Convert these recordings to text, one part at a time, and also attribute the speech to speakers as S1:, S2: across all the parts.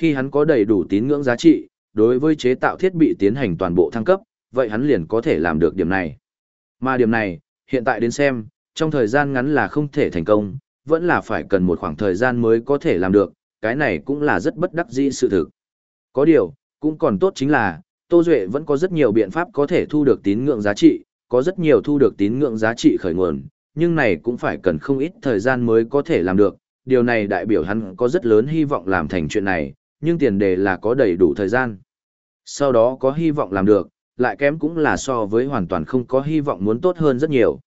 S1: Khi hắn có đầy đủ tín ngưỡng giá trị, đối với chế tạo thiết bị tiến hành toàn bộ thăng cấp, vậy hắn liền có thể làm được điểm này. Mà điểm này, hiện tại đến xem, trong thời gian ngắn là không thể thành công, vẫn là phải cần một khoảng thời gian mới có thể làm được, cái này cũng là rất bất đắc dĩ sự thực. Có điều, cũng còn tốt chính là, Tô Duệ vẫn có rất nhiều biện pháp có thể thu được tín ngưỡng giá trị, có rất nhiều thu được tín ngưỡng giá trị khởi nguồn, nhưng này cũng phải cần không ít thời gian mới có thể làm được, điều này đại biểu hắn có rất lớn hy vọng làm thành chuyện này, nhưng tiền đề là có đầy đủ thời gian. Sau đó có hy vọng làm được, lại kém cũng là so với hoàn toàn không có hy vọng muốn tốt hơn rất nhiều.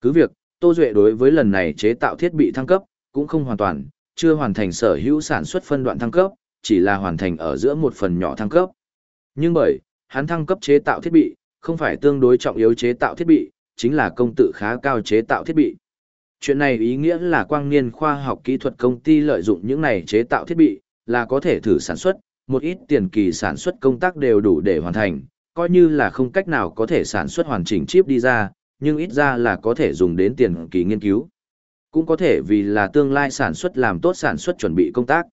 S1: Cứ việc, Tô Duệ đối với lần này chế tạo thiết bị thăng cấp, cũng không hoàn toàn, chưa hoàn thành sở hữu sản xuất phân đoạn thăng cấp, chỉ là hoàn thành ở giữa một phần nhỏ thăng cấp. Nhưng bởi, hắn thăng cấp chế tạo thiết bị, không phải tương đối trọng yếu chế tạo thiết bị, chính là công tự khá cao chế tạo thiết bị. Chuyện này ý nghĩa là quang niên khoa học kỹ thuật công ty lợi dụng những này chế tạo thiết bị, là có thể thử sản xuất, một ít tiền kỳ sản xuất công tác đều đủ để hoàn thành, coi như là không cách nào có thể sản xuất hoàn chỉnh chip đi ra, nhưng ít ra là có thể dùng đến tiền kỳ nghiên cứu. Cũng có thể vì là tương lai sản xuất làm tốt sản xuất chuẩn bị công tác.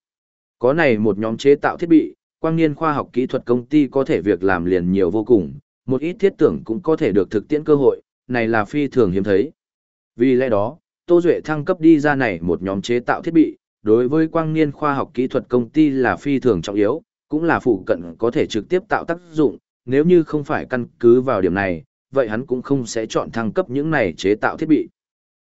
S1: Có này một nhóm chế tạo thiết bị, quang niên khoa học kỹ thuật công ty có thể việc làm liền nhiều vô cùng, một ít thiết tưởng cũng có thể được thực tiễn cơ hội, này là phi thường hiếm thấy. Vì lẽ đó, Tô Duệ thăng cấp đi ra này một nhóm chế tạo thiết bị, đối với quang niên khoa học kỹ thuật công ty là phi thường trọng yếu, cũng là phụ cận có thể trực tiếp tạo tác dụng, nếu như không phải căn cứ vào điểm này, vậy hắn cũng không sẽ chọn thăng cấp những này chế tạo thiết bị.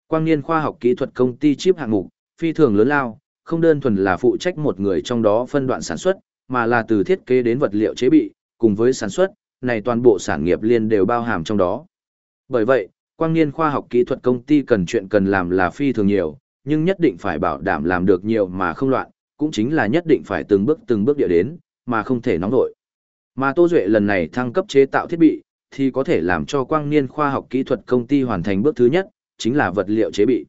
S1: Quang niên khoa học kỹ thuật công ty chip hạng mục, phi thường lớn lao, không đơn thuần là phụ trách một người trong đó phân đoạn sản xuất, mà là từ thiết kế đến vật liệu chế bị, cùng với sản xuất, này toàn bộ sản nghiệp liên đều bao hàm trong đó. Bởi vậy, quang niên khoa học kỹ thuật công ty cần chuyện cần làm là phi thường nhiều, nhưng nhất định phải bảo đảm làm được nhiều mà không loạn, cũng chính là nhất định phải từng bước từng bước địa đến, mà không thể nóng nổi. Mà Tô Duệ lần này thăng cấp chế tạo thiết bị, thì có thể làm cho quang niên khoa học kỹ thuật công ty hoàn thành bước thứ nhất, chính là vật liệu chế bị.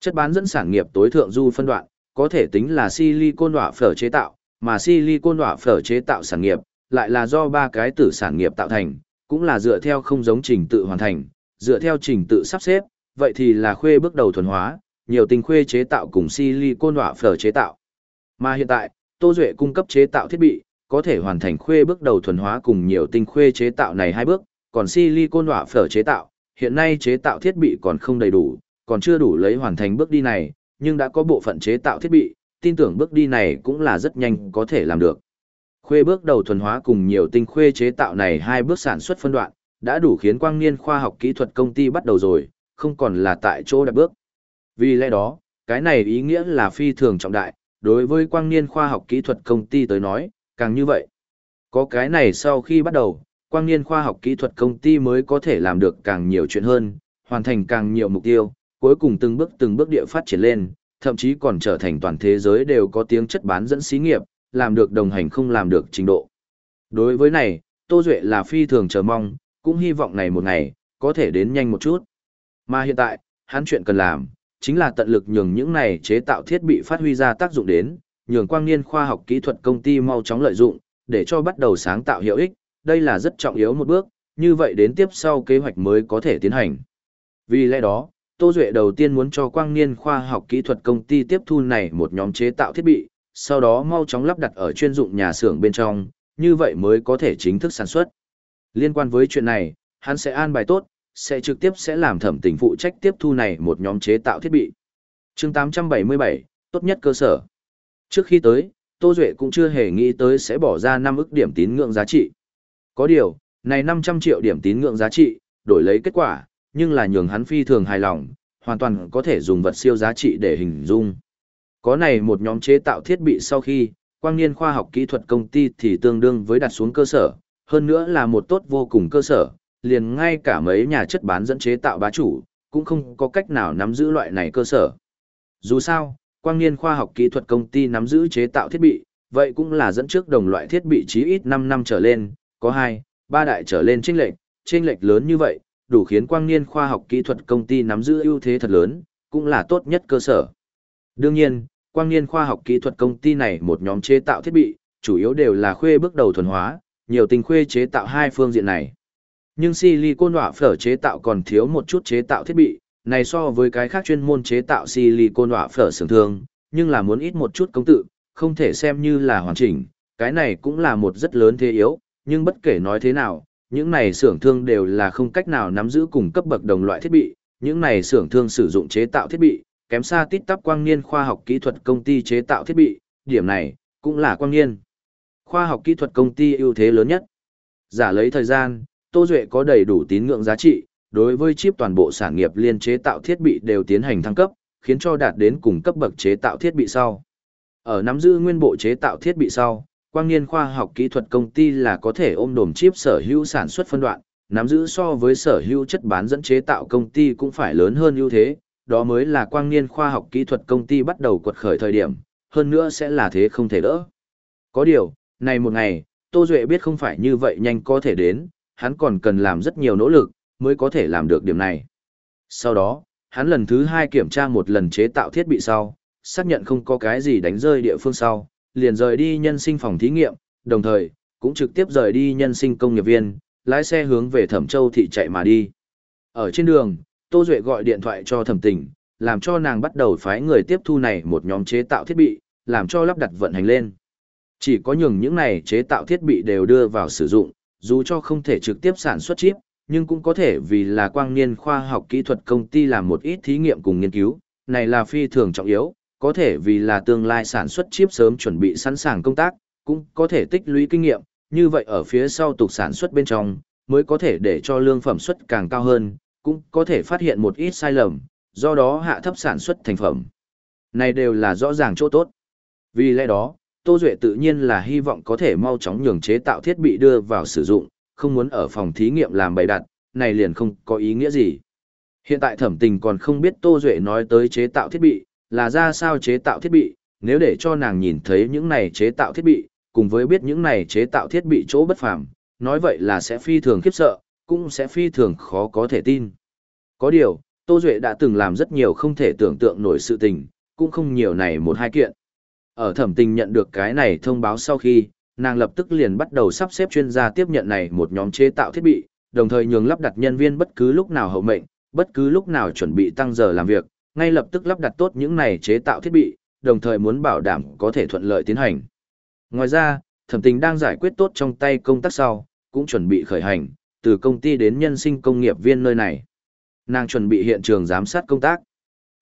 S1: Chất bán dẫn sản nghiệp tối thượng du phân đoạn, có thể tính là silicon đọa phở chế tạo, mà silicon đọa phở chế tạo sản nghiệp, lại là do ba cái tử sản nghiệp tạo thành, cũng là dựa theo không giống trình tự hoàn thành, dựa theo trình tự sắp xếp, vậy thì là khuê bước đầu thuần hóa, nhiều tinh khuê chế tạo cùng silicon hỏa phở chế tạo. Mà hiện tại, Tô Duệ cung cấp chế tạo thiết bị, có thể hoàn thành khuê bước đầu thuần hóa cùng nhiều tinh khuê chế tạo này hai bước, còn silicon hỏa phở chế tạo, hiện nay chế tạo thiết bị còn không đầy đủ, còn chưa đủ lấy hoàn thành bước đi này, nhưng đã có bộ phận chế tạo thiết bị, tin tưởng bước đi này cũng là rất nhanh có thể làm được. Khuê bước đầu thuần hóa cùng nhiều tinh khuê chế tạo này hai bước sản xuất phân đoạn, đã đủ khiến quang niên khoa học kỹ thuật công ty bắt đầu rồi, không còn là tại chỗ đã bước. Vì lẽ đó, cái này ý nghĩa là phi thường trọng đại, đối với quang niên khoa học kỹ thuật công ty tới nói, càng như vậy. Có cái này sau khi bắt đầu, quang niên khoa học kỹ thuật công ty mới có thể làm được càng nhiều chuyện hơn, hoàn thành càng nhiều mục tiêu, cuối cùng từng bước từng bước địa phát triển lên, thậm chí còn trở thành toàn thế giới đều có tiếng chất bán dẫn xí nghiệp, làm được đồng hành không làm được trình độ. Đối với này, Tô Duệ là phi thường chờ mong, cũng hy vọng này một ngày, có thể đến nhanh một chút. Mà hiện tại, hắn chuyện cần làm, chính là tận lực nhường những này chế tạo thiết bị phát huy ra tác dụng đến, nhường quang niên khoa học kỹ thuật công ty mau chóng lợi dụng, để cho bắt đầu sáng tạo hiệu ích, đây là rất trọng yếu một bước, như vậy đến tiếp sau kế hoạch mới có thể tiến hành. Vì lẽ đó, Tô Duệ đầu tiên muốn cho quang niên khoa học kỹ thuật công ty tiếp thu này một nhóm chế tạo thiết bị, sau đó mau chóng lắp đặt ở chuyên dụng nhà xưởng bên trong, như vậy mới có thể chính thức sản xuất. Liên quan với chuyện này, hắn sẽ an bài tốt, sẽ trực tiếp sẽ làm thẩm tình phụ trách tiếp thu này một nhóm chế tạo thiết bị. chương 877, tốt nhất cơ sở. Trước khi tới, Tô Duệ cũng chưa hề nghĩ tới sẽ bỏ ra 5 ức điểm tín ngưỡng giá trị. Có điều, này 500 triệu điểm tín ngưỡng giá trị, đổi lấy kết quả, nhưng là nhường hắn phi thường hài lòng, hoàn toàn có thể dùng vật siêu giá trị để hình dung. Có này một nhóm chế tạo thiết bị sau khi, quang niên khoa học kỹ thuật công ty thì tương đương với đặt xuống cơ sở, hơn nữa là một tốt vô cùng cơ sở, liền ngay cả mấy nhà chất bán dẫn chế tạo bá chủ, cũng không có cách nào nắm giữ loại này cơ sở. Dù sao, quang niên khoa học kỹ thuật công ty nắm giữ chế tạo thiết bị, vậy cũng là dẫn trước đồng loại thiết bị chí ít 5 năm trở lên, có 2, 3 đại trở lên chênh lệch, chênh lệch lớn như vậy, đủ khiến quang niên khoa học kỹ thuật công ty nắm giữ ưu thế thật lớn, cũng là tốt nhất cơ sở. Đương nhiên, quang niên khoa học kỹ thuật công ty này một nhóm chế tạo thiết bị, chủ yếu đều là khuê bước đầu thuần hóa, nhiều tình khuê chế tạo hai phương diện này. Nhưng silicon hỏa phở chế tạo còn thiếu một chút chế tạo thiết bị, này so với cái khác chuyên môn chế tạo silicon hỏa phở sưởng thương, nhưng là muốn ít một chút công tự, không thể xem như là hoàn chỉnh, cái này cũng là một rất lớn thế yếu, nhưng bất kể nói thế nào, những này xưởng thương đều là không cách nào nắm giữ cùng cấp bậc đồng loại thiết bị, những này xưởng thương sử dụng chế tạo thiết bị, kém xa tít tắp quang niên khoa học kỹ thuật công ty chế tạo thiết bị, điểm này cũng là quang niên. Khoa học kỹ thuật công ty ưu thế lớn nhất. Giả lấy thời gian, Tô Duệ có đầy đủ tín ngưỡng giá trị, đối với chip toàn bộ sản nghiệp liên chế tạo thiết bị đều tiến hành thăng cấp, khiến cho đạt đến cùng cấp bậc chế tạo thiết bị sau. Ở nắm giữ nguyên bộ chế tạo thiết bị sau, quang niên khoa học kỹ thuật công ty là có thể ôm đồm chip sở hữu sản xuất phân đoạn, nắm giữ so với sở hữu chất bán dẫn chế tạo công ty cũng phải lớn hơn ưu thế, đó mới là quang niên khoa học kỹ thuật công ty bắt đầu quật khởi thời điểm, hơn nữa sẽ là thế không thể đỡ. Có điều, này một ngày, Tô Duệ biết không phải như vậy nhanh có thể đến, hắn còn cần làm rất nhiều nỗ lực, mới có thể làm được điểm này. Sau đó, hắn lần thứ hai kiểm tra một lần chế tạo thiết bị sau, xác nhận không có cái gì đánh rơi địa phương sau, liền rời đi nhân sinh phòng thí nghiệm, đồng thời, cũng trực tiếp rời đi nhân sinh công nghiệp viên, lái xe hướng về Thẩm Châu thị chạy mà đi. Ở trên đường, Tô Duệ gọi điện thoại cho Thẩm Tình, làm cho nàng bắt đầu phái người tiếp thu này một nhóm chế tạo thiết bị, làm cho lắp đặt vận hành lên. Chỉ có nhường những này chế tạo thiết bị đều đưa vào sử dụng, dù cho không thể trực tiếp sản xuất chip, nhưng cũng có thể vì là quang niên khoa học kỹ thuật công ty làm một ít thí nghiệm cùng nghiên cứu, này là phi thường trọng yếu, có thể vì là tương lai sản xuất chip sớm chuẩn bị sẵn sàng công tác, cũng có thể tích lũy kinh nghiệm, như vậy ở phía sau tục sản xuất bên trong, mới có thể để cho lương phẩm xuất càng cao hơn, cũng có thể phát hiện một ít sai lầm, do đó hạ thấp sản xuất thành phẩm. Này đều là rõ ràng chỗ tốt. Vì lẽ đó, Tô Duệ tự nhiên là hy vọng có thể mau chóng nhường chế tạo thiết bị đưa vào sử dụng, không muốn ở phòng thí nghiệm làm bày đặt, này liền không có ý nghĩa gì. Hiện tại thẩm tình còn không biết Tô Duệ nói tới chế tạo thiết bị, là ra sao chế tạo thiết bị, nếu để cho nàng nhìn thấy những này chế tạo thiết bị, cùng với biết những này chế tạo thiết bị chỗ bất phàm, nói vậy là sẽ phi thường khiếp sợ, cũng sẽ phi thường khó có thể tin. Có điều, Tô Duệ đã từng làm rất nhiều không thể tưởng tượng nổi sự tình, cũng không nhiều này một hai kiện. Ở thẩm tình nhận được cái này thông báo sau khi, nàng lập tức liền bắt đầu sắp xếp chuyên gia tiếp nhận này một nhóm chế tạo thiết bị, đồng thời nhường lắp đặt nhân viên bất cứ lúc nào hậu mệnh, bất cứ lúc nào chuẩn bị tăng giờ làm việc, ngay lập tức lắp đặt tốt những này chế tạo thiết bị, đồng thời muốn bảo đảm có thể thuận lợi tiến hành. Ngoài ra, thẩm tình đang giải quyết tốt trong tay công tác sau, cũng chuẩn bị khởi hành, từ công ty đến nhân sinh công nghiệp viên nơi này. Nàng chuẩn bị hiện trường giám sát công tác.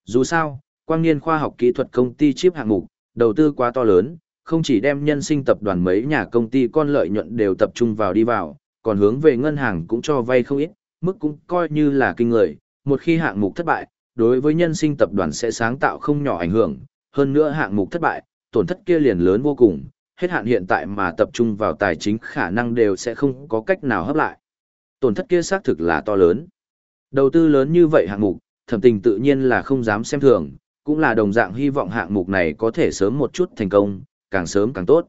S1: Dù sao, quang niên khoa học kỹ thuật công ty chip hạng mục, đầu tư quá to lớn, không chỉ đem nhân sinh tập đoàn mấy nhà công ty con lợi nhuận đều tập trung vào đi vào, còn hướng về ngân hàng cũng cho vay không ít, mức cũng coi như là kinh người, một khi hạng mục thất bại, đối với nhân sinh tập đoàn sẽ sáng tạo không nhỏ ảnh hưởng, hơn nữa hạng mục thất bại, tổn thất kia liền lớn vô cùng, hết hạn hiện tại mà tập trung vào tài chính khả năng đều sẽ không có cách nào hấp lại. Tổn thất kia xác thực là to lớn. Đầu tư lớn như vậy hạng mục, thẩm tình tự nhiên là không dám xem thường, cũng là đồng dạng hy vọng hạng mục này có thể sớm một chút thành công, càng sớm càng tốt.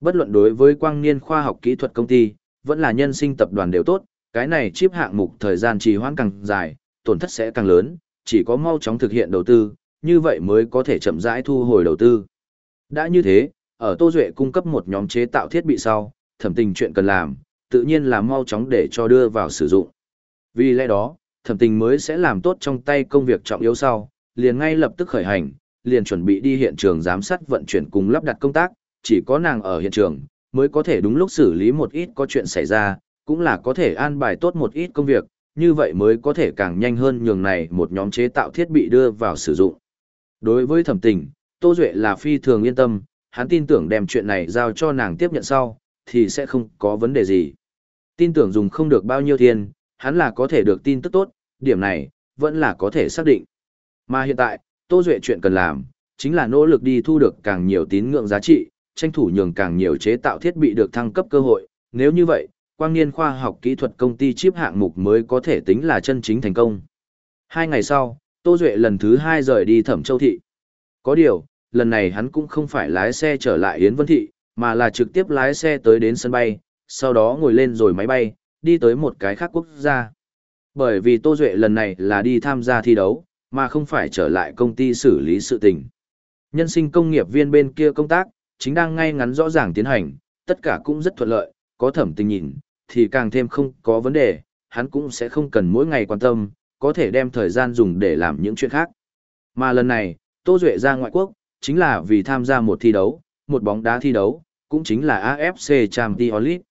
S1: Bất luận đối với quang niên khoa học kỹ thuật công ty, vẫn là nhân sinh tập đoàn đều tốt, cái này chip hạng mục thời gian trì hoãn càng dài, tổn thất sẽ càng lớn, chỉ có mau chóng thực hiện đầu tư, như vậy mới có thể chậm rãi thu hồi đầu tư. Đã như thế, ở Tô Duệ cung cấp một nhóm chế tạo thiết bị sau, thẩm tình chuyện cần làm, tự nhiên là mau chóng để cho đưa vào sử dụng. Vì lẽ đó, thẩm tình mới sẽ làm tốt trong tay công việc trọng yếu sau, liền ngay lập tức khởi hành, liền chuẩn bị đi hiện trường giám sát vận chuyển cùng lắp đặt công tác, chỉ có nàng ở hiện trường, mới có thể đúng lúc xử lý một ít có chuyện xảy ra, cũng là có thể an bài tốt một ít công việc, như vậy mới có thể càng nhanh hơn nhường này một nhóm chế tạo thiết bị đưa vào sử dụng. Đối với thẩm tình, Tô Duệ là phi thường yên tâm, hắn tin tưởng đem chuyện này giao cho nàng tiếp nhận sau, thì sẽ không có vấn đề gì. Tin tưởng dùng không được bao nhiêu tiền, hắn là có thể được tin tức tốt, điểm này, vẫn là có thể xác định. Mà hiện tại, Tô Duệ chuyện cần làm, chính là nỗ lực đi thu được càng nhiều tín ngưỡng giá trị, tranh thủ nhường càng nhiều chế tạo thiết bị được thăng cấp cơ hội, nếu như vậy, quang niên khoa học kỹ thuật công ty chip hạng mục mới có thể tính là chân chính thành công. Hai ngày sau, Tô Duệ lần thứ hai rời đi Thẩm Châu Thị. Có điều, lần này hắn cũng không phải lái xe trở lại Yến Vân Thị, mà là trực tiếp lái xe tới đến sân bay, sau đó ngồi lên rồi máy bay, đi tới một cái khác quốc gia. Bởi vì Tô Duệ lần này là đi tham gia thi đấu, mà không phải trở lại công ty xử lý sự tình. Nhân sinh công nghiệp viên bên kia công tác, chính đang ngay ngắn rõ ràng tiến hành, tất cả cũng rất thuận lợi, có thẩm tình nhìn, thì càng thêm không có vấn đề, hắn cũng sẽ không cần mỗi ngày quan tâm, có thể đem thời gian dùng để làm những chuyện khác. Mà lần này, Tô Duệ ra ngoại quốc, chính là vì tham gia một thi đấu, một bóng đá thi đấu, cũng chính là AFC Champions League.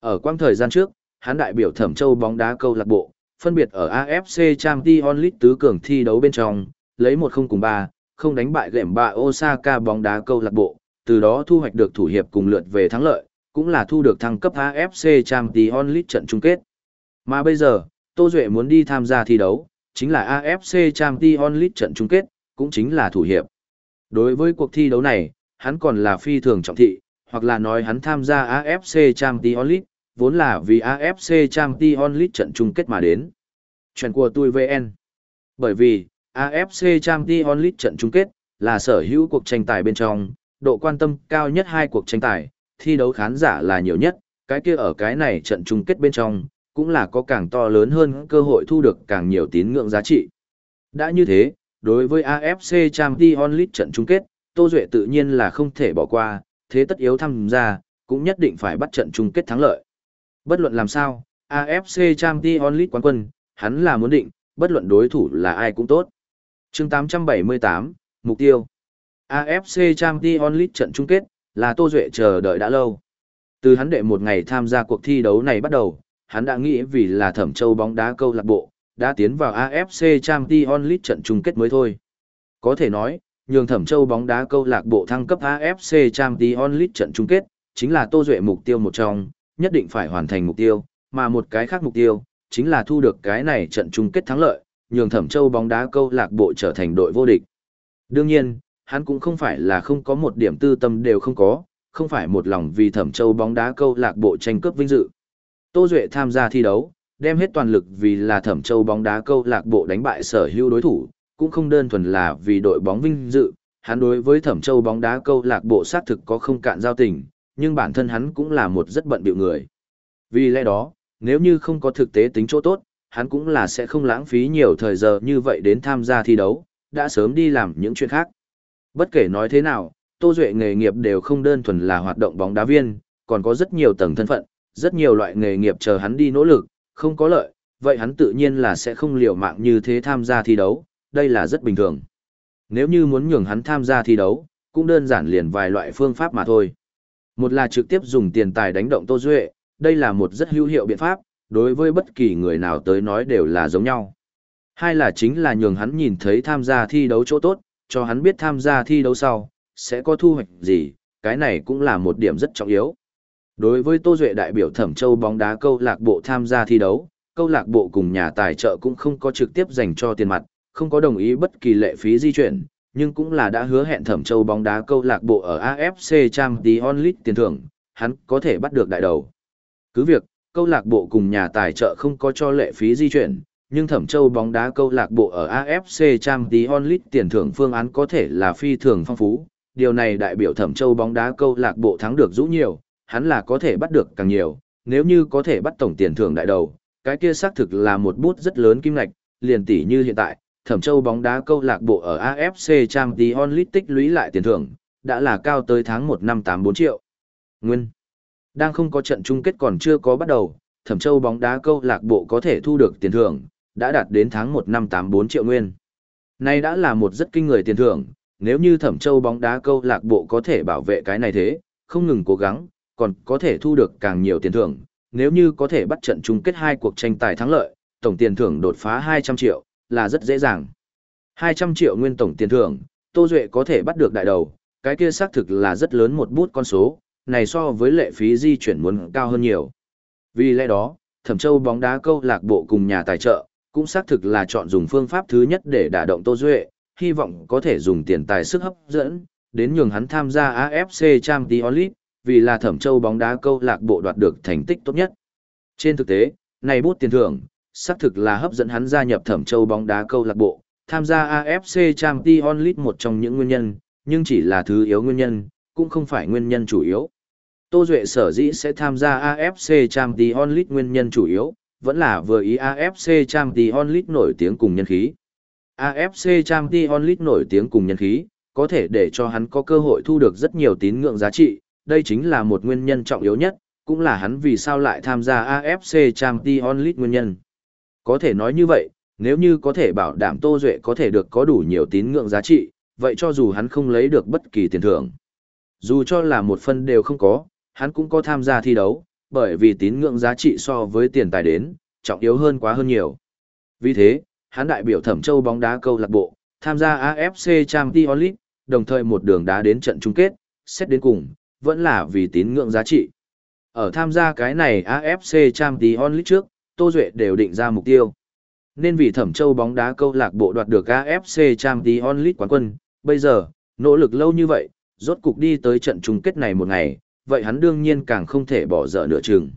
S1: Ở quãng thời gian trước, hắn đại biểu Thẩm Châu bóng đá câu lạc bộ, phân biệt ở AFC Champions League tứ cường thi đấu bên trong, lấy một không cùng ba, không đánh bại gệm bạ Osaka bóng đá câu lạc bộ, từ đó thu hoạch được thủ hiệp cùng lượt về thắng lợi, cũng là thu được thăng cấp AFC Champions League trận chung kết. Mà bây giờ, Tô Duệ muốn đi tham gia thi đấu, chính là AFC Champions League trận chung kết, cũng chính là thủ hiệp. Đối với cuộc thi đấu này, hắn còn là phi thường trọng thị, hoặc là nói hắn tham gia AFC Champions League, vốn là vì AFC Champions League trận chung kết mà đến. Chuyện của tôi VN. Bởi vì, AFC Champions League trận chung kết, là sở hữu cuộc tranh tài bên trong, độ quan tâm cao nhất hai cuộc tranh tài, thi đấu khán giả là nhiều nhất, cái kia ở cái này trận chung kết bên trong, cũng là có càng to lớn hơn cơ hội thu được càng nhiều tín ngưỡng giá trị. Đã như thế, đối với AFC Champions League trận chung kết, Tô Duệ tự nhiên là không thể bỏ qua, thế tất yếu tham gia, cũng nhất định phải bắt trận chung kết thắng lợi. Bất luận làm sao, AFC Champions League quán quân, hắn là muốn định, bất luận đối thủ là ai cũng tốt. chương 878, Mục tiêu AFC Champions League trận chung kết, là Tô Duệ chờ đợi đã lâu. Từ hắn đệ một ngày tham gia cuộc thi đấu này bắt đầu, hắn đã nghĩ vì là thẩm châu bóng đá câu lạc bộ, đã tiến vào AFC Champions League trận chung kết mới thôi. Có thể nói, nhường thẩm châu bóng đá câu lạc bộ thăng cấp AFC Champions League trận chung kết, chính là Tô Duệ mục tiêu một trong, nhất định phải hoàn thành mục tiêu, mà một cái khác mục tiêu, chính là thu được cái này trận chung kết thắng lợi, nhường thẩm châu bóng đá câu lạc bộ trở thành đội vô địch. Đương nhiên, hắn cũng không phải là không có một điểm tư tâm đều không có, không phải một lòng vì thẩm châu bóng đá câu lạc bộ tranh cướp vinh dự. Tô Duệ tham gia thi đấu, đem hết toàn lực vì là thẩm châu bóng đá câu lạc bộ đánh bại sở hữu đối thủ, cũng không đơn thuần là vì đội bóng vinh dự, hắn đối với thẩm châu bóng đá câu lạc bộ xác thực có không cạn giao tình, nhưng bản thân hắn cũng là một rất bận bịu người. Vì lẽ đó, nếu như không có thực tế tính chỗ tốt, hắn cũng là sẽ không lãng phí nhiều thời giờ như vậy đến tham gia thi đấu, đã sớm đi làm những chuyện khác. Bất kể nói thế nào, Tô Duệ nghề nghiệp đều không đơn thuần là hoạt động bóng đá viên, còn có rất nhiều tầng thân phận, rất nhiều loại nghề nghiệp chờ hắn đi nỗ lực, không có lợi, vậy hắn tự nhiên là sẽ không liều mạng như thế tham gia thi đấu, đây là rất bình thường. Nếu như muốn nhường hắn tham gia thi đấu, cũng đơn giản liền vài loại phương pháp mà thôi. Một là trực tiếp dùng tiền tài đánh động Tô Duệ, đây là một rất hữu hiệu biện pháp, đối với bất kỳ người nào tới nói đều là giống nhau. Hai là chính là nhường hắn nhìn thấy tham gia thi đấu chỗ tốt, cho hắn biết tham gia thi đấu sau, sẽ có thu hoạch gì, cái này cũng là một điểm rất trọng yếu. Đối với Tô Duệ đại biểu Thẩm Châu bóng đá câu lạc bộ tham gia thi đấu, câu lạc bộ cùng nhà tài trợ cũng không có trực tiếp dành cho tiền mặt, không có đồng ý bất kỳ lệ phí di chuyển, nhưng cũng là đã hứa hẹn Thẩm Châu bóng đá câu lạc bộ ở AFC Champions League tiền thưởng, hắn có thể bắt được đại đầu. Cứ việc, câu lạc bộ cùng nhà tài trợ không có cho lệ phí di chuyển, nhưng Thẩm Châu bóng đá câu lạc bộ ở AFC Champions League tiền thưởng phương án có thể là phi thường phong phú. Điều này đại biểu Thẩm Châu bóng đá câu lạc bộ thắng được rũ nhiều, hắn là có thể bắt được càng nhiều, nếu như có thể bắt tổng tiền thưởng đại đầu, cái kia xác thực là một bút rất lớn kim ngạch, liền tỷ như hiện tại, Thẩm Châu bóng đá câu lạc bộ ở AFC Champions League tích lũy lại tiền thưởng, đã là cao tới tháng 1 năm 84 triệu. Nguyên đang không có trận chung kết còn chưa có bắt đầu, Thẩm Châu bóng đá câu lạc bộ có thể thu được tiền thưởng, đã đạt đến tháng 1 năm 84 triệu nguyên. Này đã là một rất kinh người tiền thưởng, nếu như Thẩm Châu bóng đá câu lạc bộ có thể bảo vệ cái này thế, không ngừng cố gắng, còn có thể thu được càng nhiều tiền thưởng, nếu như có thể bắt trận chung kết hai cuộc tranh tài thắng lợi, tổng tiền thưởng đột phá 200 triệu, là rất dễ dàng. 200 triệu nguyên tổng tiền thưởng, Tô Duệ có thể bắt được đại đầu, cái kia xác thực là rất lớn một bút con số, này so với lệ phí di chuyển muốn cao hơn nhiều. Vì lẽ đó, Thẩm Châu bóng đá câu lạc bộ cùng nhà tài trợ, cũng xác thực là chọn dùng phương pháp thứ nhất để đả động Tô Duệ, hy vọng có thể dùng tiền tài sức hấp dẫn, đến nhường hắn tham gia AFC Champions League, vì là Thẩm Châu bóng đá câu lạc bộ đoạt được thành tích tốt nhất. Trên thực tế, này bút tiền thưởng, xác thực là hấp dẫn hắn gia nhập Thẩm Châu bóng đá câu lạc bộ, tham gia AFC Champions League một trong những nguyên nhân, nhưng chỉ là thứ yếu nguyên nhân, cũng không phải nguyên nhân chủ yếu. Tô Duệ sở dĩ sẽ tham gia AFC Champions League nguyên nhân chủ yếu, vẫn là vừa ý AFC Champions League nổi tiếng cùng nhân khí. AFC Champions League nổi tiếng cùng nhân khí, có thể để cho hắn có cơ hội thu được rất nhiều tín ngưỡng giá trị, đây chính là một nguyên nhân trọng yếu nhất, cũng là hắn vì sao lại tham gia AFC Champions League nguyên nhân. Có thể nói như vậy, nếu như có thể bảo đảm Tô Duệ có thể được có đủ nhiều tín ngưỡng giá trị, vậy cho dù hắn không lấy được bất kỳ tiền thưởng. Dù cho là một phân đều không có, hắn cũng có tham gia thi đấu, bởi vì tín ngưỡng giá trị so với tiền tài đến, trọng yếu hơn quá hơn nhiều. Vì thế, hắn đại biểu Thẩm Châu bóng đá câu lạc bộ, tham gia AFC Champions League, đồng thời một đường đá đến trận chung kết, xét đến cùng, vẫn là vì tín ngưỡng giá trị. Ở tham gia cái này AFC Champions League trước, Tô Duệ đều định ra mục tiêu. Nên vì Thẩm Châu bóng đá câu lạc bộ đoạt được AFC Champions League quán quân, bây giờ, nỗ lực lâu như vậy, rốt cục đi tới trận chung kết này một ngày, vậy hắn đương nhiên càng không thể bỏ dở nửa chừng.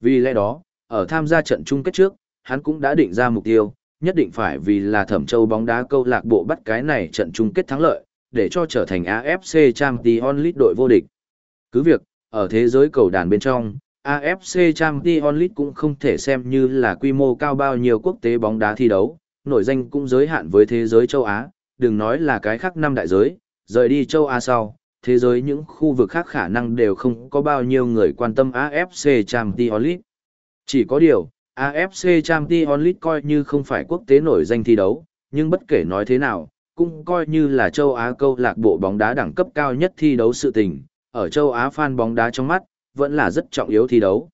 S1: Vì lẽ đó, ở tham gia trận chung kết trước, hắn cũng đã định ra mục tiêu, nhất định phải vì là Thẩm Châu bóng đá câu lạc bộ bắt cái này trận chung kết thắng lợi, để cho trở thành AFC Champions League đội vô địch. Cứ việc, ở thế giới cầu đàn bên trong, AFC Champions League cũng không thể xem như là quy mô cao bao nhiêu quốc tế bóng đá thi đấu, nổi danh cũng giới hạn với thế giới châu Á, đừng nói là cái khác năm đại giới, rời đi châu Á sau, thế giới những khu vực khác khả năng đều không có bao nhiêu người quan tâm AFC Champions League. Chỉ có điều, AFC Champions League coi như không phải quốc tế nổi danh thi đấu, nhưng bất kể nói thế nào, cũng coi như là châu Á câu lạc bộ bóng đá đẳng cấp cao nhất thi đấu sự tình, ở châu Á fan bóng đá trong mắt, vẫn là rất trọng yếu thi đấu.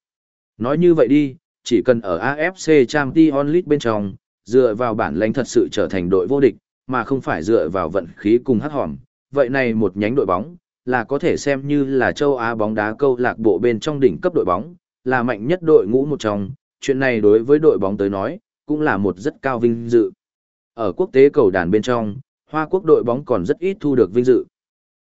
S1: Nói như vậy đi, chỉ cần ở AFC Champions League bên trong, dựa vào bản lãnh thật sự trở thành đội vô địch, mà không phải dựa vào vận khí cùng hắc hòm, vậy này một nhánh đội bóng, là có thể xem như là châu Á bóng đá câu lạc bộ bên trong đỉnh cấp đội bóng, là mạnh nhất đội ngũ một trong, chuyện này đối với đội bóng tới nói, cũng là một rất cao vinh dự. Ở quốc tế cầu đàn bên trong, Hoa Quốc đội bóng còn rất ít thu được vinh dự.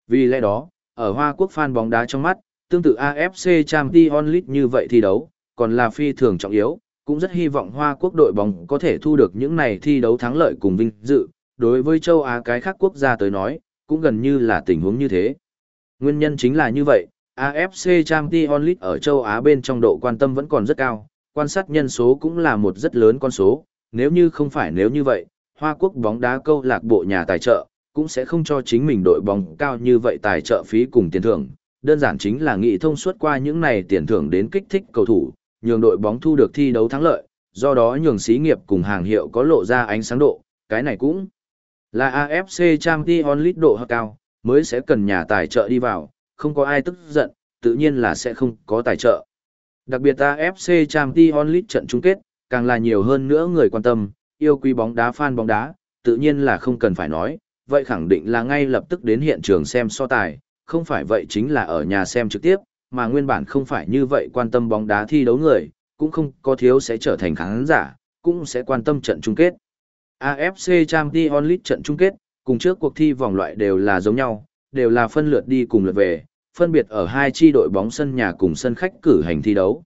S1: Vì lẽ đó, ở Hoa Quốc fan bóng đá trong mắt, tương tự AFC Champions League như vậy thi đấu, còn là phi thường trọng yếu, cũng rất hy vọng Hoa Quốc đội bóng có thể thu được những này thi đấu thắng lợi cùng vinh dự. Đối với châu Á cái khác quốc gia tới nói, cũng gần như là tình huống như thế. Nguyên nhân chính là như vậy, AFC Champions League ở châu Á bên trong độ quan tâm vẫn còn rất cao, quan sát nhân số cũng là một rất lớn con số, nếu như không phải nếu như vậy, Hoa Quốc bóng đá câu lạc bộ nhà tài trợ, cũng sẽ không cho chính mình đội bóng cao như vậy tài trợ phí cùng tiền thưởng, đơn giản chính là nghị thông suốt qua những này tiền thưởng đến kích thích cầu thủ, nhường đội bóng thu được thi đấu thắng lợi, do đó nhường xí nghiệp cùng hàng hiệu có lộ ra ánh sáng độ, cái này cũng là AFC Champions League độ hợp cao, mới sẽ cần nhà tài trợ đi vào, không có ai tức giận, tự nhiên là sẽ không có tài trợ. Đặc biệt AFC Champions League trận chung kết, càng là nhiều hơn nữa người quan tâm, yêu quý bóng đá fan bóng đá, tự nhiên là không cần phải nói, vậy khẳng định là ngay lập tức đến hiện trường xem so tài, không phải vậy chính là ở nhà xem trực tiếp, mà nguyên bản không phải như vậy quan tâm bóng đá thi đấu người, cũng không có thiếu sẽ trở thành khán giả, cũng sẽ quan tâm trận chung kết. AFC Champions League trận chung kết, cùng trước cuộc thi vòng loại đều là giống nhau, đều là phân lượt đi cùng lượt về, phân biệt ở hai chi đội bóng sân nhà cùng sân khách cử hành thi đấu.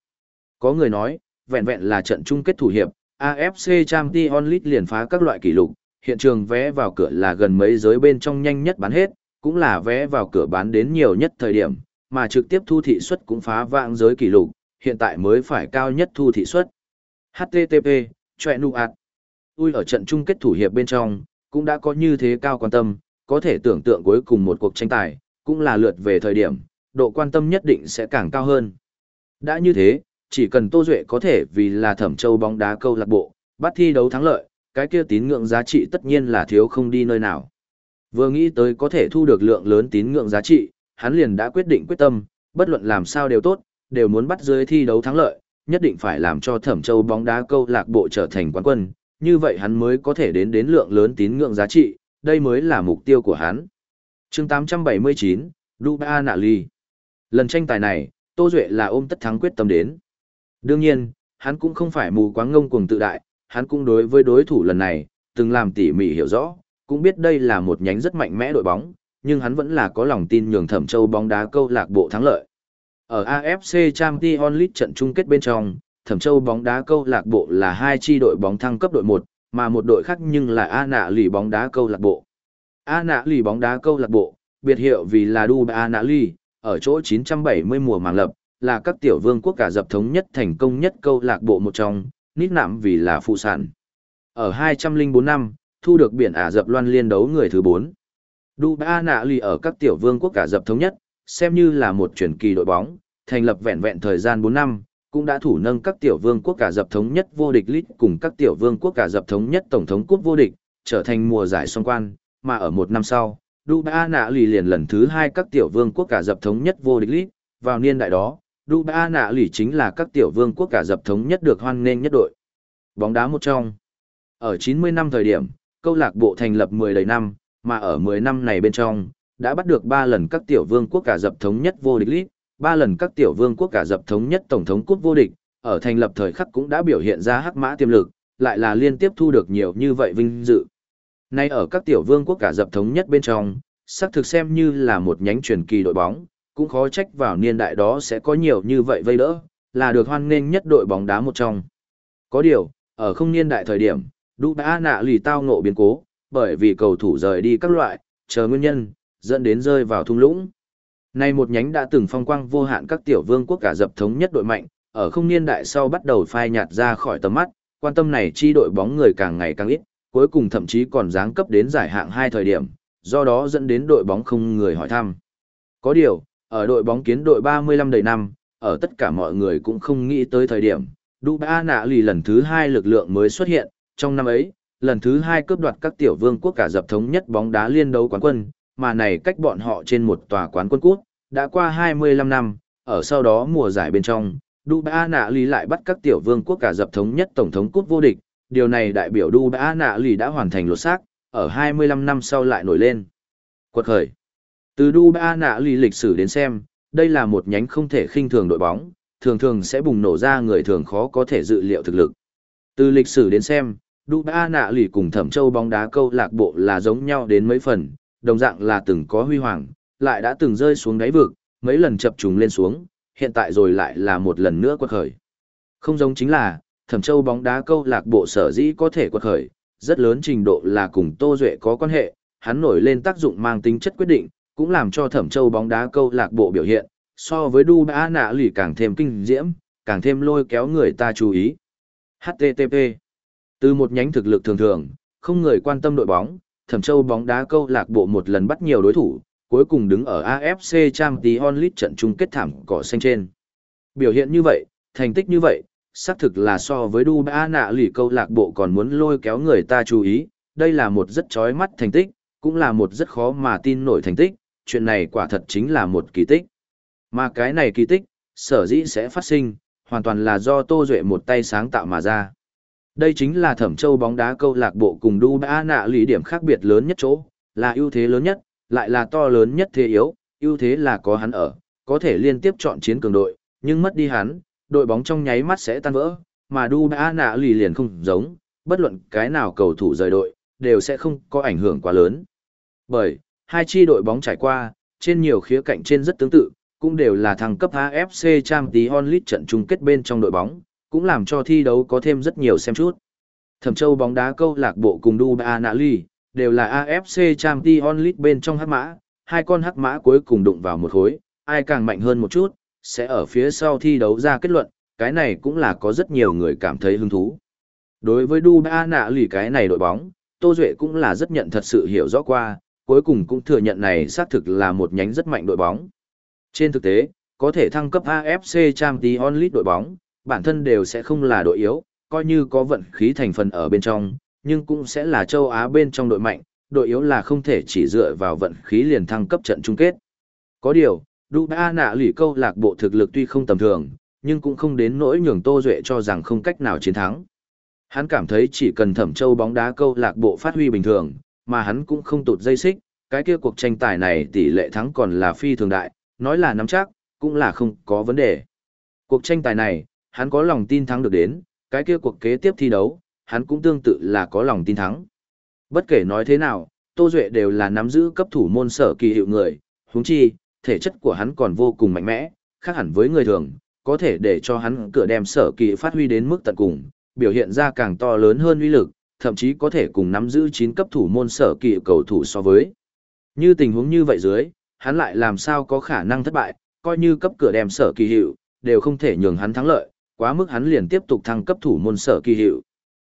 S1: Có người nói, vẹn vẹn là trận chung kết thủ hiệp, AFC Champions League liền phá các loại kỷ lục, hiện trường vé vào cửa là gần mấy giới bên trong nhanh nhất bán hết, cũng là vé vào cửa bán đến nhiều nhất thời điểm, mà trực tiếp thu thị suất cũng phá vạng giới kỷ lục, hiện tại mới phải cao nhất thu thị suất. HTTP, chọe nụ ạt. Ui ở trận chung kết thủ hiệp bên trong, cũng đã có như thế cao quan tâm, có thể tưởng tượng cuối cùng một cuộc tranh tài, cũng là lượt về thời điểm, độ quan tâm nhất định sẽ càng cao hơn. Đã như thế, chỉ cần Tô Duệ có thể vì là thẩm châu bóng đá câu lạc bộ, bắt thi đấu thắng lợi, cái kia tín ngưỡng giá trị tất nhiên là thiếu không đi nơi nào. Vừa nghĩ tới có thể thu được lượng lớn tín ngưỡng giá trị, hắn liền đã quyết định quyết tâm, bất luận làm sao đều tốt, đều muốn bắt dưới thi đấu thắng lợi, nhất định phải làm cho Thẩm Châu bóng đá câu lạc bộ trở thành quán quân, như vậy hắn mới có thể đến đến lượng lớn tín ngưỡng giá trị, đây mới là mục tiêu của hắn. chương 879, Duba Nali. Lần tranh tài này, Tô Duệ là ôm tất thắng quyết tâm đến. Đương nhiên, hắn cũng không phải mù quáng ngông cuồng tự đại, hắn cũng đối với đối thủ lần này, từng làm tỉ mỉ hiểu rõ, cũng biết đây là một nhánh rất mạnh mẽ đội bóng, nhưng hắn vẫn là có lòng tin nhường Thẩm Châu bóng đá câu lạc bộ thắng lợi. Ở AFC Champions League trận chung kết bên trong, Thẩm Châu bóng đá câu lạc bộ là hai chi đội bóng thăng cấp đội 1, mà một đội khác nhưng là A Nạ Lì bóng đá câu lạc bộ. A Nạ Lì bóng đá câu lạc bộ, biệt hiệu vì là Dubai A Nạ Lì, ở chỗ 970 mùa màng lập, là các tiểu vương quốc cả dập thống nhất thành công nhất câu lạc bộ một trong, nít nạm vì là phụ sản. Ở 204 năm, thu được biển Ả Dập Loan liên đấu người thứ 4. Duba Nạ Lì ở các tiểu vương quốc Ả Dập thống nhất, xem như là một truyền kỳ đội bóng, thành lập vẹn vẹn thời gian 4 năm, cũng đã thủ nâng các tiểu vương quốc Ả Dập thống nhất vô địch lít cùng các tiểu vương quốc Ả Dập thống nhất tổng thống cúp vô địch, trở thành mùa giải song quan, mà ở một năm sau, Dubai nạ lì liền lần thứ hai các tiểu vương quốc cả dập thống nhất vô địch lít, vào niên đại đó, Dubai nạ lì chính là các tiểu vương quốc cả dập thống nhất được hoan nghênh nhất đội. Bóng đá một trong. Ở 90 năm thời điểm, câu lạc bộ thành lập 10 đầy năm, mà ở 10 năm này bên trong, đã bắt được 3 lần các tiểu vương quốc cả dập thống nhất vô địch lít, 3 lần các tiểu vương quốc cả dập thống nhất tổng thống cúp vô địch, ở thành lập thời khắc cũng đã biểu hiện ra hắc mã tiềm lực, lại là liên tiếp thu được nhiều như vậy vinh dự. Nay ở các tiểu vương quốc cả dập thống nhất bên trong, xác thực xem như là một nhánh truyền kỳ đội bóng, cũng khó trách vào niên đại đó sẽ có nhiều như vậy vây đỡ, là được hoan nghênh nhất đội bóng đá một trong. Có điều, ở không niên đại thời điểm, Đu Dubai nạ lì tao ngộ biến cố, bởi vì cầu thủ rời đi các loại, chờ nguyên nhân, dẫn đến rơi vào thung lũng. Nay một nhánh đã từng phong quang vô hạn các tiểu vương quốc cả dập thống nhất đội mạnh, ở không niên đại sau bắt đầu phai nhạt ra khỏi tầm mắt, quan tâm này chi đội bóng người càng ngày càng ít, cuối cùng thậm chí còn giáng cấp đến giải hạng hai thời điểm, do đó dẫn đến đội bóng không người hỏi thăm. Có điều, ở đội bóng kiến đội 35 đầy năm, ở tất cả mọi người cũng không nghĩ tới thời điểm, Đu ba nạ lì lần thứ hai lực lượng mới xuất hiện, trong năm ấy, lần thứ hai cướp đoạt các tiểu vương quốc cả dập thống nhất bóng đá liên đấu quán quân, mà này cách bọn họ trên một tòa quán quân cút, đã qua 25 năm, ở sau đó mùa giải bên trong, Dubai nạ Lý lại bắt các tiểu vương quốc cả dập thống nhất tổng thống cút vô địch, điều này đại biểu Dubai nạ Lý đã hoàn thành lột xác, ở 25 năm sau lại nổi lên. Quật khởi. Từ Dubai nạ Lý lịch sử đến xem, đây là một nhánh không thể khinh thường đội bóng, thường thường sẽ bùng nổ ra người thường khó có thể dự liệu thực lực. Từ lịch sử đến xem, Dubai nạ lì cùng Thẩm Châu bóng đá câu lạc bộ là giống nhau đến mấy phần, đồng dạng là từng có huy hoàng, lại đã từng rơi xuống đáy vực, mấy lần chập trùng lên xuống, hiện tại rồi lại là một lần nữa quật khởi. Không giống chính là, Thẩm Châu bóng đá câu lạc bộ sở dĩ có thể quật khởi, rất lớn trình độ là cùng Tô Duệ có quan hệ, hắn nổi lên tác dụng mang tính chất quyết định, cũng làm cho Thẩm Châu bóng đá câu lạc bộ biểu hiện, so với Dubai nạ lì càng thêm kinh diễm, càng thêm lôi kéo người ta chú ý. HTTP từ một nhánh thực lực thường thường, không người quan tâm đội bóng, Thẩm Châu bóng đá câu lạc bộ một lần bắt nhiều đối thủ, cuối cùng đứng ở AFC Champions League trận chung kết thảm cỏ xanh trên. Biểu hiện như vậy, thành tích như vậy, xác thực là so với Dubai nạ lì câu lạc bộ còn muốn lôi kéo người ta chú ý, đây là một rất chói mắt thành tích, cũng là một rất khó mà tin nổi thành tích, chuyện này quả thật chính là một kỳ tích. Mà cái này kỳ tích, sở dĩ sẽ phát sinh, hoàn toàn là do Tô Duệ một tay sáng tạo mà ra. Đây chính là Thẩm Châu bóng đá câu lạc bộ cùng Dubai nạ lý điểm khác biệt lớn nhất chỗ, là ưu thế lớn nhất, lại là to lớn nhất thế yếu, ưu thế là có hắn ở, có thể liên tiếp chọn chiến cường đội, nhưng mất đi hắn, đội bóng trong nháy mắt sẽ tan vỡ, mà Dubai nạ lì liền không giống, bất luận cái nào cầu thủ rời đội, đều sẽ không có ảnh hưởng quá lớn. Bởi, hai chi đội bóng trải qua, trên nhiều khía cạnh trên rất tương tự, cũng đều là thăng cấp AFC Champions League trận chung kết bên trong đội bóng, cũng làm cho thi đấu có thêm rất nhiều xem chút. Thẩm Châu bóng đá câu lạc bộ cùng Dubai Nali đều là AFC Champions League bên trong hắc mã, hai con hắc mã cuối cùng đụng vào một khối, ai càng mạnh hơn một chút, sẽ ở phía sau thi đấu ra kết luận, cái này cũng là có rất nhiều người cảm thấy hứng thú. Đối với Dubai Nali cái này đội bóng, Tô Duệ cũng là rất nhận thật sự hiểu rõ qua, cuối cùng cũng thừa nhận này xác thực là một nhánh rất mạnh đội bóng. Trên thực tế, có thể thăng cấp AFC Champions League đội bóng, bản thân đều sẽ không là đội yếu, coi như có vận khí thành phần ở bên trong, nhưng cũng sẽ là châu Á bên trong đội mạnh, đội yếu là không thể chỉ dựa vào vận khí liền thăng cấp trận chung kết. Có điều, Dubai nạ lỷ câu lạc bộ thực lực tuy không tầm thường, nhưng cũng không đến nỗi nhường Tô Duệ cho rằng không cách nào chiến thắng. Hắn cảm thấy chỉ cần thẩm châu bóng đá câu lạc bộ phát huy bình thường, mà hắn cũng không tụt dây xích, cái kia cuộc tranh tài này tỷ lệ thắng còn là phi thường đại, nói là nắm chắc, cũng là không có vấn đề. Cuộc tranh tài này, hắn có lòng tin thắng được đến, cái kia cuộc kế tiếp thi đấu, hắn cũng tương tự là có lòng tin thắng. Bất kể nói thế nào, Tô Duệ đều là nắm giữ cấp thủ môn sở kỳ hiệu người, huống chi, thể chất của hắn còn vô cùng mạnh mẽ, khác hẳn với người thường, có thể để cho hắn cửa đem sở kỳ phát huy đến mức tận cùng, biểu hiện ra càng to lớn hơn uy lực, thậm chí có thể cùng nắm giữ 9 cấp thủ môn sở kỳ cầu thủ so với. Như tình huống như vậy dưới, hắn lại làm sao có khả năng thất bại, coi như cấp cửa đem sở kỳ hiệu, đều không thể nhường hắn thắng lợi, quá mức hắn liền tiếp tục thăng cấp thủ môn sở kỳ hiệu.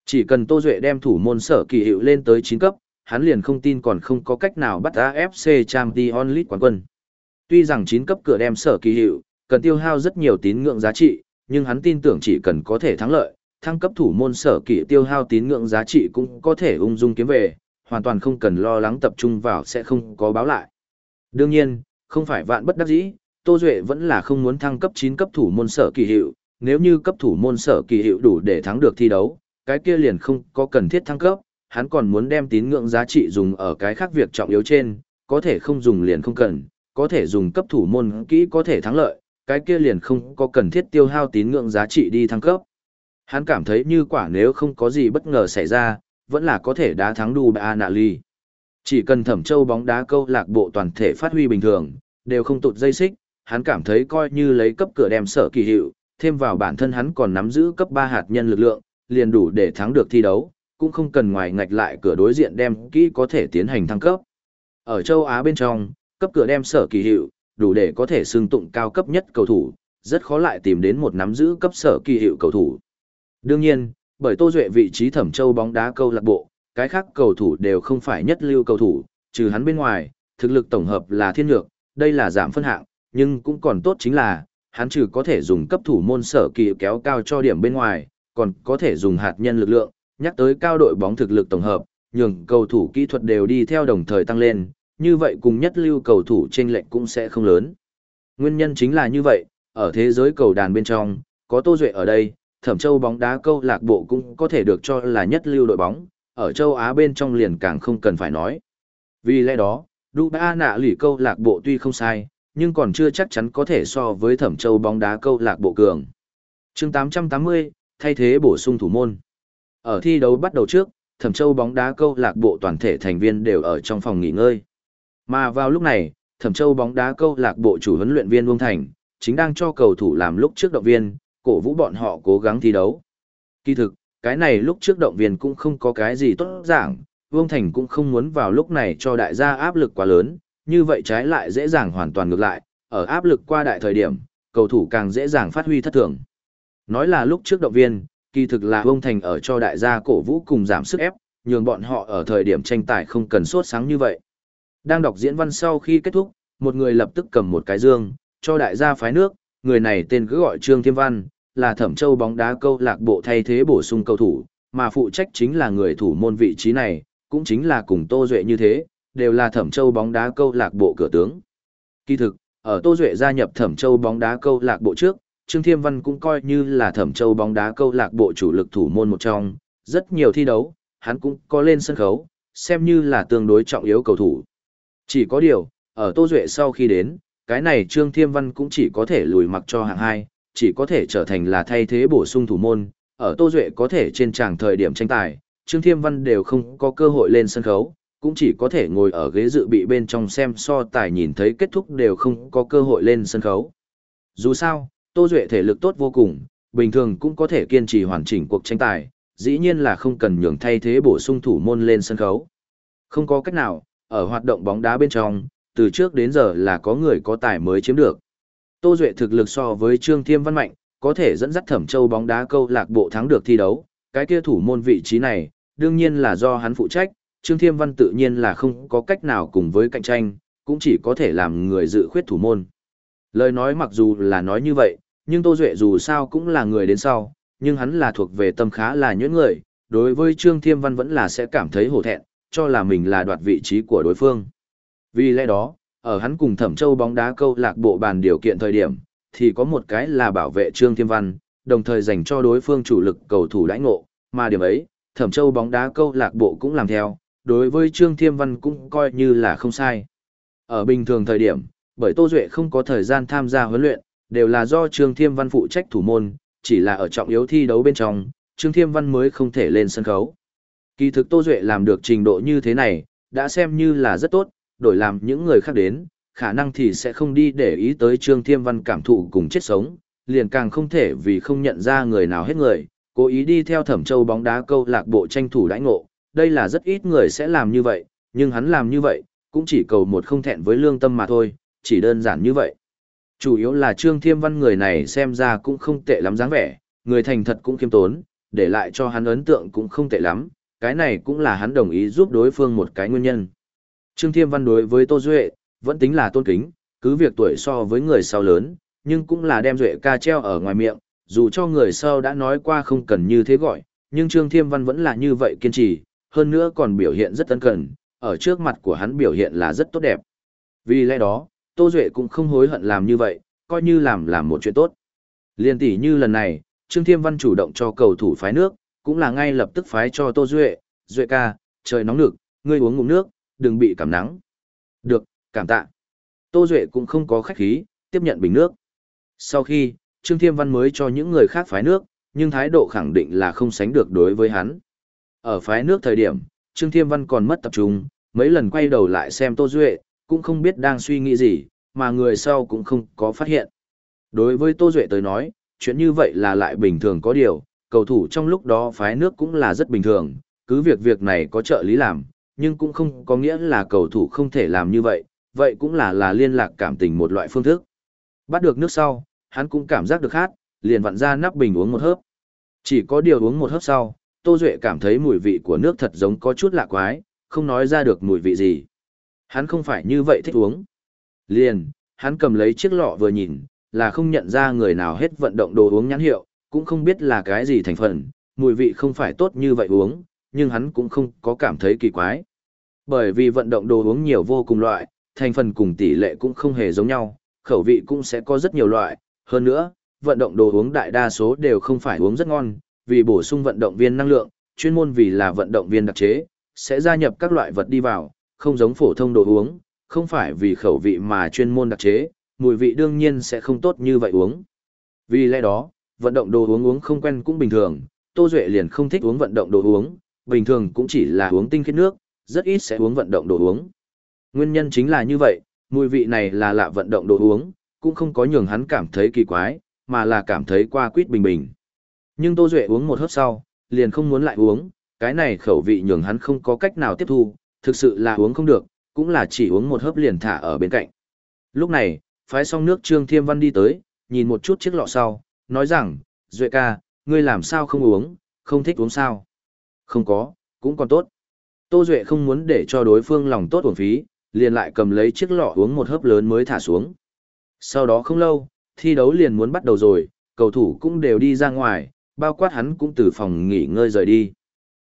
S1: Chỉ cần Tô Duệ đem thủ môn sở kỳ hiệu lên tới 9 cấp, hắn liền không tin còn không có cách nào bắt AFC Champions League quán quân. Tuy rằng 9 cấp cửa đem sở kỳ hiệu, cần tiêu hao rất nhiều tín ngưỡng giá trị, nhưng hắn tin tưởng chỉ cần có thể thắng lợi, thăng cấp thủ môn sở kỳ tiêu hao tín ngưỡng giá trị cũng có thể ung dung kiếm về, hoàn toàn không cần lo lắng tập trung vào sẽ không có báo lại. Đương nhiên, không phải vạn bất đắc dĩ, Tô Duệ vẫn là không muốn thăng cấp 9 cấp thủ môn sở kỳ hiệu, nếu như cấp thủ môn sở kỳ hiệu đủ để thắng được thi đấu, cái kia liền không có cần thiết thăng cấp, hắn còn muốn đem tín ngưỡng giá trị dùng ở cái khác việc trọng yếu trên, có thể không dùng liền không cần, có thể dùng cấp thủ môn kỹ có thể thắng lợi, cái kia liền không có cần thiết tiêu hao tín ngưỡng giá trị đi thăng cấp. Hắn cảm thấy như quả nếu không có gì bất ngờ xảy ra, vẫn là có thể đá thắng Dubai Nali. Chỉ cần thẩm châu bóng đá câu lạc bộ toàn thể phát huy bình thường, đều không tụt dây xích, hắn cảm thấy coi như lấy cấp cửa đem sở kỳ hiệu, thêm vào bản thân hắn còn nắm giữ cấp 3 hạt nhân lực lượng, liền đủ để thắng được thi đấu, cũng không cần ngoài ngạch lại cửa đối diện đem kỹ có thể tiến hành thăng cấp. Ở châu Á bên trong, cấp cửa đem sở kỳ hiệu, đủ để có thể xưng tụng cao cấp nhất cầu thủ, rất khó lại tìm đến một nắm giữ cấp sở kỳ hiệu cầu thủ. Đương nhiên, bởi Tô Duệ vị trí thẩm châu bóng đá câu lạc bộ, cái khác cầu thủ đều không phải nhất lưu cầu thủ, trừ hắn bên ngoài, thực lực tổng hợp là thiên lược, đây là giảm phân hạng, nhưng cũng còn tốt chính là, hắn trừ có thể dùng cấp thủ môn sở kỳ kéo cao cho điểm bên ngoài, còn có thể dùng hạt nhân lực lượng, nhắc tới cao đội bóng thực lực tổng hợp, nhường cầu thủ kỹ thuật đều đi theo đồng thời tăng lên, như vậy cùng nhất lưu cầu thủ trên lệnh cũng sẽ không lớn. Nguyên nhân chính là như vậy, ở thế giới cầu đàn bên trong, có Tô Duệ ở đây, Thẩm Châu bóng đá câu lạc bộ cũng có thể được cho là nhất lưu đội bóng, ở châu Á bên trong liền càng không cần phải nói. Vì lẽ đó, Dubai nạ lỷ câu lạc bộ tuy không sai, nhưng còn chưa chắc chắn có thể so với Thẩm Châu bóng đá câu lạc bộ cường. chương 880, thay thế bổ sung thủ môn. Ở thi đấu bắt đầu trước, Thẩm Châu bóng đá câu lạc bộ toàn thể thành viên đều ở trong phòng nghỉ ngơi. Mà vào lúc này, Thẩm Châu bóng đá câu lạc bộ chủ huấn luyện viên Vương Thành, chính đang cho cầu thủ làm lúc trước động viên, cổ vũ bọn họ cố gắng thi đấu. Kỳ thực, cái này lúc trước động viên cũng không có cái gì tốt giảng, Vương Thành cũng không muốn vào lúc này cho đại gia áp lực quá lớn, như vậy trái lại dễ dàng hoàn toàn ngược lại, ở áp lực qua đại thời điểm, cầu thủ càng dễ dàng phát huy thất thường. Nói là lúc trước động viên, kỳ thực là Vương Thành ở cho đại gia cổ vũ cùng giảm sức ép, nhường bọn họ ở thời điểm tranh tài không cần sốt sáng như vậy. Đang đọc diễn văn sau khi kết thúc, một người lập tức cầm một cái dương, cho đại gia phái nước, người này tên cứ gọi Trương Thiêm Văn, là thẩm châu bóng đá câu lạc bộ thay thế bổ sung cầu thủ, mà phụ trách chính là người thủ môn vị trí này, cũng chính là cùng Tô Duệ như thế, đều là thẩm châu bóng đá câu lạc bộ cửa tướng. Kỳ thực, ở Tô Duệ gia nhập thẩm châu bóng đá câu lạc bộ trước, Trương Thiêm Văn cũng coi như là thẩm châu bóng đá câu lạc bộ chủ lực thủ môn một trong, rất nhiều thi đấu, hắn cũng có lên sân khấu, xem như là tương đối trọng yếu cầu thủ. Chỉ có điều, ở Tô Duệ sau khi đến, cái này Trương Thiêm Văn cũng chỉ có thể lùi mặc cho hạng 2, chỉ có thể trở thành là thay thế bổ sung thủ môn, ở Tô Duệ có thể trên tràng thời điểm tranh tài, Trương Thiêm Văn đều không có cơ hội lên sân khấu, cũng chỉ có thể ngồi ở ghế dự bị bên trong xem so tài nhìn thấy kết thúc đều không có cơ hội lên sân khấu. Dù sao, Tô Duệ thể lực tốt vô cùng, bình thường cũng có thể kiên trì hoàn chỉnh cuộc tranh tài, dĩ nhiên là không cần nhường thay thế bổ sung thủ môn lên sân khấu. Không có cách nào, ở hoạt động bóng đá bên trong, từ trước đến giờ là có người có tài mới chiếm được. Tô Duệ thực lực so với Trương Thiêm Văn Mạnh, có thể dẫn dắt Thẩm Châu bóng đá câu lạc bộ thắng được thi đấu, cái kia thủ môn vị trí này, đương nhiên là do hắn phụ trách, Trương Thiêm Văn tự nhiên là không có cách nào cùng với cạnh tranh, cũng chỉ có thể làm người dự khuyết thủ môn. Lời nói mặc dù là nói như vậy, nhưng Tô Duệ dù sao cũng là người đến sau, nhưng hắn là thuộc về tâm khá là nhẫn người, đối với Trương Thiêm Văn vẫn là sẽ cảm thấy hổ thẹn, cho là mình là đoạt vị trí của đối phương. Vì lẽ đó, ở hắn cùng Thẩm Châu bóng đá câu lạc bộ bàn điều kiện thời điểm, thì có một cái là bảo vệ Trương Thiêm Văn, đồng thời dành cho đối phương chủ lực cầu thủ đãi ngộ, mà điểm ấy, Thẩm Châu bóng đá câu lạc bộ cũng làm theo, đối với Trương Thiêm Văn cũng coi như là không sai. Ở bình thường thời điểm, bởi Tô Duệ không có thời gian tham gia huấn luyện, đều là do Trương Thiêm Văn phụ trách thủ môn, chỉ là ở trọng yếu thi đấu bên trong, Trương Thiêm Văn mới không thể lên sân khấu. Kỳ thực Tô Duệ làm được trình độ như thế này, đã xem như là rất tốt, đổi làm những người khác đến, khả năng thì sẽ không đi để ý tới Trương Thiêm Văn cảm thụ cùng chết sống, liền càng không thể vì không nhận ra người nào hết người, cố ý đi theo thẩm châu bóng đá câu lạc bộ tranh thủ đãi ngộ, đây là rất ít người sẽ làm như vậy, nhưng hắn làm như vậy, cũng chỉ cầu một không thẹn với lương tâm mà thôi, chỉ đơn giản như vậy. Chủ yếu là Trương Thiêm Văn người này xem ra cũng không tệ lắm dáng vẻ, người thành thật cũng kiêm tốn, để lại cho hắn ấn tượng cũng không tệ lắm, cái này cũng là hắn đồng ý giúp đối phương một cái nguyên nhân. Trương Thiêm Văn đối với Tô Duệ, vẫn tính là tôn kính, cứ việc tuổi so với người sau lớn, nhưng cũng là đem Duệ ca treo ở ngoài miệng, dù cho người sau đã nói qua không cần như thế gọi, nhưng Trương Thiêm Văn vẫn là như vậy kiên trì, hơn nữa còn biểu hiện rất tân cần, ở trước mặt của hắn biểu hiện là rất tốt đẹp. Vì lẽ đó, Tô Duệ cũng không hối hận làm như vậy, coi như làm làm một chuyện tốt. Liên tỷ như lần này, Trương Thiêm Văn chủ động cho cầu thủ phái nước, cũng là ngay lập tức phái cho Tô Duệ, Duệ ca, trời nóng nực, ngươi uống ngụm nước, đừng bị cảm nắng. Được, cảm tạ. Tô Duệ cũng không có khách khí, tiếp nhận bình nước. Sau khi, Trương Thiêm Văn mới cho những người khác phái nước, nhưng thái độ khẳng định là không sánh được đối với hắn. Ở phái nước thời điểm, Trương Thiêm Văn còn mất tập trung, mấy lần quay đầu lại xem Tô Duệ, cũng không biết đang suy nghĩ gì, mà người sau cũng không có phát hiện. Đối với Tô Duệ tới nói, chuyện như vậy là lại bình thường có điều, cầu thủ trong lúc đó phái nước cũng là rất bình thường, cứ việc việc này có trợ lý làm, nhưng cũng không có nghĩa là cầu thủ không thể làm như vậy, vậy cũng là là liên lạc cảm tình một loại phương thức. Bắt được nước sau, hắn cũng cảm giác được khát, liền vặn ra nắp bình uống một hớp. Chỉ có điều uống một hớp sau, Tô Duệ cảm thấy mùi vị của nước thật giống có chút lạ quái, không nói ra được mùi vị gì. Hắn không phải như vậy thích uống. Liền, hắn cầm lấy chiếc lọ vừa nhìn, là không nhận ra người nào hết vận động đồ uống nhãn hiệu, cũng không biết là cái gì thành phần, mùi vị không phải tốt như vậy uống, nhưng hắn cũng không có cảm thấy kỳ quái. Bởi vì vận động đồ uống nhiều vô cùng loại, thành phần cùng tỷ lệ cũng không hề giống nhau, khẩu vị cũng sẽ có rất nhiều loại, hơn nữa, vận động đồ uống đại đa số đều không phải uống rất ngon, vì bổ sung vận động viên năng lượng, chuyên môn vì là vận động viên đặc chế, sẽ gia nhập các loại vật đi vào, không giống phổ thông đồ uống, không phải vì khẩu vị mà chuyên môn đặc chế, mùi vị đương nhiên sẽ không tốt như vậy uống. Vì lẽ đó, vận động đồ uống uống không quen cũng bình thường, Tô Duệ liền không thích uống vận động đồ uống, bình thường cũng chỉ là uống tinh khiết nước, rất ít sẽ uống vận động đồ uống. Nguyên nhân chính là như vậy, mùi vị này là lạ vận động đồ uống, cũng không có nhường hắn cảm thấy kỳ quái, mà là cảm thấy qua quýt bình bình. Nhưng Tô Duệ uống một hớp sau, liền không muốn lại uống, cái này khẩu vị nhường hắn không có cách nào tiếp thu, thực sự là uống không được, cũng là chỉ uống một hớp liền thả ở bên cạnh. Lúc này, phái xong nước Trương Thiêm Văn đi tới, nhìn một chút chiếc lọ sau, nói rằng, Duệ ca, ngươi làm sao không uống, không thích uống sao? Không có, cũng còn tốt. Tô Duệ không muốn để cho đối phương lòng tốt uổng phí, liền lại cầm lấy chiếc lọ uống một hớp lớn mới thả xuống. Sau đó không lâu, thi đấu liền muốn bắt đầu rồi, cầu thủ cũng đều đi ra ngoài, bao quát hắn cũng từ phòng nghỉ ngơi rời đi.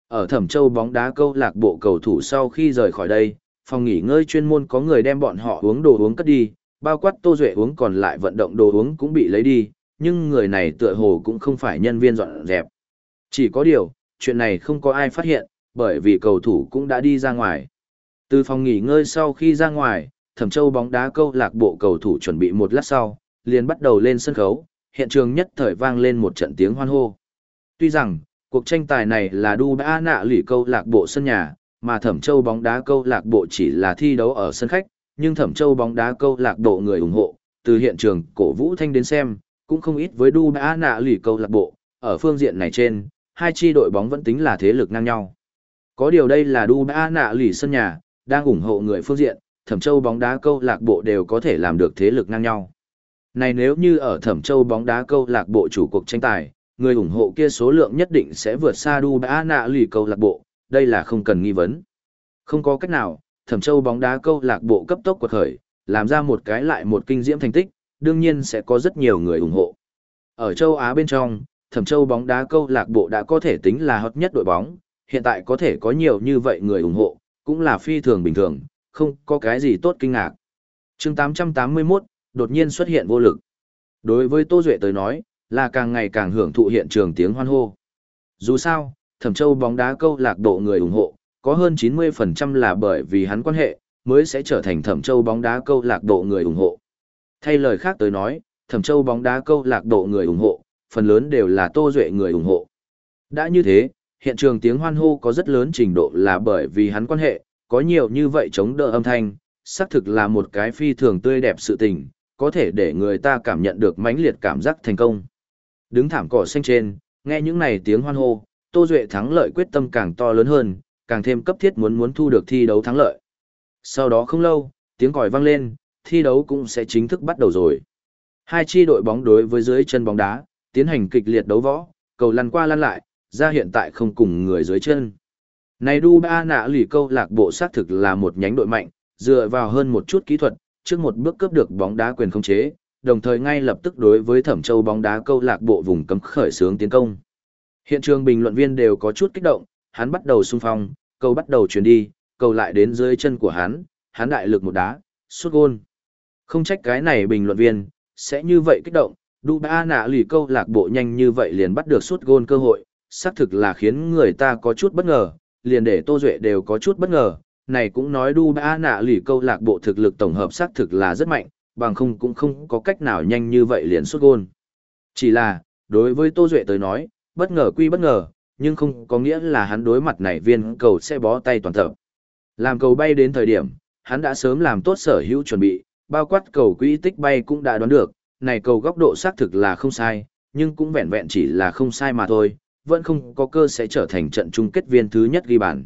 S1: Ở Thẩm Châu bóng đá câu lạc bộ cầu thủ sau khi rời khỏi đây, phòng nghỉ ngơi chuyên môn có người đem bọn họ uống đồ uống cất đi, bao quát Tô Duệ uống còn lại vận động đồ uống cũng bị lấy đi, nhưng người này tựa hồ cũng không phải nhân viên dọn dẹp. Chỉ có điều, chuyện này không có ai phát hiện, bởi vì cầu thủ cũng đã đi ra ngoài. Từ phòng nghỉ ngơi sau khi ra ngoài, Thẩm Châu bóng đá câu lạc bộ cầu thủ chuẩn bị một lát sau, liền bắt đầu lên sân khấu, hiện trường nhất thời vang lên một trận tiếng hoan hô. Tuy rằng, cuộc tranh tài này là đu bã nạ lỷ câu lạc bộ sân nhà, mà Thẩm Châu bóng đá câu lạc bộ chỉ là thi đấu ở sân khách, nhưng Thẩm Châu bóng đá câu lạc bộ người ủng hộ, từ hiện trường cổ vũ thanh đến xem, cũng không ít với đu bã nạ lỷ câu lạc bộ, ở phương diện này trên, hai chi đội bóng vẫn tính là thế lực ngang nhau. Có điều đây là đu bã nạ lỷ sân nhà, đang ủng hộ người phương diện, Thẩm Châu bóng đá câu lạc bộ đều có thể làm được thế lực ngang nhau. Này nếu như ở Thẩm Châu bóng đá câu lạc bộ chủ cuộc tranh tài, người ủng hộ kia số lượng nhất định sẽ vượt xa đu bã nạ lì câu lạc bộ, đây là không cần nghi vấn. Không có cách nào, Thẩm Châu bóng đá câu lạc bộ cấp tốc quật khởi, làm ra một cái lại một kinh diễm thành tích, đương nhiên sẽ có rất nhiều người ủng hộ. Ở châu Á bên trong, Thẩm Châu bóng đá câu lạc bộ đã có thể tính là hot nhất đội bóng, hiện tại có thể có nhiều như vậy người ủng hộ, cũng là phi thường bình thường, không có cái gì tốt kinh ngạc. chương 881, đột nhiên xuất hiện vô lực. Đối với Tô Duệ tới nói, là càng ngày càng hưởng thụ hiện trường tiếng hoan hô. Dù sao, Thẩm Châu bóng đá câu lạc độ người ủng hộ, có hơn 90% là bởi vì hắn quan hệ, mới sẽ trở thành Thẩm Châu bóng đá câu lạc độ người ủng hộ. Thay lời khác tới nói, Thẩm Châu bóng đá câu lạc độ người ủng hộ, phần lớn đều là Tô Duệ người ủng hộ. Đã như thế, hiện trường tiếng hoan hô có rất lớn trình độ là bởi vì hắn quan hệ, có nhiều như vậy chống đỡ âm thanh, xác thực là một cái phi thường tươi đẹp sự tình, có thể để người ta cảm nhận được mãnh liệt cảm giác thành công. Đứng thảm cỏ xanh trên, nghe những này tiếng hoan hô, Tô Duệ thắng lợi quyết tâm càng to lớn hơn, càng thêm cấp thiết muốn muốn thu được thi đấu thắng lợi. Sau đó không lâu, tiếng còi vang lên, thi đấu cũng sẽ chính thức bắt đầu rồi. Hai chi đội bóng đối với dưới chân bóng đá, tiến hành kịch liệt đấu võ, cầu lăn qua lăn lại, ra hiện tại không cùng người dưới chân. Này du ba nạ lì câu lạc bộ xác thực là một nhánh đội mạnh, dựa vào hơn một chút kỹ thuật, trước một bước cướp được bóng đá quyền không chế, đồng thời ngay lập tức đối với Thẩm Châu bóng đá câu lạc bộ vùng cấm khởi xướng tiến công. Hiện trường bình luận viên đều có chút kích động, hắn bắt đầu xung phong, cầu bắt đầu chuyển đi, cầu lại đến dưới chân của hắn, hắn đại lực một đá, sút gôn. Không trách cái này bình luận viên, sẽ như vậy kích động, đu ba nạ lì câu lạc bộ nhanh như vậy liền bắt được sút gôn cơ hội, xác thực là khiến người ta có chút bất ngờ, liền để Tô Duệ đều có chút bất ngờ, này cũng nói đu ba nạ lì câu lạc bộ thực lực tổng hợp xác thực là rất mạnh, bằng không cũng không có cách nào nhanh như vậy liền xuất gôn. Chỉ là, đối với Tô Duệ tới nói, bất ngờ quy bất ngờ, nhưng không có nghĩa là hắn đối mặt này viên cầu sẽ bó tay toàn tập. Làm cầu bay đến thời điểm, hắn đã sớm làm tốt sở hữu chuẩn bị, bao quát cầu quỹ tích bay cũng đã đoán được, này cầu góc độ xác thực là không sai, nhưng cũng vẹn vẹn chỉ là không sai mà thôi, vẫn không có cơ sẽ trở thành trận chung kết viên thứ nhất ghi bàn.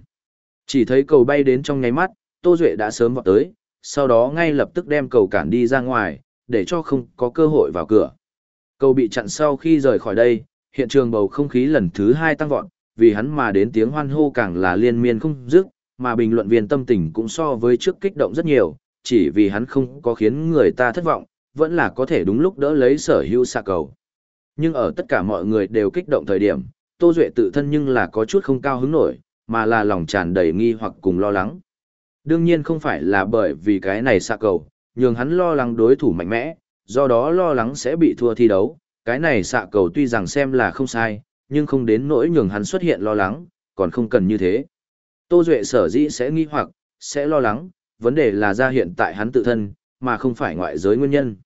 S1: Chỉ thấy cầu bay đến trong nháy mắt, Tô Duệ đã sớm vào tới, sau đó ngay lập tức đem cầu cản đi ra ngoài, để cho không có cơ hội vào cửa. Cầu bị chặn sau khi rời khỏi đây, hiện trường bầu không khí lần thứ hai tăng vọt, vì hắn mà đến tiếng hoan hô càng là liên miên không dứt, mà bình luận viên tâm tình cũng so với trước kích động rất nhiều, chỉ vì hắn không có khiến người ta thất vọng, vẫn là có thể đúng lúc đỡ lấy sở hữu xạ cầu. Nhưng ở tất cả mọi người đều kích động thời điểm, Tô Duệ tự thân nhưng là có chút không cao hứng nổi, mà là lòng tràn đầy nghi hoặc cùng lo lắng. Đương nhiên không phải là bởi vì cái này xạ cầu, nhường hắn lo lắng đối thủ mạnh mẽ, do đó lo lắng sẽ bị thua thi đấu. Cái này xạ cầu tuy rằng xem là không sai, nhưng không đến nỗi nhường hắn xuất hiện lo lắng, còn không cần như thế. Tô Duệ sở dĩ sẽ nghi hoặc, sẽ lo lắng, vấn đề là ra hiện tại hắn tự thân, mà không phải ngoại giới nguyên nhân.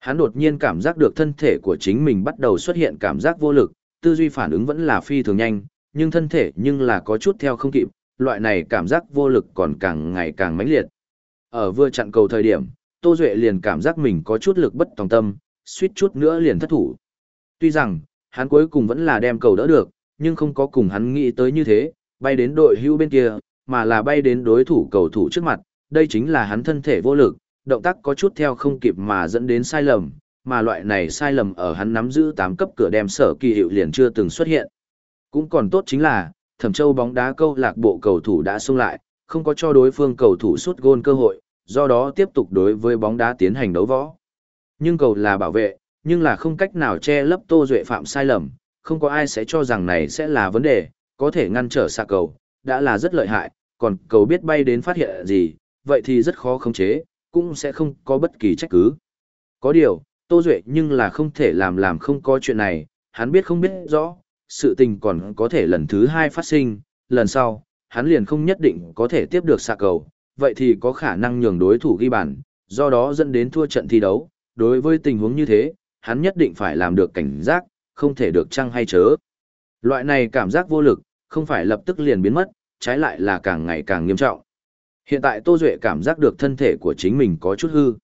S1: Hắn đột nhiên cảm giác được thân thể của chính mình bắt đầu xuất hiện cảm giác vô lực, tư duy phản ứng vẫn là phi thường nhanh, nhưng thân thể nhưng là có chút theo không kịp, loại này cảm giác vô lực còn càng ngày càng mãnh liệt. Ở vừa chặn cầu thời điểm, Tô Duệ liền cảm giác mình có chút lực bất tòng tâm, suýt chút nữa liền thất thủ. Tuy rằng, hắn cuối cùng vẫn là đem cầu đỡ được, nhưng không có cùng hắn nghĩ tới như thế, bay đến đội hưu bên kia, mà là bay đến đối thủ cầu thủ trước mặt, đây chính là hắn thân thể vô lực, động tác có chút theo không kịp mà dẫn đến sai lầm, mà loại này sai lầm ở hắn nắm giữ 8 cấp cửa đem sở kỳ hiệu liền chưa từng xuất hiện. Cũng còn tốt chính là, thẩm châu bóng đá câu lạc bộ cầu thủ đã xung lại, không có cho đối phương cầu thủ sút gôn cơ hội, do đó tiếp tục đối với bóng đá tiến hành đấu võ. Nhưng cầu là bảo vệ, nhưng là không cách nào che lấp Tô Duệ phạm sai lầm, không có ai sẽ cho rằng này sẽ là vấn đề, có thể ngăn trở xa cầu, đã là rất lợi hại, còn cầu biết bay đến phát hiện gì, vậy thì rất khó khống chế, cũng sẽ không có bất kỳ trách cứ. Có điều, Tô Duệ nhưng là không thể làm làm không có chuyện này, hắn biết không biết rõ, sự tình còn có thể lần thứ hai phát sinh, lần sau, hắn liền không nhất định có thể tiếp được xạ cầu, vậy thì có khả năng nhường đối thủ ghi bàn, do đó dẫn đến thua trận thi đấu. Đối với tình huống như thế, hắn nhất định phải làm được cảnh giác, không thể được trăng hay chớ. Loại này cảm giác vô lực, không phải lập tức liền biến mất, trái lại là càng ngày càng nghiêm trọng. Hiện tại Tô Duệ cảm giác được thân thể của chính mình có chút hư.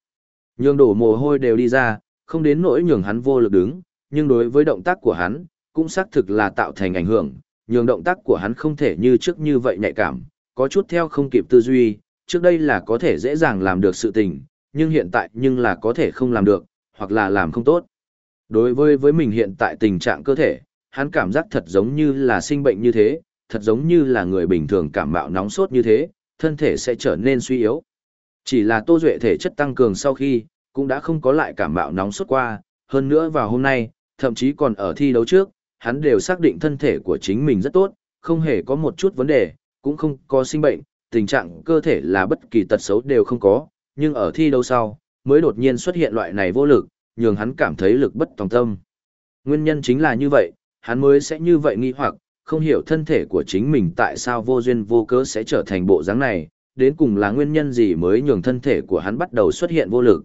S1: Nhường đổ mồ hôi đều đi ra, không đến nỗi nhường hắn vô lực đứng, nhưng đối với động tác của hắn, cũng xác thực là tạo thành ảnh hưởng, nhường động tác của hắn không thể như trước như vậy nhạy cảm, có chút theo không kịp tư duy, trước đây là có thể dễ dàng làm được sự tình, nhưng hiện tại nhưng là có thể không làm được, hoặc là làm không tốt. Đối với với mình hiện tại tình trạng cơ thể, hắn cảm giác thật giống như là sinh bệnh như thế, thật giống như là người bình thường cảm mạo nóng sốt như thế, thân thể sẽ trở nên suy yếu. Chỉ là Tô Duệ thể chất tăng cường sau khi, cũng đã không có lại cảm mạo nóng sốt qua, hơn nữa vào hôm nay, thậm chí còn ở thi đấu trước, hắn đều xác định thân thể của chính mình rất tốt, không hề có một chút vấn đề, cũng không có sinh bệnh, tình trạng cơ thể là bất kỳ tật xấu đều không có, nhưng ở thi đấu sau, mới đột nhiên xuất hiện loại này vô lực, nhường hắn cảm thấy lực bất tòng tâm. Nguyên nhân chính là như vậy, hắn mới sẽ như vậy nghi hoặc, không hiểu thân thể của chính mình tại sao vô duyên vô cớ sẽ trở thành bộ dáng này, đến cùng là nguyên nhân gì mới nhường thân thể của hắn bắt đầu xuất hiện vô lực.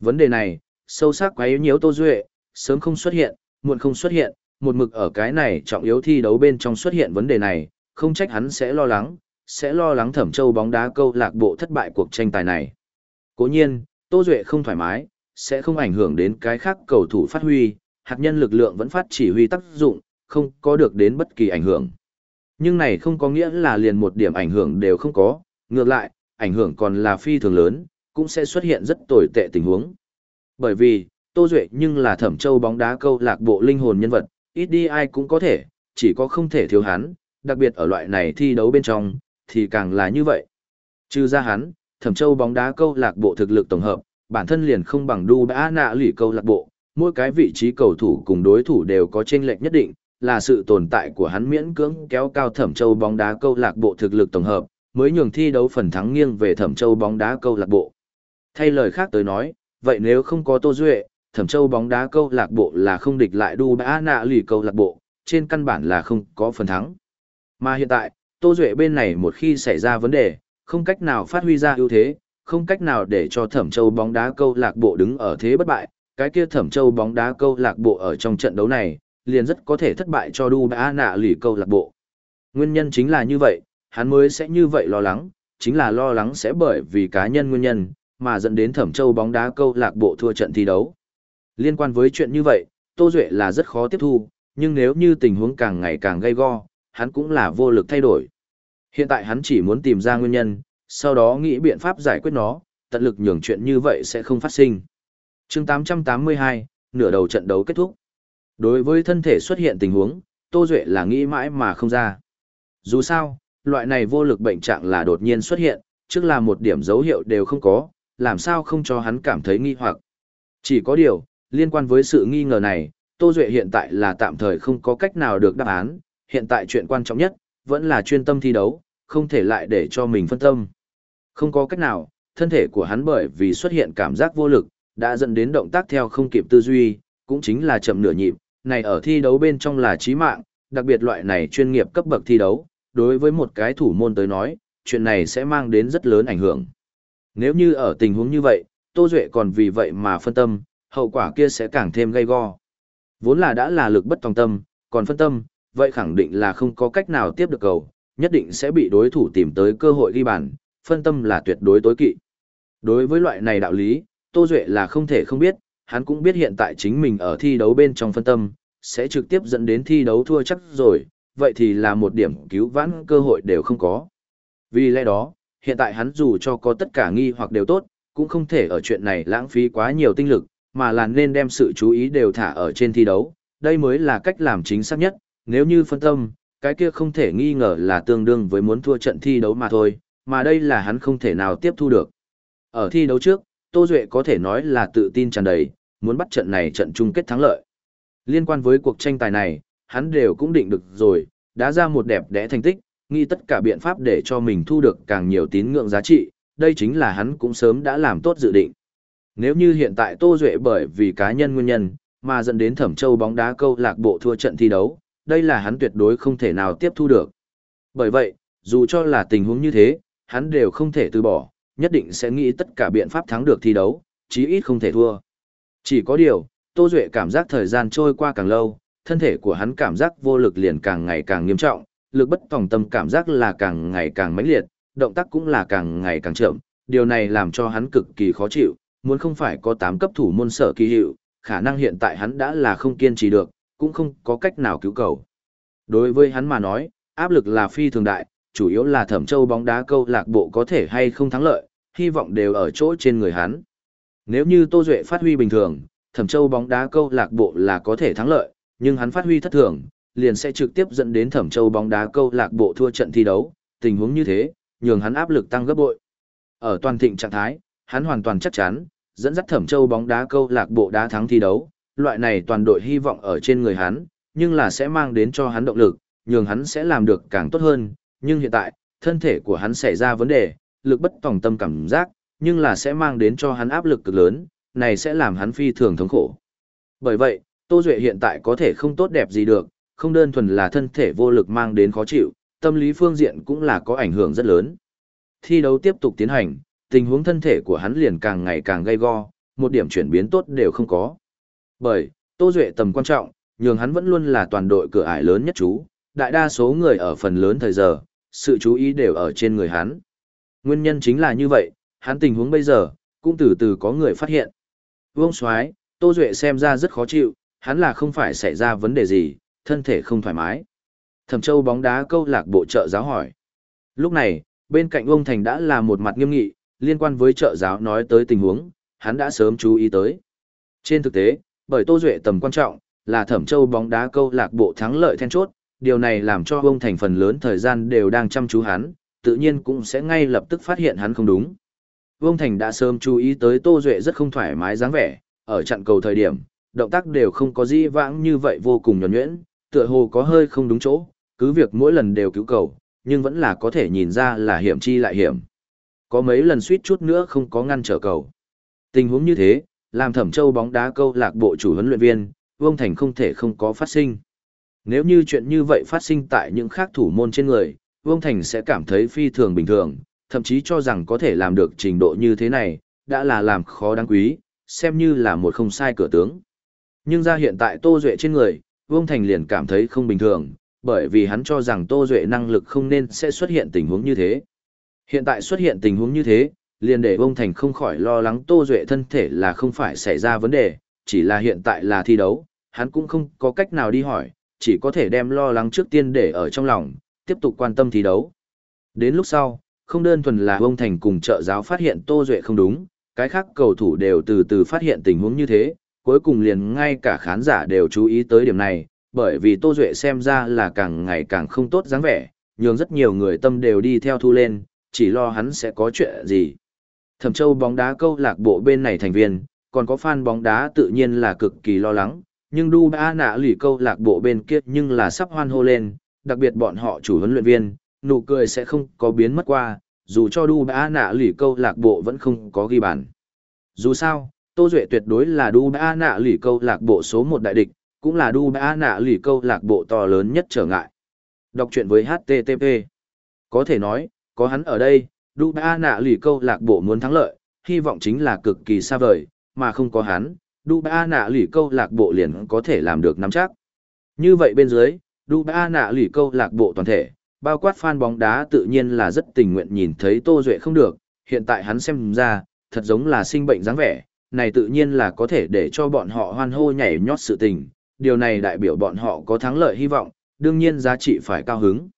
S1: Vấn đề này, sâu sắc quá yếu nhiễu Tô Duệ, sớm không xuất hiện, muộn không xuất hiện, một mực ở cái này trọng yếu thi đấu bên trong xuất hiện vấn đề này, không trách hắn sẽ lo lắng, sẽ lo lắng thẩm châu bóng đá câu lạc bộ thất bại cuộc tranh tài này. Cố nhiên, Tô Duệ không thoải mái, sẽ không ảnh hưởng đến cái khác cầu thủ phát huy, hạt nhân lực lượng vẫn phát chỉ huy tác dụng, không có được đến bất kỳ ảnh hưởng. Nhưng này không có nghĩa là liền một điểm ảnh hưởng đều không có, ngược lại, ảnh hưởng còn là phi thường lớn, cũng sẽ xuất hiện rất tồi tệ tình huống. Bởi vì, Tô Duệ nhưng là thẩm châu bóng đá câu lạc bộ linh hồn nhân vật, ít đi ai cũng có thể, chỉ có không thể thiếu hắn, đặc biệt ở loại này thi đấu bên trong, thì càng là như vậy. Trừ ra hắn, thẩm châu bóng đá câu lạc bộ thực lực tổng hợp, bản thân liền không bằng đu bã nạ lỷ câu lạc bộ, mỗi cái vị trí cầu thủ cùng đối thủ đều có chênh lệch nhất định, là sự tồn tại của hắn miễn cưỡng kéo cao Thẩm Châu bóng đá câu lạc bộ thực lực tổng hợp, mới nhường thi đấu phần thắng nghiêng về Thẩm Châu bóng đá câu lạc bộ. Thay lời khác tới nói, vậy nếu không có Tô Duệ, Thẩm Châu bóng đá câu lạc bộ là không địch lại đu bã nạ lì câu lạc bộ, trên căn bản là không có phần thắng. Mà hiện tại, Tô Duệ bên này một khi xảy ra vấn đề, không cách nào phát huy ra ưu thế, không cách nào để cho Thẩm Châu bóng đá câu lạc bộ đứng ở thế bất bại, cái kia Thẩm Châu bóng đá câu lạc bộ ở trong trận đấu này, liền rất có thể thất bại cho đu bã nạ lì câu lạc bộ. Nguyên nhân chính là như vậy, hắn mới sẽ như vậy lo lắng, chính là lo lắng sẽ bởi vì cá nhân nguyên nhân, mà dẫn đến Thẩm Châu bóng đá câu lạc bộ thua trận thi đấu. Liên quan với chuyện như vậy, Tô Duệ là rất khó tiếp thu, nhưng nếu như tình huống càng ngày càng gay go, hắn cũng là vô lực thay đổi. Hiện tại hắn chỉ muốn tìm ra nguyên nhân, sau đó nghĩ biện pháp giải quyết nó, tận lực nhường chuyện như vậy sẽ không phát sinh. chương 882, nửa đầu trận đấu kết thúc. Đối với thân thể xuất hiện tình huống, Tô Duệ là nghĩ mãi mà không ra. Dù sao, loại này vô lực bệnh trạng là đột nhiên xuất hiện, trước là một điểm dấu hiệu đều không có, làm sao không cho hắn cảm thấy nghi hoặc. Chỉ có điều, liên quan với sự nghi ngờ này, Tô Duệ hiện tại là tạm thời không có cách nào được đáp án, hiện tại chuyện quan trọng nhất, vẫn là chuyên tâm thi đấu, không thể lại để cho mình phân tâm. Không có cách nào, thân thể của hắn bởi vì xuất hiện cảm giác vô lực, đã dẫn đến động tác theo không kịp tư duy, cũng chính là chậm nửa nhịp, này ở thi đấu bên trong là chí mạng, đặc biệt loại này chuyên nghiệp cấp bậc thi đấu, đối với một cái thủ môn tới nói, chuyện này sẽ mang đến rất lớn ảnh hưởng. Nếu như ở tình huống như vậy, Tô Duệ còn vì vậy mà phân tâm, hậu quả kia sẽ càng thêm gây go. Vốn là đã là lực bất tòng tâm, còn phân tâm, vậy khẳng định là không có cách nào tiếp được cầu, nhất định sẽ bị đối thủ tìm tới cơ hội ghi bàn, phân tâm là tuyệt đối tối kỵ. Đối với loại này đạo lý, Tô Duệ là không thể không biết, hắn cũng biết hiện tại chính mình ở thi đấu bên trong phân tâm, sẽ trực tiếp dẫn đến thi đấu thua chắc rồi, vậy thì là một điểm cứu vãn cơ hội đều không có. Vì lẽ đó, hiện tại hắn dù cho có tất cả nghi hoặc đều tốt, cũng không thể ở chuyện này lãng phí quá nhiều tinh lực, mà là nên đem sự chú ý đều thả ở trên thi đấu, đây mới là cách làm chính xác nhất, nếu như phân tâm, cái kia không thể nghi ngờ là tương đương với muốn thua trận thi đấu mà thôi, mà đây là hắn không thể nào tiếp thu được. Ở thi đấu trước, Tô Duệ có thể nói là tự tin tràn đầy, muốn bắt trận này trận chung kết thắng lợi. Liên quan với cuộc tranh tài này, hắn đều cũng định được rồi, đã ra một đẹp đẽ thành tích, nghĩ tất cả biện pháp để cho mình thu được càng nhiều tín ngưỡng giá trị, đây chính là hắn cũng sớm đã làm tốt dự định. Nếu như hiện tại Tô Duệ bởi vì cá nhân nguyên nhân, mà dẫn đến Thẩm Châu bóng đá câu lạc bộ thua trận thi đấu, đây là hắn tuyệt đối không thể nào tiếp thu được. Bởi vậy, dù cho là tình huống như thế, hắn đều không thể từ bỏ, nhất định sẽ nghĩ tất cả biện pháp thắng được thi đấu, chí ít không thể thua. Chỉ có điều, Tô Duệ cảm giác thời gian trôi qua càng lâu, thân thể của hắn cảm giác vô lực liền càng ngày càng nghiêm trọng, lực bất tòng tâm cảm giác là càng ngày càng mãnh liệt, động tác cũng là càng ngày càng chậm, điều này làm cho hắn cực kỳ khó chịu, muốn không phải có 8 cấp thủ môn sở kỳ hiệu, khả năng hiện tại hắn đã là không kiên trì được, cũng không có cách nào cứu cầu. Đối với hắn mà nói, áp lực là phi thường đại, chủ yếu là thẩm châu bóng đá câu lạc bộ có thể hay không thắng lợi, hy vọng đều ở chỗ trên người hắn. Nếu như Tô Duệ phát huy bình thường, thẩm châu bóng đá câu lạc bộ là có thể thắng lợi, nhưng hắn phát huy thất thường, liền sẽ trực tiếp dẫn đến thẩm châu bóng đá câu lạc bộ thua trận thi đấu, tình huống như thế, nhường hắn áp lực tăng gấp bội. Ở toàn thịnh trạng thái, hắn hoàn toàn chắc chắn, dẫn dắt thẩm châu bóng đá câu lạc bộ đá thắng thi đấu, loại này toàn đội hy vọng ở trên người hắn, nhưng là sẽ mang đến cho hắn động lực, nhường hắn sẽ làm được càng tốt hơn, nhưng hiện tại, thân thể của hắn xảy ra vấn đề, lực bất tòng tâm cảm giác, nhưng là sẽ mang đến cho hắn áp lực cực lớn, này sẽ làm hắn phi thường thống khổ. Bởi vậy, Tô Duệ hiện tại có thể không tốt đẹp gì được, không đơn thuần là thân thể vô lực mang đến khó chịu, tâm lý phương diện cũng là có ảnh hưởng rất lớn. Thi đấu tiếp tục tiến hành, tình huống thân thể của hắn liền càng ngày càng gay go, một điểm chuyển biến tốt đều không có. Bởi, Tô Duệ tầm quan trọng, nhường hắn vẫn luôn là toàn đội cửa ải lớn nhất chú, đại đa số người ở phần lớn thời giờ, sự chú ý đều ở trên người hắn. Nguyên nhân chính là như vậy, hắn tình huống bây giờ, cũng từ từ có người phát hiện. Vương Soái, Tô Duệ xem ra rất khó chịu, hắn là không phải xảy ra vấn đề gì, thân thể không thoải mái. Thẩm Châu bóng đá câu lạc bộ trợ giáo hỏi. Lúc này, bên cạnh ông Thành đã là một mặt nghiêm nghị, liên quan với trợ giáo nói tới tình huống, hắn đã sớm chú ý tới. Trên thực tế, bởi Tô Duệ tầm quan trọng, là Thẩm Châu bóng đá câu lạc bộ thắng lợi then chốt, điều này làm cho ông Thành phần lớn thời gian đều đang chăm chú hắn, tự nhiên cũng sẽ ngay lập tức phát hiện hắn không đúng. Vương Thành đã sớm chú ý tới Tô Duệ rất không thoải mái dáng vẻ, ở trận cầu thời điểm, động tác đều không có gì vãng như vậy vô cùng nhuẩn nhuyễn, tựa hồ có hơi không đúng chỗ, cứ việc mỗi lần đều cứu cầu, nhưng vẫn là có thể nhìn ra là hiểm chi lại hiểm. Có mấy lần suýt chút nữa không có ngăn trở cầu. Tình huống như thế, làm thẩm châu bóng đá câu lạc bộ chủ huấn luyện viên, Vương Thành không thể không có phát sinh. Nếu như chuyện như vậy phát sinh tại những khác thủ môn trên người, Vương Thành sẽ cảm thấy phi thường bình thường, thậm chí cho rằng có thể làm được trình độ như thế này, đã là làm khó đáng quý, xem như là một không sai cửa tướng. Nhưng ra hiện tại Tô Duệ trên người, Vương Thành liền cảm thấy không bình thường, bởi vì hắn cho rằng Tô Duệ năng lực không nên sẽ xuất hiện tình huống như thế. Hiện tại xuất hiện tình huống như thế, liền để Vông Thành không khỏi lo lắng Tô Duệ thân thể là không phải xảy ra vấn đề, chỉ là hiện tại là thi đấu, hắn cũng không có cách nào đi hỏi, chỉ có thể đem lo lắng trước tiên để ở trong lòng, tiếp tục quan tâm thi đấu. Đến lúc sau, không đơn thuần là Vông Thành cùng trợ giáo phát hiện Tô Duệ không đúng, cái khác cầu thủ đều từ từ phát hiện tình huống như thế, cuối cùng liền ngay cả khán giả đều chú ý tới điểm này, bởi vì Tô Duệ xem ra là càng ngày càng không tốt dáng vẻ, nhường rất nhiều người tâm đều đi theo thu lên, chỉ lo hắn sẽ có chuyện gì. Thẩm Châu bóng đá câu lạc bộ bên này thành viên, còn có fan bóng đá tự nhiên là cực kỳ lo lắng, nhưng đu ba nạ lì câu lạc bộ bên kia nhưng là sắp hoan hô lên, đặc biệt bọn họ chủ huấn luyện viên, nụ cười sẽ không có biến mất qua, dù cho đu ba nạ lì câu lạc bộ vẫn không có ghi bàn. Dù sao, Tô Duệ tuyệt đối là đu ba nạ lì câu lạc bộ số một đại địch, cũng là đu ba nạ lì câu lạc bộ to lớn nhất trở ngại. Đọc chuyện với HTTP. Có thể nói, có hắn ở đây, đu ba nạ lì câu lạc bộ muốn thắng lợi, hy vọng chính là cực kỳ xa vời, mà không có hắn, đu ba nạ lì câu lạc bộ liền có thể làm được nắm chắc. Như vậy bên dưới, đu ba nạ lì câu lạc bộ toàn thể, bao quát fan bóng đá tự nhiên là rất tình nguyện nhìn thấy Tô Duệ không được, hiện tại hắn xem ra, thật giống là sinh bệnh dáng vẻ, này tự nhiên là có thể để cho bọn họ hoan hô nhảy nhót sự tình, điều này đại biểu bọn họ có thắng lợi hy vọng, đương nhiên giá trị phải cao hứng.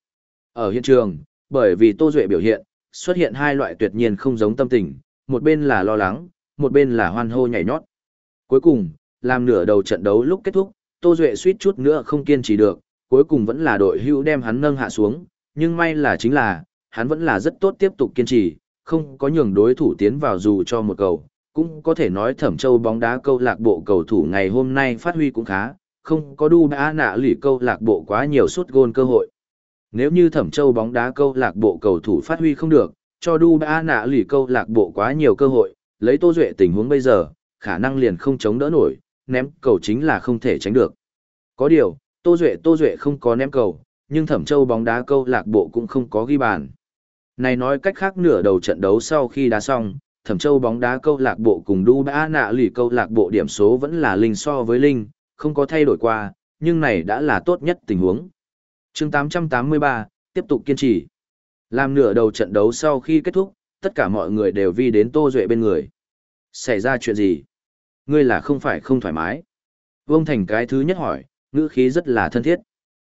S1: Ở hiện trường, bởi vì Tô Duệ biểu hiện, xuất hiện hai loại tuyệt nhiên không giống tâm tình, một bên là lo lắng, một bên là hoan hô nhảy nhót. Cuối cùng, làm nửa đầu trận đấu lúc kết thúc, Tô Duệ suýt chút nữa không kiên trì được, cuối cùng vẫn là đội hữu đem hắn nâng hạ xuống, nhưng may là chính là, hắn vẫn là rất tốt tiếp tục kiên trì, không có nhường đối thủ tiến vào dù cho một cầu, cũng có thể nói thẩm châu bóng đá câu lạc bộ cầu thủ ngày hôm nay phát huy cũng khá, không có đu bã nạ lỉ câu lạc bộ quá nhiều suốt gôn cơ hội. Nếu như thẩm châu bóng đá câu lạc bộ cầu thủ phát huy không được, cho đu bã nạ lì câu lạc bộ quá nhiều cơ hội, lấy tô duệ tình huống bây giờ, khả năng liền không chống đỡ nổi, ném cầu chính là không thể tránh được. Có điều, tô duệ tô duệ không có ném cầu, nhưng thẩm châu bóng đá câu lạc bộ cũng không có ghi bàn. Này nói cách khác nửa đầu trận đấu sau khi đá xong, thẩm châu bóng đá câu lạc bộ cùng đu bã nạ lì câu lạc bộ điểm số vẫn là linh so với linh, không có thay đổi qua, nhưng này đã là tốt nhất tình huống chương 883, tiếp tục kiên trì. Làm nửa đầu trận đấu sau khi kết thúc, tất cả mọi người đều vi đến Tô Duệ bên người. Xảy ra chuyện gì? Ngươi là không phải không thoải mái. Vương Thành cái thứ nhất hỏi, ngữ khí rất là thân thiết.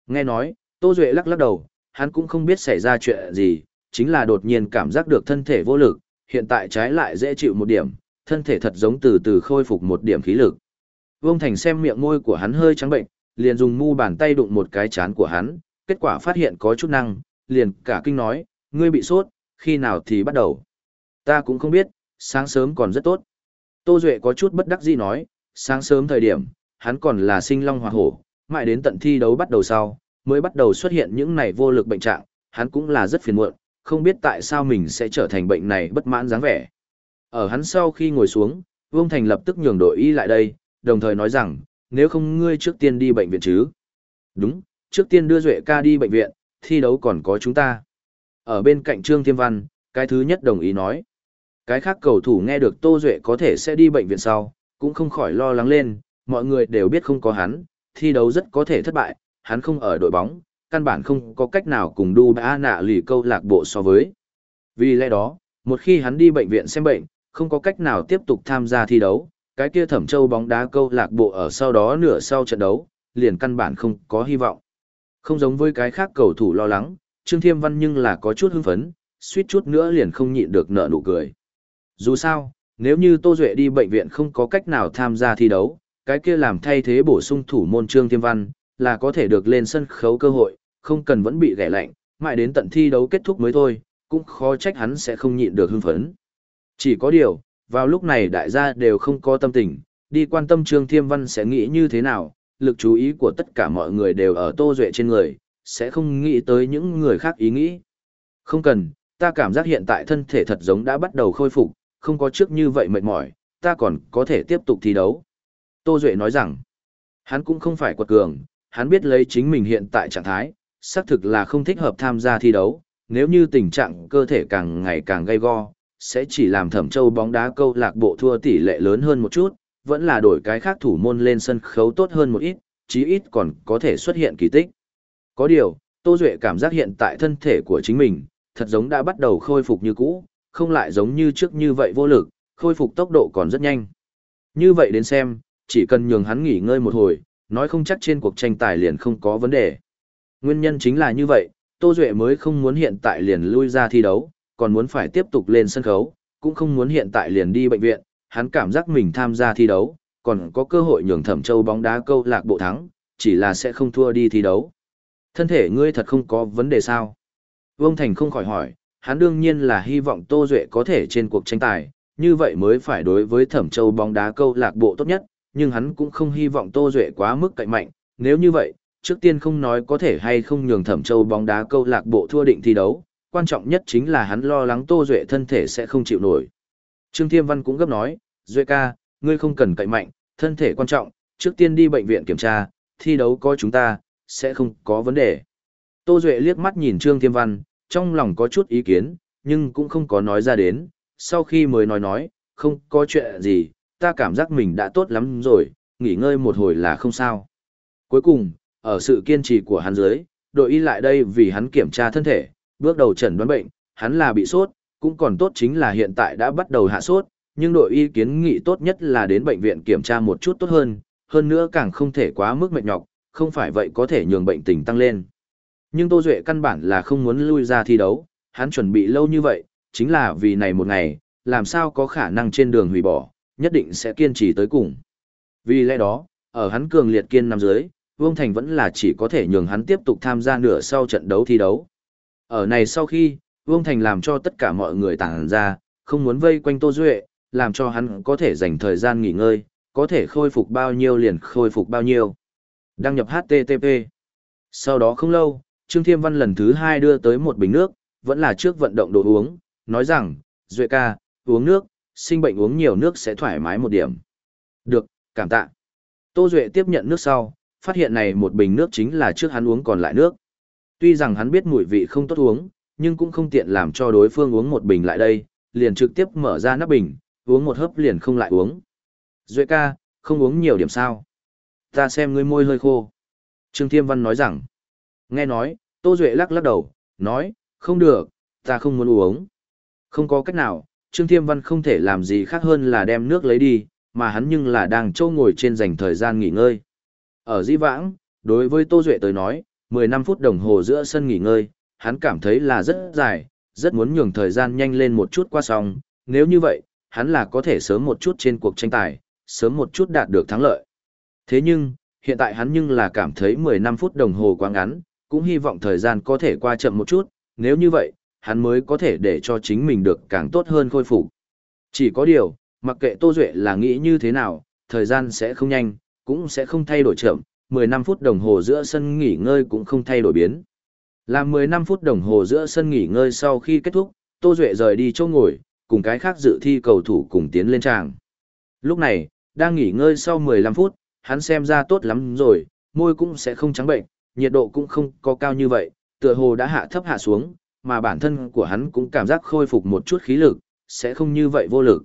S1: Nghe nói, Tô Duệ lắc lắc đầu, hắn cũng không biết xảy ra chuyện gì, chính là đột nhiên cảm giác được thân thể vô lực, hiện tại trái lại dễ chịu một điểm, thân thể thật giống từ từ khôi phục một điểm khí lực. Vương Thành xem miệng môi của hắn hơi trắng bệnh, liền dùng mu bàn tay đụng một cái chán của hắn, kết quả phát hiện có chút năng, liền cả kinh nói, ngươi bị sốt, khi nào thì bắt đầu. Ta cũng không biết, sáng sớm còn rất tốt. Tô Duệ có chút bất đắc dĩ nói, sáng sớm thời điểm, hắn còn là sinh long hoa hổ, mãi đến tận thi đấu bắt đầu sau, mới bắt đầu xuất hiện những này vô lực bệnh trạng, hắn cũng là rất phiền muộn, không biết tại sao mình sẽ trở thành bệnh này bất mãn dáng vẻ. Ở hắn sau khi ngồi xuống, Vương Thành lập tức nhường đội y lại đây, đồng thời nói rằng, nếu không ngươi trước tiên đi bệnh viện chứ. Đúng, trước tiên đưa Duệ ca đi bệnh viện, thi đấu còn có chúng ta. Ở bên cạnh Trương Thiêm Văn, cái thứ nhất đồng ý nói. Cái khác cầu thủ nghe được Tô Duệ có thể sẽ đi bệnh viện sau, cũng không khỏi lo lắng lên, mọi người đều biết không có hắn, thi đấu rất có thể thất bại, hắn không ở đội bóng, căn bản không có cách nào cùng đu bã nạ lì câu lạc bộ so với. Vì lẽ đó, một khi hắn đi bệnh viện xem bệnh, không có cách nào tiếp tục tham gia thi đấu, cái kia thẩm châu bóng đá câu lạc bộ ở sau đó nửa sau trận đấu, liền căn bản không có hy vọng. Không giống với cái khác cầu thủ lo lắng, Trương Thiêm Văn nhưng là có chút hưng phấn, suýt chút nữa liền không nhịn được nở nụ cười. Dù sao, nếu như Tô Duệ đi bệnh viện không có cách nào tham gia thi đấu, cái kia làm thay thế bổ sung thủ môn Trương Thiêm Văn, là có thể được lên sân khấu cơ hội, không cần vẫn bị ghẻ lạnh, mãi đến tận thi đấu kết thúc mới thôi, cũng khó trách hắn sẽ không nhịn được hưng phấn. Chỉ có điều, vào lúc này đại gia đều không có tâm tình, đi quan tâm Trương Thiêm Văn sẽ nghĩ như thế nào, lực chú ý của tất cả mọi người đều ở Tô Duệ trên người, sẽ không nghĩ tới những người khác ý nghĩ. Không cần, ta cảm giác hiện tại thân thể thật giống đã bắt đầu khôi phục, không có trước như vậy mệt mỏi, ta còn có thể tiếp tục thi đấu. Tô Duệ nói rằng, hắn cũng không phải quật cường, hắn biết lấy chính mình hiện tại trạng thái, xác thực là không thích hợp tham gia thi đấu, nếu như tình trạng cơ thể càng ngày càng gay go, sẽ chỉ làm thẩm châu bóng đá câu lạc bộ thua tỷ lệ lớn hơn một chút, vẫn là đổi cái khác thủ môn lên sân khấu tốt hơn một ít, chí ít còn có thể xuất hiện kỳ tích. Có điều, Tô Duệ cảm giác hiện tại thân thể của chính mình, thật giống đã bắt đầu khôi phục như cũ, không lại giống như trước như vậy vô lực, khôi phục tốc độ còn rất nhanh. Như vậy đến xem, chỉ cần nhường hắn nghỉ ngơi một hồi, nói không chắc trên cuộc tranh tài liền không có vấn đề. Nguyên nhân chính là như vậy, Tô Duệ mới không muốn hiện tại liền lui ra thi đấu, còn muốn phải tiếp tục lên sân khấu, cũng không muốn hiện tại liền đi bệnh viện, hắn cảm giác mình tham gia thi đấu, còn có cơ hội nhường Thẩm Châu bóng đá câu lạc bộ thắng, chỉ là sẽ không thua đi thi đấu. Thân thể ngươi thật không có vấn đề sao? Vương Thành không khỏi hỏi, hắn đương nhiên là hy vọng Tô Duệ có thể trên cuộc tranh tài, như vậy mới phải đối với Thẩm Châu bóng đá câu lạc bộ tốt nhất, nhưng hắn cũng không hy vọng Tô Duệ quá mức cạnh mạnh, nếu như vậy, trước tiên không nói có thể hay không nhường Thẩm Châu bóng đá câu lạc bộ thua định thi đấu, quan trọng nhất chính là hắn lo lắng Tô Duệ thân thể sẽ không chịu nổi. Trương Thiêm Văn cũng gấp nói, Duệ ca, ngươi không cần cậy mạnh, thân thể quan trọng, trước tiên đi bệnh viện kiểm tra, thi đấu có chúng ta, sẽ không có vấn đề. Tô Duệ liếc mắt nhìn Trương Thiêm Văn, trong lòng có chút ý kiến, nhưng cũng không có nói ra đến, sau khi mới nói nói, không có chuyện gì, ta cảm giác mình đã tốt lắm rồi, nghỉ ngơi một hồi là không sao. Cuối cùng, ở sự kiên trì của hắn dưới, đội y lại đây vì hắn kiểm tra thân thể, bước đầu chẩn đoán bệnh, hắn là bị sốt, cũng còn tốt chính là hiện tại đã bắt đầu hạ sốt, nhưng đội y kiến nghị tốt nhất là đến bệnh viện kiểm tra một chút tốt hơn, hơn nữa càng không thể quá mức mệt nhọc, không phải vậy có thể nhường bệnh tình tăng lên. Nhưng Tô Duệ căn bản là không muốn lui ra thi đấu, hắn chuẩn bị lâu như vậy, chính là vì này một ngày, làm sao có khả năng trên đường hủy bỏ, nhất định sẽ kiên trì tới cùng. Vì lẽ đó, ở hắn cường liệt kiên nằm dưới, Vương Thành vẫn là chỉ có thể nhường hắn tiếp tục tham gia nửa sau trận đấu thi đấu. Ở này sau khi, Vương Thành làm cho tất cả mọi người tản ra, không muốn vây quanh Tô Duệ, làm cho hắn có thể dành thời gian nghỉ ngơi, có thể khôi phục bao nhiêu liền khôi phục bao nhiêu. Đăng nhập HTTP. Sau đó không lâu, Trương Thiêm Văn lần thứ hai đưa tới một bình nước, vẫn là trước vận động đồ uống, nói rằng, Duệ ca, uống nước, sinh bệnh uống nhiều nước sẽ thoải mái một điểm. Được, cảm tạ. Tô Duệ tiếp nhận nước sau, phát hiện này một bình nước chính là trước hắn uống còn lại nước. Tuy rằng hắn biết mùi vị không tốt uống, nhưng cũng không tiện làm cho đối phương uống một bình lại đây, liền trực tiếp mở ra nắp bình, uống một hớp liền không lại uống. Duệ ca, không uống nhiều điểm sao. Ta xem ngươi môi hơi khô. Trương Thiêm Văn nói rằng, nghe nói, Tô Duệ lắc lắc đầu, nói, không được, ta không muốn uống. Không có cách nào, Trương Thiêm Văn không thể làm gì khác hơn là đem nước lấy đi, mà hắn nhưng là đang trâu ngồi trên dành thời gian nghỉ ngơi. Ở di vãng, đối với Tô Duệ tới nói, 15 phút đồng hồ giữa sân nghỉ ngơi, hắn cảm thấy là rất dài, rất muốn nhường thời gian nhanh lên một chút qua xong, nếu như vậy, hắn là có thể sớm một chút trên cuộc tranh tài, sớm một chút đạt được thắng lợi. Thế nhưng, hiện tại hắn nhưng là cảm thấy 15 phút đồng hồ quá ngắn, cũng hy vọng thời gian có thể qua chậm một chút, nếu như vậy, hắn mới có thể để cho chính mình được càng tốt hơn khôi phục. Chỉ có điều, mặc kệ Tô Duệ là nghĩ như thế nào, thời gian sẽ không nhanh, cũng sẽ không thay đổi chậm, 15 phút đồng hồ giữa sân nghỉ ngơi cũng không thay đổi biến. Làm 15 phút đồng hồ giữa sân nghỉ ngơi sau khi kết thúc, Tô Duệ rời đi chỗ ngồi, cùng cái khác dự thi cầu thủ cùng tiến lên tràng. Lúc này, đang nghỉ ngơi sau 15 phút, hắn xem ra tốt lắm rồi, môi cũng sẽ không trắng bệnh, nhiệt độ cũng không có cao như vậy, tựa hồ đã hạ thấp hạ xuống, mà bản thân của hắn cũng cảm giác khôi phục một chút khí lực, sẽ không như vậy vô lực.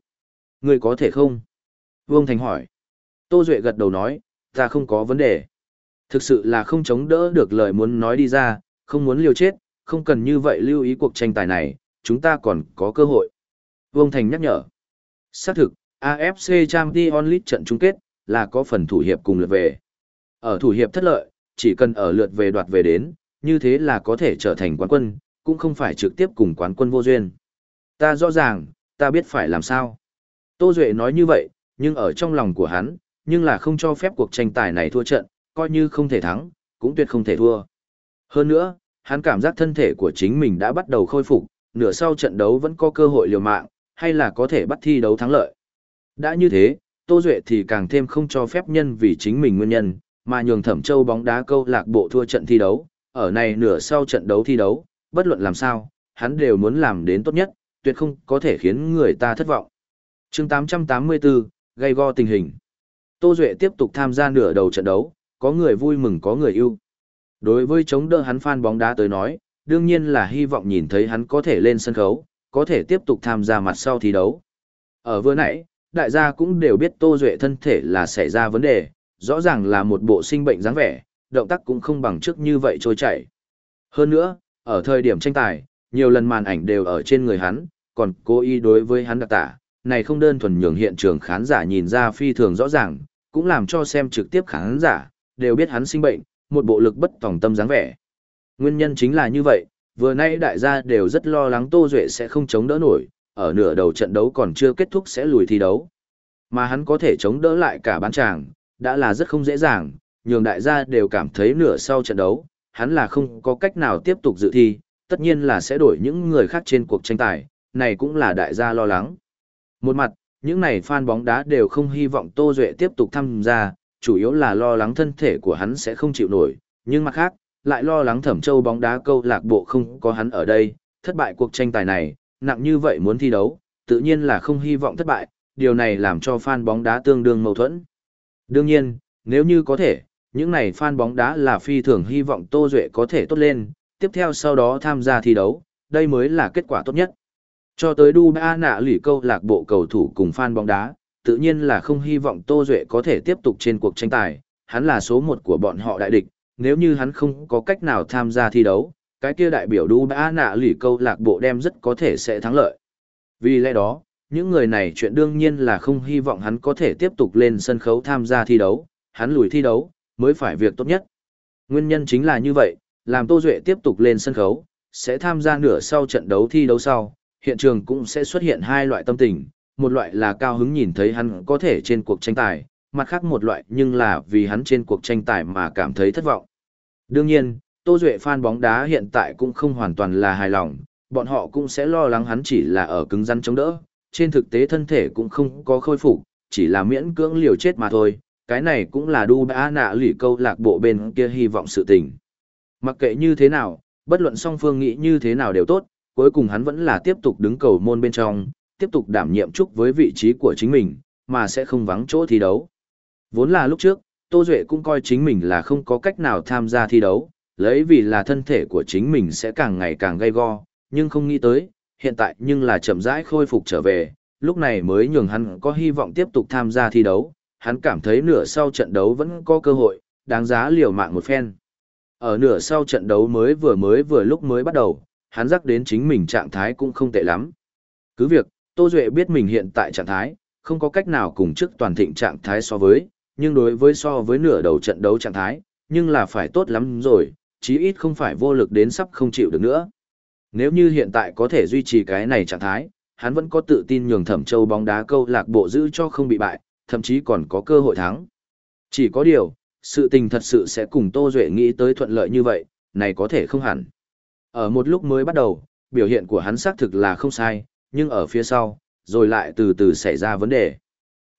S1: Người có thể không? Vương Thành hỏi. Tô Duệ gật đầu nói, ta không có vấn đề. Thực sự là không chống đỡ được lời muốn nói đi ra, không muốn liều chết, không cần như vậy lưu ý cuộc tranh tài này, chúng ta còn có cơ hội. Vương Thành nhắc nhở. Xác thực, AFC Champions League trận chung kết, là có phần thủ hiệp cùng lượt về. Ở thủ hiệp thất lợi, chỉ cần ở lượt về đoạt về đến, như thế là có thể trở thành quán quân, cũng không phải trực tiếp cùng quán quân vô duyên. Ta rõ ràng, ta biết phải làm sao. Tô Duệ nói như vậy, nhưng ở trong lòng của hắn, nhưng là không cho phép cuộc tranh tài này thua trận, coi như không thể thắng, cũng tuyệt không thể thua. Hơn nữa, hắn cảm giác thân thể của chính mình đã bắt đầu khôi phục, nửa sau trận đấu vẫn có cơ hội liều mạng, hay là có thể bắt thi đấu thắng lợi. Đã như thế, Tô Duệ thì càng thêm không cho phép nhân vì chính mình nguyên nhân, mà nhường Thẩm Châu bóng đá câu lạc bộ thua trận thi đấu, ở này nửa sau trận đấu thi đấu, bất luận làm sao, hắn đều muốn làm đến tốt nhất, tuyệt không có thể khiến người ta thất vọng. chương 884, gây go tình hình. Tô Duệ tiếp tục tham gia nửa đầu trận đấu, có người vui mừng có người yêu. Đối với chống đỡ hắn fan bóng đá tới nói, đương nhiên là hy vọng nhìn thấy hắn có thể lên sân khấu, có thể tiếp tục tham gia mặt sau thi đấu. Ở vừa nãy, đại gia cũng đều biết Tô Duệ thân thể là xảy ra vấn đề, rõ ràng là một bộ sinh bệnh dáng vẻ, động tác cũng không bằng trước như vậy trôi chảy. Hơn nữa, ở thời điểm tranh tài, nhiều lần màn ảnh đều ở trên người hắn, còn cố ý đối với hắn đặc tả, này không đơn thuần nhường hiện trường khán giả nhìn ra phi thường rõ ràng, cũng làm cho xem trực tiếp khán giả, đều biết hắn sinh bệnh, một bộ lực bất tòng tâm dáng vẻ. Nguyên nhân chính là như vậy, vừa nay đại gia đều rất lo lắng Tô Duệ sẽ không chống đỡ nổi, ở nửa đầu trận đấu còn chưa kết thúc sẽ lùi thi đấu. Mà hắn có thể chống đỡ lại cả bán tràng, đã là rất không dễ dàng, nhường đại gia đều cảm thấy nửa sau trận đấu, hắn là không có cách nào tiếp tục dự thi, tất nhiên là sẽ đổi những người khác trên cuộc tranh tài, này cũng là đại gia lo lắng. Một mặt, những này fan bóng đá đều không hy vọng Tô Duệ tiếp tục tham gia, chủ yếu là lo lắng thân thể của hắn sẽ không chịu nổi, nhưng mặt khác, lại lo lắng thẩm châu bóng đá câu lạc bộ không có hắn ở đây, thất bại cuộc tranh tài này, nặng như vậy muốn thi đấu, tự nhiên là không hy vọng thất bại, điều này làm cho fan bóng đá tương đương mâu thuẫn. Đương nhiên, nếu như có thể, những này fan bóng đá là phi thường hy vọng Tô Duệ có thể tốt lên, tiếp theo sau đó tham gia thi đấu, đây mới là kết quả tốt nhất. Cho tới Dubai ba nạ lỷ câu lạc bộ cầu thủ cùng fan bóng đá, tự nhiên là không hy vọng Tô Duệ có thể tiếp tục trên cuộc tranh tài, hắn là số một của bọn họ đại địch, nếu như hắn không có cách nào tham gia thi đấu, cái kia đại biểu đu ba nạ lỷ câu lạc bộ đem rất có thể sẽ thắng lợi. Vì lẽ đó, những người này chuyện đương nhiên là không hy vọng hắn có thể tiếp tục lên sân khấu tham gia thi đấu, hắn lùi thi đấu, mới phải việc tốt nhất. Nguyên nhân chính là như vậy, làm Tô Duệ tiếp tục lên sân khấu, sẽ tham gia nửa sau trận đấu thi đấu sau, hiện trường cũng sẽ xuất hiện hai loại tâm tình, một loại là cao hứng nhìn thấy hắn có thể trên cuộc tranh tài, mặt khác một loại nhưng là vì hắn trên cuộc tranh tài mà cảm thấy thất vọng. Đương nhiên, Tô Duệ fan bóng đá hiện tại cũng không hoàn toàn là hài lòng, bọn họ cũng sẽ lo lắng hắn chỉ là ở cứng rắn chống đỡ, trên thực tế thân thể cũng không có khôi phục, chỉ là miễn cưỡng liều chết mà thôi, cái này cũng là đu bã nạ lỷ câu lạc bộ bên kia hy vọng sự tình. Mặc kệ như thế nào, bất luận song phương nghĩ như thế nào đều tốt, cuối cùng hắn vẫn là tiếp tục đứng cầu môn bên trong, tiếp tục đảm nhiệm chúc với vị trí của chính mình, mà sẽ không vắng chỗ thi đấu. Vốn là lúc trước, Tô Duệ cũng coi chính mình là không có cách nào tham gia thi đấu, lấy vì là thân thể của chính mình sẽ càng ngày càng gay go, nhưng không nghĩ tới, hiện tại nhưng là chậm rãi khôi phục trở về, lúc này mới nhường hắn có hy vọng tiếp tục tham gia thi đấu, hắn cảm thấy nửa sau trận đấu vẫn có cơ hội, đáng giá liều mạng một phen. Ở nửa sau trận đấu mới vừa mới vừa lúc mới bắt đầu, hắn rắc đến chính mình trạng thái cũng không tệ lắm. Cứ việc, Tô Duệ biết mình hiện tại trạng thái, không có cách nào cùng trước toàn thịnh trạng thái so với, nhưng đối với so với nửa đầu trận đấu trạng thái, nhưng là phải tốt lắm rồi, chí ít không phải vô lực đến sắp không chịu được nữa. Nếu như hiện tại có thể duy trì cái này trạng thái, hắn vẫn có tự tin nhường Thẩm Châu bóng đá câu lạc bộ giữ cho không bị bại, thậm chí còn có cơ hội thắng. Chỉ có điều, sự tình thật sự sẽ cùng Tô Duệ nghĩ tới thuận lợi như vậy, này có thể không hẳn. Ở một lúc mới bắt đầu, biểu hiện của hắn xác thực là không sai, nhưng ở phía sau, rồi lại từ từ xảy ra vấn đề.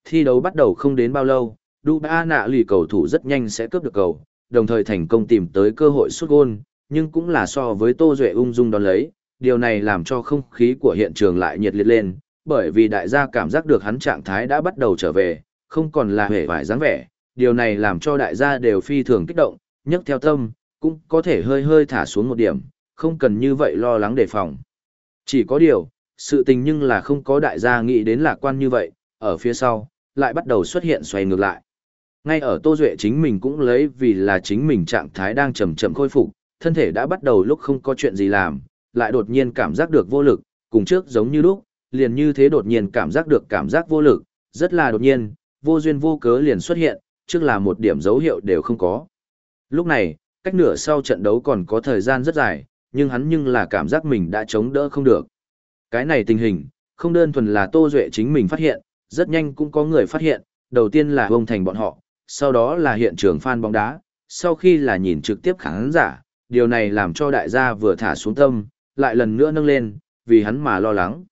S1: Thi đấu bắt đầu không đến bao lâu, Duba nạ lì cầu thủ rất nhanh sẽ cướp được cầu, đồng thời thành công tìm tới cơ hội sút gôn, nhưng cũng là so với Tô Duệ ung dung đón lấy, điều này làm cho không khí của hiện trường lại nhiệt liệt lên, bởi vì đại gia cảm giác được hắn trạng thái đã bắt đầu trở về, không còn là hề vải dáng vẻ, điều này làm cho đại gia đều phi thường kích động, nhấc theo tâm, cũng có thể hơi hơi thả xuống một điểm, không cần như vậy lo lắng đề phòng. Chỉ có điều, sự tình nhưng là không có đại gia nghĩ đến lạc quan như vậy, ở phía sau, lại bắt đầu xuất hiện xoay ngược lại. Ngay ở Tô Duệ chính mình cũng lấy vì là chính mình trạng thái đang chậm chậm khôi phục, thân thể đã bắt đầu lúc không có chuyện gì làm, lại đột nhiên cảm giác được vô lực, cùng trước giống như lúc, liền như thế đột nhiên cảm giác được cảm giác vô lực, rất là đột nhiên, vô duyên vô cớ liền xuất hiện, trước là một điểm dấu hiệu đều không có. Lúc này, cách nửa sau trận đấu còn có thời gian rất dài, nhưng hắn nhưng là cảm giác mình đã chống đỡ không được. Cái này tình hình, không đơn thuần là Tô Duệ chính mình phát hiện, rất nhanh cũng có người phát hiện, đầu tiên là Hông Thành bọn họ, sau đó là hiện trường fan bóng đá, sau khi là nhìn trực tiếp khán giả, điều này làm cho đại gia vừa thả xuống tâm, lại lần nữa nâng lên, vì hắn mà lo lắng.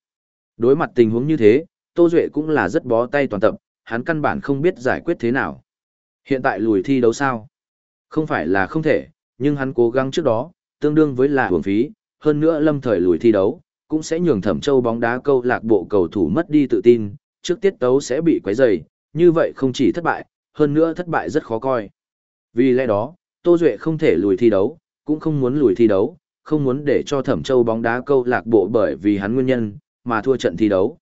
S1: Đối mặt tình huống như thế, Tô Duệ cũng là rất bó tay toàn tập, hắn căn bản không biết giải quyết thế nào. Hiện tại lùi thi đấu sao? Không phải là không thể, nhưng hắn cố gắng trước đó, tương đương với là hưởng phí, hơn nữa lâm thời lùi thi đấu, cũng sẽ nhường thẩm châu bóng đá câu lạc bộ cầu thủ mất đi tự tin, trước tiết tấu sẽ bị quấy rầy, như vậy không chỉ thất bại, hơn nữa thất bại rất khó coi. Vì lẽ đó, Tô Duệ không thể lùi thi đấu, cũng không muốn lùi thi đấu, không muốn để cho thẩm châu bóng đá câu lạc bộ bởi vì hắn nguyên nhân, mà thua trận thi đấu.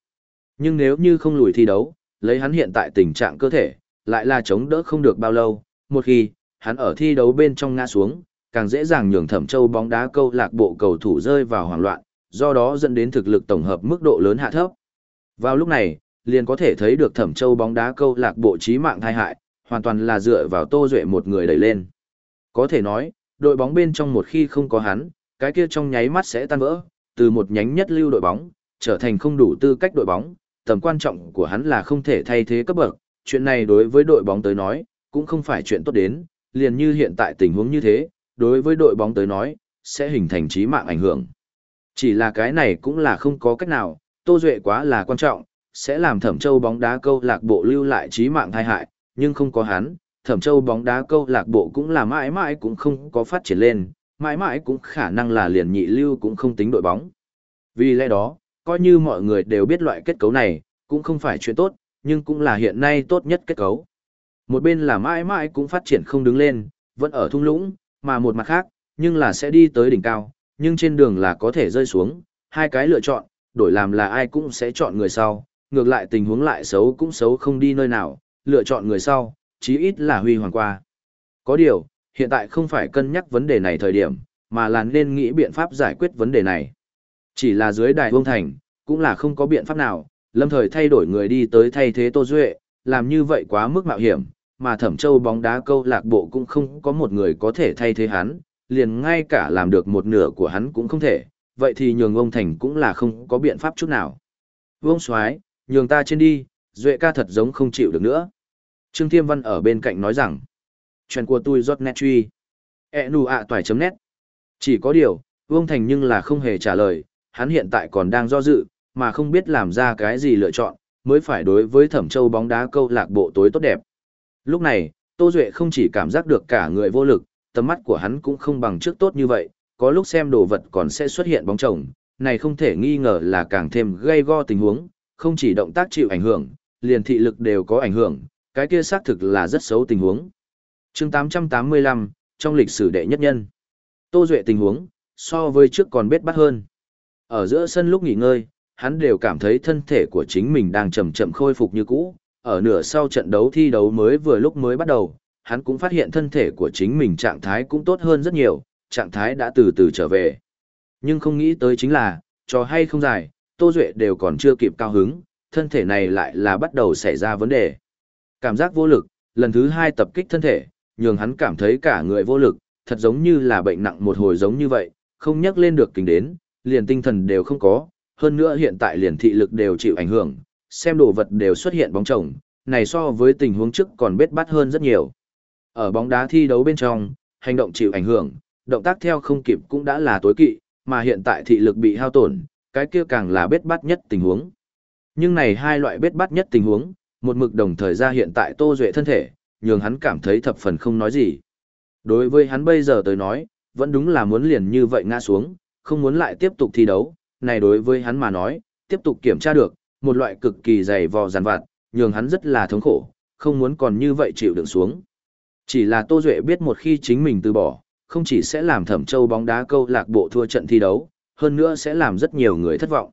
S1: Nhưng nếu như không lùi thi đấu, lấy hắn hiện tại tình trạng cơ thể, lại là chống đỡ không được bao lâu, một khi, hắn ở thi đấu bên trong ngã xuống, càng dễ dàng nhường thẩm châu bóng đá câu lạc bộ cầu thủ rơi vào hoảng loạn, do đó dẫn đến thực lực tổng hợp mức độ lớn hạ thấp. Vào lúc này, liền có thể thấy được thẩm châu bóng đá câu lạc bộ trí mạng thai hại, hoàn toàn là dựa vào Tô Duệ một người đẩy lên. Có thể nói, đội bóng bên trong một khi không có hắn, cái kia trong nháy mắt sẽ tan vỡ, từ một nhánh nhất lưu đội bóng, trở thành không đủ tư cách đội bóng, tầm quan trọng của hắn là không thể thay thế cấp bậc, chuyện này đối với đội bóng tới nói, cũng không phải chuyện tốt đến, liền như hiện tại tình huống như thế, đối với đội bóng tới nói, sẽ hình thành trí mạng ảnh hưởng. Chỉ là cái này cũng là không có cách nào, Tô Duệ quá là quan trọng, sẽ làm Thẩm Châu bóng đá câu lạc bộ lưu lại chí mạng tai hại, nhưng không có hắn, Thẩm Châu bóng đá câu lạc bộ cũng là mãi mãi cũng không có phát triển lên, mãi mãi cũng khả năng là liền nhị lưu cũng không tính đội bóng. Vì lẽ đó, coi như mọi người đều biết loại kết cấu này, cũng không phải chuyện tốt, nhưng cũng là hiện nay tốt nhất kết cấu. Một bên là mãi mãi cũng phát triển không đứng lên, vẫn ở thung lũng, mà một mặt khác, nhưng là sẽ đi tới đỉnh cao, nhưng trên đường là có thể rơi xuống, hai cái lựa chọn, đổi làm là ai cũng sẽ chọn người sau, ngược lại tình huống lại xấu cũng xấu không đi nơi nào, lựa chọn người sau, chí ít là huy hoàng qua. Có điều, hiện tại không phải cân nhắc vấn đề này thời điểm, mà là nên nghĩ biện pháp giải quyết vấn đề này. Chỉ là dưới đài vương thành, cũng là không có biện pháp nào, lâm thời thay đổi người đi tới thay thế Tô Duệ, làm như vậy quá mức mạo hiểm, mà thẩm châu bóng đá câu lạc bộ cũng không có một người có thể thay thế hắn, liền ngay cả làm được một nửa của hắn cũng không thể, vậy thì nhường ông Thành cũng là không có biện pháp chút nào. Vương Soái nhường ta trên đi, Duệ ca thật giống không chịu được nữa. Trương Thiêm Văn ở bên cạnh nói rằng, chuyện của tôi rót nét truy. E nù ạ toài chấm nét. Chỉ có điều, Vương Thành nhưng là không hề trả lời, hắn hiện tại còn đang do dự, mà không biết làm ra cái gì lựa chọn, mới phải đối với thẩm châu bóng đá câu lạc bộ tối tốt đẹp. Lúc này, Tô Duệ không chỉ cảm giác được cả người vô lực, tầm mắt của hắn cũng không bằng trước tốt như vậy, có lúc xem đồ vật còn sẽ xuất hiện bóng chồng, này không thể nghi ngờ là càng thêm gây go tình huống, không chỉ động tác chịu ảnh hưởng, liền thị lực đều có ảnh hưởng, cái kia xác thực là rất xấu tình huống. chương 885, trong lịch sử đệ nhất nhân, Tô Duệ tình huống, so với trước còn bết bắt hơn. Ở giữa sân lúc nghỉ ngơi, hắn đều cảm thấy thân thể của chính mình đang chậm chậm khôi phục như cũ, ở nửa sau trận đấu thi đấu mới vừa lúc mới bắt đầu, hắn cũng phát hiện thân thể của chính mình trạng thái cũng tốt hơn rất nhiều, trạng thái đã từ từ trở về. Nhưng không nghĩ tới chính là, trò hay không dài, Tô Duệ đều còn chưa kịp cao hứng, thân thể này lại là bắt đầu xảy ra vấn đề. Cảm giác vô lực, lần thứ hai tập kích thân thể, nhường hắn cảm thấy cả người vô lực, thật giống như là bệnh nặng một hồi giống như vậy, không nhắc lên được kính đến, liền tinh thần đều không có, hơn nữa hiện tại liền thị lực đều chịu ảnh hưởng, xem đồ vật đều xuất hiện bóng chồng, này so với tình huống trước còn bết bắt hơn rất nhiều. Ở bóng đá thi đấu bên trong, hành động chịu ảnh hưởng, động tác theo không kịp cũng đã là tối kỵ, mà hiện tại thị lực bị hao tổn, cái kia càng là bết bát nhất tình huống. Nhưng này hai loại bết bát nhất tình huống, một mực đồng thời ra hiện tại Tô Duệ thân thể, nhường hắn cảm thấy thập phần không nói gì. Đối với hắn bây giờ tới nói, vẫn đúng là muốn liền như vậy ngã xuống, không muốn lại tiếp tục thi đấu, này đối với hắn mà nói, tiếp tục kiểm tra được, một loại cực kỳ dày vò giàn vặt, nhường hắn rất là thống khổ, không muốn còn như vậy chịu đựng xuống. Chỉ là Tô Duệ biết một khi chính mình từ bỏ, không chỉ sẽ làm thẩm châu bóng đá câu lạc bộ thua trận thi đấu, hơn nữa sẽ làm rất nhiều người thất vọng.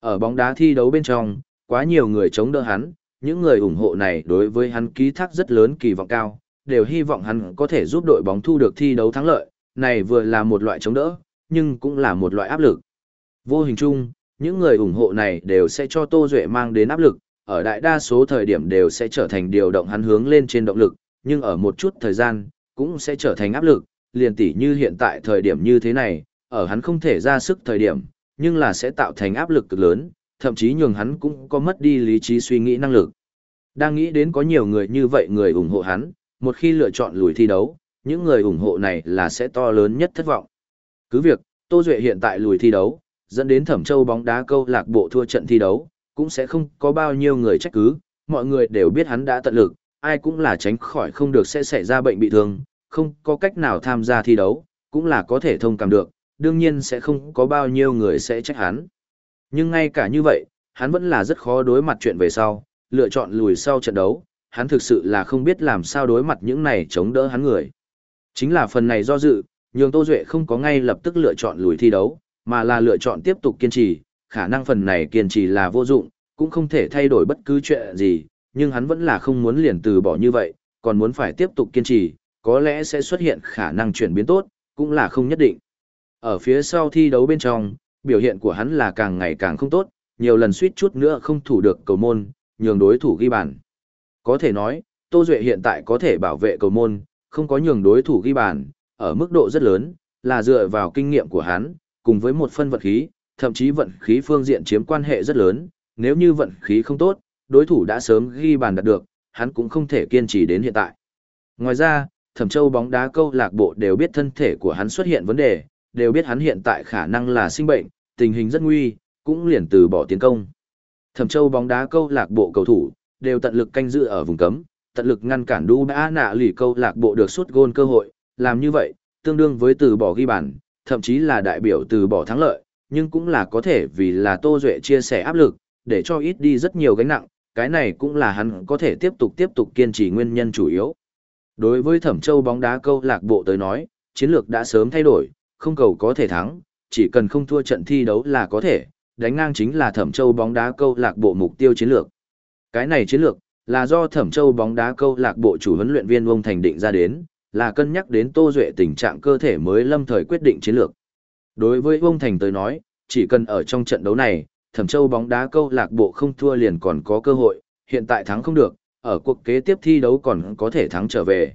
S1: Ở bóng đá thi đấu bên trong, quá nhiều người chống đỡ hắn, những người ủng hộ này đối với hắn ký thác rất lớn kỳ vọng cao, đều hy vọng hắn có thể giúp đội bóng thu được thi đấu thắng lợi, này vừa là một loại chống đỡ, nhưng cũng là một loại áp lực. Vô hình chung, những người ủng hộ này đều sẽ cho Tô Duệ mang đến áp lực, ở đại đa số thời điểm đều sẽ trở thành điều động hắn hướng lên trên động lực, nhưng ở một chút thời gian, cũng sẽ trở thành áp lực, liền tỉ như hiện tại thời điểm như thế này, ở hắn không thể ra sức thời điểm, nhưng là sẽ tạo thành áp lực cực lớn, thậm chí nhường hắn cũng có mất đi lý trí suy nghĩ năng lực. Đang nghĩ đến có nhiều người như vậy người ủng hộ hắn, một khi lựa chọn lùi thi đấu, những người ủng hộ này là sẽ to lớn nhất thất vọng. Cứ việc, Tô Duệ hiện tại lùi thi đấu, dẫn đến Thẩm Châu bóng đá câu lạc bộ thua trận thi đấu, cũng sẽ không có bao nhiêu người trách cứ, mọi người đều biết hắn đã tận lực, ai cũng là tránh khỏi không được sẽ xảy ra bệnh bị thương, không có cách nào tham gia thi đấu, cũng là có thể thông cảm được, đương nhiên sẽ không có bao nhiêu người sẽ trách hắn. Nhưng ngay cả như vậy, hắn vẫn là rất khó đối mặt chuyện về sau, lựa chọn lùi sau trận đấu, hắn thực sự là không biết làm sao đối mặt những này chống đỡ hắn người. Chính là phần này do dự, nhường Tô Duệ không có ngay lập tức lựa chọn lùi thi đấu, mà là lựa chọn tiếp tục kiên trì, khả năng phần này kiên trì là vô dụng, cũng không thể thay đổi bất cứ chuyện gì, nhưng hắn vẫn là không muốn liền từ bỏ như vậy, còn muốn phải tiếp tục kiên trì, có lẽ sẽ xuất hiện khả năng chuyển biến tốt, cũng là không nhất định. Ở phía sau thi đấu bên trong, biểu hiện của hắn là càng ngày càng không tốt, nhiều lần suýt chút nữa không thủ được cầu môn, nhường đối thủ ghi bàn. Có thể nói, Tô Duệ hiện tại có thể bảo vệ cầu môn, không có nhường đối thủ ghi bàn, ở mức độ rất lớn, là dựa vào kinh nghiệm của hắn, cùng với một phân vận khí, thậm chí vận khí phương diện chiếm quan hệ rất lớn, nếu như vận khí không tốt, đối thủ đã sớm ghi bàn đạt được, hắn cũng không thể kiên trì đến hiện tại. Ngoài ra, Thẩm Châu bóng đá câu lạc bộ đều biết thân thể của hắn xuất hiện vấn đề, đều biết hắn hiện tại khả năng là sinh bệnh, tình hình rất nguy, cũng liền từ bỏ tiến công. Thẩm Châu bóng đá câu lạc bộ cầu thủ đều tận lực canh giữ ở vùng cấm, tận lực ngăn cản đu Ba nạ lì câu lạc bộ được sút gôn cơ hội, làm như vậy, tương đương với từ bỏ ghi bàn, thậm chí là đại biểu từ bỏ thắng lợi, nhưng cũng là có thể vì là Tô Duệ chia sẻ áp lực, để cho ít đi rất nhiều gánh nặng, cái này cũng là hắn có thể tiếp tục tiếp tục kiên trì nguyên nhân chủ yếu. Đối với Thẩm Châu bóng đá câu lạc bộ tới nói, chiến lược đã sớm thay đổi, không cầu có thể thắng, chỉ cần không thua trận thi đấu là có thể, đánh ngang chính là Thẩm Châu bóng đá câu lạc bộ mục tiêu chiến lược. Cái này chiến lược là do Thẩm Châu bóng đá câu lạc bộ chủ huấn luyện viên Vương Thành định ra đến, là cân nhắc đến Tô Duệ tình trạng cơ thể mới lâm thời quyết định chiến lược. Đối với Vương Thành tới nói, chỉ cần ở trong trận đấu này, Thẩm Châu bóng đá câu lạc bộ không thua liền còn có cơ hội, hiện tại thắng không được, ở cuộc kế tiếp thi đấu còn có thể thắng trở về.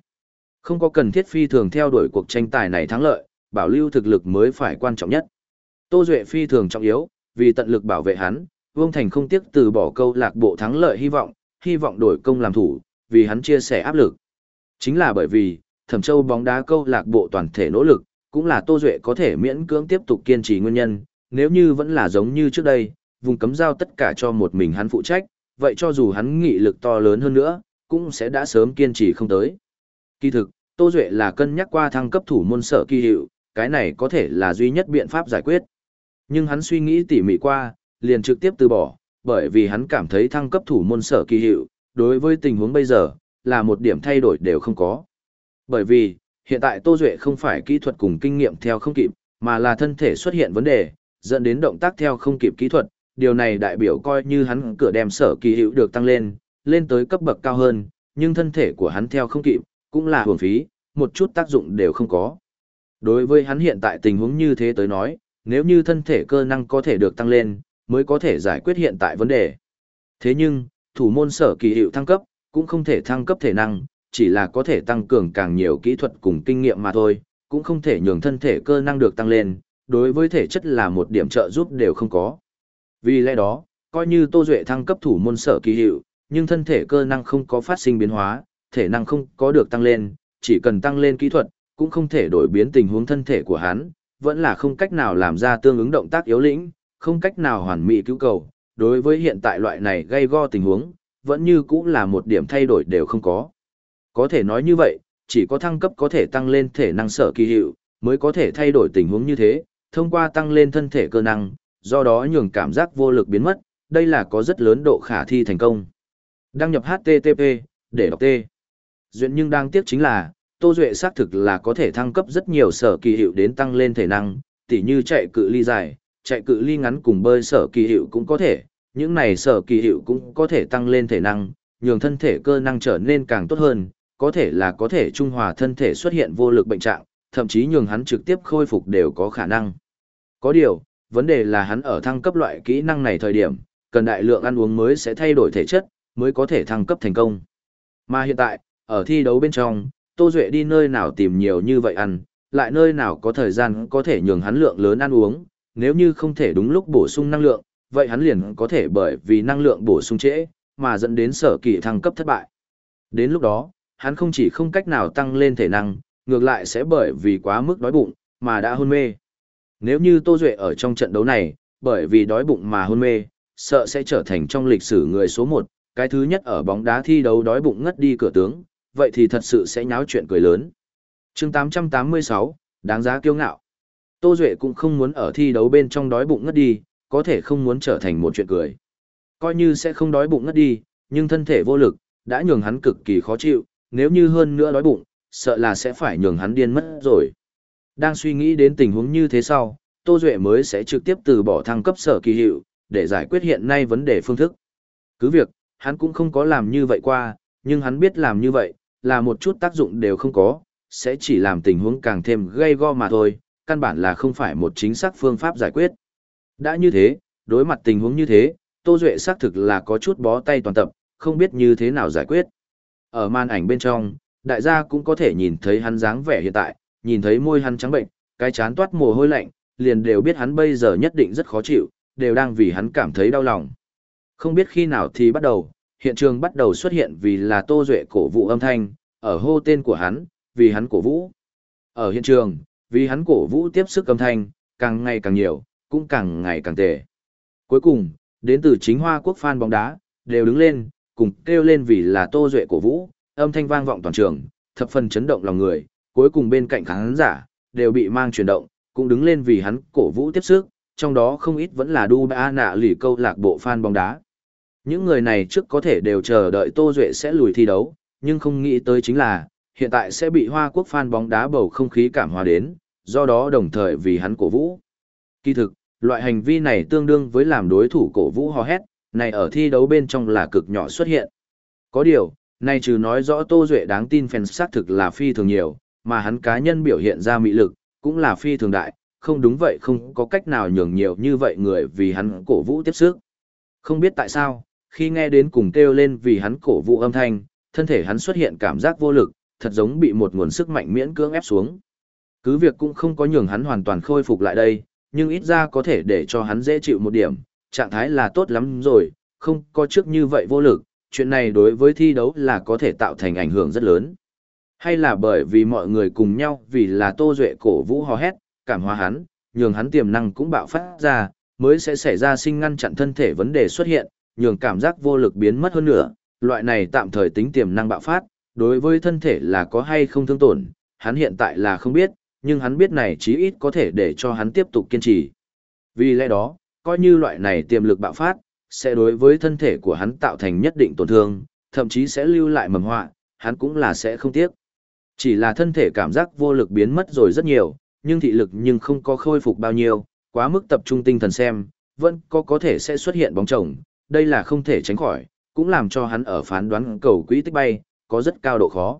S1: Không có cần thiết phi thường theo đuổi cuộc tranh tài này thắng lợi, bảo lưu thực lực mới phải quan trọng nhất. Tô Duệ phi thường trọng yếu, vì tận lực bảo vệ hắn, Vương Thành không tiếc từ bỏ câu lạc bộ thắng lợi hy vọng, hy vọng đổi công làm thủ, vì hắn chia sẻ áp lực. Chính là bởi vì, Thẩm Châu bóng đá câu lạc bộ toàn thể nỗ lực, cũng là Tô Duệ có thể miễn cưỡng tiếp tục kiên trì nguyên nhân, nếu như vẫn là giống như trước đây, vùng cấm giao tất cả cho một mình hắn phụ trách, vậy cho dù hắn nghị lực to lớn hơn nữa, cũng sẽ đã sớm kiên trì không tới. Kỳ thực, Tô Duệ là cân nhắc qua thăng cấp thủ môn sở kỳ hiệu, cái này có thể là duy nhất biện pháp giải quyết. Nhưng hắn suy nghĩ tỉ mỉ qua, liền trực tiếp từ bỏ, bởi vì hắn cảm thấy thăng cấp thủ môn sở kỳ hiệu, đối với tình huống bây giờ, là một điểm thay đổi đều không có. Bởi vì, hiện tại Tô Duệ không phải kỹ thuật cùng kinh nghiệm theo không kịp, mà là thân thể xuất hiện vấn đề, dẫn đến động tác theo không kịp kỹ thuật, điều này đại biểu coi như hắn cửa đem sở kỳ hiệu được tăng lên, lên tới cấp bậc cao hơn, nhưng thân thể của hắn theo không kịp, cũng là hưởng phí, một chút tác dụng đều không có. Đối với hắn hiện tại tình huống như thế tới nói, nếu như thân thể cơ năng có thể được tăng lên, mới có thể giải quyết hiện tại vấn đề. Thế nhưng, thủ môn sở kỳ hiệu thăng cấp, cũng không thể thăng cấp thể năng, chỉ là có thể tăng cường càng nhiều kỹ thuật cùng kinh nghiệm mà thôi, cũng không thể nhường thân thể cơ năng được tăng lên, đối với thể chất là một điểm trợ giúp đều không có. Vì lẽ đó, coi như Tô Duệ thăng cấp thủ môn sở kỳ hiệu, nhưng thân thể cơ năng không có phát sinh biến hóa, thể năng không có được tăng lên, chỉ cần tăng lên kỹ thuật, cũng không thể đổi biến tình huống thân thể của hắn, vẫn là không cách nào làm ra tương ứng động tác yếu lĩnh, không cách nào hoàn mỹ cứu cầu. Đối với hiện tại loại này gây go tình huống, vẫn như cũng là một điểm thay đổi đều không có. Có thể nói như vậy, chỉ có thăng cấp có thể tăng lên thể năng sở kỳ hiệu, mới có thể thay đổi tình huống như thế, thông qua tăng lên thân thể cơ năng, do đó nhường cảm giác vô lực biến mất, đây là có rất lớn độ khả thi thành công. Đăng nhập HTTP, để đọc T. Duyện nhưng đang tiếc chính là, Tô Duệ xác thực là có thể thăng cấp rất nhiều sở kỳ hiệu đến tăng lên thể năng, tỉ như chạy cự ly dài, chạy cự ly ngắn cùng bơi sở kỳ hiệu cũng có thể, những này sở kỳ hiệu cũng có thể tăng lên thể năng, nhường thân thể cơ năng trở nên càng tốt hơn, có thể là có thể trung hòa thân thể xuất hiện vô lực bệnh trạng, thậm chí nhường hắn trực tiếp khôi phục đều có khả năng. Có điều, vấn đề là hắn ở thăng cấp loại kỹ năng này thời điểm, cần đại lượng ăn uống mới sẽ thay đổi thể chất, mới có thể thăng cấp thành công. Mà hiện tại, ở thi đấu bên trong, Tô Duệ đi nơi nào tìm nhiều như vậy ăn, lại nơi nào có thời gian có thể nhường hắn lượng lớn ăn uống, nếu như không thể đúng lúc bổ sung năng lượng, vậy hắn liền có thể bởi vì năng lượng bổ sung trễ, mà dẫn đến sở kỳ thăng cấp thất bại. Đến lúc đó, hắn không chỉ không cách nào tăng lên thể năng, ngược lại sẽ bởi vì quá mức đói bụng, mà đã hôn mê. Nếu như Tô Duệ ở trong trận đấu này, bởi vì đói bụng mà hôn mê, sợ sẽ trở thành trong lịch sử người số 1, cái thứ nhất ở bóng đá thi đấu đói bụng ngất đi cửa tướng, vậy thì thật sự sẽ nháo chuyện cười lớn. chương 886, đáng giá kiêu ngạo. Tô Duệ cũng không muốn ở thi đấu bên trong đói bụng ngất đi, có thể không muốn trở thành một chuyện cười. Coi như sẽ không đói bụng ngất đi, nhưng thân thể vô lực, đã nhường hắn cực kỳ khó chịu, nếu như hơn nữa đói bụng, sợ là sẽ phải nhường hắn điên mất rồi. Đang suy nghĩ đến tình huống như thế sau, Tô Duệ mới sẽ trực tiếp từ bỏ thăng cấp sở kỳ hiệu, để giải quyết hiện nay vấn đề phương thức. Cứ việc, hắn cũng không có làm như vậy qua, nhưng hắn biết làm như vậy, là một chút tác dụng đều không có, sẽ chỉ làm tình huống càng thêm gây go mà thôi, căn bản là không phải một chính xác phương pháp giải quyết. Đã như thế, đối mặt tình huống như thế, Tô Duệ xác thực là có chút bó tay toàn tập, không biết như thế nào giải quyết. Ở màn ảnh bên trong, đại gia cũng có thể nhìn thấy hắn dáng vẻ hiện tại, nhìn thấy môi hắn trắng bệnh, cái chán toát mồ hôi lạnh, liền đều biết hắn bây giờ nhất định rất khó chịu, đều đang vì hắn cảm thấy đau lòng. Không biết khi nào thì bắt đầu, hiện trường bắt đầu xuất hiện vì là Tô Duệ cổ vũ âm thanh, ở hô tên của hắn, vì hắn cổ vũ. Ở hiện trường, vì hắn cổ vũ tiếp sức âm thanh, càng ngày càng nhiều, cũng càng ngày càng tệ. Cuối cùng, đến từ chính Hoa Quốc fan bóng đá, đều đứng lên, cùng kêu lên vì là Tô Duệ cổ vũ, âm thanh vang vọng toàn trường, thập phần chấn động lòng người, cuối cùng bên cạnh khán giả, đều bị mang chuyển động, cũng đứng lên vì hắn cổ vũ tiếp sức, trong đó không ít vẫn là đu ba nạ lì câu lạc bộ fan bóng đá. Những người này trước có thể đều chờ đợi Tô Duệ sẽ lùi thi đấu, nhưng không nghĩ tới chính là, hiện tại sẽ bị Hoa Quốc fan bóng đá bầu không khí cảm hòa đến, do đó đồng thời vì hắn cổ vũ. Kỳ thực, loại hành vi này tương đương với làm đối thủ cổ vũ hò hét, này ở thi đấu bên trong là cực nhỏ xuất hiện. Có điều, này trừ nói rõ Tô Duệ đáng tin fan xác thực là phi thường nhiều, mà hắn cá nhân biểu hiện ra mị lực, cũng là phi thường đại, không đúng vậy không có cách nào nhường nhiều như vậy người vì hắn cổ vũ tiếp sức. Không biết tại sao, khi nghe đến cùng kêu lên vì hắn cổ vũ âm thanh, thân thể hắn xuất hiện cảm giác vô lực, thật giống bị một nguồn sức mạnh miễn cưỡng ép xuống. Cứ việc cũng không có nhường hắn hoàn toàn khôi phục lại đây, nhưng ít ra có thể để cho hắn dễ chịu một điểm, trạng thái là tốt lắm rồi, không có trước như vậy vô lực, chuyện này đối với thi đấu là có thể tạo thành ảnh hưởng rất lớn. Hay là bởi vì mọi người cùng nhau vì là Tô Duệ cổ vũ hò hét, cảm hóa hắn, nhường hắn tiềm năng cũng bạo phát ra, mới sẽ xảy ra sinh ngăn chặn thân thể vấn đề xuất hiện, nhường cảm giác vô lực biến mất hơn nữa, loại này tạm thời tính tiềm năng bạo phát, đối với thân thể là có hay không thương tổn, hắn hiện tại là không biết, nhưng hắn biết này chí ít có thể để cho hắn tiếp tục kiên trì. Vì lẽ đó, coi như loại này tiềm lực bạo phát, sẽ đối với thân thể của hắn tạo thành nhất định tổn thương, thậm chí sẽ lưu lại mầm họa, hắn cũng là sẽ không tiếc. Chỉ là thân thể cảm giác vô lực biến mất rồi rất nhiều, nhưng thị lực nhưng không có khôi phục bao nhiêu, quá mức tập trung tinh thần xem, vẫn có có thể sẽ xuất hiện bóng chồng, đây là không thể tránh khỏi, cũng làm cho hắn ở phán đoán cầu quỹ tích bay, có rất cao độ khó.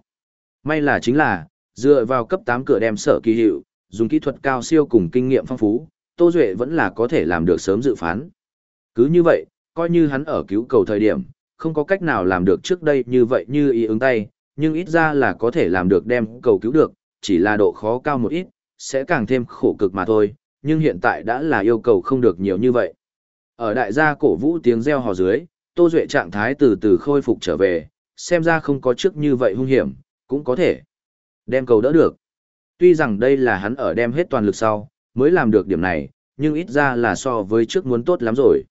S1: May là chính là, dựa vào cấp 8 cửa đem sở kỳ hiệu, dùng kỹ thuật cao siêu cùng kinh nghiệm phong phú, Tô Duệ vẫn là có thể làm được sớm dự phán. Cứ như vậy, coi như hắn ở cứu cầu thời điểm, không có cách nào làm được trước đây như vậy như ý ứng tay, nhưng ít ra là có thể làm được đem cầu cứu được, chỉ là độ khó cao một ít, sẽ càng thêm khổ cực mà thôi, nhưng hiện tại đã là yêu cầu không được nhiều như vậy. Ở đại gia cổ vũ tiếng reo hò dưới, Tô Duệ trạng thái từ từ khôi phục trở về, xem ra không có trước như vậy hung hiểm, cũng có thể đem cầu đỡ được. Tuy rằng đây là hắn ở đem hết toàn lực sau, mới làm được điểm này, nhưng ít ra là so với trước muốn tốt lắm rồi.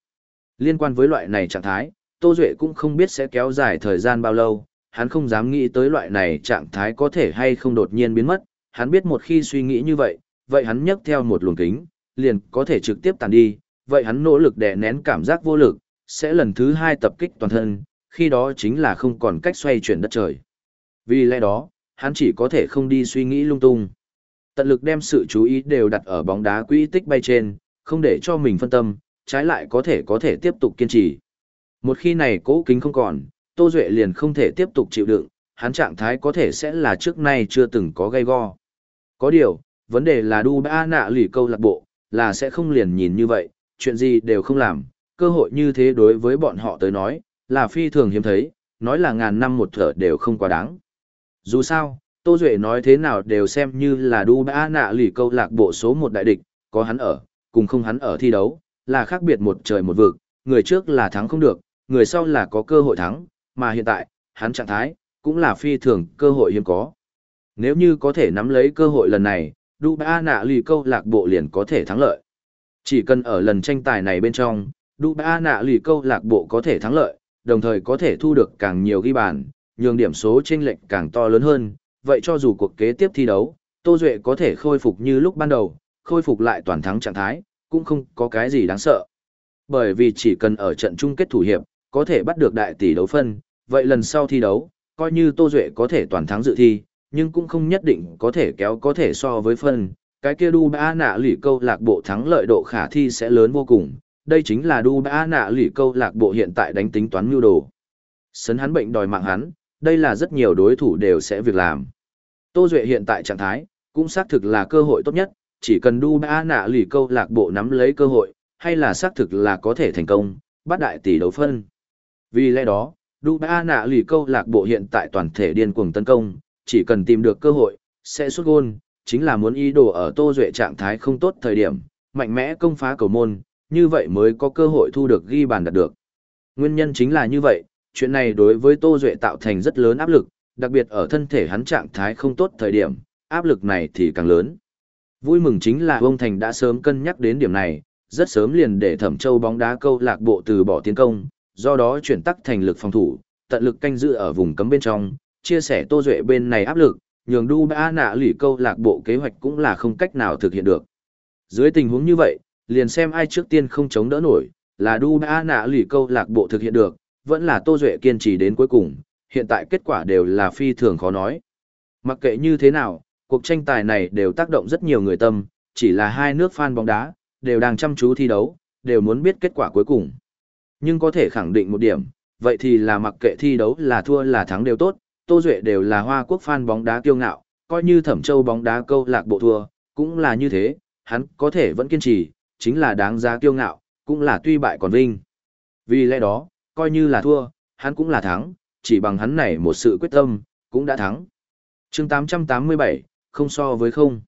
S1: Liên quan với loại này trạng thái, Tô Duệ cũng không biết sẽ kéo dài thời gian bao lâu, hắn không dám nghĩ tới loại này trạng thái có thể hay không đột nhiên biến mất, hắn biết một khi suy nghĩ như vậy, vậy hắn nhấc theo một luồng kính, liền có thể trực tiếp tàn đi, vậy hắn nỗ lực đè nén cảm giác vô lực, sẽ lần thứ hai tập kích toàn thân, khi đó chính là không còn cách xoay chuyển đất trời. Vì lẽ đó, hắn chỉ có thể không đi suy nghĩ lung tung. Tận lực đem sự chú ý đều đặt ở bóng đá quỹ tích bay trên, không để cho mình phân tâm, trái lại có thể có thể tiếp tục kiên trì. Một khi này cố kính không còn, Tô Duệ liền không thể tiếp tục chịu đựng, hắn trạng thái có thể sẽ là trước nay chưa từng có gây go. Có điều, vấn đề là đu ba nạ lỷ câu lạc bộ, là sẽ không liền nhìn như vậy, chuyện gì đều không làm, cơ hội như thế đối với bọn họ tới nói, là phi thường hiếm thấy, nói là ngàn năm một thở đều không quá đáng. Dù sao, Tô Duệ nói thế nào đều xem như là đu ba nạ lỷ câu lạc bộ số một đại địch, có hắn ở, cùng không hắn ở thi đấu, là khác biệt một trời một vực, người trước là thắng không được, người sau là có cơ hội thắng, mà hiện tại, hắn trạng thái, cũng là phi thường cơ hội hiếm có. Nếu như có thể nắm lấy cơ hội lần này, đu ba nạ lì câu lạc bộ liền có thể thắng lợi. Chỉ cần ở lần tranh tài này bên trong, đu ba nạ lì câu lạc bộ có thể thắng lợi, đồng thời có thể thu được càng nhiều ghi bàn, nhường điểm số chênh lệch càng to lớn hơn, vậy cho dù cuộc kế tiếp thi đấu, Tô Duệ có thể khôi phục như lúc ban đầu, khôi phục lại toàn thắng trạng thái, cũng không có cái gì đáng sợ. Bởi vì chỉ cần ở trận chung kết thủ hiệp, có thể bắt được đại tỷ đấu phân, vậy lần sau thi đấu, coi như Tô Duệ có thể toàn thắng dự thi, nhưng cũng không nhất định có thể kéo có thể so với phân, cái kia đu ba nạ lỷ câu lạc bộ thắng lợi độ khả thi sẽ lớn vô cùng. Đây chính là đu ba nạ lỷ câu lạc bộ hiện tại đánh tính toán mưu đồ. Sấn hắn bệnh đòi mạng hắn, đây là rất nhiều đối thủ đều sẽ việc làm. Tô Duệ hiện tại trạng thái, cũng xác thực là cơ hội tốt nhất, chỉ cần đu ba nạ lỷ câu lạc bộ nắm lấy cơ hội, hay là xác thực là có thể thành công, bắt đại tỷ đấu phân. Vì lẽ đó, đu ba nạ lì câu lạc bộ hiện tại toàn thể điên cuồng tấn công, chỉ cần tìm được cơ hội, sẽ xuất gôn, chính là muốn ý đồ ở Tô Duệ trạng thái không tốt thời điểm, mạnh mẽ công phá cầu môn, như vậy mới có cơ hội thu được ghi bàn đạt được. Nguyên nhân chính là như vậy, chuyện này đối với Tô Duệ tạo thành rất lớn áp lực, đặc biệt ở thân thể hắn trạng thái không tốt thời điểm, áp lực này thì càng lớn. Vui mừng chính là ông Thành đã sớm cân nhắc đến điểm này, rất sớm liền để Thẩm Châu bóng đá câu lạc bộ từ bỏ tiến công, do đó chuyển tắc thành lực phòng thủ, tận lực canh giữ ở vùng cấm bên trong, chia sẻ Tô Duệ bên này áp lực, nhường đu Ba nạ lỷ câu lạc bộ kế hoạch cũng là không cách nào thực hiện được. Dưới tình huống như vậy, liền xem ai trước tiên không chống đỡ nổi, là đu Ba nạ lỷ câu lạc bộ thực hiện được, vẫn là Tô Duệ kiên trì đến cuối cùng, hiện tại kết quả đều là phi thường khó nói. Mặc kệ như thế nào, cuộc tranh tài này đều tác động rất nhiều người tâm, chỉ là hai nước fan bóng đá, đều đang chăm chú thi đấu, đều muốn biết kết quả cuối cùng. Nhưng có thể khẳng định một điểm, vậy thì là mặc kệ thi đấu là thua là thắng đều tốt, Tô Duệ đều là Hoa Quốc fan bóng đá kiêu ngạo, coi như Thẩm Châu bóng đá câu lạc bộ thua, cũng là như thế, hắn có thể vẫn kiên trì, chính là đáng giá kiêu ngạo, cũng là tuy bại còn vinh. Vì lẽ đó, coi như là thua, hắn cũng là thắng, chỉ bằng hắn này một sự quyết tâm, cũng đã thắng. chương 887, không so với không.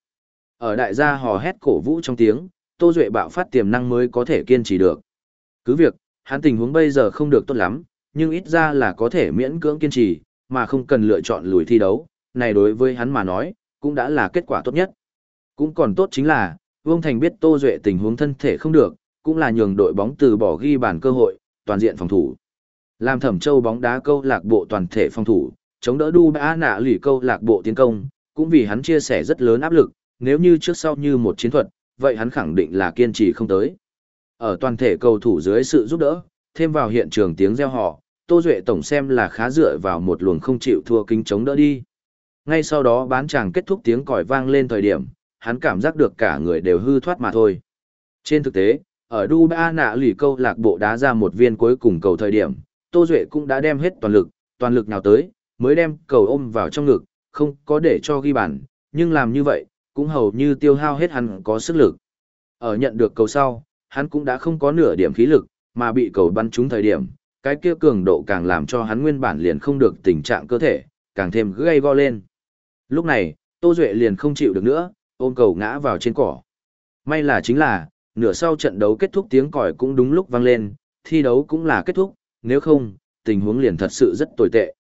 S1: Ở đại gia hò hét cổ vũ trong tiếng, Tô Duệ bạo phát tiềm năng mới có thể kiên trì được. Cứ việc, hắn tình huống bây giờ không được tốt lắm, nhưng ít ra là có thể miễn cưỡng kiên trì, mà không cần lựa chọn lùi thi đấu, này đối với hắn mà nói, cũng đã là kết quả tốt nhất. Cũng còn tốt chính là, Vương Thành biết Tô Duệ tình huống thân thể không được, cũng là nhường đội bóng từ bỏ ghi bàn cơ hội, toàn diện phòng thủ. Làm thẩm châu bóng đá câu lạc bộ toàn thể phòng thủ, chống đỡ đu bã nạ lỷ câu lạc bộ tiến công, cũng vì hắn chia sẻ rất lớn áp lực, nếu như trước sau như một chiến thuật, vậy hắn khẳng định là kiên trì không tới. Ở toàn thể cầu thủ dưới sự giúp đỡ, thêm vào hiện trường tiếng reo hò, Tô Duệ tổng xem là khá dựa vào một luồng không chịu thua kính chống đỡ đi. Ngay sau đó bán chàng kết thúc tiếng còi vang lên thời điểm, hắn cảm giác được cả người đều hư thoát mà thôi. Trên thực tế, ở Dubai nạ lì câu lạc bộ đá ra một viên cuối cùng cầu thời điểm, Tô Duệ cũng đã đem hết toàn lực, toàn lực nào tới, mới đem cầu ôm vào trong ngực, không có để cho ghi bàn, nhưng làm như vậy, cũng hầu như tiêu hao hết hắn có sức lực. Ở nhận được cầu sau, hắn cũng đã không có nửa điểm khí lực, mà bị cầu bắn trúng thời điểm, cái kia cường độ càng làm cho hắn nguyên bản liền không được tình trạng cơ thể, càng thêm gây go lên. Lúc này, Tô Duệ liền không chịu được nữa, ôm cầu ngã vào trên cỏ. May là chính là, nửa sau trận đấu kết thúc tiếng còi cũng đúng lúc vang lên, thi đấu cũng là kết thúc, nếu không, tình huống liền thật sự rất tồi tệ.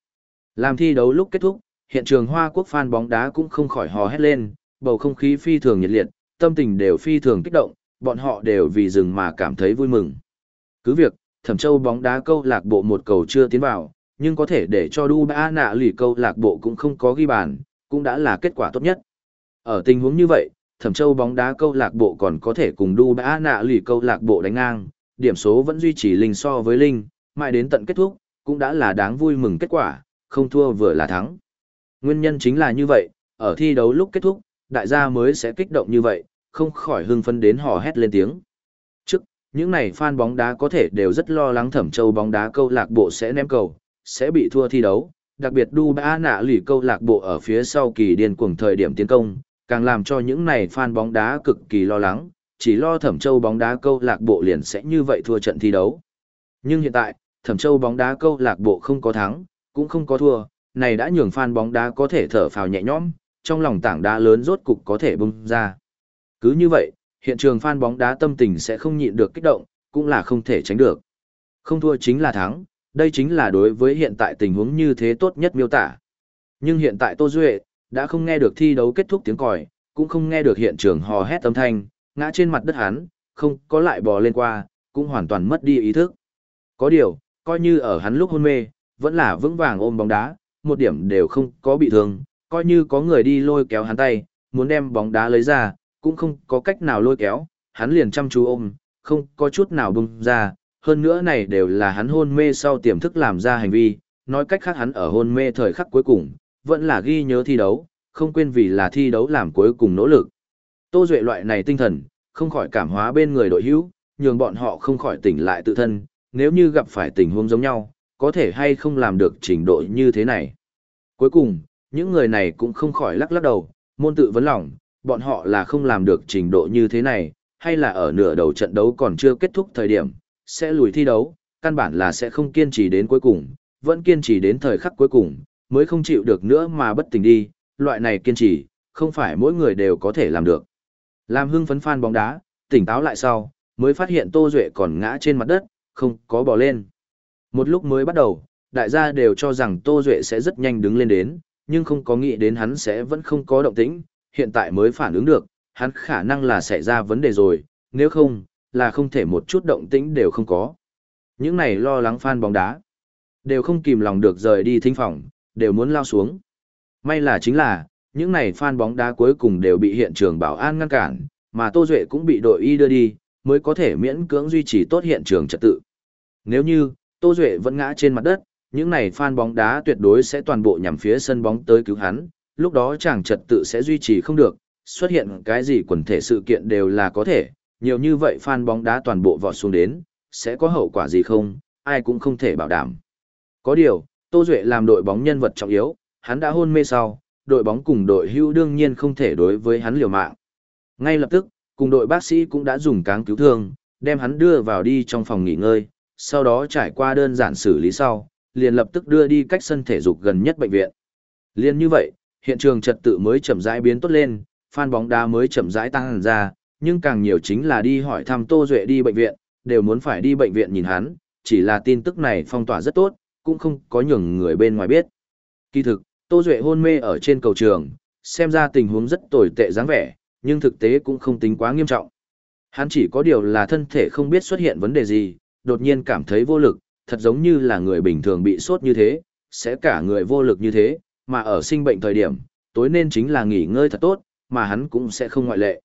S1: Làm thi đấu lúc kết thúc, hiện trường Hoa Quốc fan bóng đá cũng không khỏi hò hét lên, bầu không khí phi thường nhiệt liệt, tâm tình đều phi thường kích động, bọn họ đều vì rừng mà cảm thấy vui mừng. Cứ việc, Thẩm Châu bóng đá câu lạc bộ một cầu chưa tiến vào, nhưng có thể để cho Đu Ba nạ lì câu lạc bộ cũng không có ghi bàn, cũng đã là kết quả tốt nhất. Ở tình huống như vậy, Thẩm Châu bóng đá câu lạc bộ còn có thể cùng Đu Ba nạ lì câu lạc bộ đánh ngang, điểm số vẫn duy trì linh so với linh, mãi đến tận kết thúc, cũng đã là đáng vui mừng kết quả, không thua vừa là thắng. Nguyên nhân chính là như vậy, ở thi đấu lúc kết thúc, đại gia mới sẽ kích động như vậy, không khỏi hưng phấn đến hò hét lên tiếng. Trước, những này fan bóng đá có thể đều rất lo lắng thẩm châu bóng đá câu lạc bộ sẽ ném cầu, sẽ bị thua thi đấu, đặc biệt đu bã nạ lì câu lạc bộ ở phía sau kỳ điên cuồng thời điểm tiến công, càng làm cho những này fan bóng đá cực kỳ lo lắng, chỉ lo thẩm châu bóng đá câu lạc bộ liền sẽ như vậy thua trận thi đấu. Nhưng hiện tại, thẩm châu bóng đá câu lạc bộ không có thắng, cũng không có thua, này đã nhường fan bóng đá có thể thở phào nhẹ nhõm, trong lòng tảng đá lớn rốt cục có thể bung ra. Cứ như vậy, hiện trường fan bóng đá tâm tình sẽ không nhịn được kích động, cũng là không thể tránh được. Không thua chính là thắng, đây chính là đối với hiện tại tình huống như thế tốt nhất miêu tả. Nhưng hiện tại Tô Duệ, đã không nghe được thi đấu kết thúc tiếng còi, cũng không nghe được hiện trường hò hét âm thanh, ngã trên mặt đất hắn, không có lại bò lên qua, cũng hoàn toàn mất đi ý thức. Có điều, coi như ở hắn lúc hôn mê, vẫn là vững vàng ôm bóng đá, một điểm đều không có bị thương, coi như có người đi lôi kéo hắn tay, muốn đem bóng đá lấy ra, cũng không có cách nào lôi kéo, hắn liền chăm chú ôm, không có chút nào bung ra, hơn nữa này đều là hắn hôn mê sau tiềm thức làm ra hành vi, nói cách khác hắn ở hôn mê thời khắc cuối cùng, vẫn là ghi nhớ thi đấu, không quên vì là thi đấu làm cuối cùng nỗ lực. Tô Duệ loại này tinh thần, không khỏi cảm hóa bên người đội hữu, nhường bọn họ không khỏi tỉnh lại tự thân, nếu như gặp phải tình huống giống nhau, có thể hay không làm được trình độ như thế này. Cuối cùng, những người này cũng không khỏi lắc lắc đầu, môn tự vấn lòng, bọn họ là không làm được trình độ như thế này, hay là ở nửa đầu trận đấu còn chưa kết thúc thời điểm, sẽ lùi thi đấu, căn bản là sẽ không kiên trì đến cuối cùng, vẫn kiên trì đến thời khắc cuối cùng, mới không chịu được nữa mà bất tỉnh đi, loại này kiên trì, không phải mỗi người đều có thể làm được. Làm hưng phấn phan bóng đá, tỉnh táo lại sau, mới phát hiện Tô Duệ còn ngã trên mặt đất, không có bỏ lên. Một lúc mới bắt đầu, đại gia đều cho rằng Tô Duệ sẽ rất nhanh đứng lên đến, nhưng không có nghĩ đến hắn sẽ vẫn không có động tĩnh, hiện tại mới phản ứng được, hắn khả năng là xảy ra vấn đề rồi, nếu không, là không thể một chút động tĩnh đều không có. Những này lo lắng fan bóng đá, đều không kìm lòng được rời đi thính phòng, đều muốn lao xuống. May là chính là, những này fan bóng đá cuối cùng đều bị hiện trường bảo an ngăn cản, mà Tô Duệ cũng bị đội y đưa đi, mới có thể miễn cưỡng duy trì tốt hiện trường trật tự. Nếu như, Tô Duệ vẫn ngã trên mặt đất, những này fan bóng đá tuyệt đối sẽ toàn bộ nhằm phía sân bóng tới cứu hắn, lúc đó chàng trật tự sẽ duy trì không được, xuất hiện cái gì quần thể sự kiện đều là có thể, nhiều như vậy fan bóng đá toàn bộ vọt xuống đến, sẽ có hậu quả gì không, ai cũng không thể bảo đảm. Có điều, Tô Duệ làm đội bóng nhân vật trọng yếu, hắn đã hôn mê sau, đội bóng cùng đội hưu đương nhiên không thể đối với hắn liều mạng. Ngay lập tức, cùng đội bác sĩ cũng đã dùng cáng cứu thương, đem hắn đưa vào đi trong phòng nghỉ ngơi, sau đó trải qua đơn giản xử lý sau, liền lập tức đưa đi cách sân thể dục gần nhất bệnh viện. Liên như vậy, hiện trường trật tự mới chậm rãi biến tốt lên, fan bóng đá mới chậm rãi tăng hẳn ra, nhưng càng nhiều chính là đi hỏi thăm Tô Duệ đi bệnh viện, đều muốn phải đi bệnh viện nhìn hắn, chỉ là tin tức này phong tỏa rất tốt, cũng không có nhường người bên ngoài biết. Kỳ thực, Tô Duệ hôn mê ở trên cầu trường, xem ra tình huống rất tồi tệ dáng vẻ, nhưng thực tế cũng không tính quá nghiêm trọng. Hắn chỉ có điều là thân thể không biết xuất hiện vấn đề gì, đột nhiên cảm thấy vô lực, thật giống như là người bình thường bị sốt như thế, sẽ cả người vô lực như thế, mà ở sinh bệnh thời điểm, tối nên chính là nghỉ ngơi thật tốt, mà hắn cũng sẽ không ngoại lệ.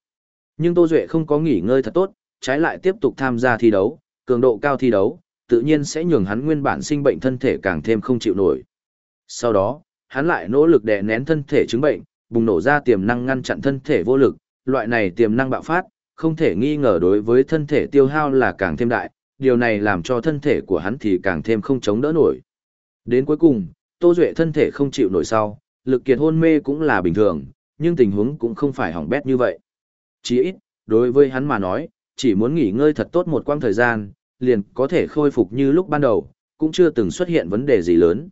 S1: Nhưng Tô Duệ không có nghỉ ngơi thật tốt, trái lại tiếp tục tham gia thi đấu, cường độ cao thi đấu, tự nhiên sẽ nhường hắn nguyên bản sinh bệnh thân thể càng thêm không chịu nổi. Sau đó, hắn lại nỗ lực đè nén thân thể chứng bệnh, bùng nổ ra tiềm năng ngăn chặn thân thể vô lực, loại này tiềm năng bạo phát, không thể nghi ngờ đối với thân thể tiêu hao là càng thêm đại, điều này làm cho thân thể của hắn thì càng thêm không chống đỡ nổi. Đến cuối cùng, Tô Duệ thân thể không chịu nổi sau, lực kiệt hôn mê cũng là bình thường, nhưng tình huống cũng không phải hỏng bét như vậy. Chỉ ít, đối với hắn mà nói, chỉ muốn nghỉ ngơi thật tốt một quãng thời gian, liền có thể khôi phục như lúc ban đầu, cũng chưa từng xuất hiện vấn đề gì lớn.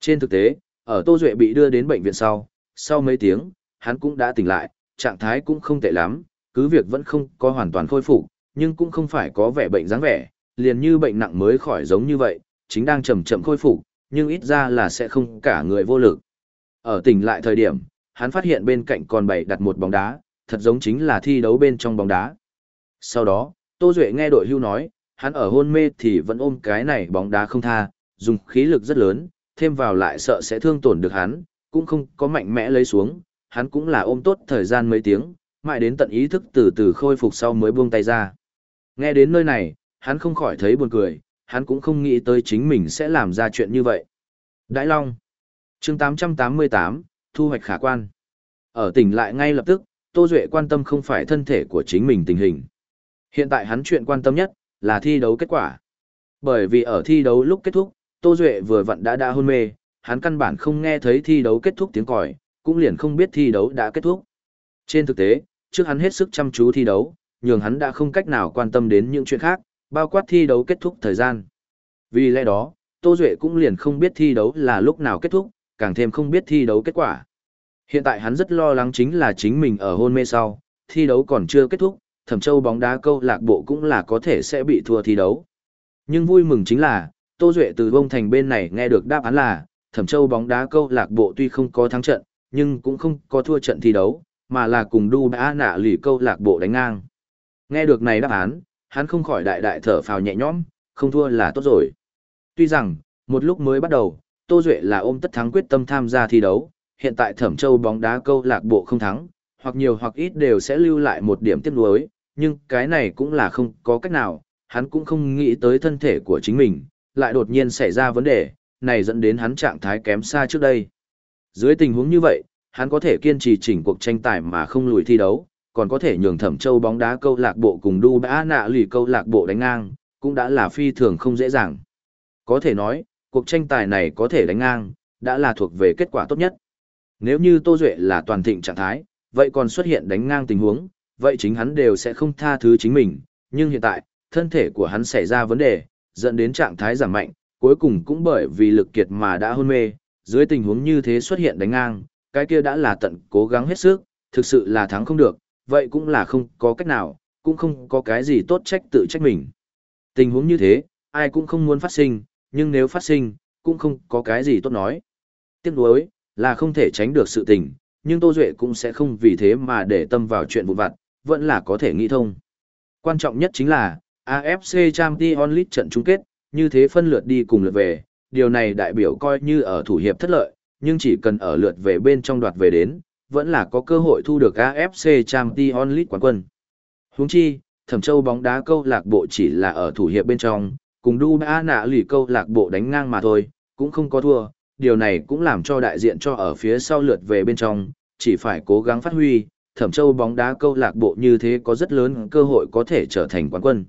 S1: Trên thực tế, ở Tô Duệ bị đưa đến bệnh viện sau, sau mấy tiếng, hắn cũng đã tỉnh lại, trạng thái cũng không tệ lắm, cứ việc vẫn không có hoàn toàn khôi phục, nhưng cũng không phải có vẻ bệnh dáng vẻ, liền như bệnh nặng mới khỏi giống như vậy, chính đang chậm chậm khôi phục, nhưng ít ra là sẽ không cả người vô lực. Ở tỉnh lại thời điểm, hắn phát hiện bên cạnh còn bày đặt một bóng đá, thật giống chính là thi đấu bên trong bóng đá. Sau đó, Tô Duệ nghe đội hưu nói, hắn ở hôn mê thì vẫn ôm cái này bóng đá không tha, dùng khí lực rất lớn, thêm vào lại sợ sẽ thương tổn được hắn, cũng không có mạnh mẽ lấy xuống, hắn cũng là ôm tốt thời gian mấy tiếng, mãi đến tận ý thức từ từ khôi phục sau mới buông tay ra. Nghe đến nơi này, hắn không khỏi thấy buồn cười, hắn cũng không nghĩ tới chính mình sẽ làm ra chuyện như vậy. Đại Long chương 888, thu hoạch khả quan. Ở tỉnh lại ngay lập tức, Tô Duệ quan tâm không phải thân thể của chính mình tình hình. Hiện tại hắn chuyện quan tâm nhất, là thi đấu kết quả. Bởi vì ở thi đấu lúc kết thúc, Tô Duệ vừa vặn đã đã hôn mê, hắn căn bản không nghe thấy thi đấu kết thúc tiếng còi, cũng liền không biết thi đấu đã kết thúc. Trên thực tế, trước hắn hết sức chăm chú thi đấu, nhường hắn đã không cách nào quan tâm đến những chuyện khác, bao quát thi đấu kết thúc thời gian. Vì lẽ đó, Tô Duệ cũng liền không biết thi đấu là lúc nào kết thúc, càng thêm không biết thi đấu kết quả. Hiện tại hắn rất lo lắng chính là chính mình ở hôn mê sau, thi đấu còn chưa kết thúc, thẩm châu bóng đá câu lạc bộ cũng là có thể sẽ bị thua thi đấu. Nhưng vui mừng chính là, Tô Duệ từ bông thành bên này nghe được đáp án là, thẩm châu bóng đá câu lạc bộ tuy không có thắng trận, nhưng cũng không có thua trận thi đấu, mà là cùng đu bã nạ lì câu lạc bộ đánh ngang. Nghe được này đáp án, hắn không khỏi đại đại thở phào nhẹ nhõm, không thua là tốt rồi. Tuy rằng, một lúc mới bắt đầu, Tô Duệ là ôm tất thắng quyết tâm tham gia thi đấu, hiện tại Thẩm Châu bóng đá câu lạc bộ không thắng, hoặc nhiều hoặc ít đều sẽ lưu lại một điểm tiếc nuối, nhưng cái này cũng là không có cách nào, hắn cũng không nghĩ tới thân thể của chính mình, lại đột nhiên xảy ra vấn đề, này dẫn đến hắn trạng thái kém xa trước đây. Dưới tình huống như vậy, hắn có thể kiên trì chỉnh cuộc tranh tài mà không lùi thi đấu, còn có thể nhường Thẩm Châu bóng đá câu lạc bộ cùng Đu Bã Nạ lì câu lạc bộ đánh ngang, cũng đã là phi thường không dễ dàng. Có thể nói, cuộc tranh tài này có thể đánh ngang, đã là thuộc về kết quả tốt nhất. Nếu như Tô Duệ là toàn thịnh trạng thái, vậy còn xuất hiện đánh ngang tình huống, vậy chính hắn đều sẽ không tha thứ chính mình, nhưng hiện tại, thân thể của hắn xảy ra vấn đề, dẫn đến trạng thái giảm mạnh, cuối cùng cũng bởi vì lực kiệt mà đã hôn mê, dưới tình huống như thế xuất hiện đánh ngang, cái kia đã là tận cố gắng hết sức, thực sự là thắng không được, vậy cũng là không có cách nào, cũng không có cái gì tốt trách tự trách mình. Tình huống như thế, ai cũng không muốn phát sinh, nhưng nếu phát sinh, cũng không có cái gì tốt nói. Tiếc nuối, là không thể tránh được sự tình, nhưng Tô Duệ cũng sẽ không vì thế mà để tâm vào chuyện vụn vặt, vẫn là có thể nghĩ thông. Quan trọng nhất chính là, AFC Champions League trận chung kết, như thế phân lượt đi cùng lượt về, điều này đại biểu coi như ở thủ hiệp thất lợi, nhưng chỉ cần ở lượt về bên trong đoạt về đến, vẫn là có cơ hội thu được AFC Champions League quán quân. Huống chi, Thẩm Châu bóng đá câu lạc bộ chỉ là ở thủ hiệp bên trong, cùng Du Ba Nạ lì câu lạc bộ đánh ngang mà thôi, cũng không có thua, điều này cũng làm cho đại diện cho ở phía sau lượt về bên trong, chỉ phải cố gắng phát huy, Thẩm Châu bóng đá câu lạc bộ như thế có rất lớn cơ hội có thể trở thành quán quân.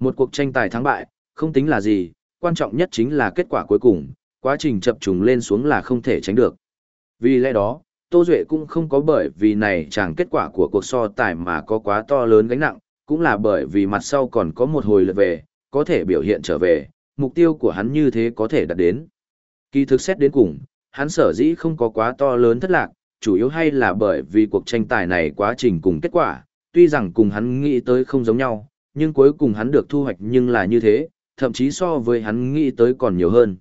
S1: Một cuộc tranh tài thắng bại, không tính là gì, quan trọng nhất chính là kết quả cuối cùng, quá trình chập trùng lên xuống là không thể tránh được. Vì lẽ đó, Tô Duệ cũng không có bởi vì này chẳng kết quả của cuộc so tài mà có quá to lớn gánh nặng, cũng là bởi vì mặt sau còn có một hồi lượt về, có thể biểu hiện trở về, mục tiêu của hắn như thế có thể đạt đến. Kỳ thực xét đến cùng, hắn sở dĩ không có quá to lớn thất lạc, chủ yếu hay là bởi vì cuộc tranh tài này quá trình cùng kết quả, tuy rằng cùng hắn nghĩ tới không giống nhau, nhưng cuối cùng hắn được thu hoạch nhưng là như thế, thậm chí so với hắn nghĩ tới còn nhiều hơn.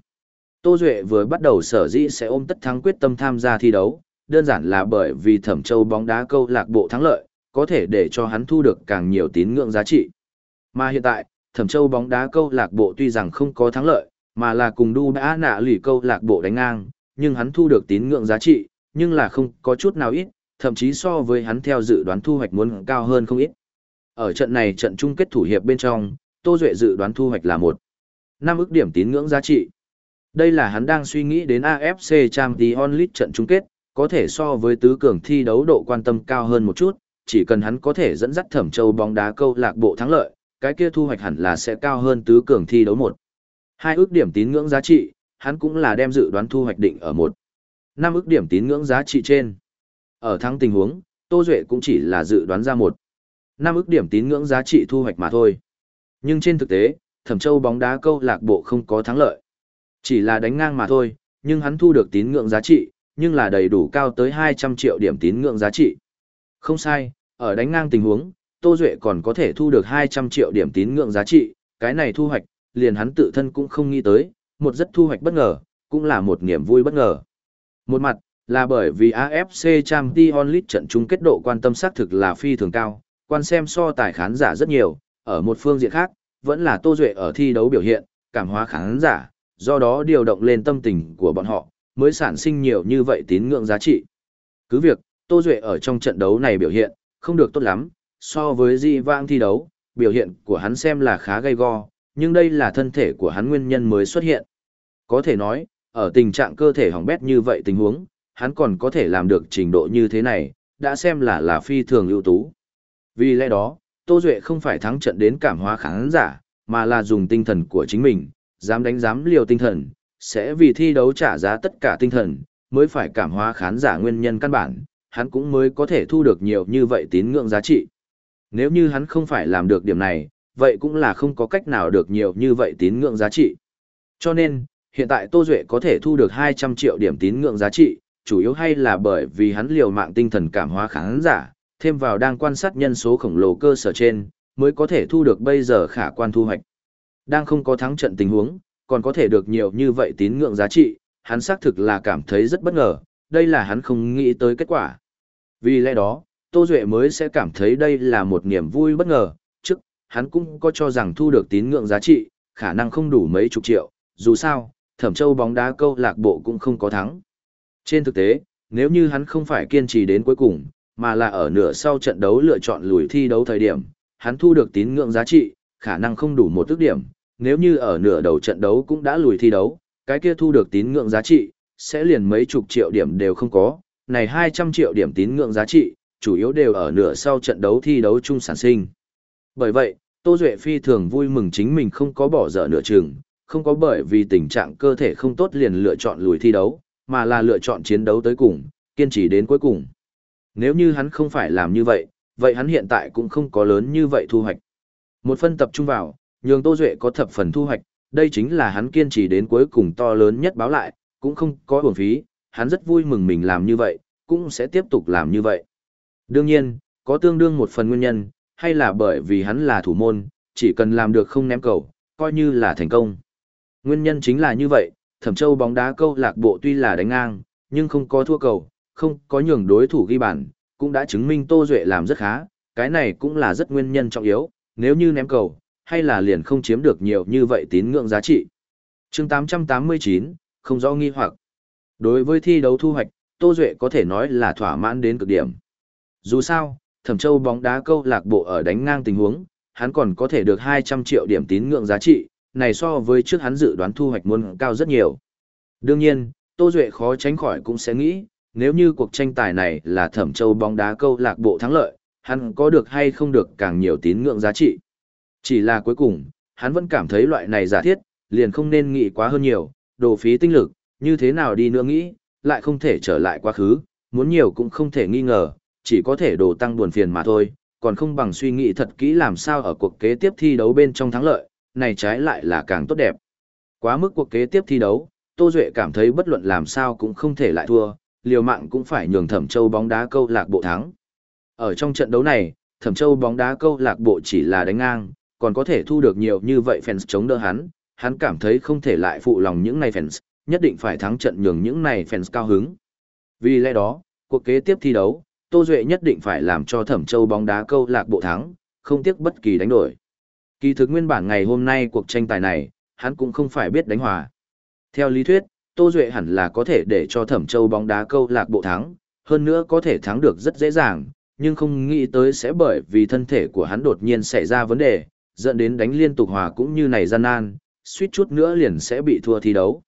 S1: Tô Duệ vừa bắt đầu sở dĩ sẽ ôm tất thắng quyết tâm tham gia thi đấu, đơn giản là bởi vì thẩm châu bóng đá câu lạc bộ thắng lợi, có thể để cho hắn thu được càng nhiều tín ngưỡng giá trị. Mà hiện tại, thẩm châu bóng đá câu lạc bộ tuy rằng không có thắng lợi, mà là cùng đu bã nạ lì câu lạc bộ đánh ngang, nhưng hắn thu được tín ngưỡng giá trị, nhưng là không có chút nào ít, thậm chí so với hắn theo dự đoán thu hoạch muốn cao hơn không ít. Ở trận này trận chung kết thủ hiệp bên trong, Tô Duệ dự đoán thu hoạch là một năm ức điểm tín ngưỡng giá trị. Đây là hắn đang suy nghĩ đến AFC Champions League trận chung kết, có thể so với tứ cường thi đấu độ quan tâm cao hơn một chút, chỉ cần hắn có thể dẫn dắt Thẩm Châu bóng đá câu lạc bộ thắng lợi, cái kia thu hoạch hẳn là sẽ cao hơn tứ cường thi đấu một. Hai ước điểm tín ngưỡng giá trị, hắn cũng là đem dự đoán thu hoạch định ở một. Năm ước điểm tín ngưỡng giá trị trên. Ở thắng tình huống, Tô Duệ cũng chỉ là dự đoán ra một. Năm ước điểm tín ngưỡng giá trị thu hoạch mà thôi. Nhưng trên thực tế, Thẩm Châu bóng đá câu lạc bộ không có thắng lợi. Chỉ là đánh ngang mà thôi, nhưng hắn thu được tín ngưỡng giá trị, nhưng là đầy đủ cao tới 200 triệu điểm tín ngưỡng giá trị. Không sai, ở đánh ngang tình huống, Tô Duệ còn có thể thu được 200 triệu điểm tín ngưỡng giá trị, cái này thu hoạch, liền hắn tự thân cũng không nghĩ tới, một rất thu hoạch bất ngờ, cũng là một niềm vui bất ngờ. Một mặt, là bởi vì AFC Champions League trận chung kết độ quan tâm xác thực là phi thường cao, quan xem so tài khán giả rất nhiều, ở một phương diện khác, vẫn là Tô Duệ ở thi đấu biểu hiện, cảm hóa khán giả, do đó điều động lên tâm tình của bọn họ, mới sản sinh nhiều như vậy tín ngưỡng giá trị. Cứ việc, Tô Duệ ở trong trận đấu này biểu hiện, không được tốt lắm, so với di vang thi đấu, biểu hiện của hắn xem là khá gay go, nhưng đây là thân thể của hắn nguyên nhân mới xuất hiện. Có thể nói, ở tình trạng cơ thể hỏng bét như vậy tình huống, hắn còn có thể làm được trình độ như thế này, đã xem là là phi thường ưu tú. Vì lẽ đó, Tô Duệ không phải thắng trận đến cảm hóa khán giả, mà là dùng tinh thần của chính mình, dám đánh dám liều tinh thần, sẽ vì thi đấu trả giá tất cả tinh thần, mới phải cảm hóa khán giả nguyên nhân căn bản, hắn cũng mới có thể thu được nhiều như vậy tín ngưỡng giá trị. Nếu như hắn không phải làm được điểm này, vậy cũng là không có cách nào được nhiều như vậy tín ngưỡng giá trị. Cho nên, hiện tại Tô Duệ có thể thu được 200 triệu điểm tín ngưỡng giá trị, chủ yếu hay là bởi vì hắn liều mạng tinh thần cảm hóa khán giả, thêm vào đang quan sát nhân số khổng lồ cơ sở trên, mới có thể thu được bây giờ khả quan thu hoạch. Đang không có thắng trận tình huống, còn có thể được nhiều như vậy tín ngưỡng giá trị, hắn xác thực là cảm thấy rất bất ngờ, đây là hắn không nghĩ tới kết quả. Vì lẽ đó, Tô Duệ mới sẽ cảm thấy đây là một niềm vui bất ngờ, trước, hắn cũng có cho rằng thu được tín ngưỡng giá trị, khả năng không đủ mấy chục triệu, dù sao, Thẩm Châu bóng đá câu lạc bộ cũng không có thắng. Trên thực tế, nếu như hắn không phải kiên trì đến cuối cùng, mà là ở nửa sau trận đấu lựa chọn lùi thi đấu thời điểm, hắn thu được tín ngưỡng giá trị, khả năng không đủ một tức điểm, nếu như ở nửa đầu trận đấu cũng đã lùi thi đấu, cái kia thu được tín ngưỡng giá trị, sẽ liền mấy chục triệu điểm đều không có, này 200 triệu điểm tín ngưỡng giá trị, chủ yếu đều ở nửa sau trận đấu thi đấu chung sản sinh. Bởi vậy, Tô Duệ phi thường vui mừng chính mình không có bỏ dở nửa chừng, không có bởi vì tình trạng cơ thể không tốt liền lựa chọn lùi thi đấu, mà là lựa chọn chiến đấu tới cùng, kiên trì đến cuối cùng. Nếu như hắn không phải làm như vậy, vậy hắn hiện tại cũng không có lớn như vậy thu hoạch. Một phân tập trung vào, nhường Tô Duệ có thập phần thu hoạch, đây chính là hắn kiên trì đến cuối cùng to lớn nhất báo lại, cũng không có uổng phí, hắn rất vui mừng mình làm như vậy, cũng sẽ tiếp tục làm như vậy. Đương nhiên, có tương đương một phần nguyên nhân, hay là bởi vì hắn là thủ môn, chỉ cần làm được không ném cầu, coi như là thành công. Nguyên nhân chính là như vậy, Thẩm Châu bóng đá câu lạc bộ tuy là đánh ngang, nhưng không có thua cầu, không có nhường đối thủ ghi bàn, cũng đã chứng minh Tô Duệ làm rất khá, cái này cũng là rất nguyên nhân trọng yếu, nếu như ném cầu, hay là liền không chiếm được nhiều như vậy tín ngưỡng giá trị. chương 889, không rõ nghi hoặc. Đối với thi đấu thu hoạch, Tô Duệ có thể nói là thỏa mãn đến cực điểm. Dù sao, Thẩm Châu bóng đá câu lạc bộ ở đánh ngang tình huống, hắn còn có thể được 200 triệu điểm tín ngưỡng giá trị, này so với trước hắn dự đoán thu hoạch muốn cao rất nhiều. Đương nhiên, Tô Duệ khó tránh khỏi cũng sẽ nghĩ, nếu như cuộc tranh tài này là Thẩm Châu bóng đá câu lạc bộ thắng lợi, hắn có được hay không được càng nhiều tín ngưỡng giá trị. Chỉ là cuối cùng, hắn vẫn cảm thấy loại này giả thiết, liền không nên nghĩ quá hơn nhiều, đồ phí tinh lực, như thế nào đi nữa nghĩ, lại không thể trở lại quá khứ, muốn nhiều cũng không thể nghi ngờ, chỉ có thể đồ tăng buồn phiền mà thôi, còn không bằng suy nghĩ thật kỹ làm sao ở cuộc kế tiếp thi đấu bên trong thắng lợi, này trái lại là càng tốt đẹp. Quá mức cuộc kế tiếp thi đấu, Tô Duệ cảm thấy bất luận làm sao cũng không thể lại thua, liều mạng cũng phải nhường Thẩm Châu bóng đá câu lạc bộ thắng. Ở trong trận đấu này, Thẩm Châu bóng đá câu lạc bộ chỉ là đánh ngang, còn có thể thu được nhiều như vậy fans chống đỡ hắn, hắn cảm thấy không thể lại phụ lòng những này fans, nhất định phải thắng trận nhường những này fans cao hứng. Vì lẽ đó, cuộc kế tiếp thi đấu, Tô Duệ nhất định phải làm cho Thẩm Châu bóng đá câu lạc bộ thắng, không tiếc bất kỳ đánh đổi. Kỳ thực nguyên bản ngày hôm nay cuộc tranh tài này, hắn cũng không phải biết đánh hòa. Theo lý thuyết, Tô Duệ hẳn là có thể để cho Thẩm Châu bóng đá câu lạc bộ thắng, hơn nữa có thể thắng được rất dễ dàng, nhưng không nghĩ tới sẽ bởi vì thân thể của hắn đột nhiên xảy ra vấn đề, dẫn đến đánh liên tục hòa cũng như này gian nan, suýt chút nữa liền sẽ bị thua thi đấu.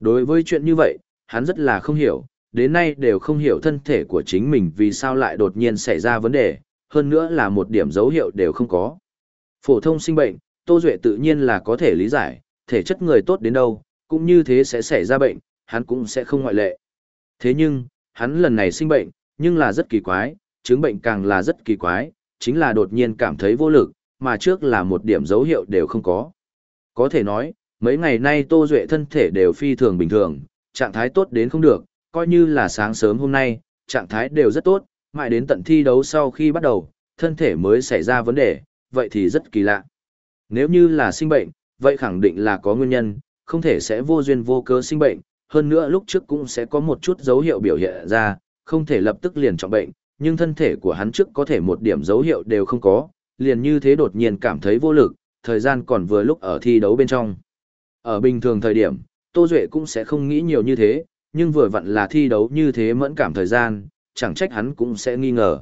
S1: Đối với chuyện như vậy, hắn rất là không hiểu, đến nay đều không hiểu thân thể của chính mình vì sao lại đột nhiên xảy ra vấn đề, hơn nữa là một điểm dấu hiệu đều không có. Phổ thông sinh bệnh, Tô Duệ tự nhiên là có thể lý giải, thể chất người tốt đến đâu, cũng như thế sẽ xảy ra bệnh, hắn cũng sẽ không ngoại lệ. Thế nhưng, hắn lần này sinh bệnh, nhưng là rất kỳ quái, chứng bệnh càng là rất kỳ quái, chính là đột nhiên cảm thấy vô lực, mà trước là một điểm dấu hiệu đều không có. Có thể nói, mấy ngày nay Tô Duệ thân thể đều phi thường bình thường, trạng thái tốt đến không được, coi như là sáng sớm hôm nay, trạng thái đều rất tốt, mãi đến tận thi đấu sau khi bắt đầu, thân thể mới xảy ra vấn đề, vậy thì rất kỳ lạ. Nếu như là sinh bệnh, vậy khẳng định là có nguyên nhân, không thể sẽ vô duyên vô cớ sinh bệnh, hơn nữa lúc trước cũng sẽ có một chút dấu hiệu biểu hiện ra, không thể lập tức liền trọng bệnh, nhưng thân thể của hắn trước có thể một điểm dấu hiệu đều không có, liền như thế đột nhiên cảm thấy vô lực, thời gian còn vừa lúc ở thi đấu bên trong. Ở bình thường thời điểm, Tô Duệ cũng sẽ không nghĩ nhiều như thế, nhưng vừa vặn là thi đấu như thế mẫn cảm thời gian, chẳng trách hắn cũng sẽ nghi ngờ.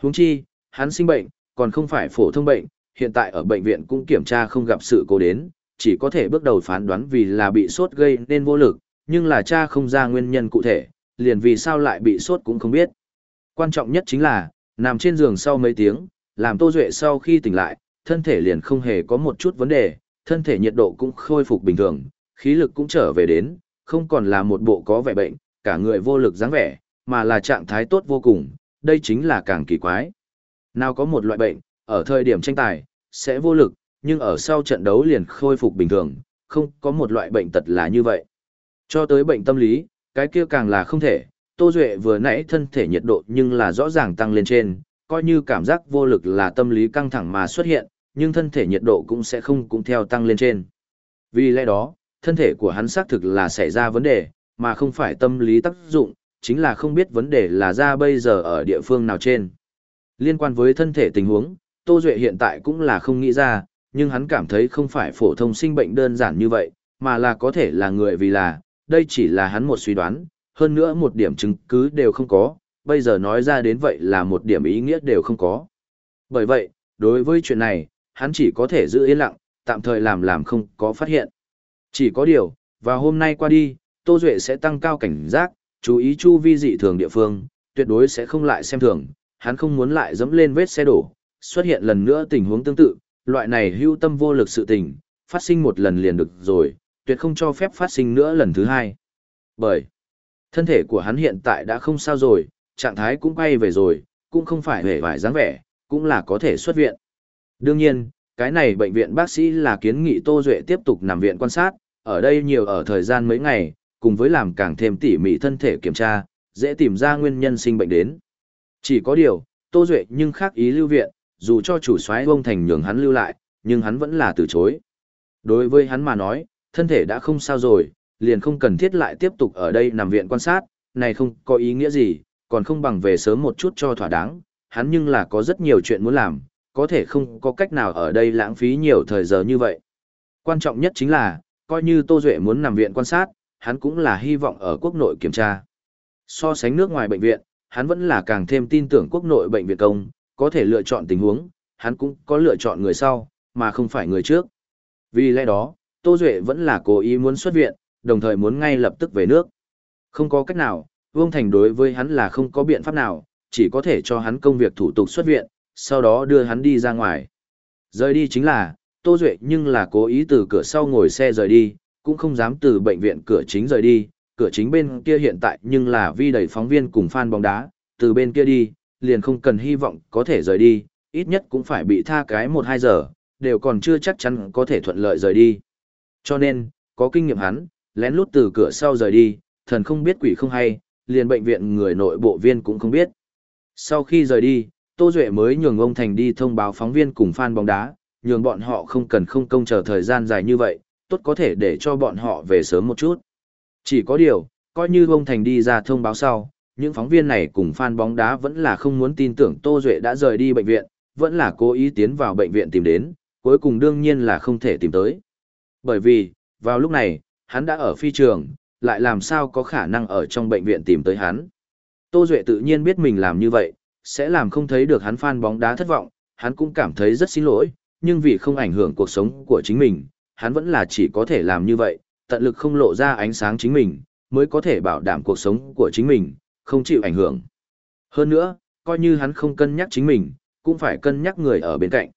S1: Huống chi, hắn sinh bệnh, còn không phải phổ thông bệnh, hiện tại ở bệnh viện cũng kiểm tra không gặp sự cố đến, chỉ có thể bước đầu phán đoán vì là bị sốt gây nên vô lực, nhưng là cha không ra nguyên nhân cụ thể, liền vì sao lại bị sốt cũng không biết. Quan trọng nhất chính là, nằm trên giường sau mấy tiếng, làm Tô Duệ sau khi tỉnh lại, thân thể liền không hề có một chút vấn đề, thân thể nhiệt độ cũng khôi phục bình thường, khí lực cũng trở về đến, không còn là một bộ có vẻ bệnh, cả người vô lực dáng vẻ, mà là trạng thái tốt vô cùng, đây chính là càng kỳ quái. Nào có một loại bệnh, ở thời điểm tranh tài, sẽ vô lực, nhưng ở sau trận đấu liền khôi phục bình thường, không có một loại bệnh tật là như vậy. Cho tới bệnh tâm lý, cái kia càng là không thể, Tô Duệ vừa nãy thân thể nhiệt độ nhưng là rõ ràng tăng lên trên, coi như cảm giác vô lực là tâm lý căng thẳng mà xuất hiện, nhưng thân thể nhiệt độ cũng sẽ không cũng theo tăng lên trên. Vì lẽ đó, thân thể của hắn xác thực là xảy ra vấn đề, mà không phải tâm lý tác dụng, chính là không biết vấn đề là ra bây giờ ở địa phương nào trên. Liên quan với thân thể tình huống, Tô Duệ hiện tại cũng là không nghĩ ra, nhưng hắn cảm thấy không phải phổ thông sinh bệnh đơn giản như vậy, mà là có thể là người vì là, đây chỉ là hắn một suy đoán, hơn nữa một điểm chứng cứ đều không có, bây giờ nói ra đến vậy là một điểm ý nghĩa đều không có. Bởi vậy, đối với chuyện này, hắn chỉ có thể giữ yên lặng, tạm thời làm làm không có phát hiện. Chỉ có điều, và hôm nay qua đi, Tô Duệ sẽ tăng cao cảnh giác, chú ý chu vi dị thường địa phương, tuyệt đối sẽ không lại xem thường, hắn không muốn lại dẫm lên vết xe đổ, xuất hiện lần nữa tình huống tương tự, loại này hưu tâm vô lực sự tình, phát sinh một lần liền được rồi, tuyệt không cho phép phát sinh nữa lần thứ hai. Bởi, thân thể của hắn hiện tại đã không sao rồi, trạng thái cũng quay về rồi, cũng không phải hề vải dáng vẻ, cũng là có thể xuất viện. Đương nhiên, cái này bệnh viện bác sĩ là kiến nghị Tô Duệ tiếp tục nằm viện quan sát, ở đây nhiều ở thời gian mấy ngày, cùng với làm càng thêm tỉ mỉ thân thể kiểm tra, dễ tìm ra nguyên nhân sinh bệnh đến. Chỉ có điều, Tô Duệ nhưng khác ý lưu viện, dù cho chủ soái bông thành nhường hắn lưu lại, nhưng hắn vẫn là từ chối. Đối với hắn mà nói, thân thể đã không sao rồi, liền không cần thiết lại tiếp tục ở đây nằm viện quan sát, này không có ý nghĩa gì, còn không bằng về sớm một chút cho thỏa đáng, hắn nhưng là có rất nhiều chuyện muốn làm, có thể không có cách nào ở đây lãng phí nhiều thời giờ như vậy. Quan trọng nhất chính là, coi như Tô Duệ muốn nằm viện quan sát, hắn cũng là hy vọng ở quốc nội kiểm tra. So sánh nước ngoài bệnh viện, hắn vẫn là càng thêm tin tưởng quốc nội bệnh viện công, có thể lựa chọn tình huống, hắn cũng có lựa chọn người sau, mà không phải người trước. Vì lẽ đó, Tô Duệ vẫn là cố ý muốn xuất viện, đồng thời muốn ngay lập tức về nước. Không có cách nào, Vương Thành đối với hắn là không có biện pháp nào, chỉ có thể cho hắn công việc thủ tục xuất viện, sau đó đưa hắn đi ra ngoài. Rời đi chính là, Tô Duệ nhưng là cố ý từ cửa sau ngồi xe rời đi, cũng không dám từ bệnh viện cửa chính rời đi, cửa chính bên kia hiện tại nhưng là vi đầy phóng viên cùng fan bóng đá, từ bên kia đi, liền không cần hy vọng có thể rời đi, ít nhất cũng phải bị tha cái 1-2 giờ, đều còn chưa chắc chắn có thể thuận lợi rời đi. Cho nên, có kinh nghiệm hắn, lén lút từ cửa sau rời đi, thần không biết quỷ không hay, liền bệnh viện người nội bộ viên cũng không biết. Sau khi rời đi, Tô Duệ mới nhường ông Thành đi thông báo phóng viên cùng fan bóng đá, nhường bọn họ không cần không công chờ thời gian dài như vậy, tốt có thể để cho bọn họ về sớm một chút. Chỉ có điều, coi như ông Thành đi ra thông báo sau, những phóng viên này cùng fan bóng đá vẫn là không muốn tin tưởng Tô Duệ đã rời đi bệnh viện, vẫn là cố ý tiến vào bệnh viện tìm đến, cuối cùng đương nhiên là không thể tìm tới. Bởi vì, vào lúc này, hắn đã ở phi trường, lại làm sao có khả năng ở trong bệnh viện tìm tới hắn. Tô Duệ tự nhiên biết mình làm như vậy, sẽ làm không thấy được hắn fan bóng đá thất vọng, hắn cũng cảm thấy rất xin lỗi, nhưng vì không ảnh hưởng cuộc sống của chính mình, hắn vẫn là chỉ có thể làm như vậy, tận lực không lộ ra ánh sáng chính mình, mới có thể bảo đảm cuộc sống của chính mình, không chịu ảnh hưởng. Hơn nữa, coi như hắn không cân nhắc chính mình, cũng phải cân nhắc người ở bên cạnh.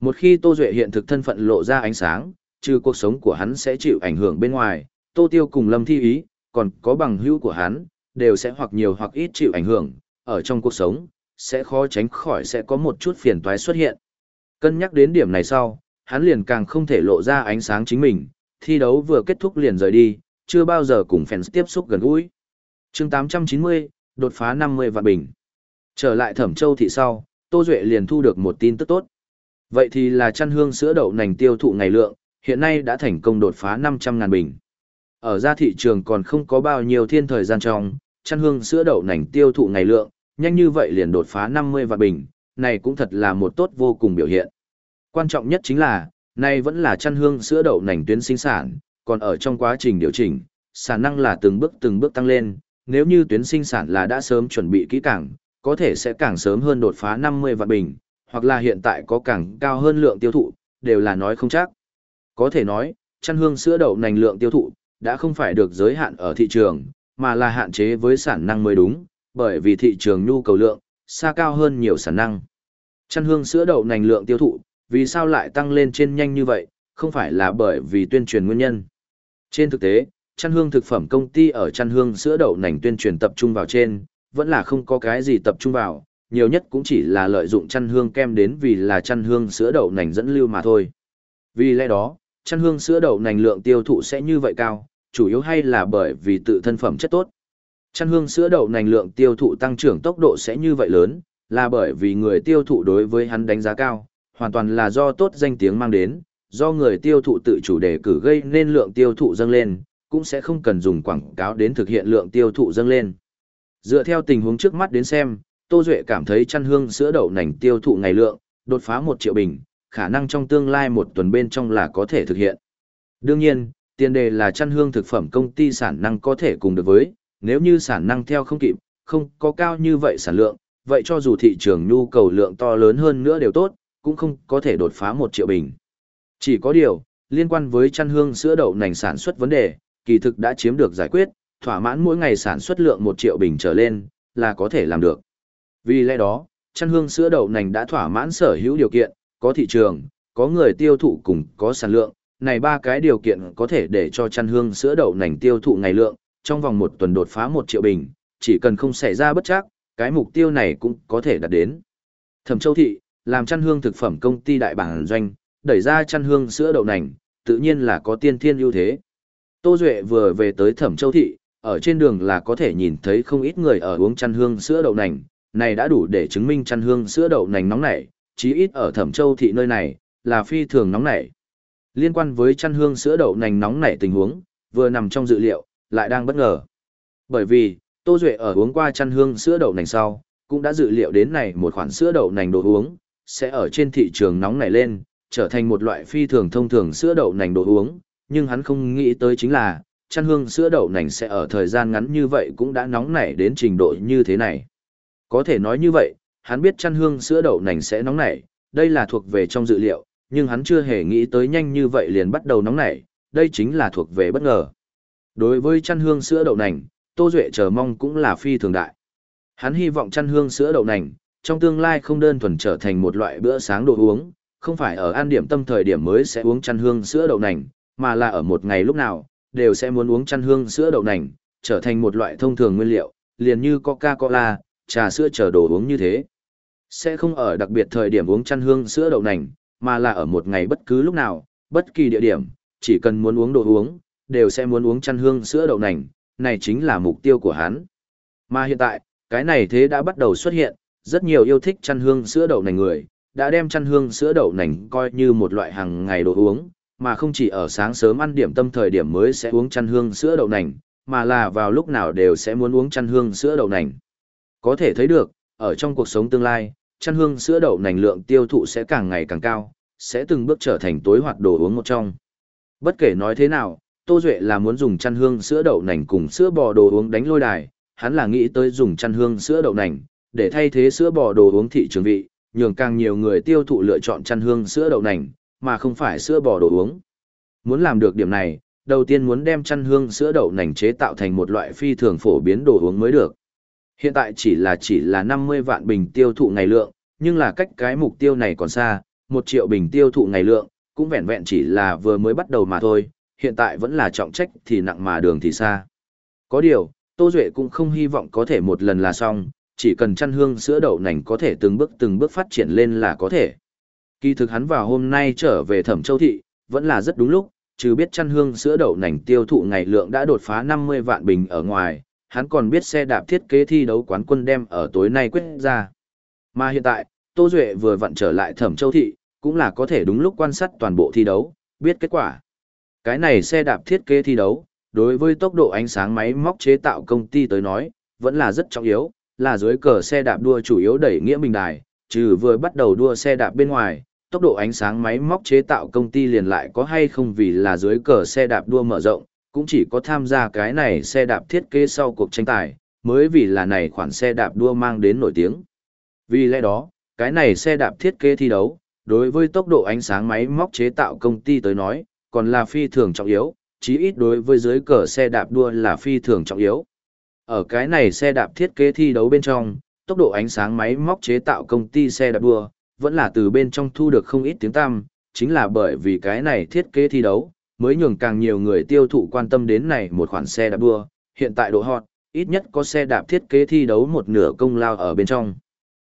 S1: Một khi Tô Duệ hiện thực thân phận lộ ra ánh sáng, trừ cuộc sống của hắn sẽ chịu ảnh hưởng bên ngoài, Tô Tiêu cùng Lâm Thi Ý, còn có bằng hữu của hắn, đều sẽ hoặc nhiều hoặc ít chịu ảnh hưởng, ở trong cuộc sống, sẽ khó tránh khỏi sẽ có một chút phiền toái xuất hiện. Cân nhắc đến điểm này sau, hắn liền càng không thể lộ ra ánh sáng chính mình, thi đấu vừa kết thúc liền rời đi, chưa bao giờ cùng fans tiếp xúc gần gũi. chương 890, đột phá 50 vạn bình. Trở lại Thẩm Châu thị sau, Tô Duệ liền thu được một tin tức tốt. Vậy thì là chăn hương sữa đậu nành tiêu thụ ngày lượng, hiện nay đã thành công đột phá 500.000 bình. Ở ra thị trường còn không có bao nhiêu thiên thời gian trong, chăn hương sữa đậu nành tiêu thụ ngày lượng, nhanh như vậy liền đột phá 50 vạn bình, này cũng thật là một tốt vô cùng biểu hiện. Quan trọng nhất chính là, này vẫn là chăn hương sữa đậu nành tuyến sinh sản, còn ở trong quá trình điều chỉnh, sản năng là từng bước từng bước tăng lên, nếu như tuyến sinh sản là đã sớm chuẩn bị kỹ càng, có thể sẽ càng sớm hơn đột phá 50 vạn bình, hoặc là hiện tại có càng cao hơn lượng tiêu thụ, đều là nói không chắc. Có thể nói, chăn hương sữa đậu nành lượng tiêu thụ, đã không phải được giới hạn ở thị trường, mà là hạn chế với sản năng mới đúng, bởi vì thị trường nhu cầu lượng, xa cao hơn nhiều sản năng. Chăn hương sữa đậu nành lượng tiêu thụ, vì sao lại tăng lên trên nhanh như vậy, không phải là bởi vì tuyên truyền nguyên nhân. Trên thực tế, chăn hương thực phẩm công ty ở chăn hương sữa đậu nành tuyên truyền tập trung vào trên, vẫn là không có cái gì tập trung vào, nhiều nhất cũng chỉ là lợi dụng chăn hương kem đến vì là chăn hương sữa đậu nành dẫn lưu mà thôi. Vì lẽ đó, chăn hương sữa đậu nành lượng tiêu thụ sẽ như vậy cao, chủ yếu hay là bởi vì tự thân phẩm chất tốt. Chăn hương sữa đậu nành lượng tiêu thụ tăng trưởng tốc độ sẽ như vậy lớn, là bởi vì người tiêu thụ đối với hắn đánh giá cao, hoàn toàn là do tốt danh tiếng mang đến, do người tiêu thụ tự chủ đề cử gây nên lượng tiêu thụ dâng lên, cũng sẽ không cần dùng quảng cáo đến thực hiện lượng tiêu thụ dâng lên. Dựa theo tình huống trước mắt đến xem, Tô Duệ cảm thấy chăn hương sữa đậu nành tiêu thụ ngày lượng, đột phá 1 triệu bình, khả năng trong tương lai một tuần bên trong là có thể thực hiện. Đương nhiên, Tiền đề là chăn hương thực phẩm công ty sản năng có thể cùng được với, nếu như sản năng theo không kịp, không có cao như vậy sản lượng, vậy cho dù thị trường nhu cầu lượng to lớn hơn nữa đều tốt, cũng không có thể đột phá một triệu bình. Chỉ có điều, liên quan với chăn hương sữa đậu nành sản xuất vấn đề, kỳ thực đã chiếm được giải quyết, thỏa mãn mỗi ngày sản xuất lượng một triệu bình trở lên, là có thể làm được. Vì lẽ đó, chăn hương sữa đậu nành đã thỏa mãn sở hữu điều kiện, có thị trường, có người tiêu thụ cùng có sản lượng, này ba cái điều kiện có thể để cho chăn hương sữa đậu nành tiêu thụ ngày lượng, trong vòng một tuần đột phá một triệu bình, chỉ cần không xảy ra bất chắc, cái mục tiêu này cũng có thể đạt đến. Thẩm Châu Thị, làm chăn hương thực phẩm công ty đại bản doanh, đẩy ra chăn hương sữa đậu nành, tự nhiên là có tiên thiên ưu thế. Tô Duệ vừa về tới Thẩm Châu Thị, ở trên đường là có thể nhìn thấy không ít người ở uống chăn hương sữa đậu nành, này đã đủ để chứng minh chăn hương sữa đậu nành nóng nảy, chí ít ở Thẩm Châu Thị nơi này, là phi thường nóng nảy. Liên quan với chăn hương sữa đậu nành nóng nảy tình huống, vừa nằm trong dự liệu, lại đang bất ngờ. Bởi vì, Tô Duệ ở uống qua chăn hương sữa đậu nành sau, cũng đã dự liệu đến này một khoản sữa đậu nành đồ uống, sẽ ở trên thị trường nóng nảy lên, trở thành một loại phi thường thông thường sữa đậu nành đồ uống, nhưng hắn không nghĩ tới chính là, chăn hương sữa đậu nành sẽ ở thời gian ngắn như vậy cũng đã nóng nảy đến trình độ như thế này. Có thể nói như vậy, hắn biết chăn hương sữa đậu nành sẽ nóng nảy, đây là thuộc về trong dự liệu, nhưng hắn chưa hề nghĩ tới nhanh như vậy liền bắt đầu nóng nảy, đây chính là thuộc về bất ngờ. Đối với chăn hương sữa đậu nành, Tô Duệ chờ mong cũng là phi thường đại. Hắn hy vọng chăn hương sữa đậu nành, trong tương lai không đơn thuần trở thành một loại bữa sáng đồ uống, không phải ở an điểm tâm thời điểm mới sẽ uống chăn hương sữa đậu nành, mà là ở một ngày lúc nào, đều sẽ muốn uống chăn hương sữa đậu nành, trở thành một loại thông thường nguyên liệu, liền như Coca-Cola, trà sữa chờ đồ uống như thế. Sẽ không ở đặc biệt thời điểm uống chăn hương sữa đậu nành, mà là ở một ngày bất cứ lúc nào, bất kỳ địa điểm, chỉ cần muốn uống đồ uống, đều sẽ muốn uống chăn hương sữa đậu nành, này chính là mục tiêu của hắn. Mà hiện tại, cái này thế đã bắt đầu xuất hiện, rất nhiều yêu thích chăn hương sữa đậu nành người, đã đem chăn hương sữa đậu nành coi như một loại hàng ngày đồ uống, mà không chỉ ở sáng sớm ăn điểm tâm thời điểm mới sẽ uống chăn hương sữa đậu nành, mà là vào lúc nào đều sẽ muốn uống chăn hương sữa đậu nành. Có thể thấy được, ở trong cuộc sống tương lai, chăn hương sữa đậu nành lượng tiêu thụ sẽ càng ngày càng cao, sẽ từng bước trở thành tối hoạt đồ uống một trong. Bất kể nói thế nào, Tô Duệ là muốn dùng chăn hương sữa đậu nành cùng sữa bò đồ uống đánh lôi đài, hắn là nghĩ tới dùng chăn hương sữa đậu nành, để thay thế sữa bò đồ uống thị trường vị, nhường càng nhiều người tiêu thụ lựa chọn chăn hương sữa đậu nành, mà không phải sữa bò đồ uống. Muốn làm được điểm này, đầu tiên muốn đem chăn hương sữa đậu nành chế tạo thành một loại phi thường phổ biến đồ uống mới được. Hiện tại chỉ là chỉ là 50 vạn bình tiêu thụ ngày lượng, nhưng là cách cái mục tiêu này còn xa, 1 triệu bình tiêu thụ ngày lượng, cũng vẹn vẹn chỉ là vừa mới bắt đầu mà thôi, hiện tại vẫn là trọng trách thì nặng mà đường thì xa. Có điều, Tô Duệ cũng không hy vọng có thể một lần là xong, chỉ cần chăn hương sữa đậu nành có thể từng bước từng bước phát triển lên là có thể. Kỳ thực hắn vào hôm nay trở về Thẩm Châu Thị, vẫn là rất đúng lúc, chứ biết chăn hương sữa đậu nành tiêu thụ ngày lượng đã đột phá 50 vạn bình ở ngoài, hắn còn biết xe đạp thiết kế thi đấu quán quân đem ở tối nay quyết ra. Mà hiện tại, Tô Duệ vừa vặn trở lại Thẩm Châu Thị, cũng là có thể đúng lúc quan sát toàn bộ thi đấu, biết kết quả. Cái này xe đạp thiết kế thi đấu, đối với tốc độ ánh sáng máy móc chế tạo công ty tới nói, vẫn là rất trọng yếu, là dưới cờ xe đạp đua chủ yếu đẩy nghĩa bình đài, trừ vừa bắt đầu đua xe đạp bên ngoài, tốc độ ánh sáng máy móc chế tạo công ty liền lại có hay không vì là dưới cờ xe đạp đua mở rộng, cũng chỉ có tham gia cái này xe đạp thiết kế sau cuộc tranh tài, mới vì là này khoản xe đạp đua mang đến nổi tiếng. Vì lẽ đó, cái này xe đạp thiết kế thi đấu, đối với tốc độ ánh sáng máy móc chế tạo công ty tới nói, còn là phi thường trọng yếu, chí ít đối với dưới cờ xe đạp đua là phi thường trọng yếu. Ở cái này xe đạp thiết kế thi đấu bên trong, tốc độ ánh sáng máy móc chế tạo công ty xe đạp đua, vẫn là từ bên trong thu được không ít tiếng tăm, chính là bởi vì cái này thiết kế thi đấu, mới nhường càng nhiều người tiêu thụ quan tâm đến này một khoản xe đạp đua, hiện tại độ hot, ít nhất có xe đạp thiết kế thi đấu một nửa công lao ở bên trong.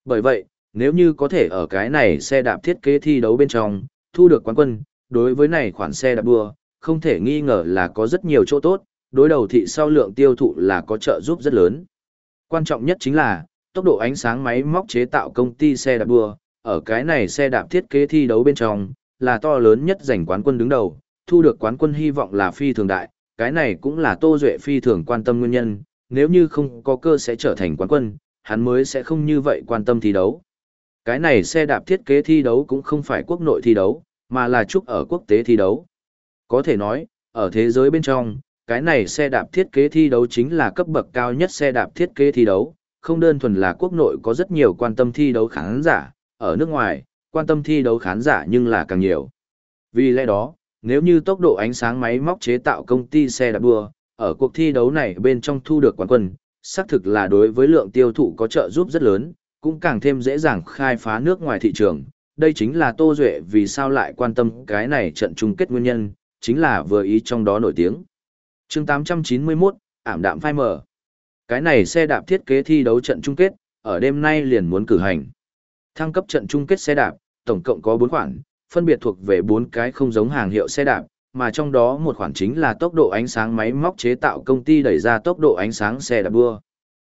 S1: Bởi vậy, nếu như có thể ở cái này xe đạp thiết kế thi đấu bên trong, thu được quán quân, đối với này khoản xe đạp đua, không thể nghi ngờ là có rất nhiều chỗ tốt, đối đầu thị sau lượng tiêu thụ là có trợ giúp rất lớn. Quan trọng nhất chính là, tốc độ ánh sáng máy móc chế tạo công ty xe đạp đua, ở cái này xe đạp thiết kế thi đấu bên trong, là to lớn nhất giành quán quân đứng đầu, thu được quán quân hy vọng là phi thường đại, cái này cũng là Tô Duệ phi thường quan tâm nguyên nhân, nếu như không có cơ sẽ trở thành quán quân, hắn mới sẽ không như vậy quan tâm thi đấu. Cái này xe đạp thiết kế thi đấu cũng không phải quốc nội thi đấu, mà là chúc ở quốc tế thi đấu. Có thể nói, ở thế giới bên trong, cái này xe đạp thiết kế thi đấu chính là cấp bậc cao nhất xe đạp thiết kế thi đấu, không đơn thuần là quốc nội có rất nhiều quan tâm thi đấu khán giả, ở nước ngoài, quan tâm thi đấu khán giả nhưng là càng nhiều. Vì lẽ đó, nếu như tốc độ ánh sáng máy móc chế tạo công ty xe đạp đua, ở cuộc thi đấu này bên trong thu được quán quân, xác thực là đối với lượng tiêu thụ có trợ giúp rất lớn, cũng càng thêm dễ dàng khai phá nước ngoài thị trường. Đây chính là Tô Duệ vì sao lại quan tâm cái này trận chung kết nguyên nhân, chính là vừa ý trong đó nổi tiếng. chương 891, ảm đạm phai mở. Cái này xe đạp thiết kế thi đấu trận chung kết, ở đêm nay liền muốn cử hành. Thăng cấp trận chung kết xe đạp, tổng cộng có 4 khoản, phân biệt thuộc về 4 cái không giống hàng hiệu xe đạp, mà trong đó một khoản chính là tốc độ ánh sáng máy móc chế tạo công ty đẩy ra tốc độ ánh sáng xe đạp đua.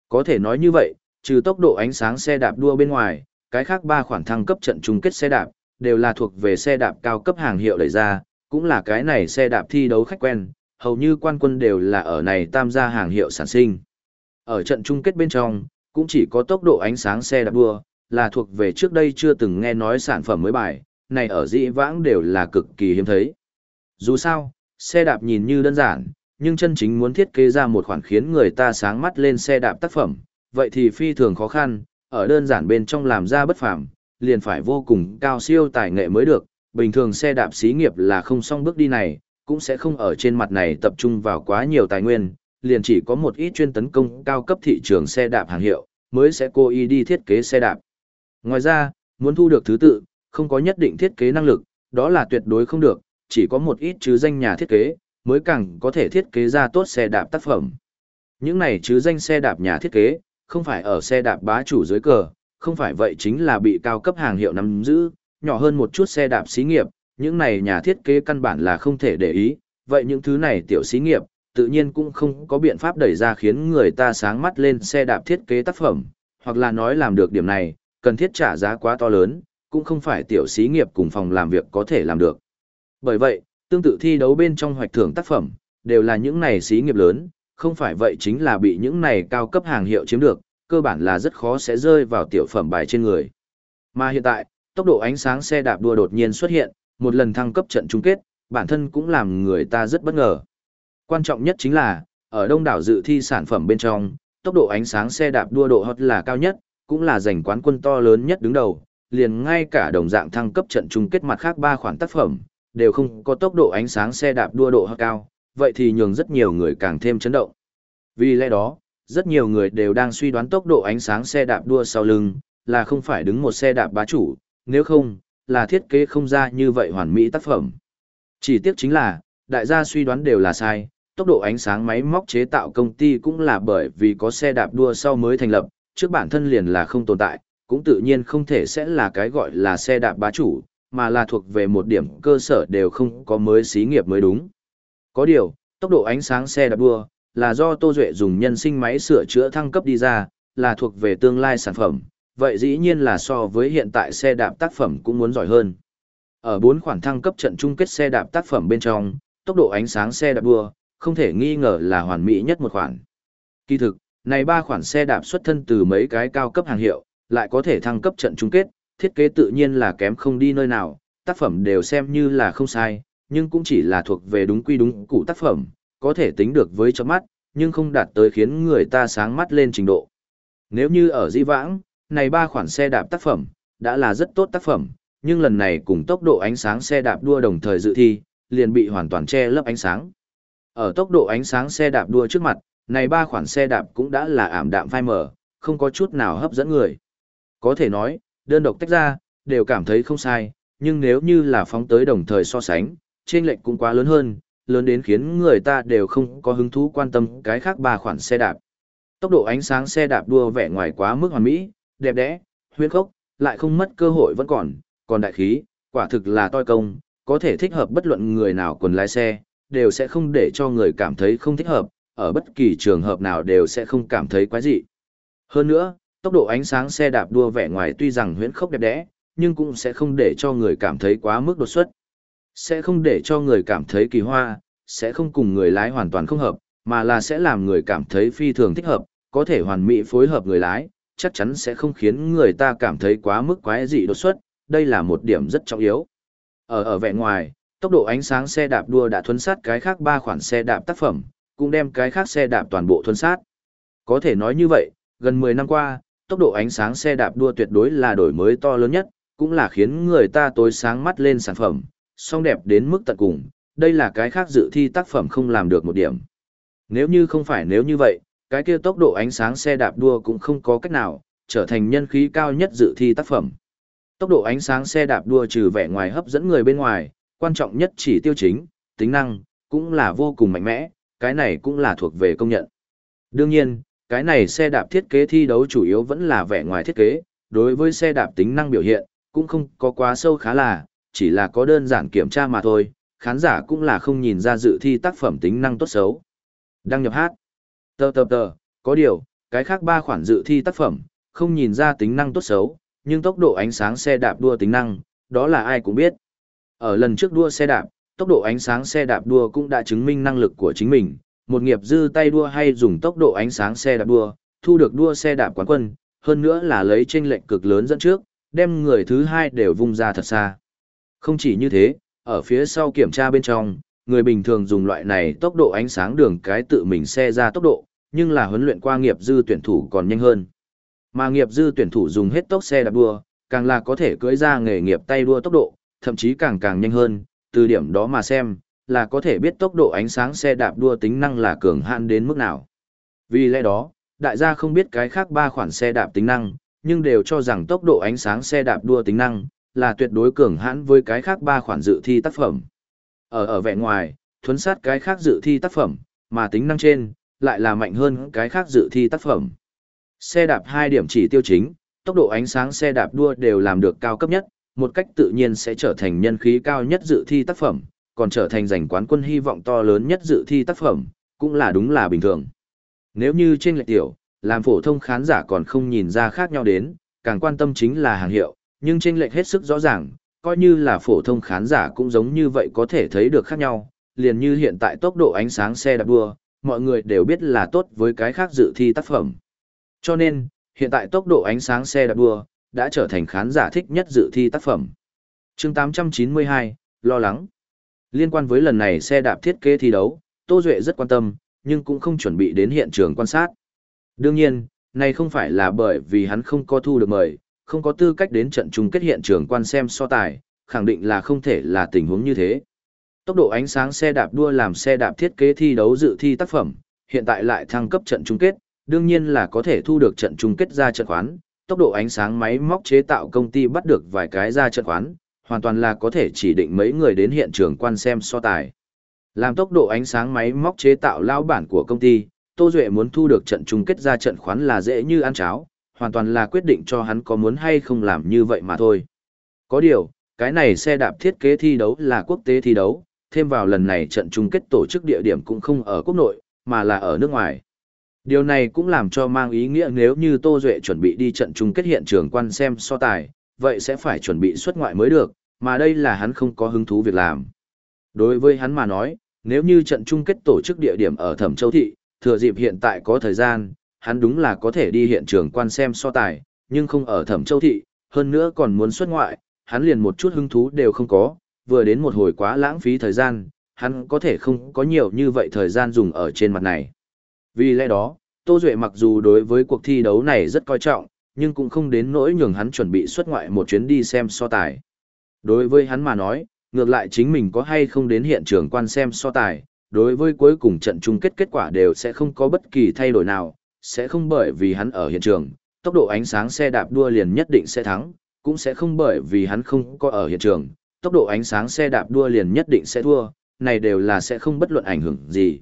S1: Có thể nói như vậy, trừ tốc độ ánh sáng xe đạp đua bên ngoài, cái khác ba khoản thăng cấp trận chung kết xe đạp, đều là thuộc về xe đạp cao cấp hàng hiệu đẩy ra, cũng là cái này xe đạp thi đấu khách quen, hầu như quan quân đều là ở này tam gia hàng hiệu sản sinh. Ở trận chung kết bên trong, cũng chỉ có tốc độ ánh sáng xe đạp đua, là thuộc về trước đây chưa từng nghe nói sản phẩm mới bài, này ở dĩ vãng đều là cực kỳ hiếm thấy. Dù sao, xe đạp nhìn như đơn giản, nhưng chân chính muốn thiết kế ra một khoản khiến người ta sáng mắt lên xe đạp tác phẩm, vậy thì phi thường khó khăn, ở đơn giản bên trong làm ra bất phàm, liền phải vô cùng cao siêu tài nghệ mới được, bình thường xe đạp xí nghiệp là không xong bước đi này, cũng sẽ không ở trên mặt này tập trung vào quá nhiều tài nguyên, liền chỉ có một ít chuyên tấn công cao cấp thị trường xe đạp hàng hiệu, mới sẽ cố ý đi thiết kế xe đạp. Ngoài ra, muốn thu được thứ tự, không có nhất định thiết kế năng lực, đó là tuyệt đối không được, chỉ có một ít chứ danh nhà thiết kế, mới càng có thể thiết kế ra tốt xe đạp tác phẩm. Những này chứ danh xe đạp nhà thiết kế, không phải ở xe đạp bá chủ dưới cờ, không phải vậy chính là bị cao cấp hàng hiệu nắm giữ, nhỏ hơn một chút xe đạp xí nghiệp, những này nhà thiết kế căn bản là không thể để ý, vậy những thứ này tiểu xí nghiệp, tự nhiên cũng không có biện pháp đẩy ra khiến người ta sáng mắt lên xe đạp thiết kế tác phẩm, hoặc là nói làm được điểm này, cần thiết trả giá quá to lớn, cũng không phải tiểu xí nghiệp cùng phòng làm việc có thể làm được. Bởi vậy, tương tự thi đấu bên trong hoạch thưởng tác phẩm, đều là những này xí nghiệp lớn, không phải vậy chính là bị những này cao cấp hàng hiệu chiếm được, cơ bản là rất khó sẽ rơi vào tiểu phẩm bài trên người. Mà hiện tại, tốc độ ánh sáng xe đạp đua đột nhiên xuất hiện, một lần thăng cấp trận chung kết, bản thân cũng làm người ta rất bất ngờ. Quan trọng nhất chính là, ở đông đảo dự thi sản phẩm bên trong, tốc độ ánh sáng xe đạp đua độ hot là cao nhất, cũng là giành quán quân to lớn nhất đứng đầu, liền ngay cả đồng dạng thăng cấp trận chung kết mặt khác ba khoản tác phẩm, đều không có tốc độ ánh sáng xe đạp đua độ cao, vậy thì nhường rất nhiều người càng thêm chấn động. Vì lẽ đó, rất nhiều người đều đang suy đoán tốc độ ánh sáng xe đạp đua sau lưng, là không phải đứng một xe đạp bá chủ, nếu không, là thiết kế không ra như vậy hoàn mỹ tác phẩm. Chỉ tiếc chính là, đại gia suy đoán đều là sai, tốc độ ánh sáng máy móc chế tạo công ty cũng là bởi vì có xe đạp đua sau mới thành lập, trước bản thân liền là không tồn tại, cũng tự nhiên không thể sẽ là cái gọi là xe đạp bá chủ, mà là thuộc về một điểm cơ sở đều không có mới xí nghiệp mới đúng. Có điều, tốc độ ánh sáng xe đạp đua, là do Tô Duệ dùng nhân sinh máy sửa chữa thăng cấp đi ra, là thuộc về tương lai sản phẩm, vậy dĩ nhiên là so với hiện tại xe đạp tác phẩm cũng muốn giỏi hơn. Ở bốn khoản thăng cấp trận chung kết xe đạp tác phẩm bên trong, tốc độ ánh sáng xe đạp đua, không thể nghi ngờ là hoàn mỹ nhất một khoản. Kỳ thực, này ba khoản xe đạp xuất thân từ mấy cái cao cấp hàng hiệu, lại có thể thăng cấp trận chung kết, thiết kế tự nhiên là kém không đi nơi nào, tác phẩm đều xem như là không sai, nhưng cũng chỉ là thuộc về đúng quy đúng cụ tác phẩm, có thể tính được với chớp mắt, nhưng không đạt tới khiến người ta sáng mắt lên trình độ. Nếu như ở di vãng, này ba khoản xe đạp tác phẩm, đã là rất tốt tác phẩm, nhưng lần này cùng tốc độ ánh sáng xe đạp đua đồng thời dự thi, liền bị hoàn toàn che lấp ánh sáng. Ở tốc độ ánh sáng xe đạp đua trước mặt, này ba khoản xe đạp cũng đã là ảm đạm phai mờ, không có chút nào hấp dẫn người. Có thể nói, đơn độc tách ra, đều cảm thấy không sai, nhưng nếu như là phóng tới đồng thời so sánh, trên lệnh cũng quá lớn hơn, lớn đến khiến người ta đều không có hứng thú quan tâm cái khác ba khoản xe đạp. Tốc độ ánh sáng xe đạp đua vẻ ngoài quá mức hoàn mỹ, đẹp đẽ, huyên khốc, lại không mất cơ hội vẫn còn, còn đại khí, quả thực là toi công, có thể thích hợp bất luận người nào quần lái xe, đều sẽ không để cho người cảm thấy không thích hợp, ở bất kỳ trường hợp nào đều sẽ không cảm thấy quái dị. Hơn nữa, tốc độ ánh sáng xe đạp đua vẻ ngoài tuy rằng huyễn khốc đẹp đẽ, nhưng cũng sẽ không để cho người cảm thấy quá mức đột xuất. Sẽ không để cho người cảm thấy kỳ hoa, sẽ không cùng người lái hoàn toàn không hợp, mà là sẽ làm người cảm thấy phi thường thích hợp, có thể hoàn mỹ phối hợp người lái, chắc chắn sẽ không khiến người ta cảm thấy quá mức quái dị đột xuất, đây là một điểm rất trọng yếu. Ở ở vẻ ngoài, tốc độ ánh sáng xe đạp đua đã thuấn sát cái khác ba khoản xe đạp tác phẩm, cũng đem cái khác xe đạp toàn bộ thuấn sát. Có thể nói như vậy, gần 10 năm qua, tốc độ ánh sáng xe đạp đua tuyệt đối là đổi mới to lớn nhất, cũng là khiến người ta tối sáng mắt lên sản phẩm, song đẹp đến mức tận cùng, đây là cái khác dự thi tác phẩm không làm được một điểm. Nếu như không phải nếu như vậy, cái kia tốc độ ánh sáng xe đạp đua cũng không có cách nào, trở thành nhân khí cao nhất dự thi tác phẩm. Tốc độ ánh sáng xe đạp đua trừ vẻ ngoài hấp dẫn người bên ngoài, quan trọng nhất chỉ tiêu chính, tính năng, cũng là vô cùng mạnh mẽ, cái này cũng là thuộc về công nhận. Đương nhiên, cái này xe đạp thiết kế thi đấu chủ yếu vẫn là vẻ ngoài thiết kế, đối với xe đạp tính năng biểu hiện, cũng không có quá sâu khá là, chỉ là có đơn giản kiểm tra mà thôi, khán giả cũng là không nhìn ra dự thi tác phẩm tính năng tốt xấu. Đăng nhập hát. Tờ tờ tờ, có điều, cái khác ba khoản dự thi tác phẩm, không nhìn ra tính năng tốt xấu, nhưng tốc độ ánh sáng xe đạp đua tính năng, đó là ai cũng biết. Ở lần trước đua xe đạp, tốc độ ánh sáng xe đạp đua cũng đã chứng minh năng lực của chính mình, một nghiệp dư tay đua hay dùng tốc độ ánh sáng xe đạp đua, thu được đua xe đạp quán quân, hơn nữa là lấy chênh lệnh cực lớn dẫn trước, đem người thứ hai đều vung ra thật xa. Không chỉ như thế, ở phía sau kiểm tra bên trong, người bình thường dùng loại này tốc độ ánh sáng đường cái tự mình xe ra tốc độ, nhưng là huấn luyện qua nghiệp dư tuyển thủ còn nhanh hơn. Mà nghiệp dư tuyển thủ dùng hết tốc xe đạp đua, càng là có thể cưỡi ra nghề nghiệp tay đua tốc độ, thậm chí càng càng nhanh hơn, từ điểm đó mà xem, là có thể biết tốc độ ánh sáng xe đạp đua tính năng là cường hạn đến mức nào. Vì lẽ đó, đại gia không biết cái khác ba khoản xe đạp tính năng, nhưng đều cho rằng tốc độ ánh sáng xe đạp đua tính năng là tuyệt đối cường hãn với cái khác ba khoản dự thi tác phẩm. Ở ở vẻ ngoài, thuấn sát cái khác dự thi tác phẩm, mà tính năng trên lại là mạnh hơn cái khác dự thi tác phẩm. Xe đạp hai điểm chỉ tiêu chính, tốc độ ánh sáng xe đạp đua đều làm được cao cấp nhất, một cách tự nhiên sẽ trở thành nhân khí cao nhất dự thi tác phẩm, còn trở thành giành quán quân hy vọng to lớn nhất dự thi tác phẩm, cũng là đúng là bình thường. Nếu như trên lệ tiểu, làm phổ thông khán giả còn không nhìn ra khác nhau đến, càng quan tâm chính là hàng hiệu, nhưng trên lệch hết sức rõ ràng, coi như là phổ thông khán giả cũng giống như vậy có thể thấy được khác nhau, liền như hiện tại tốc độ ánh sáng xe đạp đua, mọi người đều biết là tốt với cái khác dự thi tác phẩm. Cho nên, hiện tại tốc độ ánh sáng xe đạp đua, đã trở thành khán giả thích nhất dự thi tác phẩm. chương 892, lo lắng. Liên quan với lần này xe đạp thiết kế thi đấu, Tô Duệ rất quan tâm, nhưng cũng không chuẩn bị đến hiện trường quan sát. Đương nhiên, này không phải là bởi vì hắn không có thu được mời, không có tư cách đến trận chung kết hiện trường quan xem so tài, khẳng định là không thể là tình huống như thế. Tốc độ ánh sáng xe đạp đua làm xe đạp thiết kế thi đấu dự thi tác phẩm, hiện tại lại thăng cấp trận chung kết, đương nhiên là có thể thu được trận chung kết ra trận khoán, tốc độ ánh sáng máy móc chế tạo công ty bắt được vài cái ra trận khoán, hoàn toàn là có thể chỉ định mấy người đến hiện trường quan xem so tài. Làm tốc độ ánh sáng máy móc chế tạo lao bản của công ty, Tô Duệ muốn thu được trận chung kết ra trận khoán là dễ như ăn cháo, hoàn toàn là quyết định cho hắn có muốn hay không làm như vậy mà thôi. Có điều, cái này xe đạp thiết kế thi đấu là quốc tế thi đấu, thêm vào lần này trận chung kết tổ chức địa điểm cũng không ở quốc nội, mà là ở nước ngoài. Điều này cũng làm cho mang ý nghĩa nếu như Tô Duệ chuẩn bị đi trận chung kết hiện trường quan xem so tài, vậy sẽ phải chuẩn bị xuất ngoại mới được, mà đây là hắn không có hứng thú việc làm. Đối với hắn mà nói, nếu như trận chung kết tổ chức địa điểm ở Thẩm Châu Thị, thừa dịp hiện tại có thời gian, hắn đúng là có thể đi hiện trường quan xem so tài, nhưng không ở Thẩm Châu Thị, hơn nữa còn muốn xuất ngoại, hắn liền một chút hứng thú đều không có, vừa đến một hồi quá lãng phí thời gian, hắn có thể không có nhiều như vậy thời gian dùng ở trên mặt này. Vì lẽ đó, Tô Duệ mặc dù đối với cuộc thi đấu này rất coi trọng, nhưng cũng không đến nỗi nhường hắn chuẩn bị xuất ngoại một chuyến đi xem so tài. Đối với hắn mà nói, ngược lại chính mình có hay không đến hiện trường quan xem so tài, đối với cuối cùng trận chung kết kết quả đều sẽ không có bất kỳ thay đổi nào, sẽ không bởi vì hắn ở hiện trường, tốc độ ánh sáng xe đạp đua liền nhất định sẽ thắng, cũng sẽ không bởi vì hắn không có ở hiện trường, tốc độ ánh sáng xe đạp đua liền nhất định sẽ thua, này đều là sẽ không bất luận ảnh hưởng gì.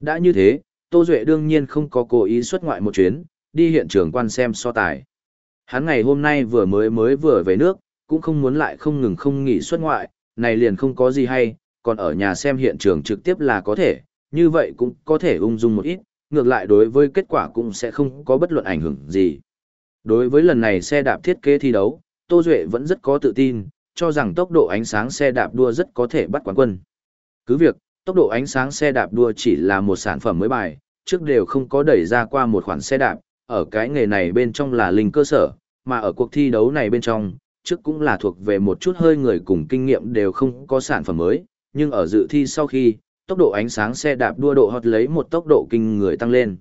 S1: Đã như thế, Tô Duệ đương nhiên không có cố ý xuất ngoại một chuyến, đi hiện trường quan xem so tài. Hắn ngày hôm nay vừa mới mới vừa về nước, cũng không muốn lại không ngừng không nghỉ xuất ngoại, này liền không có gì hay, còn ở nhà xem hiện trường trực tiếp là có thể, như vậy cũng có thể ung dung một ít, ngược lại đối với kết quả cũng sẽ không có bất luận ảnh hưởng gì. Đối với lần này xe đạp thiết kế thi đấu, Tô Duệ vẫn rất có tự tin, cho rằng tốc độ ánh sáng xe đạp đua rất có thể bắt quán quân. Cứ việc, tốc độ ánh sáng xe đạp đua chỉ là một sản phẩm mới bài, trước đều không có đẩy ra qua một khoản xe đạp, ở cái nghề này bên trong là linh cơ sở, mà ở cuộc thi đấu này bên trong, trước cũng là thuộc về một chút hơi người cùng kinh nghiệm đều không có sản phẩm mới, nhưng ở dự thi sau khi, tốc độ ánh sáng xe đạp đua độ hot lấy một tốc độ kinh người tăng lên.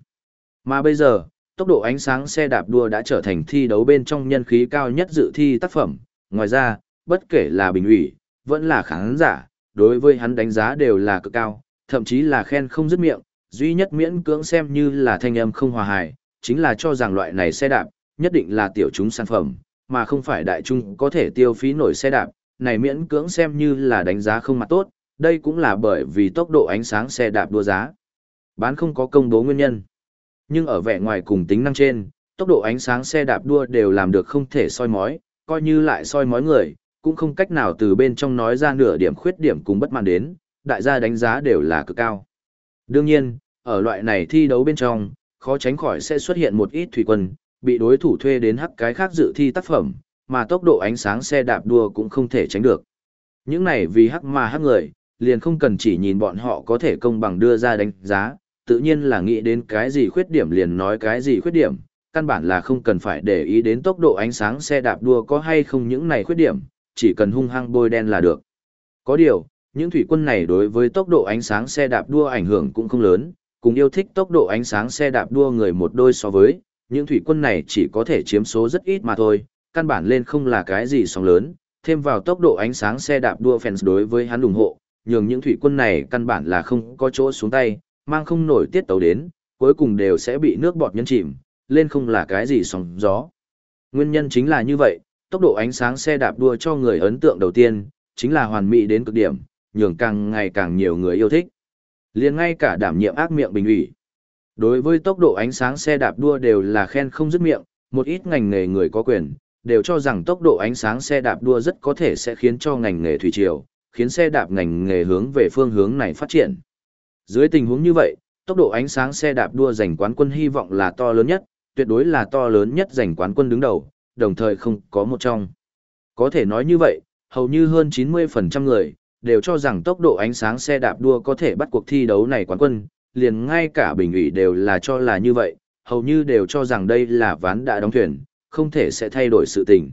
S1: Mà bây giờ, tốc độ ánh sáng xe đạp đua đã trở thành thi đấu bên trong nhân khí cao nhất dự thi tác phẩm. Ngoài ra, bất kể là bình ủy, vẫn là khán giả, đối với hắn đánh giá đều là cực cao, thậm chí là khen không dứt miệng, duy nhất miễn cưỡng xem như là thanh âm không hòa hài, chính là cho rằng loại này xe đạp, nhất định là tiểu chúng sản phẩm, mà không phải đại chúng có thể tiêu phí nổi xe đạp, này miễn cưỡng xem như là đánh giá không mặt tốt, đây cũng là bởi vì tốc độ ánh sáng xe đạp đua giá. Bán không có công bố nguyên nhân. Nhưng ở vẻ ngoài cùng tính năng trên, tốc độ ánh sáng xe đạp đua đều làm được không thể soi mói, coi như lại soi mói người, cũng không cách nào từ bên trong nói ra nửa điểm khuyết điểm cùng bất mãn đến, đại gia đánh giá đều là cực cao. Đương nhiên, ở loại này thi đấu bên trong, khó tránh khỏi sẽ xuất hiện một ít thủy quân, bị đối thủ thuê đến hắc cái khác dự thi tác phẩm, mà tốc độ ánh sáng xe đạp đua cũng không thể tránh được. Những này vì hắc mà hắc người, liền không cần chỉ nhìn bọn họ có thể công bằng đưa ra đánh giá, tự nhiên là nghĩ đến cái gì khuyết điểm liền nói cái gì khuyết điểm, căn bản là không cần phải để ý đến tốc độ ánh sáng xe đạp đua có hay không những này khuyết điểm, chỉ cần hung hăng bôi đen là được. Có điều, những thủy quân này đối với tốc độ ánh sáng xe đạp đua ảnh hưởng cũng không lớn, cùng yêu thích tốc độ ánh sáng xe đạp đua người một đôi so với, những thủy quân này chỉ có thể chiếm số rất ít mà thôi, căn bản lên không là cái gì sóng lớn, thêm vào tốc độ ánh sáng xe đạp đua fans đối với hắn ủng hộ, nhường những thủy quân này căn bản là không có chỗ xuống tay, mang không nổi tiết tấu đến, cuối cùng đều sẽ bị nước bọt nhấn chìm, lên không là cái gì sóng gió. Nguyên nhân chính là như vậy, tốc độ ánh sáng xe đạp đua cho người ấn tượng đầu tiên, chính là hoàn mỹ đến cực điểm, nhường càng ngày càng nhiều người yêu thích. liền ngay cả đảm nhiệm ác miệng bình ủy. Đối với tốc độ ánh sáng xe đạp đua đều là khen không dứt miệng, một ít ngành nghề người có quyền, đều cho rằng tốc độ ánh sáng xe đạp đua rất có thể sẽ khiến cho ngành nghề thủy triều, khiến xe đạp ngành nghề hướng về phương hướng này phát triển. Dưới tình huống như vậy, tốc độ ánh sáng xe đạp đua giành quán quân hy vọng là to lớn nhất, tuyệt đối là to lớn nhất giành quán quân đứng đầu, đồng thời không có một trong. Có thể nói như vậy, hầu như hơn 90% người, đều cho rằng tốc độ ánh sáng xe đạp đua có thể bắt cuộc thi đấu này quán quân, liền ngay cả bình ủy đều là cho là như vậy, hầu như đều cho rằng đây là ván đã đóng thuyền, không thể sẽ thay đổi sự tình.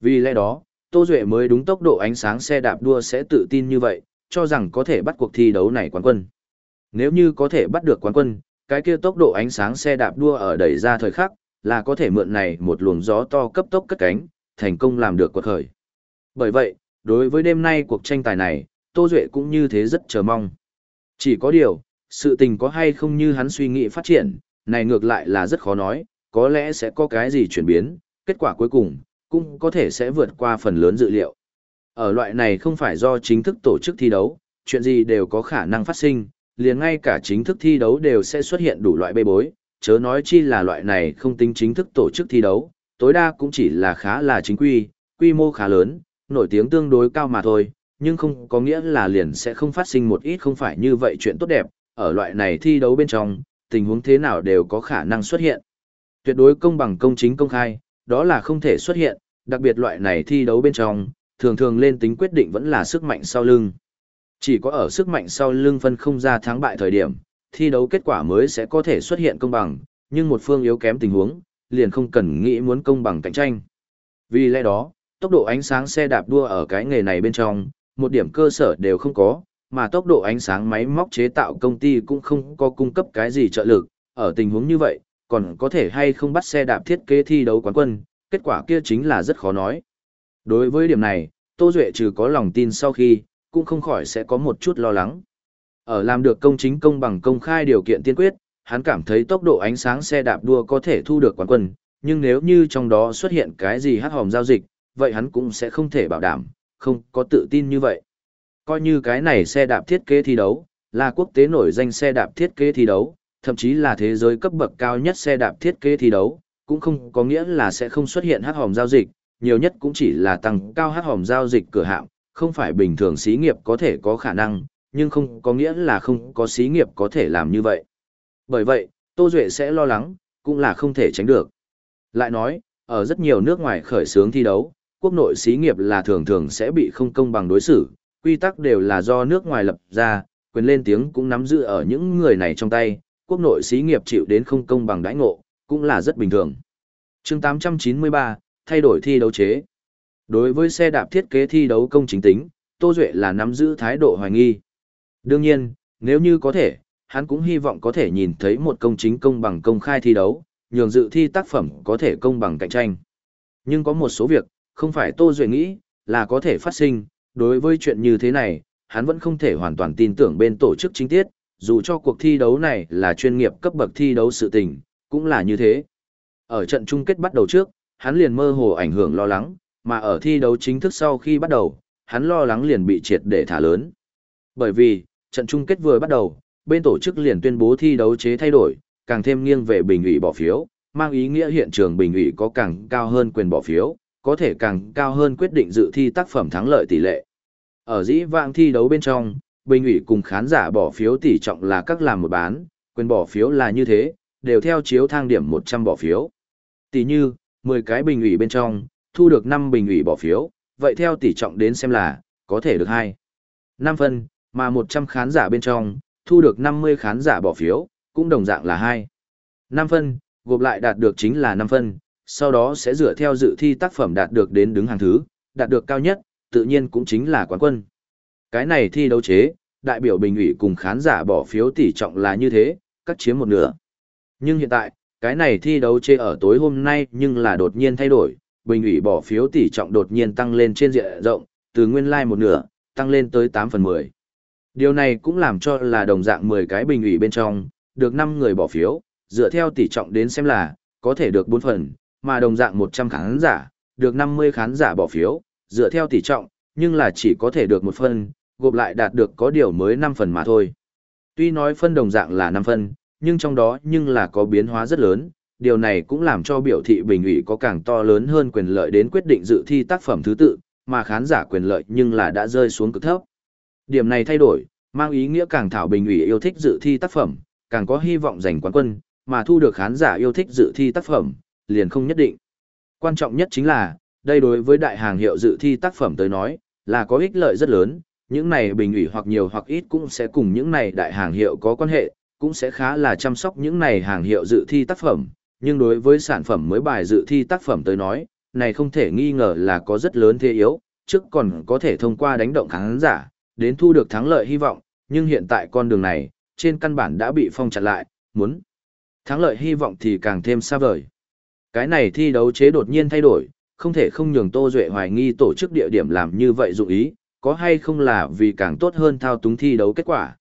S1: Vì lẽ đó, Tô Duệ mới đúng tốc độ ánh sáng xe đạp đua sẽ tự tin như vậy, cho rằng có thể bắt cuộc thi đấu này quán quân. Nếu như có thể bắt được quán quân, cái kia tốc độ ánh sáng xe đạp đua ở đẩy ra thời khắc, là có thể mượn này một luồng gió to cấp tốc cất cánh, thành công làm được quật khởi. Bởi vậy, đối với đêm nay cuộc tranh tài này, Tô Duệ cũng như thế rất chờ mong. Chỉ có điều, sự tình có hay không như hắn suy nghĩ phát triển, này ngược lại là rất khó nói, có lẽ sẽ có cái gì chuyển biến, kết quả cuối cùng, cũng có thể sẽ vượt qua phần lớn dự liệu. Ở loại này không phải do chính thức tổ chức thi đấu, chuyện gì đều có khả năng phát sinh, liền ngay cả chính thức thi đấu đều sẽ xuất hiện đủ loại bê bối, chớ nói chi là loại này không tính chính thức tổ chức thi đấu, tối đa cũng chỉ là khá là chính quy, quy mô khá lớn, nổi tiếng tương đối cao mà thôi, nhưng không có nghĩa là liền sẽ không phát sinh một ít không phải như vậy chuyện tốt đẹp, ở loại này thi đấu bên trong, tình huống thế nào đều có khả năng xuất hiện. Tuyệt đối công bằng công chính công khai, đó là không thể xuất hiện, đặc biệt loại này thi đấu bên trong, thường thường lên tính quyết định vẫn là sức mạnh sau lưng. Chỉ có ở sức mạnh sau lưng phân không ra thắng bại thời điểm, thi đấu kết quả mới sẽ có thể xuất hiện công bằng, nhưng một phương yếu kém tình huống, liền không cần nghĩ muốn công bằng cạnh tranh. Vì lẽ đó, tốc độ ánh sáng xe đạp đua ở cái nghề này bên trong, một điểm cơ sở đều không có, mà tốc độ ánh sáng máy móc chế tạo công ty cũng không có cung cấp cái gì trợ lực, ở tình huống như vậy, còn có thể hay không bắt xe đạp thiết kế thi đấu quán quân, kết quả kia chính là rất khó nói. Đối với điểm này, Tô Duệ trừ có lòng tin sau khi, cũng không khỏi sẽ có một chút lo lắng. Ở làm được công chính công bằng công khai điều kiện tiên quyết, hắn cảm thấy tốc độ ánh sáng xe đạp đua có thể thu được quán quân, nhưng nếu như trong đó xuất hiện cái gì hát hòm giao dịch, vậy hắn cũng sẽ không thể bảo đảm, không có tự tin như vậy. Coi như cái này xe đạp thiết kế thi đấu, là quốc tế nổi danh xe đạp thiết kế thi đấu, thậm chí là thế giới cấp bậc cao nhất xe đạp thiết kế thi đấu, cũng không có nghĩa là sẽ không xuất hiện hát hòm giao dịch, nhiều nhất cũng chỉ là tăng cao hát hòm giao dịch cửa hạng, không phải bình thường xí nghiệp có thể có khả năng, nhưng không có nghĩa là không có xí nghiệp có thể làm như vậy. Bởi vậy, Tô Duệ sẽ lo lắng, cũng là không thể tránh được. Lại nói, ở rất nhiều nước ngoài khởi xướng thi đấu, quốc nội xí nghiệp là thường thường sẽ bị không công bằng đối xử, quy tắc đều là do nước ngoài lập ra, quyền lên tiếng cũng nắm giữ ở những người này trong tay, quốc nội xí nghiệp chịu đến không công bằng đãi ngộ, cũng là rất bình thường. chương 893, thay đổi thi đấu chế. Đối với xe đạp thiết kế thi đấu công chính tính, Tô Duệ là nắm giữ thái độ hoài nghi. Đương nhiên, nếu như có thể, hắn cũng hy vọng có thể nhìn thấy một công chính công bằng công khai thi đấu, nhường dự thi tác phẩm có thể công bằng cạnh tranh. Nhưng có một số việc, không phải Tô Duệ nghĩ, là có thể phát sinh, đối với chuyện như thế này, hắn vẫn không thể hoàn toàn tin tưởng bên tổ chức chính tiết, dù cho cuộc thi đấu này là chuyên nghiệp cấp bậc thi đấu sự tình, cũng là như thế. Ở trận chung kết bắt đầu trước, hắn liền mơ hồ ảnh hưởng lo lắng, mà ở thi đấu chính thức sau khi bắt đầu, hắn lo lắng liền bị triệt để thả lớn. Bởi vì, trận chung kết vừa bắt đầu, bên tổ chức liền tuyên bố thi đấu chế thay đổi, càng thêm nghiêng về bình ủy bỏ phiếu, mang ý nghĩa hiện trường bình ủy có càng cao hơn quyền bỏ phiếu, có thể càng cao hơn quyết định dự thi tác phẩm thắng lợi tỷ lệ. Ở dĩ vãng thi đấu bên trong, bình ủy cùng khán giả bỏ phiếu tỷ trọng là các làm một bán, quyền bỏ phiếu là như thế, đều theo chiếu thang điểm 100 bỏ phiếu. Tỷ như, 10 cái bình ủy bên trong, thu được 5 bình ủy bỏ phiếu, vậy theo tỷ trọng đến xem là, có thể được 2. 5 phân, mà 100 khán giả bên trong, thu được 50 khán giả bỏ phiếu, cũng đồng dạng là 2. 5 phân, gộp lại đạt được chính là 5 phân, sau đó sẽ dựa theo dự thi tác phẩm đạt được đến đứng hàng thứ, đạt được cao nhất, tự nhiên cũng chính là quán quân. Cái này thi đấu chế, đại biểu bình ủy cùng khán giả bỏ phiếu tỷ trọng là như thế, cắt chiếm một nửa. Nhưng hiện tại, cái này thi đấu chế ở tối hôm nay nhưng là đột nhiên thay đổi, bình ủy bỏ phiếu tỷ trọng đột nhiên tăng lên trên diện rộng, từ nguyên lai like một nửa, tăng lên tới 8 phần 10. Điều này cũng làm cho là đồng dạng 10 cái bình ủy bên trong, được 5 người bỏ phiếu, dựa theo tỷ trọng đến xem là, có thể được 4 phần, mà đồng dạng 100 khán giả, được 50 khán giả bỏ phiếu, dựa theo tỷ trọng, nhưng là chỉ có thể được một phần, gộp lại đạt được có điều mới 5 phần mà thôi. Tuy nói phân đồng dạng là 5 phân, nhưng trong đó nhưng là có biến hóa rất lớn, điều này cũng làm cho biểu thị bình ủy có càng to lớn hơn quyền lợi đến quyết định dự thi tác phẩm thứ tự, mà khán giả quyền lợi nhưng là đã rơi xuống cực thấp. Điểm này thay đổi, mang ý nghĩa càng thảo bình ủy yêu thích dự thi tác phẩm, càng có hy vọng giành quán quân, mà thu được khán giả yêu thích dự thi tác phẩm, liền không nhất định. Quan trọng nhất chính là, đây đối với đại hàng hiệu dự thi tác phẩm tới nói, là có ích lợi rất lớn, những này bình ủy hoặc nhiều hoặc ít cũng sẽ cùng những này đại hàng hiệu có quan hệ, cũng sẽ khá là chăm sóc những này hàng hiệu dự thi tác phẩm, nhưng đối với sản phẩm mới bài dự thi tác phẩm tới nói, này không thể nghi ngờ là có rất lớn thế yếu, trước còn có thể thông qua đánh động khán giả, đến thu được thắng lợi hy vọng, nhưng hiện tại con đường này, trên căn bản đã bị phong chặn lại, muốn thắng lợi hy vọng thì càng thêm xa vời. Cái này thi đấu chế đột nhiên thay đổi, không thể không nhường Tô Duệ hoài nghi tổ chức địa điểm làm như vậy dụng ý, có hay không là vì càng tốt hơn thao túng thi đấu kết quả.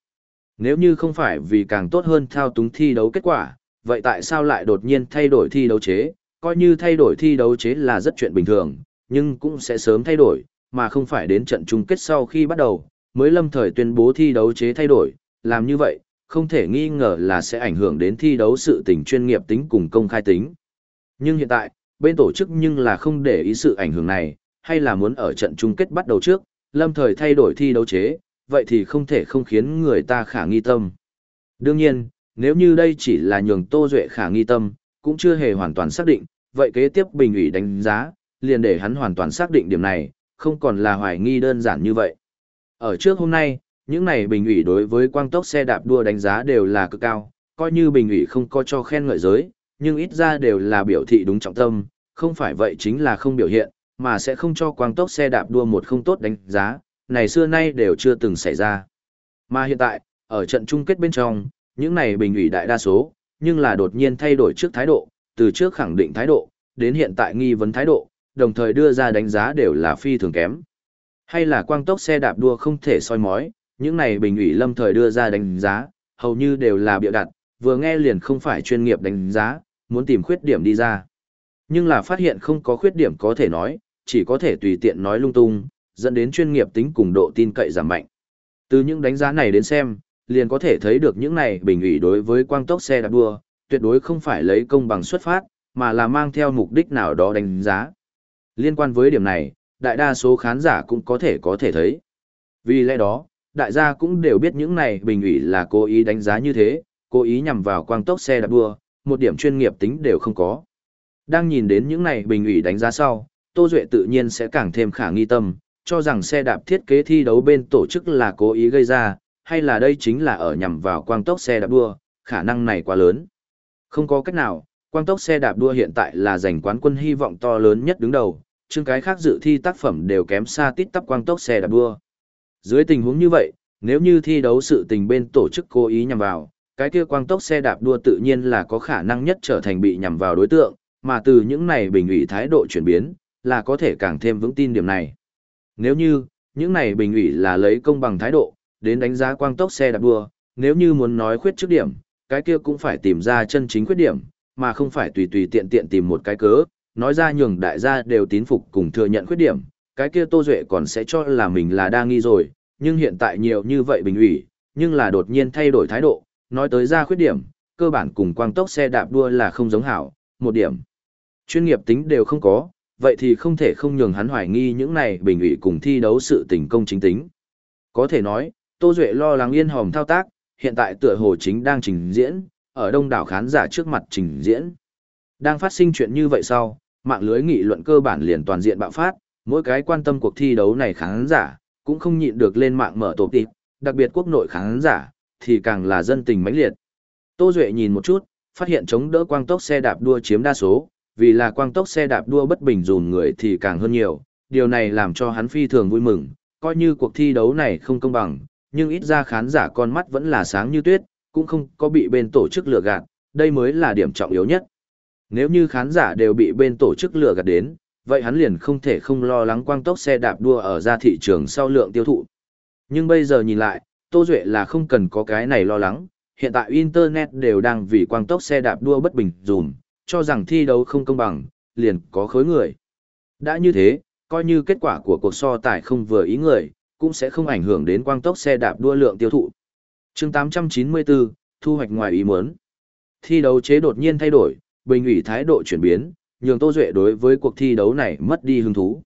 S1: Nếu như không phải vì càng tốt hơn thao túng thi đấu kết quả, vậy tại sao lại đột nhiên thay đổi thi đấu chế? Coi như thay đổi thi đấu chế là rất chuyện bình thường, nhưng cũng sẽ sớm thay đổi, mà không phải đến trận chung kết sau khi bắt đầu, mới lâm thời tuyên bố thi đấu chế thay đổi, làm như vậy, không thể nghi ngờ là sẽ ảnh hưởng đến thi đấu sự tình chuyên nghiệp tính cùng công khai tính. Nhưng hiện tại, bên tổ chức nhưng là không để ý sự ảnh hưởng này, hay là muốn ở trận chung kết bắt đầu trước, lâm thời thay đổi thi đấu chế, vậy thì không thể không khiến người ta khả nghi tâm. Đương nhiên, nếu như đây chỉ là nhường Tô Duệ khả nghi tâm, cũng chưa hề hoàn toàn xác định, vậy kế tiếp bình ủy đánh giá, liền để hắn hoàn toàn xác định điểm này, không còn là hoài nghi đơn giản như vậy. Ở trước hôm nay, những này bình ủy đối với quang tốc xe đạp đua đánh giá đều là cực cao, coi như bình ủy không có cho khen ngợi giới, nhưng ít ra đều là biểu thị đúng trọng tâm, không phải vậy chính là không biểu hiện, mà sẽ không cho quang tốc xe đạp đua một không tốt đánh giá, này xưa nay đều chưa từng xảy ra. Mà hiện tại, ở trận chung kết bên trong, những này bình ủy đại đa số, nhưng là đột nhiên thay đổi trước thái độ, từ trước khẳng định thái độ, đến hiện tại nghi vấn thái độ, đồng thời đưa ra đánh giá đều là phi thường kém. Hay là quang tốc xe đạp đua không thể soi mói, những này bình ủy lâm thời đưa ra đánh giá, hầu như đều là biểu đặt, vừa nghe liền không phải chuyên nghiệp đánh giá, muốn tìm khuyết điểm đi ra. Nhưng là phát hiện không có khuyết điểm có thể nói, chỉ có thể tùy tiện nói lung tung, dẫn đến chuyên nghiệp tính cùng độ tin cậy giảm mạnh. Từ những đánh giá này đến xem, liền có thể thấy được những này bình ủy đối với quang tốc xe đạp đua, tuyệt đối không phải lấy công bằng xuất phát, mà là mang theo mục đích nào đó đánh giá. Liên quan với điểm này, đại đa số khán giả cũng có thể có thể thấy. Vì lẽ đó, đại gia cũng đều biết những này bình ủy là cố ý đánh giá như thế, cố ý nhằm vào quang tốc xe đạp đua, một điểm chuyên nghiệp tính đều không có. Đang nhìn đến những này bình ủy đánh giá sau, Tô Duệ tự nhiên sẽ càng thêm khả nghi tâm, cho rằng xe đạp thiết kế thi đấu bên tổ chức là cố ý gây ra, hay là đây chính là ở nhằm vào quang tốc xe đạp đua, khả năng này quá lớn. Không có cách nào, quang tốc xe đạp đua hiện tại là giành quán quân hy vọng to lớn nhất đứng đầu, Chương cái khác dự thi tác phẩm đều kém xa tít tắp quang tốc xe đạp đua. Dưới tình huống như vậy, nếu như thi đấu sự tình bên tổ chức cố ý nhằm vào, cái kia quang tốc xe đạp đua tự nhiên là có khả năng nhất trở thành bị nhằm vào đối tượng, mà từ những này bình ủy thái độ chuyển biến, là có thể càng thêm vững tin điểm này. Nếu như, những này bình ủy là lấy công bằng thái độ, đến đánh giá quang tốc xe đạp đua, nếu như muốn nói khuyết trước điểm, cái kia cũng phải tìm ra chân chính khuyết điểm, mà không phải tùy tùy tiện tiện tìm một cái cớ, nói ra nhường đại gia đều tín phục cùng thừa nhận khuyết điểm, cái kia Tô Duệ còn sẽ cho là mình là đa nghi rồi, nhưng hiện tại nhiều như vậy bình ủy, nhưng là đột nhiên thay đổi thái độ, nói tới ra khuyết điểm, cơ bản cùng quang tốc xe đạp đua là không giống hảo, một điểm. Chuyên nghiệp tính đều không có, vậy thì không thể không nhường hắn hoài nghi những này bình ủy cùng thi đấu sự tình công chính tính. Có thể nói, Tô Duệ lo lắng yên hòm thao tác, hiện tại tựa hồ chính đang trình diễn, ở đông đảo khán giả trước mặt trình diễn. Đang phát sinh chuyện như vậy sau, mạng lưới nghị luận cơ bản liền toàn diện bạo phát, mỗi cái quan tâm cuộc thi đấu này khán giả, cũng không nhịn được lên mạng mở tổ tịp, đặc biệt quốc nội khán giả, thì càng là dân tình mãnh liệt. Tô Duệ nhìn một chút, phát hiện chống đỡ quang tốc xe đạp đua chiếm đa số, vì là quang tốc xe đạp đua bất bình dùn người thì càng hơn nhiều, điều này làm cho hắn phi thường vui mừng, coi như cuộc thi đấu này không công bằng, nhưng ít ra khán giả con mắt vẫn là sáng như tuyết, cũng không có bị bên tổ chức lừa gạt, đây mới là điểm trọng yếu nhất. Nếu như khán giả đều bị bên tổ chức lừa gạt đến, vậy hắn liền không thể không lo lắng quang tốc xe đạp đua ở ra thị trường sau lượng tiêu thụ. Nhưng bây giờ nhìn lại, Tô Duệ là không cần có cái này lo lắng, hiện tại Internet đều đang vì quang tốc xe đạp đua bất bình dùm, cho rằng thi đấu không công bằng, liền có khối người. Đã như thế, coi như kết quả của cuộc so tài không vừa ý người, cũng sẽ không ảnh hưởng đến quang tốc xe đạp đua lượng tiêu thụ. chương 894, thu hoạch ngoài ý muốn. Thi đấu chế đột nhiên thay đổi, bình ủy thái độ chuyển biến, nhường Tô Duệ đối với cuộc thi đấu này mất đi hứng thú.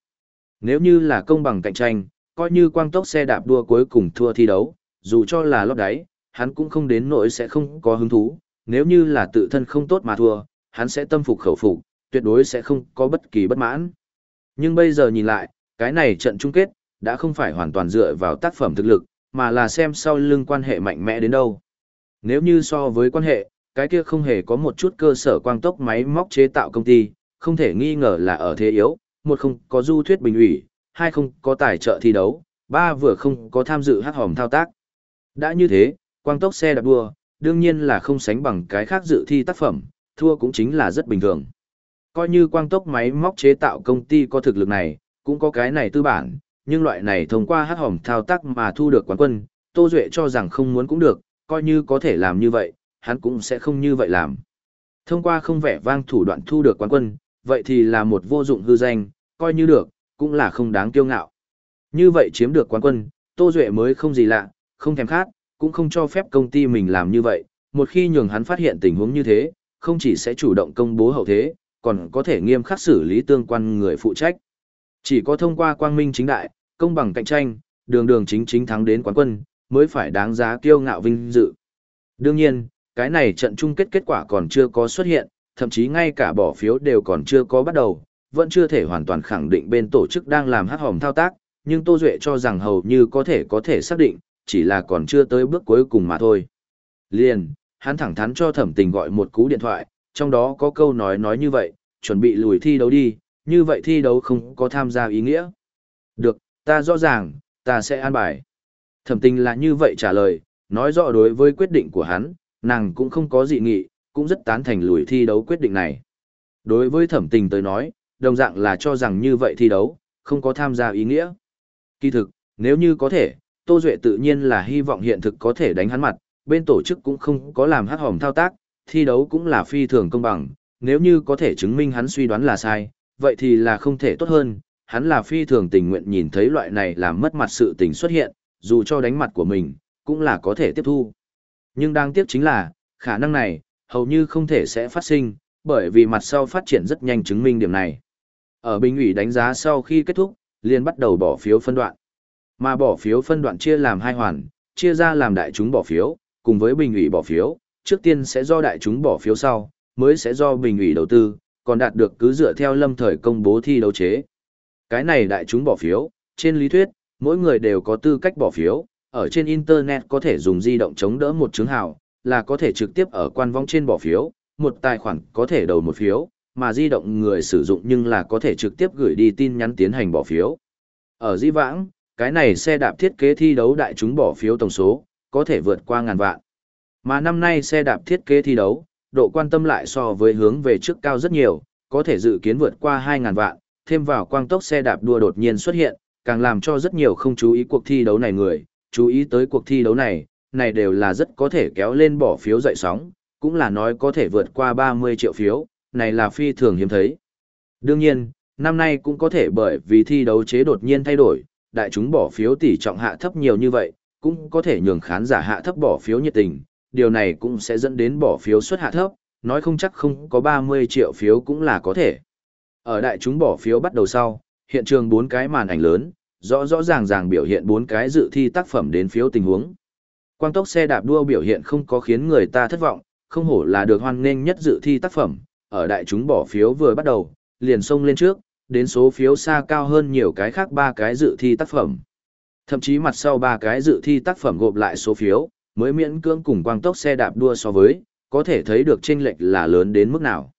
S1: Nếu như là công bằng cạnh tranh, coi như quang tốc xe đạp đua cuối cùng thua thi đấu, dù cho là lót đáy, hắn cũng không đến nỗi sẽ không có hứng thú, nếu như là tự thân không tốt mà thua, hắn sẽ tâm phục khẩu phục, tuyệt đối sẽ không có bất kỳ bất mãn. Nhưng bây giờ nhìn lại, cái này trận chung kết, đã không phải hoàn toàn dựa vào tác phẩm thực lực, mà là xem sau lưng quan hệ mạnh mẽ đến đâu. Nếu như so với quan hệ, cái kia không hề có một chút cơ sở quang tốc máy móc chế tạo công ty, không thể nghi ngờ là ở thế yếu, một không có du thuyết bình ủy, hai không có tài trợ thi đấu, ba vừa không có tham dự hát hòm thao tác. Đã như thế, quang tốc xe đạp đua, đương nhiên là không sánh bằng cái khác dự thi tác phẩm, thua cũng chính là rất bình thường. Coi như quang tốc máy móc chế tạo công ty có thực lực này, cũng có cái này tư bản, nhưng loại này thông qua hát hỏng thao tác mà thu được quán quân, Tô Duệ cho rằng không muốn cũng được, coi như có thể làm như vậy, hắn cũng sẽ không như vậy làm. Thông qua không vẻ vang thủ đoạn thu được quán quân, vậy thì là một vô dụng hư danh, coi như được, cũng là không đáng kiêu ngạo. Như vậy chiếm được quán quân, Tô Duệ mới không gì lạ, không thèm khát, cũng không cho phép công ty mình làm như vậy, một khi nhường hắn phát hiện tình huống như thế, không chỉ sẽ chủ động công bố hậu thế, còn có thể nghiêm khắc xử lý tương quan người phụ trách. Chỉ có thông qua quang minh chính đại, công bằng cạnh tranh, đường đường chính chính thắng đến quán quân, mới phải đáng giá kiêu ngạo vinh dự. Đương nhiên, cái này trận chung kết kết quả còn chưa có xuất hiện, thậm chí ngay cả bỏ phiếu đều còn chưa có bắt đầu, vẫn chưa thể hoàn toàn khẳng định bên tổ chức đang làm hát hỏng thao tác, nhưng Tô Duệ cho rằng hầu như có thể có thể xác định, chỉ là còn chưa tới bước cuối cùng mà thôi. Liền, hắn thẳng thắn cho thẩm tình gọi một cú điện thoại, trong đó có câu nói nói như vậy, chuẩn bị lùi thi đấu đi, như vậy thi đấu không có tham gia ý nghĩa. Được, ta rõ ràng, ta sẽ an bài. Thẩm tình là như vậy trả lời, nói rõ đối với quyết định của hắn, nàng cũng không có dị nghị, cũng rất tán thành lùi thi đấu quyết định này. Đối với thẩm tình tới nói, đồng dạng là cho rằng như vậy thi đấu, không có tham gia ý nghĩa. Kỳ thực, nếu như có thể, Tô Duệ tự nhiên là hy vọng hiện thực có thể đánh hắn mặt, bên tổ chức cũng không có làm hát hòm thao tác, thi đấu cũng là phi thường công bằng, nếu như có thể chứng minh hắn suy đoán là sai, vậy thì là không thể tốt hơn, hắn là phi thường tình nguyện nhìn thấy loại này làm mất mặt sự tình xuất hiện, dù cho đánh mặt của mình, cũng là có thể tiếp thu. Nhưng đáng tiếc chính là, khả năng này, hầu như không thể sẽ phát sinh, bởi vì mặt sau phát triển rất nhanh chứng minh điểm này. Ở bình ủy đánh giá sau khi kết thúc, liền bắt đầu bỏ phiếu phân đoạn. Mà bỏ phiếu phân đoạn chia làm hai hoàn, chia ra làm đại chúng bỏ phiếu, cùng với bình ủy bỏ phiếu, trước tiên sẽ do đại chúng bỏ phiếu sau, mới sẽ do bình ủy đầu tư, còn đạt được cứ dựa theo lâm thời công bố thi đấu chế. Cái này đại chúng bỏ phiếu, trên lý thuyết, mỗi người đều có tư cách bỏ phiếu, ở trên Internet có thể dùng di động chống đỡ một chứng hào, là có thể trực tiếp ở quan vong trên bỏ phiếu, một tài khoản có thể đầu một phiếu, mà di động người sử dụng nhưng là có thể trực tiếp gửi đi tin nhắn tiến hành bỏ phiếu. Ở di vãng, cái này xe đạp thiết kế thi đấu đại chúng bỏ phiếu tổng số, có thể vượt qua ngàn vạn. Mà năm nay xe đạp thiết kế thi đấu, độ quan tâm lại so với hướng về trước cao rất nhiều, có thể dự kiến vượt qua 2.000 vạn, thêm vào quang tốc xe đạp đua đột nhiên xuất hiện, càng làm cho rất nhiều không chú ý cuộc thi đấu này người, chú ý tới cuộc thi đấu này, này đều là rất có thể kéo lên bỏ phiếu dậy sóng, cũng là nói có thể vượt qua 30 triệu phiếu, này là phi thường hiếm thấy. Đương nhiên, năm nay cũng có thể bởi vì thi đấu chế đột nhiên thay đổi, đại chúng bỏ phiếu tỷ trọng hạ thấp nhiều như vậy, cũng có thể nhường khán giả hạ thấp bỏ phiếu nhiệt tình, điều này cũng sẽ dẫn đến bỏ phiếu suất hạ thấp, nói không chắc không có 30 triệu phiếu cũng là có thể. Ở đại chúng bỏ phiếu bắt đầu sau, hiện trường bốn cái màn ảnh lớn, rõ rõ ràng ràng biểu hiện bốn cái dự thi tác phẩm đến phiếu tình huống. Quang tốc xe đạp đua biểu hiện không có khiến người ta thất vọng, không hổ là được hoan nghênh nhất dự thi tác phẩm, ở đại chúng bỏ phiếu vừa bắt đầu, liền xông lên trước, đến số phiếu xa cao hơn nhiều cái khác ba cái dự thi tác phẩm. Thậm chí mặt sau ba cái dự thi tác phẩm gộp lại số phiếu, mới miễn cưỡng cùng quang tốc xe đạp đua so với, có thể thấy được chênh lệch là lớn đến mức nào.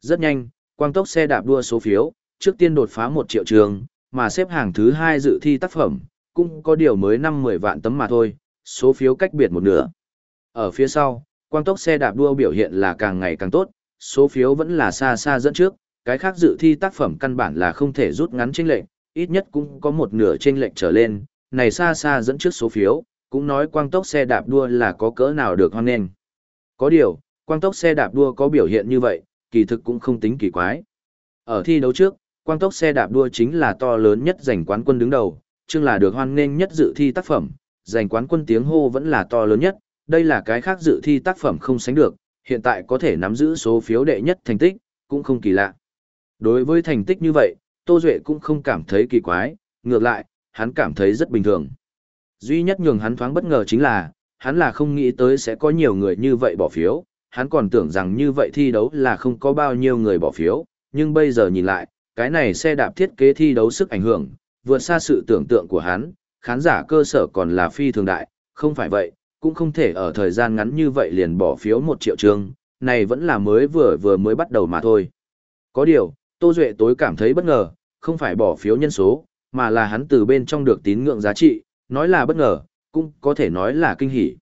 S1: Rất nhanh, quang tốc xe đạp đua số phiếu, trước tiên đột phá 1 triệu trường, mà xếp hàng thứ hai dự thi tác phẩm, cũng có điều mới 5-10 vạn tấm mà thôi, số phiếu cách biệt một nửa. Ở phía sau, quang tốc xe đạp đua biểu hiện là càng ngày càng tốt, số phiếu vẫn là xa xa dẫn trước, cái khác dự thi tác phẩm căn bản là không thể rút ngắn chênh lệch, ít nhất cũng có một nửa chênh lệch trở lên, này xa xa dẫn trước số phiếu, cũng nói quang tốc xe đạp đua là có cỡ nào được hoan nghênh. Có điều, quang tốc xe đạp đua có biểu hiện như vậy, kỳ thực cũng không tính kỳ quái. Ở thi đấu trước, quang tốc xe đạp đua chính là to lớn nhất giành quán quân đứng đầu, chương là được hoan nghênh nhất dự thi tác phẩm, giành quán quân tiếng hô vẫn là to lớn nhất, đây là cái khác dự thi tác phẩm không sánh được, hiện tại có thể nắm giữ số phiếu đệ nhất thành tích, cũng không kỳ lạ. Đối với thành tích như vậy, Tô Duệ cũng không cảm thấy kỳ quái, ngược lại, hắn cảm thấy rất bình thường. Duy nhất nhường hắn thoáng bất ngờ chính là, hắn là không nghĩ tới sẽ có nhiều người như vậy bỏ phiếu, hắn còn tưởng rằng như vậy thi đấu là không có bao nhiêu người bỏ phiếu, nhưng bây giờ nhìn lại, cái này xe đạp thiết kế thi đấu sức ảnh hưởng, vượt xa sự tưởng tượng của hắn, khán giả cơ sở còn là phi thường đại, không phải vậy, cũng không thể ở thời gian ngắn như vậy liền bỏ phiếu một triệu trường, này vẫn là mới vừa vừa mới bắt đầu mà thôi. Có điều, Tô Duệ tối cảm thấy bất ngờ, không phải bỏ phiếu nhân số, mà là hắn từ bên trong được tín ngưỡng giá trị, nói là bất ngờ, cũng có thể nói là kinh hỉ.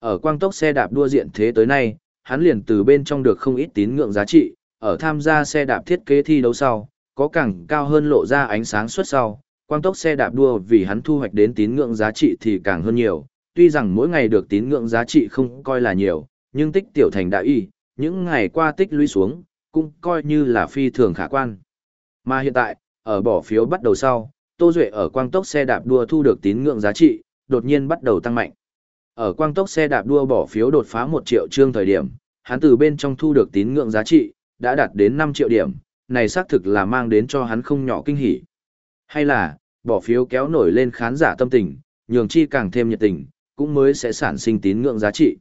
S1: Ở quang tốc xe đạp đua diện thế tới nay, hắn liền từ bên trong được không ít tín ngưỡng giá trị, ở tham gia xe đạp thiết kế thi đấu sau, có càng cao hơn lộ ra ánh sáng suốt sau, quang tốc xe đạp đua vì hắn thu hoạch đến tín ngưỡng giá trị thì càng hơn nhiều, tuy rằng mỗi ngày được tín ngưỡng giá trị không coi là nhiều, nhưng tích tiểu thành đại y, những ngày qua tích lũy xuống, cũng coi như là phi thường khả quan. Mà hiện tại, ở bỏ phiếu bắt đầu sau, Tô Duệ ở quang tốc xe đạp đua thu được tín ngưỡng giá trị, đột nhiên bắt đầu tăng mạnh. Ở quang tốc xe đạp đua bỏ phiếu đột phá 1 triệu trương thời điểm, hắn từ bên trong thu được tín ngưỡng giá trị, đã đạt đến 5 triệu điểm, này xác thực là mang đến cho hắn không nhỏ kinh hỉ. Hay là, bỏ phiếu kéo nổi lên khán giả tâm tình, nhường chi càng thêm nhiệt tình, cũng mới sẽ sản sinh tín ngưỡng giá trị.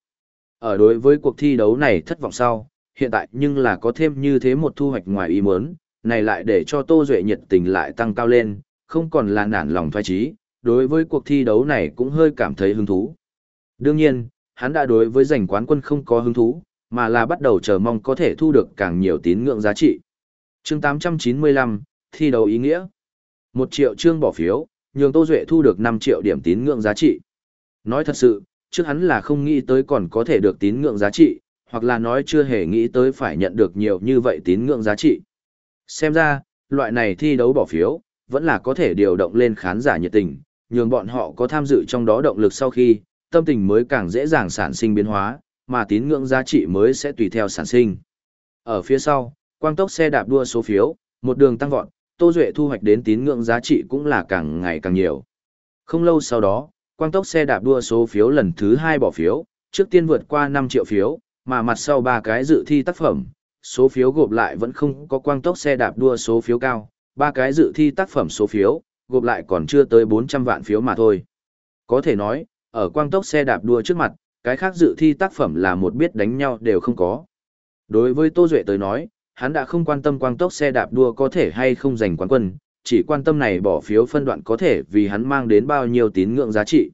S1: Ở đối với cuộc thi đấu này thất vọng sau, hiện tại nhưng là có thêm như thế một thu hoạch ngoài ý muốn, này lại để cho Tô Duệ nhiệt tình lại tăng cao lên, không còn là nản lòng thoái trí, đối với cuộc thi đấu này cũng hơi cảm thấy hứng thú. Đương nhiên, hắn đã đối với giành quán quân không có hứng thú, mà là bắt đầu chờ mong có thể thu được càng nhiều tín ngưỡng giá trị. chương 895, thi đấu ý nghĩa. một triệu chương bỏ phiếu, nhường Tô Duệ thu được 5 triệu điểm tín ngưỡng giá trị. Nói thật sự, trước hắn là không nghĩ tới còn có thể được tín ngưỡng giá trị, hoặc là nói chưa hề nghĩ tới phải nhận được nhiều như vậy tín ngưỡng giá trị. Xem ra, loại này thi đấu bỏ phiếu, vẫn là có thể điều động lên khán giả nhiệt tình, nhường bọn họ có tham dự trong đó động lực sau khi, tâm tình mới càng dễ dàng sản sinh biến hóa, mà tín ngưỡng giá trị mới sẽ tùy theo sản sinh. Ở phía sau, quang tốc xe đạp đua số phiếu, một đường tăng vọt, Tô Duệ thu hoạch đến tín ngưỡng giá trị cũng là càng ngày càng nhiều. Không lâu sau đó, quang tốc xe đạp đua số phiếu lần thứ 2 bỏ phiếu, trước tiên vượt qua 5 triệu phiếu, mà mặt sau ba cái dự thi tác phẩm, số phiếu gộp lại vẫn không có quang tốc xe đạp đua số phiếu cao, ba cái dự thi tác phẩm số phiếu, gộp lại còn chưa tới 400 vạn phiếu mà thôi. Có thể nói, ở quang tốc xe đạp đua trước mặt, cái khác dự thi tác phẩm là một biết đánh nhau đều không có. Đối với Tô Duệ tới nói, hắn đã không quan tâm quang tốc xe đạp đua có thể hay không giành quán quân, chỉ quan tâm này bỏ phiếu phân đoạn có thể vì hắn mang đến bao nhiêu tín ngưỡng giá trị.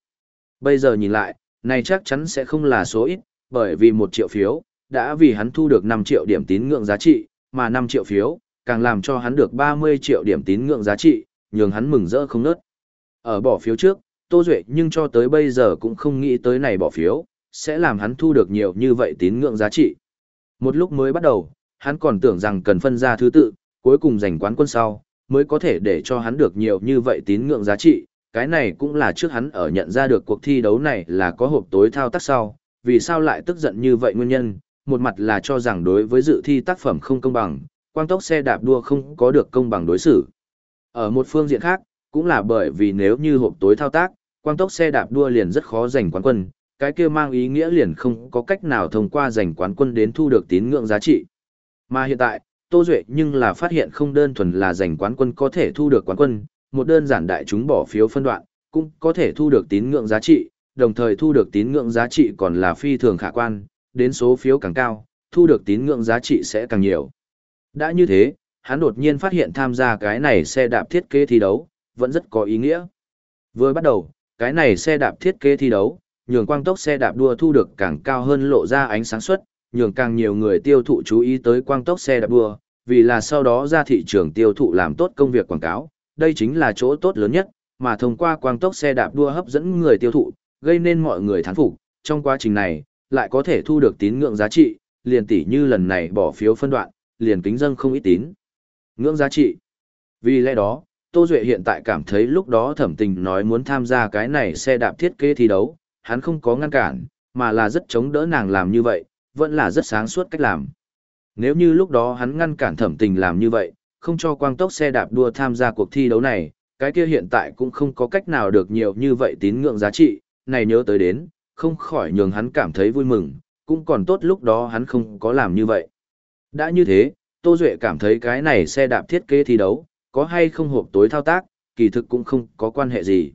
S1: Bây giờ nhìn lại, này chắc chắn sẽ không là số ít, bởi vì một triệu phiếu, đã vì hắn thu được 5 triệu điểm tín ngưỡng giá trị, mà 5 triệu phiếu, càng làm cho hắn được 30 triệu điểm tín ngưỡng giá trị, nhường hắn mừng rỡ không nớt. Ở bỏ phiếu trước, Tô Duệ nhưng cho tới bây giờ cũng không nghĩ tới này bỏ phiếu, sẽ làm hắn thu được nhiều như vậy tín ngưỡng giá trị. Một lúc mới bắt đầu, hắn còn tưởng rằng cần phân ra thứ tự, cuối cùng giành quán quân sau, mới có thể để cho hắn được nhiều như vậy tín ngưỡng giá trị. Cái này cũng là trước hắn ở nhận ra được cuộc thi đấu này là có hộp tối thao tác sau, vì sao lại tức giận như vậy nguyên nhân, một mặt là cho rằng đối với dự thi tác phẩm không công bằng, quang tốc xe đạp đua không có được công bằng đối xử. Ở một phương diện khác, cũng là bởi vì nếu như hộp tối thao tác, quang tốc xe đạp đua liền rất khó giành quán quân, cái kia mang ý nghĩa liền không có cách nào thông qua giành quán quân đến thu được tín ngưỡng giá trị. Mà hiện tại, Tô Duệ nhưng là phát hiện không đơn thuần là giành quán quân có thể thu được quán quân, một đơn giản đại chúng bỏ phiếu phân đoạn, cũng có thể thu được tín ngưỡng giá trị, đồng thời thu được tín ngưỡng giá trị còn là phi thường khả quan, đến số phiếu càng cao, thu được tín ngưỡng giá trị sẽ càng nhiều. Đã như thế, hắn đột nhiên phát hiện tham gia cái này xe đạp thiết kế thi đấu, vẫn rất có ý nghĩa. Vừa bắt đầu, cái này xe đạp thiết kế thi đấu, nhường quang tốc xe đạp đua thu được càng cao hơn lộ ra ánh sáng suất, nhường càng nhiều người tiêu thụ chú ý tới quang tốc xe đạp đua, vì là sau đó ra thị trường tiêu thụ làm tốt công việc quảng cáo, đây chính là chỗ tốt lớn nhất, mà thông qua quang tốc xe đạp đua hấp dẫn người tiêu thụ, gây nên mọi người thán phục, trong quá trình này, lại có thể thu được tín ngưỡng giá trị, liền tỷ như lần này bỏ phiếu phân đoạn, liền kính dâng không ít tín. Ngưỡng giá trị. Vì lẽ đó, Tô Duệ hiện tại cảm thấy lúc đó thẩm tình nói muốn tham gia cái này xe đạp thiết kế thi đấu, hắn không có ngăn cản, mà là rất chống đỡ nàng làm như vậy, vẫn là rất sáng suốt cách làm. Nếu như lúc đó hắn ngăn cản thẩm tình làm như vậy, không cho quang tốc xe đạp đua tham gia cuộc thi đấu này, cái kia hiện tại cũng không có cách nào được nhiều như vậy tín ngưỡng giá trị, này nhớ tới đến, không khỏi nhường hắn cảm thấy vui mừng, cũng còn tốt lúc đó hắn không có làm như vậy. Đã như thế, Tô Duệ cảm thấy cái này xe đạp thiết kế thi đấu, có hay không hộp tối thao tác, kỳ thực cũng không có quan hệ gì.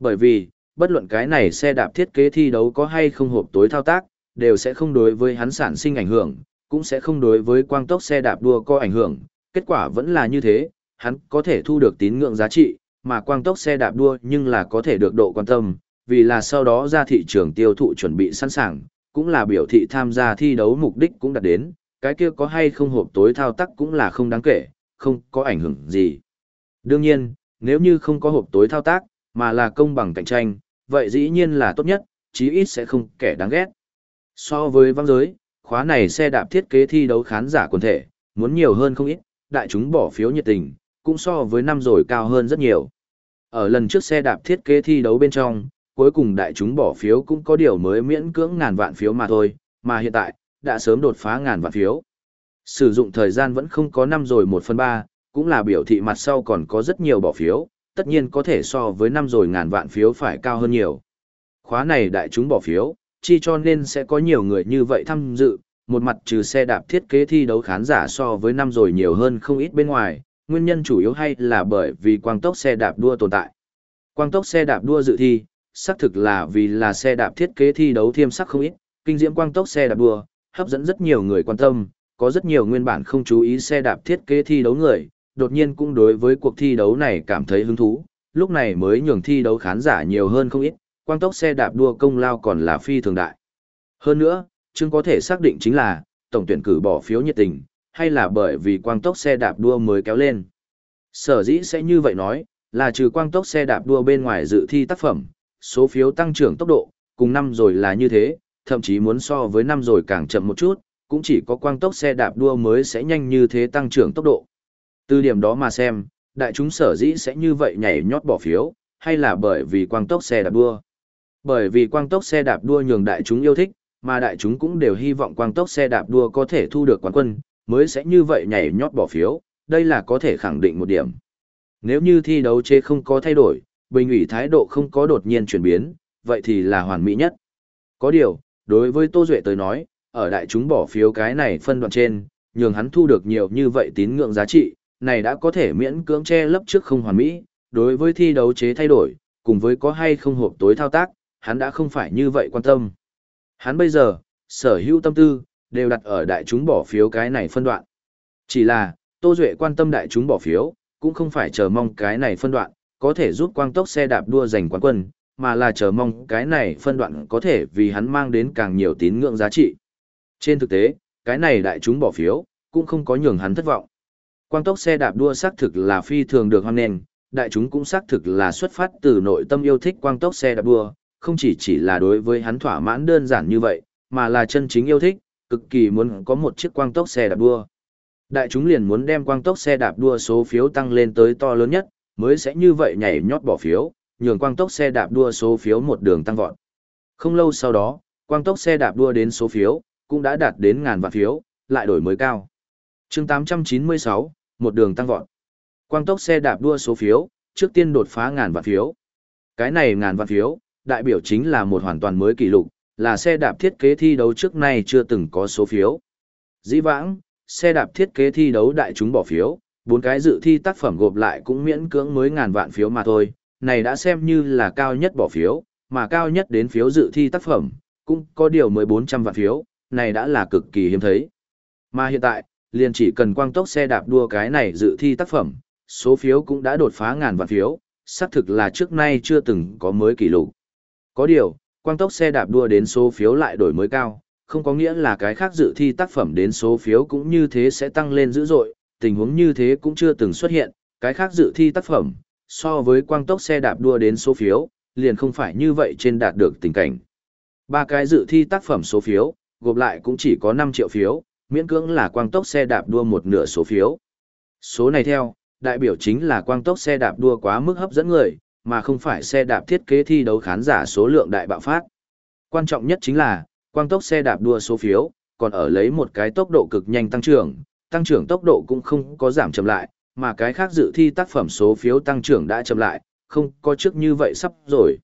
S1: Bởi vì, bất luận cái này xe đạp thiết kế thi đấu có hay không hộp tối thao tác, đều sẽ không đối với hắn sản sinh ảnh hưởng, cũng sẽ không đối với quang tốc xe đạp đua có ảnh hưởng. Kết quả vẫn là như thế, hắn có thể thu được tín ngưỡng giá trị, mà quang tốc xe đạp đua nhưng là có thể được độ quan tâm, vì là sau đó ra thị trường tiêu thụ chuẩn bị sẵn sàng, cũng là biểu thị tham gia thi đấu mục đích cũng đạt đến, cái kia có hay không hộp tối thao tác cũng là không đáng kể, không có ảnh hưởng gì. Đương nhiên, nếu như không có hộp tối thao tác, mà là công bằng cạnh tranh, vậy dĩ nhiên là tốt nhất, chí ít sẽ không kẻ đáng ghét. So với văng giới, khóa này xe đạp thiết kế thi đấu khán giả quần thể, muốn nhiều hơn không ít, đại chúng bỏ phiếu nhiệt tình, cũng so với năm rồi cao hơn rất nhiều. Ở lần trước xe đạp thiết kế thi đấu bên trong, cuối cùng đại chúng bỏ phiếu cũng có điều mới miễn cưỡng ngàn vạn phiếu mà thôi, mà hiện tại, đã sớm đột phá ngàn vạn phiếu. Sử dụng thời gian vẫn không có năm rồi một phần ba, cũng là biểu thị mặt sau còn có rất nhiều bỏ phiếu, tất nhiên có thể so với năm rồi ngàn vạn phiếu phải cao hơn nhiều. Khóa này đại chúng bỏ phiếu, chi cho nên sẽ có nhiều người như vậy tham dự, một mặt trừ xe đạp thiết kế thi đấu khán giả so với năm rồi nhiều hơn không ít bên ngoài, nguyên nhân chủ yếu hay là bởi vì quang tốc xe đạp đua tồn tại. Quang tốc xe đạp đua dự thi, xác thực là vì là xe đạp thiết kế thi đấu thiêm sắc không ít, kinh diễm quang tốc xe đạp đua, hấp dẫn rất nhiều người quan tâm, có rất nhiều nguyên bản không chú ý xe đạp thiết kế thi đấu người, đột nhiên cũng đối với cuộc thi đấu này cảm thấy hứng thú, lúc này mới nhường thi đấu khán giả nhiều hơn không ít, quang tốc xe đạp đua công lao còn là phi thường đại. Hơn nữa, chương có thể xác định chính là, tổng tuyển cử bỏ phiếu nhiệt tình, hay là bởi vì quang tốc xe đạp đua mới kéo lên. Sở dĩ sẽ như vậy nói, là trừ quang tốc xe đạp đua bên ngoài dự thi tác phẩm, số phiếu tăng trưởng tốc độ, cùng năm rồi là như thế, thậm chí muốn so với năm rồi càng chậm một chút, cũng chỉ có quang tốc xe đạp đua mới sẽ nhanh như thế tăng trưởng tốc độ. Từ điểm đó mà xem, đại chúng sở dĩ sẽ như vậy nhảy nhót bỏ phiếu, hay là bởi vì quang tốc xe đạp đua. Bởi vì quang tốc xe đạp đua nhường đại chúng yêu thích, mà đại chúng cũng đều hy vọng quang tốc xe đạp đua có thể thu được quán quân, mới sẽ như vậy nhảy nhót bỏ phiếu, đây là có thể khẳng định một điểm. Nếu như thi đấu chế không có thay đổi, bình ủy thái độ không có đột nhiên chuyển biến, vậy thì là hoàn mỹ nhất. Có điều, đối với Tô Duệ tới nói, ở đại chúng bỏ phiếu cái này phân đoạn trên, nhường hắn thu được nhiều như vậy tín ngưỡng giá trị, này đã có thể miễn cưỡng che lấp trước không hoàn mỹ, đối với thi đấu chế thay đổi, cùng với có hay không hộp tối thao tác, hắn đã không phải như vậy quan tâm. Hắn bây giờ, sở hữu tâm tư, đều đặt ở đại chúng bỏ phiếu cái này phân đoạn. Chỉ là, Tô Duệ quan tâm đại chúng bỏ phiếu, cũng không phải chờ mong cái này phân đoạn, có thể giúp quang tốc xe đạp đua giành quán quân, mà là chờ mong cái này phân đoạn có thể vì hắn mang đến càng nhiều tín ngưỡng giá trị. Trên thực tế, cái này đại chúng bỏ phiếu, cũng không có nhường hắn thất vọng. Quang tốc xe đạp đua xác thực là phi thường được hoan nghênh, đại chúng cũng xác thực là xuất phát từ nội tâm yêu thích quang tốc xe đạp đua, không chỉ chỉ là đối với hắn thỏa mãn đơn giản như vậy, mà là chân chính yêu thích, cực kỳ muốn có một chiếc quang tốc xe đạp đua. Đại chúng liền muốn đem quang tốc xe đạp đua số phiếu tăng lên tới to lớn nhất, mới sẽ như vậy nhảy nhót bỏ phiếu, nhường quang tốc xe đạp đua số phiếu một đường tăng vọt. Không lâu sau đó, quang tốc xe đạp đua đến số phiếu, cũng đã đạt đến ngàn vạn phiếu, lại đổi mới cao. chương 896, một đường tăng vọt. Quang tốc xe đạp đua số phiếu, trước tiên đột phá ngàn vạn phiếu. Cái này ngàn vạn phiếu, đại biểu chính là một hoàn toàn mới kỷ lục, là xe đạp thiết kế thi đấu trước nay chưa từng có số phiếu. Dĩ vãng, xe đạp thiết kế thi đấu đại chúng bỏ phiếu, bốn cái dự thi tác phẩm gộp lại cũng miễn cưỡng mới ngàn vạn phiếu mà thôi, này đã xem như là cao nhất bỏ phiếu, mà cao nhất đến phiếu dự thi tác phẩm, cũng có điều mới 400 vạn phiếu, này đã là cực kỳ hiếm thấy. Mà hiện tại, liền chỉ cần quang tốc xe đạp đua cái này dự thi tác phẩm, số phiếu cũng đã đột phá ngàn vạn phiếu, xác thực là trước nay chưa từng có mới kỷ lục. Có điều, quang tốc xe đạp đua đến số phiếu lại đổi mới cao, không có nghĩa là cái khác dự thi tác phẩm đến số phiếu cũng như thế sẽ tăng lên dữ dội, tình huống như thế cũng chưa từng xuất hiện, cái khác dự thi tác phẩm, so với quang tốc xe đạp đua đến số phiếu, liền không phải như vậy trên đạt được tình cảnh. Ba cái dự thi tác phẩm số phiếu, gộp lại cũng chỉ có 5 triệu phiếu, miễn cưỡng là quang tốc xe đạp đua một nửa số phiếu. Số này theo, đại biểu chính là quang tốc xe đạp đua quá mức hấp dẫn người, mà không phải xe đạp thiết kế thi đấu khán giả số lượng đại bạo phát. Quan trọng nhất chính là, quang tốc xe đạp đua số phiếu, còn ở lấy một cái tốc độ cực nhanh tăng trưởng, tăng trưởng tốc độ cũng không có giảm chậm lại, mà cái khác dự thi tác phẩm số phiếu tăng trưởng đã chậm lại, không có trước như vậy sắp rồi.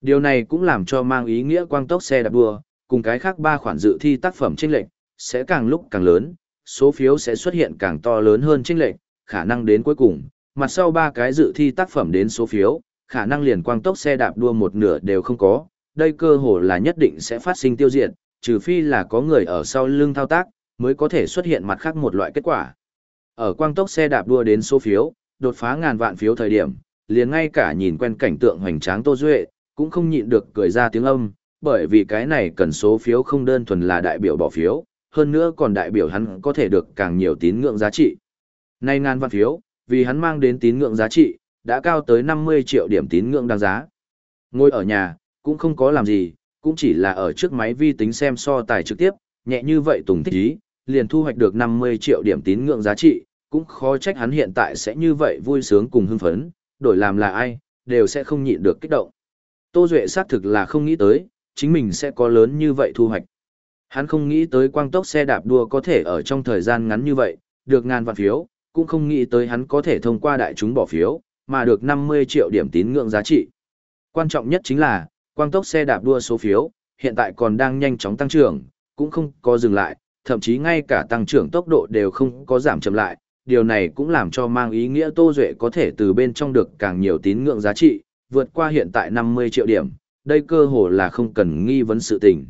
S1: Điều này cũng làm cho mang ý nghĩa quang tốc xe đạp đua, cùng cái khác ba khoản dự thi tác phẩm chênh lệch sẽ càng lúc càng lớn, số phiếu sẽ xuất hiện càng to lớn hơn chênh lệch, khả năng đến cuối cùng, mặt sau ba cái dự thi tác phẩm đến số phiếu, khả năng liền quang tốc xe đạp đua một nửa đều không có, đây cơ hồ là nhất định sẽ phát sinh tiêu diệt, trừ phi là có người ở sau lưng thao tác, mới có thể xuất hiện mặt khác một loại kết quả. Ở quang tốc xe đạp đua đến số phiếu, đột phá ngàn vạn phiếu thời điểm, liền ngay cả nhìn quen cảnh tượng hoành tráng Tô Duệ, cũng không nhịn được cười ra tiếng âm, bởi vì cái này cần số phiếu không đơn thuần là đại biểu bỏ phiếu, hơn nữa còn đại biểu hắn có thể được càng nhiều tín ngưỡng giá trị. Nay ngàn vạn phiếu, vì hắn mang đến tín ngưỡng giá trị, đã cao tới 50 triệu điểm tín ngưỡng đáng giá. Ngồi ở nhà, cũng không có làm gì, cũng chỉ là ở trước máy vi tính xem so tài trực tiếp, nhẹ như vậy Tùng thích ý, liền thu hoạch được 50 triệu điểm tín ngưỡng giá trị, cũng khó trách hắn hiện tại sẽ như vậy vui sướng cùng hưng phấn, đổi làm là ai, đều sẽ không nhịn được kích động. Tô Duệ xác thực là không nghĩ tới, chính mình sẽ có lớn như vậy thu hoạch. Hắn không nghĩ tới quang tốc xe đạp đua có thể ở trong thời gian ngắn như vậy, được ngàn vạn phiếu, cũng không nghĩ tới hắn có thể thông qua đại chúng bỏ phiếu, mà được 50 triệu điểm tín ngưỡng giá trị. Quan trọng nhất chính là, quang tốc xe đạp đua số phiếu, hiện tại còn đang nhanh chóng tăng trưởng, cũng không có dừng lại, thậm chí ngay cả tăng trưởng tốc độ đều không có giảm chậm lại. Điều này cũng làm cho mang ý nghĩa Tô Duệ có thể từ bên trong được càng nhiều tín ngưỡng giá trị, vượt qua hiện tại 50 triệu điểm, đây cơ hồ là không cần nghi vấn sự tình.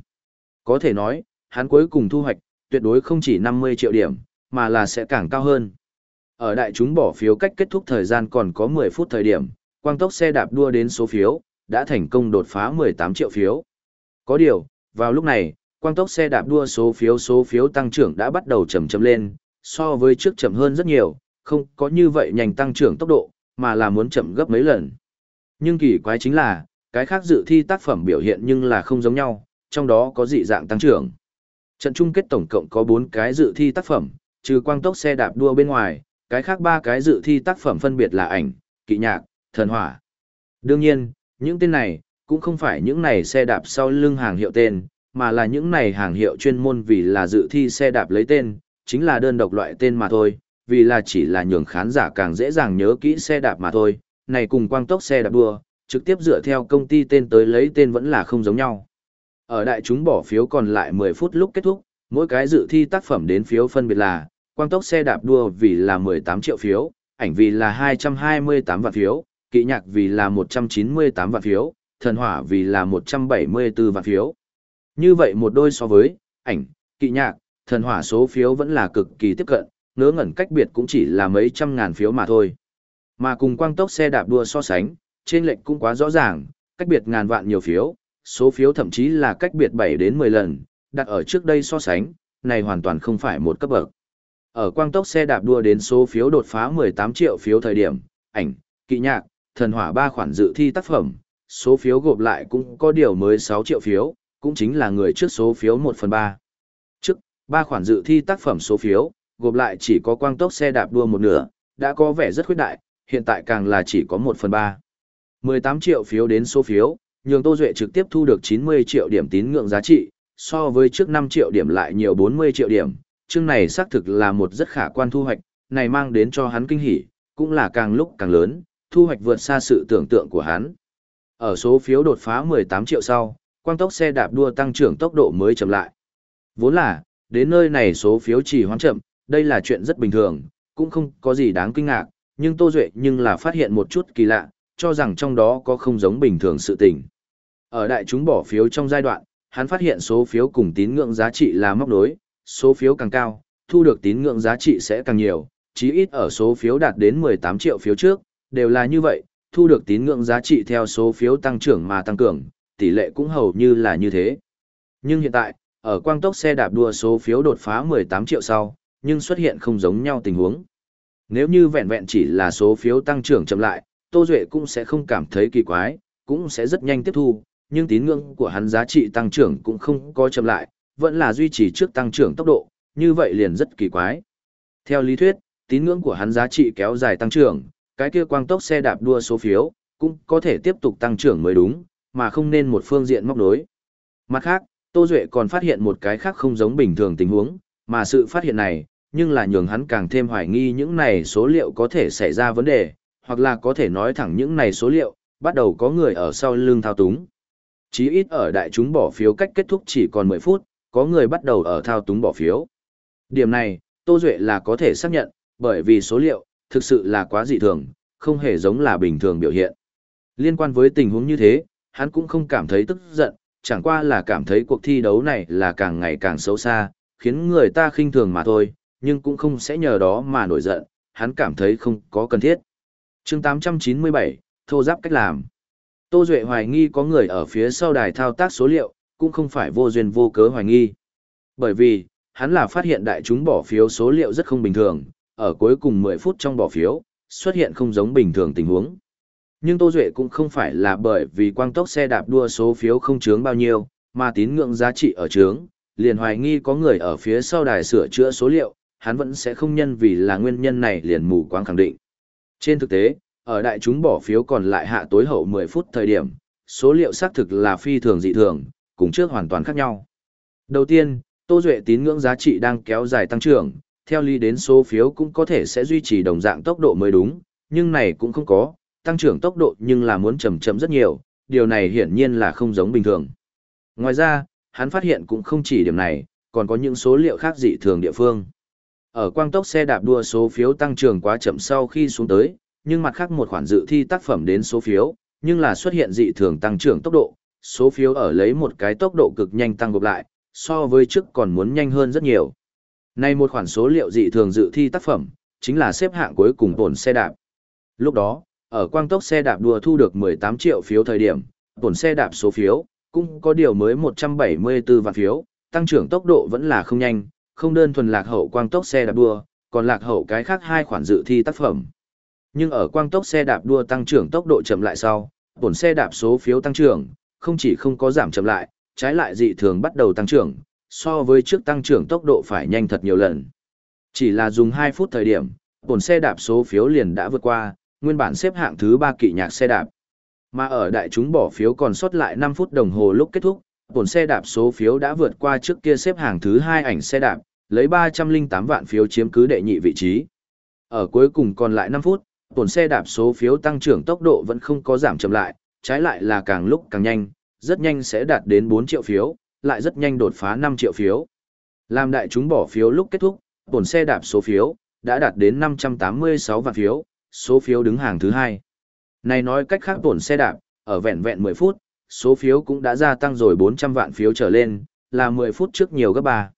S1: Có thể nói, hắn cuối cùng thu hoạch, tuyệt đối không chỉ 50 triệu điểm, mà là sẽ càng cao hơn. Ở đại chúng bỏ phiếu cách kết thúc thời gian còn có 10 phút thời điểm, quang tốc xe đạp đua đến số phiếu, đã thành công đột phá 18 triệu phiếu. Có điều, vào lúc này, quang tốc xe đạp đua số phiếu số phiếu tăng trưởng đã bắt đầu chậm chậm lên, so với trước chậm hơn rất nhiều, không có như vậy nhanh tăng trưởng tốc độ, mà là muốn chậm gấp mấy lần. Nhưng kỳ quái chính là, cái khác dự thi tác phẩm biểu hiện nhưng là không giống nhau, trong đó có dị dạng tăng trưởng. Trận chung kết tổng cộng có 4 cái dự thi tác phẩm, trừ quang tốc xe đạp đua bên ngoài, cái khác ba cái dự thi tác phẩm phân biệt là ảnh, kỵ nhạc, thần hỏa. Đương nhiên, những tên này, cũng không phải những này xe đạp sau lưng hàng hiệu tên, mà là những này hàng hiệu chuyên môn vì là dự thi xe đạp lấy tên, chính là đơn độc loại tên mà thôi, vì là chỉ là nhường khán giả càng dễ dàng nhớ kỹ xe đạp mà thôi, này cùng quang tốc xe đạp đua, trực tiếp dựa theo công ty tên tới lấy tên vẫn là không giống nhau. Ở đại chúng bỏ phiếu còn lại 10 phút lúc kết thúc, mỗi cái dự thi tác phẩm đến phiếu phân biệt là, quang tốc xe đạp đua vì là 18 triệu phiếu, ảnh vì là 228 vạn phiếu, kỵ nhạc vì là 198 vạn phiếu, thần hỏa vì là 174 vạn phiếu. Như vậy một đôi so với, ảnh, kỵ nhạc, thần hỏa số phiếu vẫn là cực kỳ tiếp cận, ngớ ngẩn cách biệt cũng chỉ là mấy trăm ngàn phiếu mà thôi. Mà cùng quang tốc xe đạp đua so sánh, trên lệnh cũng quá rõ ràng, cách biệt ngàn vạn nhiều phiếu, số phiếu thậm chí là cách biệt 7 đến 10 lần, đặt ở trước đây so sánh, này hoàn toàn không phải một cấp bậc. Ở quang tốc xe đạp đua đến số phiếu đột phá 18 triệu phiếu thời điểm, ảnh, kỵ nhạc, thần hỏa ba khoản dự thi tác phẩm, số phiếu gộp lại cũng có điều mới 6 triệu phiếu, cũng chính là người trước số phiếu 1 phần 3. Trước, ba khoản dự thi tác phẩm số phiếu, gộp lại chỉ có quang tốc xe đạp đua một nửa, đã có vẻ rất khuyết đại, hiện tại càng là chỉ có 1 phần 3. 18 triệu phiếu đến số phiếu, nhường Tô Duệ trực tiếp thu được 90 triệu điểm tín ngưỡng giá trị, so với trước 5 triệu điểm lại nhiều 40 triệu điểm, chương này xác thực là một rất khả quan thu hoạch, này mang đến cho hắn kinh hỉ, cũng là càng lúc càng lớn, thu hoạch vượt xa sự tưởng tượng của hắn. Ở số phiếu đột phá 18 triệu sau, quang tốc xe đạp đua tăng trưởng tốc độ mới chậm lại. Vốn là, đến nơi này số phiếu chỉ hoãn chậm, đây là chuyện rất bình thường, cũng không có gì đáng kinh ngạc, nhưng Tô Duệ nhưng là phát hiện một chút kỳ lạ, cho rằng trong đó có không giống bình thường sự tình. Ở đại chúng bỏ phiếu trong giai đoạn, hắn phát hiện số phiếu cùng tín ngưỡng giá trị là móc đối, số phiếu càng cao, thu được tín ngưỡng giá trị sẽ càng nhiều, chí ít ở số phiếu đạt đến 18 triệu phiếu trước, đều là như vậy, thu được tín ngưỡng giá trị theo số phiếu tăng trưởng mà tăng cường, tỷ lệ cũng hầu như là như thế. Nhưng hiện tại, ở quang tốc xe đạp đua số phiếu đột phá 18 triệu sau, nhưng xuất hiện không giống nhau tình huống. Nếu như vẹn vẹn chỉ là số phiếu tăng trưởng chậm lại, Tô Duệ cũng sẽ không cảm thấy kỳ quái, cũng sẽ rất nhanh tiếp thu, nhưng tín ngưỡng của hắn giá trị tăng trưởng cũng không có chậm lại, vẫn là duy trì trước tăng trưởng tốc độ, như vậy liền rất kỳ quái. Theo lý thuyết, tín ngưỡng của hắn giá trị kéo dài tăng trưởng, cái kia quang tốc xe đạp đua số phiếu, cũng có thể tiếp tục tăng trưởng mới đúng, mà không nên một phương diện móc đối. Mặt khác, Tô Duệ còn phát hiện một cái khác không giống bình thường tình huống, mà sự phát hiện này, nhưng là nhường hắn càng thêm hoài nghi những này số liệu có thể xảy ra vấn đề, hoặc là có thể nói thẳng những này số liệu, bắt đầu có người ở sau lưng thao túng. Chí ít ở đại chúng bỏ phiếu cách kết thúc chỉ còn 10 phút, có người bắt đầu ở thao túng bỏ phiếu. Điểm này, Tô Duệ là có thể xác nhận, bởi vì số liệu, thực sự là quá dị thường, không hề giống là bình thường biểu hiện. Liên quan với tình huống như thế, hắn cũng không cảm thấy tức giận, chẳng qua là cảm thấy cuộc thi đấu này là càng ngày càng xấu xa, khiến người ta khinh thường mà thôi, nhưng cũng không sẽ nhờ đó mà nổi giận, hắn cảm thấy không có cần thiết. chương 897, thô giáp cách làm. Tô Duệ hoài nghi có người ở phía sau đài thao tác số liệu, cũng không phải vô duyên vô cớ hoài nghi. Bởi vì, hắn là phát hiện đại chúng bỏ phiếu số liệu rất không bình thường, ở cuối cùng 10 phút trong bỏ phiếu, xuất hiện không giống bình thường tình huống. Nhưng Tô Duệ cũng không phải là bởi vì quang tốc xe đạp đua số phiếu không chướng bao nhiêu, mà tín ngưỡng giá trị ở chướng, liền hoài nghi có người ở phía sau đài sửa chữa số liệu, hắn vẫn sẽ không nhân vì là nguyên nhân này liền mù quáng khẳng định. Trên thực tế, ở đại chúng bỏ phiếu còn lại hạ tối hậu 10 phút thời điểm, số liệu xác thực là phi thường dị thường, cùng trước hoàn toàn khác nhau. Đầu tiên, Tô Duệ tín ngưỡng giá trị đang kéo dài tăng trưởng, theo lý đến số phiếu cũng có thể sẽ duy trì đồng dạng tốc độ mới đúng, nhưng này cũng không có, tăng trưởng tốc độ nhưng là muốn chậm chậm rất nhiều, điều này hiển nhiên là không giống bình thường. Ngoài ra, hắn phát hiện cũng không chỉ điểm này, còn có những số liệu khác dị thường địa phương. Ở quang tốc xe đạp đua số phiếu tăng trưởng quá chậm sau khi xuống tới, nhưng mặt khác một khoản dự thi tác phẩm đến số phiếu, nhưng là xuất hiện dị thường tăng trưởng tốc độ, số phiếu ở lấy một cái tốc độ cực nhanh tăng gộp lại, so với trước còn muốn nhanh hơn rất nhiều. Nay một khoản số liệu dị thường dự thi tác phẩm, chính là xếp hạng cuối cùng tổn xe đạp. Lúc đó, ở quang tốc xe đạp đua thu được 18 triệu phiếu thời điểm, tổn xe đạp số phiếu, cũng có điều mới 174 vạn phiếu, tăng trưởng tốc độ vẫn là không nhanh, không đơn thuần lạc hậu quang tốc xe đạp đua, còn lạc hậu cái khác hai khoản dự thi tác phẩm. Nhưng ở quang tốc xe đạp đua tăng trưởng tốc độ chậm lại sau, tổn xe đạp số phiếu tăng trưởng, không chỉ không có giảm chậm lại, trái lại dị thường bắt đầu tăng trưởng, so với trước tăng trưởng tốc độ phải nhanh thật nhiều lần. Chỉ là dùng 2 phút thời điểm, tổn xe đạp số phiếu liền đã vượt qua, nguyên bản xếp hạng thứ 3 kỵ nhạc xe đạp. Mà ở đại chúng bỏ phiếu còn sót lại 5 phút đồng hồ lúc kết thúc, tổn xe đạp số phiếu đã vượt qua trước kia xếp hạng thứ 2 ảnh xe đạp, lấy 308 vạn phiếu chiếm cứ đệ nhị vị trí. Ở cuối cùng còn lại 5 phút, tổn xe đạp số phiếu tăng trưởng tốc độ vẫn không có giảm chậm lại, trái lại là càng lúc càng nhanh, rất nhanh sẽ đạt đến 4 triệu phiếu, lại rất nhanh đột phá 5 triệu phiếu. Làm đại chúng bỏ phiếu lúc kết thúc, tổn xe đạp số phiếu đã đạt đến 586 vạn phiếu, số phiếu đứng hàng thứ hai. Này nói cách khác tổn xe đạp, ở vẹn vẹn 10 phút, số phiếu cũng đã gia tăng rồi 400 vạn phiếu trở lên, là 10 phút trước nhiều gấp 3.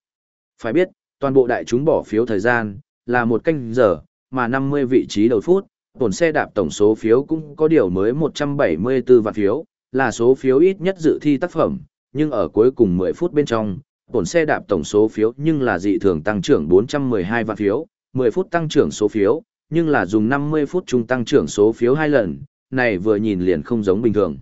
S1: Phải biết, toàn bộ đại chúng bỏ phiếu thời gian, là một canh giờ, mà 50 vị trí đầu phút, tổn xe đạp tổng số phiếu cũng có điều mới 174 vạn phiếu, là số phiếu ít nhất dự thi tác phẩm, nhưng ở cuối cùng 10 phút bên trong, tổn xe đạp tổng số phiếu nhưng là dị thường tăng trưởng 412 vạn phiếu, 10 phút tăng trưởng số phiếu, nhưng là dùng 50 phút trung tăng trưởng số phiếu hai lần, này vừa nhìn liền không giống bình thường.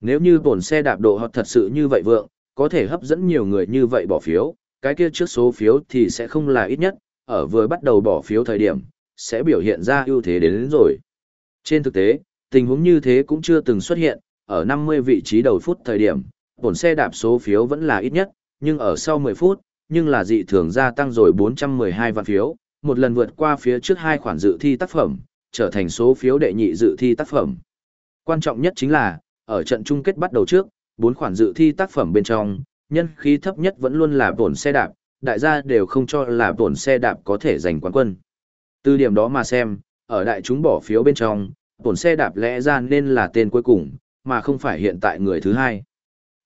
S1: Nếu như bổn xe đạp độ họ thật sự như vậy vượng, có thể hấp dẫn nhiều người như vậy bỏ phiếu, cái kia trước số phiếu thì sẽ không là ít nhất, ở vừa bắt đầu bỏ phiếu thời điểm, sẽ biểu hiện ra ưu thế đến, đến rồi. Trên thực tế, tình huống như thế cũng chưa từng xuất hiện, ở 50 vị trí đầu phút thời điểm, bổn xe đạp số phiếu vẫn là ít nhất, nhưng ở sau 10 phút, nhưng là dị thường gia tăng rồi 412 vạn phiếu, một lần vượt qua phía trước hai khoản dự thi tác phẩm, trở thành số phiếu đệ nhị dự thi tác phẩm. Quan trọng nhất chính là, ở trận chung kết bắt đầu trước, bốn khoản dự thi tác phẩm bên trong, nhân khí thấp nhất vẫn luôn là bổn xe đạp, đại gia đều không cho là bổn xe đạp có thể giành quán quân. Từ điểm đó mà xem, ở đại chúng bỏ phiếu bên trong, bổn xe đạp lẽ ra nên là tên cuối cùng, mà không phải hiện tại người thứ hai.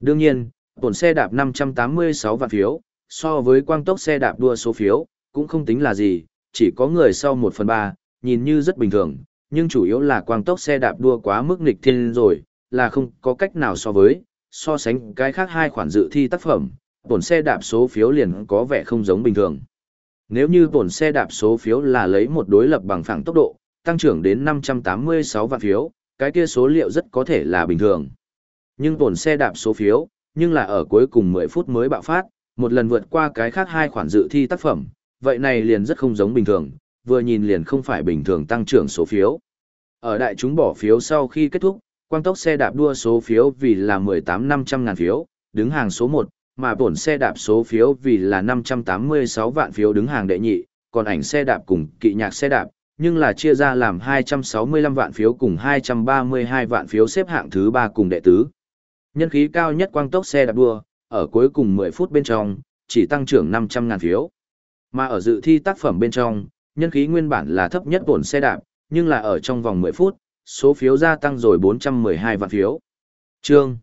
S1: Đương nhiên, bổn xe đạp 586 vạn phiếu, so với quang tốc xe đạp đua số phiếu, cũng không tính là gì, chỉ có người sau 1 phần 3, nhìn như rất bình thường, nhưng chủ yếu là quang tốc xe đạp đua quá mức nghịch thiên rồi, là không có cách nào so với, so sánh cái khác hai khoản dự thi tác phẩm, tổn xe đạp số phiếu liền có vẻ không giống bình thường. Nếu như tổn xe đạp số phiếu là lấy một đối lập bằng phẳng tốc độ, tăng trưởng đến 586 vạn phiếu, cái kia số liệu rất có thể là bình thường. Nhưng tổn xe đạp số phiếu, nhưng là ở cuối cùng 10 phút mới bạo phát, một lần vượt qua cái khác hai khoản dự thi tác phẩm, vậy này liền rất không giống bình thường, vừa nhìn liền không phải bình thường tăng trưởng số phiếu. Ở đại chúng bỏ phiếu sau khi kết thúc, quang tốc xe đạp đua số phiếu vì là 18 500 ngàn phiếu, đứng hàng số 1, mà bổn xe đạp số phiếu vì là 586 vạn phiếu đứng hàng đệ nhị, còn ảnh xe đạp cùng kỵ nhạc xe đạp, nhưng là chia ra làm 265 vạn phiếu cùng 232 vạn phiếu xếp hạng thứ 3 cùng đệ tứ. Nhân khí cao nhất quang tốc xe đạp đua, ở cuối cùng 10 phút bên trong, chỉ tăng trưởng 500 ngàn phiếu. Mà ở dự thi tác phẩm bên trong, nhân khí nguyên bản là thấp nhất bổn xe đạp, nhưng là ở trong vòng 10 phút, số phiếu gia tăng rồi 412 vạn phiếu. Trương.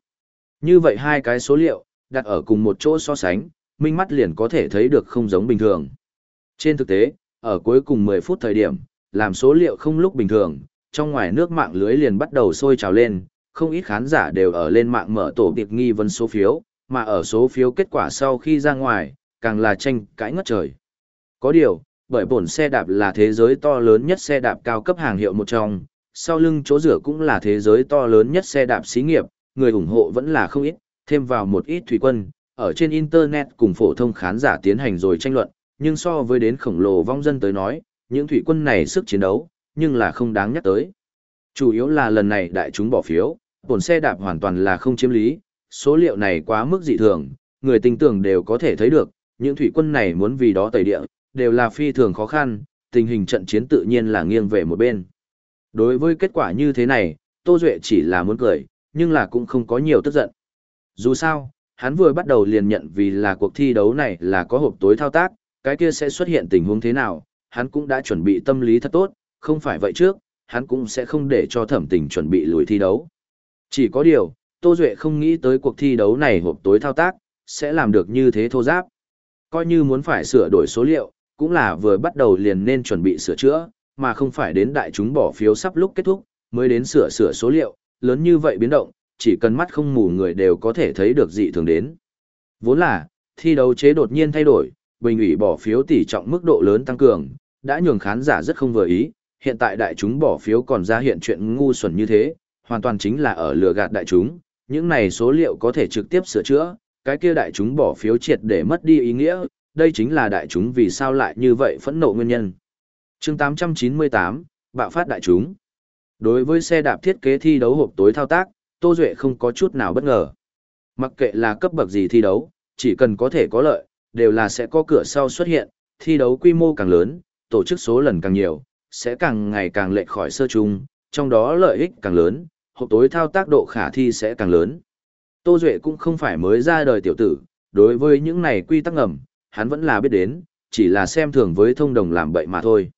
S1: Như vậy hai cái số liệu, đặt ở cùng một chỗ so sánh, minh mắt liền có thể thấy được không giống bình thường. Trên thực tế, ở cuối cùng 10 phút thời điểm, làm số liệu không lúc bình thường, trong ngoài nước mạng lưới liền bắt đầu sôi trào lên, không ít khán giả đều ở lên mạng mở tổ tiệp nghi vấn số phiếu, mà ở số phiếu kết quả sau khi ra ngoài, càng là tranh cãi ngất trời. Có điều, bởi bổn xe đạp là thế giới to lớn nhất xe đạp cao cấp hàng hiệu một trong, sau lưng chỗ rửa cũng là thế giới to lớn nhất xe đạp xí nghiệp, người ủng hộ vẫn là không ít, thêm vào một ít thủy quân, ở trên Internet cùng phổ thông khán giả tiến hành rồi tranh luận, nhưng so với đến khổng lồ vong dân tới nói, những thủy quân này sức chiến đấu, nhưng là không đáng nhắc tới. Chủ yếu là lần này đại chúng bỏ phiếu, bổn xe đạp hoàn toàn là không chiếm lý, số liệu này quá mức dị thường, người tình tưởng đều có thể thấy được, những thủy quân này muốn vì đó tẩy địa, đều là phi thường khó khăn, tình hình trận chiến tự nhiên là nghiêng về một bên. Đối với kết quả như thế này, Tô Duệ chỉ là muốn cười, nhưng là cũng không có nhiều tức giận. Dù sao, hắn vừa bắt đầu liền nhận vì là cuộc thi đấu này là có hộp tối thao tác, cái kia sẽ xuất hiện tình huống thế nào, hắn cũng đã chuẩn bị tâm lý thật tốt, không phải vậy trước, hắn cũng sẽ không để cho thẩm tình chuẩn bị lùi thi đấu. Chỉ có điều, Tô Duệ không nghĩ tới cuộc thi đấu này hộp tối thao tác, sẽ làm được như thế thô giáp. Coi như muốn phải sửa đổi số liệu, cũng là vừa bắt đầu liền nên chuẩn bị sửa chữa, mà không phải đến đại chúng bỏ phiếu sắp lúc kết thúc, mới đến sửa sửa số liệu, lớn như vậy biến động, chỉ cần mắt không mù người đều có thể thấy được dị thường đến. Vốn là, thi đấu chế đột nhiên thay đổi, bình ủy bỏ phiếu tỷ trọng mức độ lớn tăng cường, đã nhường khán giả rất không vừa ý, hiện tại đại chúng bỏ phiếu còn ra hiện chuyện ngu xuẩn như thế, hoàn toàn chính là ở lừa gạt đại chúng, những này số liệu có thể trực tiếp sửa chữa, cái kia đại chúng bỏ phiếu triệt để mất đi ý nghĩa, đây chính là đại chúng vì sao lại như vậy phẫn nộ nguyên nhân. chương 898, bạo phát đại chúng. Đối với xe đạp thiết kế thi đấu hộp tối thao tác, Tô Duệ không có chút nào bất ngờ. Mặc kệ là cấp bậc gì thi đấu, chỉ cần có thể có lợi, đều là sẽ có cửa sau xuất hiện, thi đấu quy mô càng lớn, tổ chức số lần càng nhiều, sẽ càng ngày càng lệch khỏi sơ chung, trong đó lợi ích càng lớn, hộp tối thao tác độ khả thi sẽ càng lớn. Tô Duệ cũng không phải mới ra đời tiểu tử, đối với những này quy tắc ngầm, hắn vẫn là biết đến, chỉ là xem thường với thông đồng làm bậy mà thôi.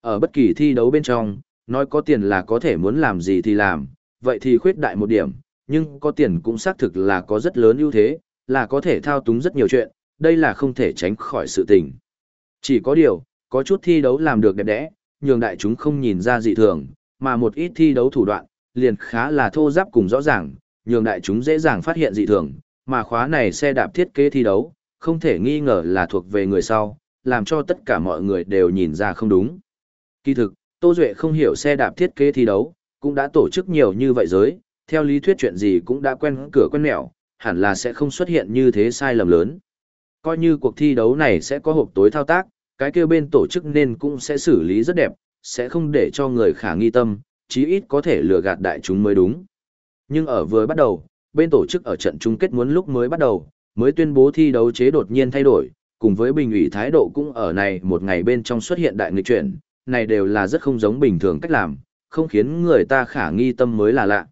S1: Ở bất kỳ thi đấu bên trong, nói có tiền là có thể muốn làm gì thì làm, vậy thì khuyết đại một điểm, nhưng có tiền cũng xác thực là có rất lớn ưu thế, là có thể thao túng rất nhiều chuyện, đây là không thể tránh khỏi sự tình. Chỉ có điều, có chút thi đấu làm được đẹp đẽ, nhường đại chúng không nhìn ra dị thường, mà một ít thi đấu thủ đoạn, liền khá là thô giáp cùng rõ ràng, nhường đại chúng dễ dàng phát hiện dị thường, mà khóa này xe đạp thiết kế thi đấu, không thể nghi ngờ là thuộc về người sau, làm cho tất cả mọi người đều nhìn ra không đúng. Kỳ thực, Tô Duệ không hiểu xe đạp thiết kế thi đấu, cũng đã tổ chức nhiều như vậy giới, theo lý thuyết chuyện gì cũng đã quen cửa quen mẹo, hẳn là sẽ không xuất hiện như thế sai lầm lớn. Coi như cuộc thi đấu này sẽ có hộp tối thao tác, cái kia bên tổ chức nên cũng sẽ xử lý rất đẹp, sẽ không để cho người khả nghi tâm, chí ít có thể lừa gạt đại chúng mới đúng. Nhưng ở vừa bắt đầu, bên tổ chức ở trận chung kết muốn lúc mới bắt đầu, mới tuyên bố thi đấu chế đột nhiên thay đổi, cùng với bình ủy thái độ cũng ở này một ngày bên trong xuất hiện đại nghịch chuyển, này đều là rất không giống bình thường cách làm, không khiến người ta khả nghi tâm mới là lạ.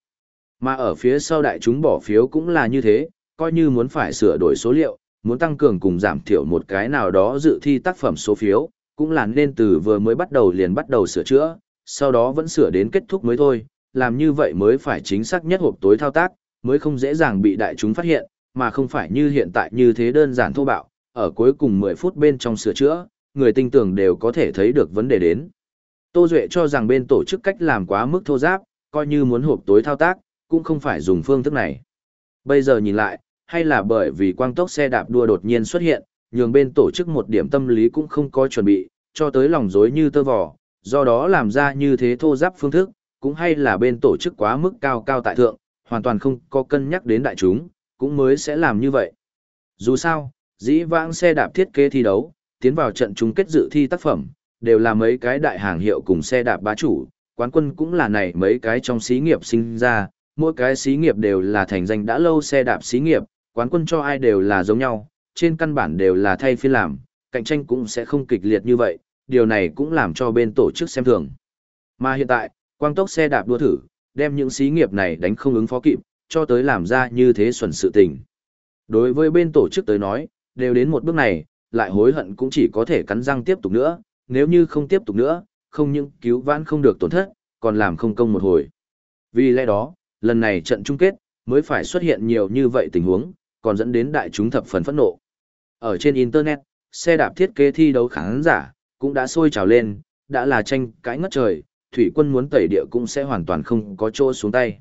S1: Mà ở phía sau đại chúng bỏ phiếu cũng là như thế, coi như muốn phải sửa đổi số liệu, muốn tăng cường cùng giảm thiểu một cái nào đó dự thi tác phẩm số phiếu, cũng là nên từ vừa mới bắt đầu liền bắt đầu sửa chữa, sau đó vẫn sửa đến kết thúc mới thôi, làm như vậy mới phải chính xác nhất hộp tối thao tác, mới không dễ dàng bị đại chúng phát hiện, mà không phải như hiện tại như thế đơn giản thô bạo, ở cuối cùng 10 phút bên trong sửa chữa, người tinh tưởng đều có thể thấy được vấn đề đến. Tô Duệ cho rằng bên tổ chức cách làm quá mức thô giáp, coi như muốn hộp tối thao tác, cũng không phải dùng phương thức này. Bây giờ nhìn lại, hay là bởi vì quang tốc xe đạp đua đột nhiên xuất hiện, nhường bên tổ chức một điểm tâm lý cũng không có chuẩn bị, cho tới lòng dối như tơ vò, do đó làm ra như thế thô giáp phương thức, cũng hay là bên tổ chức quá mức cao cao tại thượng, hoàn toàn không có cân nhắc đến đại chúng, cũng mới sẽ làm như vậy. Dù sao, dĩ vãng xe đạp thiết kế thi đấu, tiến vào trận chung kết dự thi tác phẩm, đều là mấy cái đại hàng hiệu cùng xe đạp bá chủ, quán quân cũng là này mấy cái trong xí nghiệp sinh ra, mỗi cái xí nghiệp đều là thành danh đã lâu xe đạp xí nghiệp, quán quân cho ai đều là giống nhau, trên căn bản đều là thay phiên làm, cạnh tranh cũng sẽ không kịch liệt như vậy, điều này cũng làm cho bên tổ chức xem thường. Mà hiện tại, quang tốc xe đạp đua thử, đem những xí nghiệp này đánh không ứng phó kịp, cho tới làm ra như thế xuẩn sự tình. Đối với bên tổ chức tới nói, đều đến một bước này, lại hối hận cũng chỉ có thể cắn răng tiếp tục nữa, nếu như không tiếp tục nữa, không những cứu vãn không được tổn thất, còn làm không công một hồi. Vì lẽ đó, lần này trận chung kết, mới phải xuất hiện nhiều như vậy tình huống, còn dẫn đến đại chúng thập phần phẫn nộ. Ở trên Internet, xe đạp thiết kế thi đấu khán giả, cũng đã sôi trào lên, đã là tranh cãi ngất trời, thủy quân muốn tẩy địa cũng sẽ hoàn toàn không có chỗ xuống tay.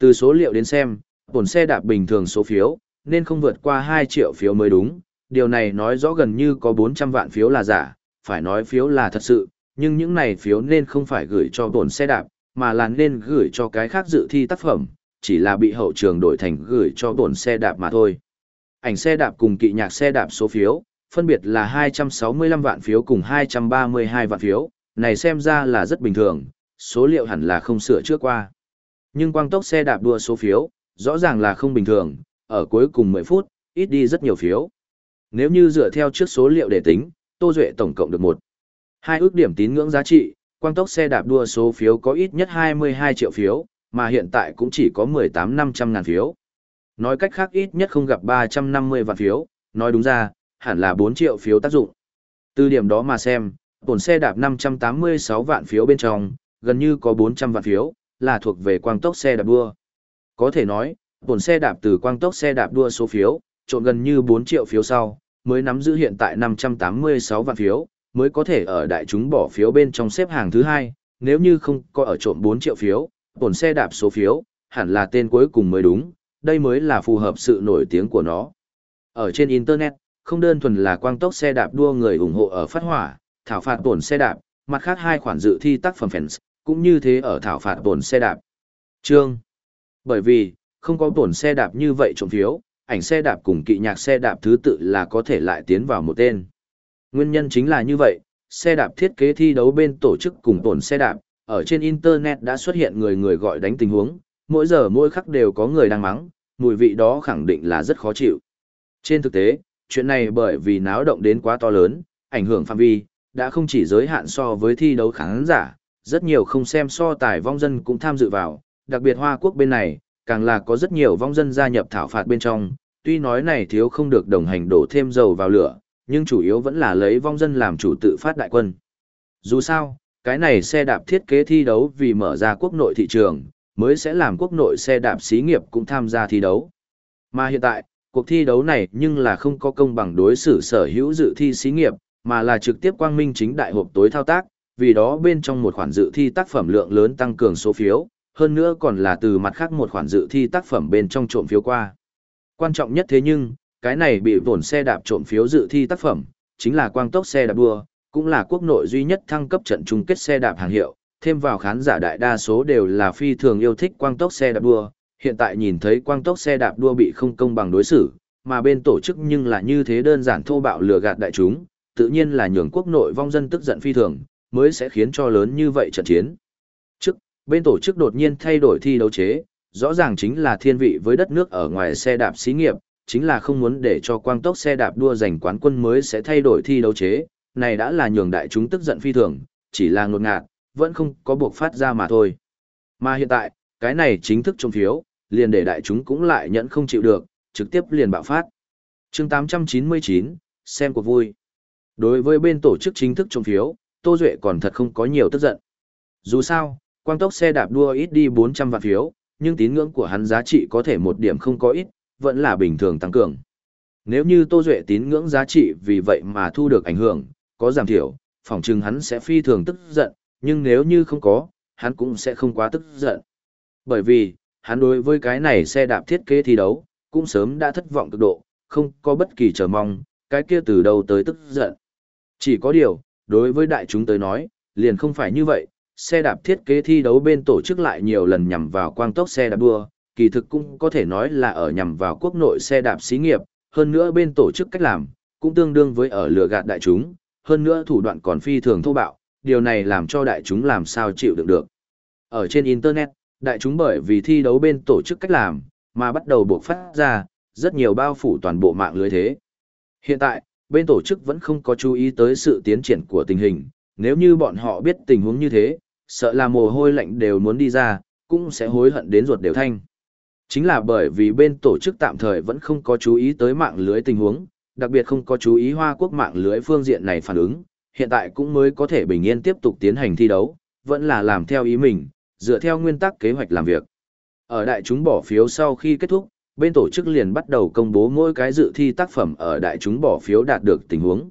S1: Từ số liệu đến xem, bổn xe đạp bình thường số phiếu, nên không vượt qua 2 triệu phiếu mới đúng, điều này nói rõ gần như có 400 vạn phiếu là giả, phải nói phiếu là thật sự, nhưng những này phiếu nên không phải gửi cho bổn xe đạp, mà là nên gửi cho cái khác dự thi tác phẩm, chỉ là bị hậu trường đổi thành gửi cho bổn xe đạp mà thôi. Ảnh xe đạp cùng kỵ nhạc xe đạp số phiếu, phân biệt là 265 vạn phiếu cùng 232 vạn phiếu, này xem ra là rất bình thường, số liệu hẳn là không sửa trước qua. Nhưng quang tốc xe đạp đua số phiếu, rõ ràng là không bình thường, ở cuối cùng 10 phút, ít đi rất nhiều phiếu. Nếu như dựa theo trước số liệu để tính, Tô Duệ tổng cộng được một hai ước điểm tín ngưỡng giá trị, quang tốc xe đạp đua số phiếu có ít nhất 22 triệu phiếu, mà hiện tại cũng chỉ có 18 500 ngàn phiếu. Nói cách khác ít nhất không gặp 350 vạn phiếu, nói đúng ra, hẳn là 4 triệu phiếu tác dụng. Từ điểm đó mà xem, tổn xe đạp 586 vạn phiếu bên trong, gần như có 400 vạn phiếu, là thuộc về quang tốc xe đạp đua. Có thể nói, tổn xe đạp từ quang tốc xe đạp đua số phiếu, trộn gần như 4 triệu phiếu sau, mới nắm giữ hiện tại 586 vạn phiếu, mới có thể ở đại chúng bỏ phiếu bên trong xếp hàng thứ hai, nếu như không có ở trộm 4 triệu phiếu, tổn xe đạp số phiếu, hẳn là tên cuối cùng mới đúng, đây mới là phù hợp sự nổi tiếng của nó. Ở trên Internet, không đơn thuần là quang tốc xe đạp đua người ủng hộ ở phát hỏa, thảo phạt tổn xe đạp, mặt khác hai khoản dự thi tác phẩm fans, cũng như thế ở thảo phạt bổn xe đạp. Trương. Bởi vì, không có bổn xe đạp như vậy trộm phiếu, ảnh xe đạp cùng kỵ nhạc xe đạp thứ tự là có thể lại tiến vào một tên. Nguyên nhân chính là như vậy, xe đạp thiết kế thi đấu bên tổ chức cùng bổn xe đạp, ở trên Internet đã xuất hiện người người gọi đánh tình huống, mỗi giờ mỗi khắc đều có người đang mắng, mùi vị đó khẳng định là rất khó chịu. Trên thực tế, chuyện này bởi vì náo động đến quá to lớn, ảnh hưởng phạm vi, đã không chỉ giới hạn so với thi đấu khán giả, rất nhiều không xem so tài vong dân cũng tham dự vào, đặc biệt Hoa Quốc bên này, càng là có rất nhiều vong dân gia nhập thảo phạt bên trong, tuy nói này thiếu không được đồng hành đổ thêm dầu vào lửa, nhưng chủ yếu vẫn là lấy vong dân làm chủ tự phát đại quân. Dù sao, cái này xe đạp thiết kế thi đấu vì mở ra quốc nội thị trường, mới sẽ làm quốc nội xe đạp xí nghiệp cũng tham gia thi đấu. Mà hiện tại, cuộc thi đấu này nhưng là không có công bằng đối xử sở hữu dự thi xí nghiệp, mà là trực tiếp quang minh chính đại hộp tối thao tác, vì đó bên trong một khoản dự thi tác phẩm lượng lớn tăng cường số phiếu, hơn nữa còn là từ mặt khác một khoản dự thi tác phẩm bên trong trộm phiếu qua. Quan trọng nhất thế nhưng, cái này bị vổn xe đạp trộm phiếu dự thi tác phẩm, chính là quang tốc xe đạp đua, cũng là quốc nội duy nhất thăng cấp trận chung kết xe đạp hàng hiệu, thêm vào khán giả đại đa số đều là phi thường yêu thích quang tốc xe đạp đua, hiện tại nhìn thấy quang tốc xe đạp đua bị không công bằng đối xử, mà bên tổ chức nhưng là như thế đơn giản thô bạo lừa gạt đại chúng, tự nhiên là nhường quốc nội vong dân tức giận phi thường, mới sẽ khiến cho lớn như vậy trận chiến. Trước, bên tổ chức đột nhiên thay đổi thi đấu chế, rõ ràng chính là thiên vị với đất nước ở ngoài xe đạp xí nghiệp, chính là không muốn để cho quang tốc xe đạp đua giành quán quân mới sẽ thay đổi thi đấu chế, này đã là nhường đại chúng tức giận phi thường, chỉ là ngột ngạt, vẫn không có buộc phát ra mà thôi. Mà hiện tại, cái này chính thức trong phiếu, liền để đại chúng cũng lại nhận không chịu được, trực tiếp liền bạo phát. chương 899, xem cuộc vui. Đối với bên tổ chức chính thức trong phiếu, Tô Duệ còn thật không có nhiều tức giận. Dù sao, quang tốc xe đạp đua ít đi 400 vạn phiếu, nhưng tín ngưỡng của hắn giá trị có thể một điểm không có ít, vẫn là bình thường tăng cường. Nếu như Tô Duệ tín ngưỡng giá trị vì vậy mà thu được ảnh hưởng, có giảm thiểu, phỏng chừng hắn sẽ phi thường tức giận, nhưng nếu như không có, hắn cũng sẽ không quá tức giận. Bởi vì, hắn đối với cái này xe đạp thiết kế thi đấu, cũng sớm đã thất vọng cực độ, không có bất kỳ chờ mong, cái kia từ đầu tới tức giận. Chỉ có điều, đối với đại chúng tới nói, liền không phải như vậy, xe đạp thiết kế thi đấu bên tổ chức lại nhiều lần nhằm vào quang tốc xe đạp đua, kỳ thực cũng có thể nói là ở nhằm vào quốc nội xe đạp xí nghiệp, hơn nữa bên tổ chức cách làm, cũng tương đương với ở lừa gạt đại chúng, hơn nữa thủ đoạn còn phi thường thô bạo, điều này làm cho đại chúng làm sao chịu đựng được. Ở trên Internet, đại chúng bởi vì thi đấu bên tổ chức cách làm, mà bắt đầu buộc phát ra, rất nhiều bao phủ toàn bộ mạng lưới thế. Hiện tại, bên tổ chức vẫn không có chú ý tới sự tiến triển của tình hình, nếu như bọn họ biết tình huống như thế, sợ là mồ hôi lạnh đều muốn đi ra, cũng sẽ hối hận đến ruột đều thanh. Chính là bởi vì bên tổ chức tạm thời vẫn không có chú ý tới mạng lưới tình huống, đặc biệt không có chú ý Hoa Quốc mạng lưới phương diện này phản ứng, hiện tại cũng mới có thể bình yên tiếp tục tiến hành thi đấu, vẫn là làm theo ý mình, dựa theo nguyên tắc kế hoạch làm việc. Ở đại chúng bỏ phiếu sau khi kết thúc, bên tổ chức liền bắt đầu công bố mỗi cái dự thi tác phẩm ở đại chúng bỏ phiếu đạt được tình huống.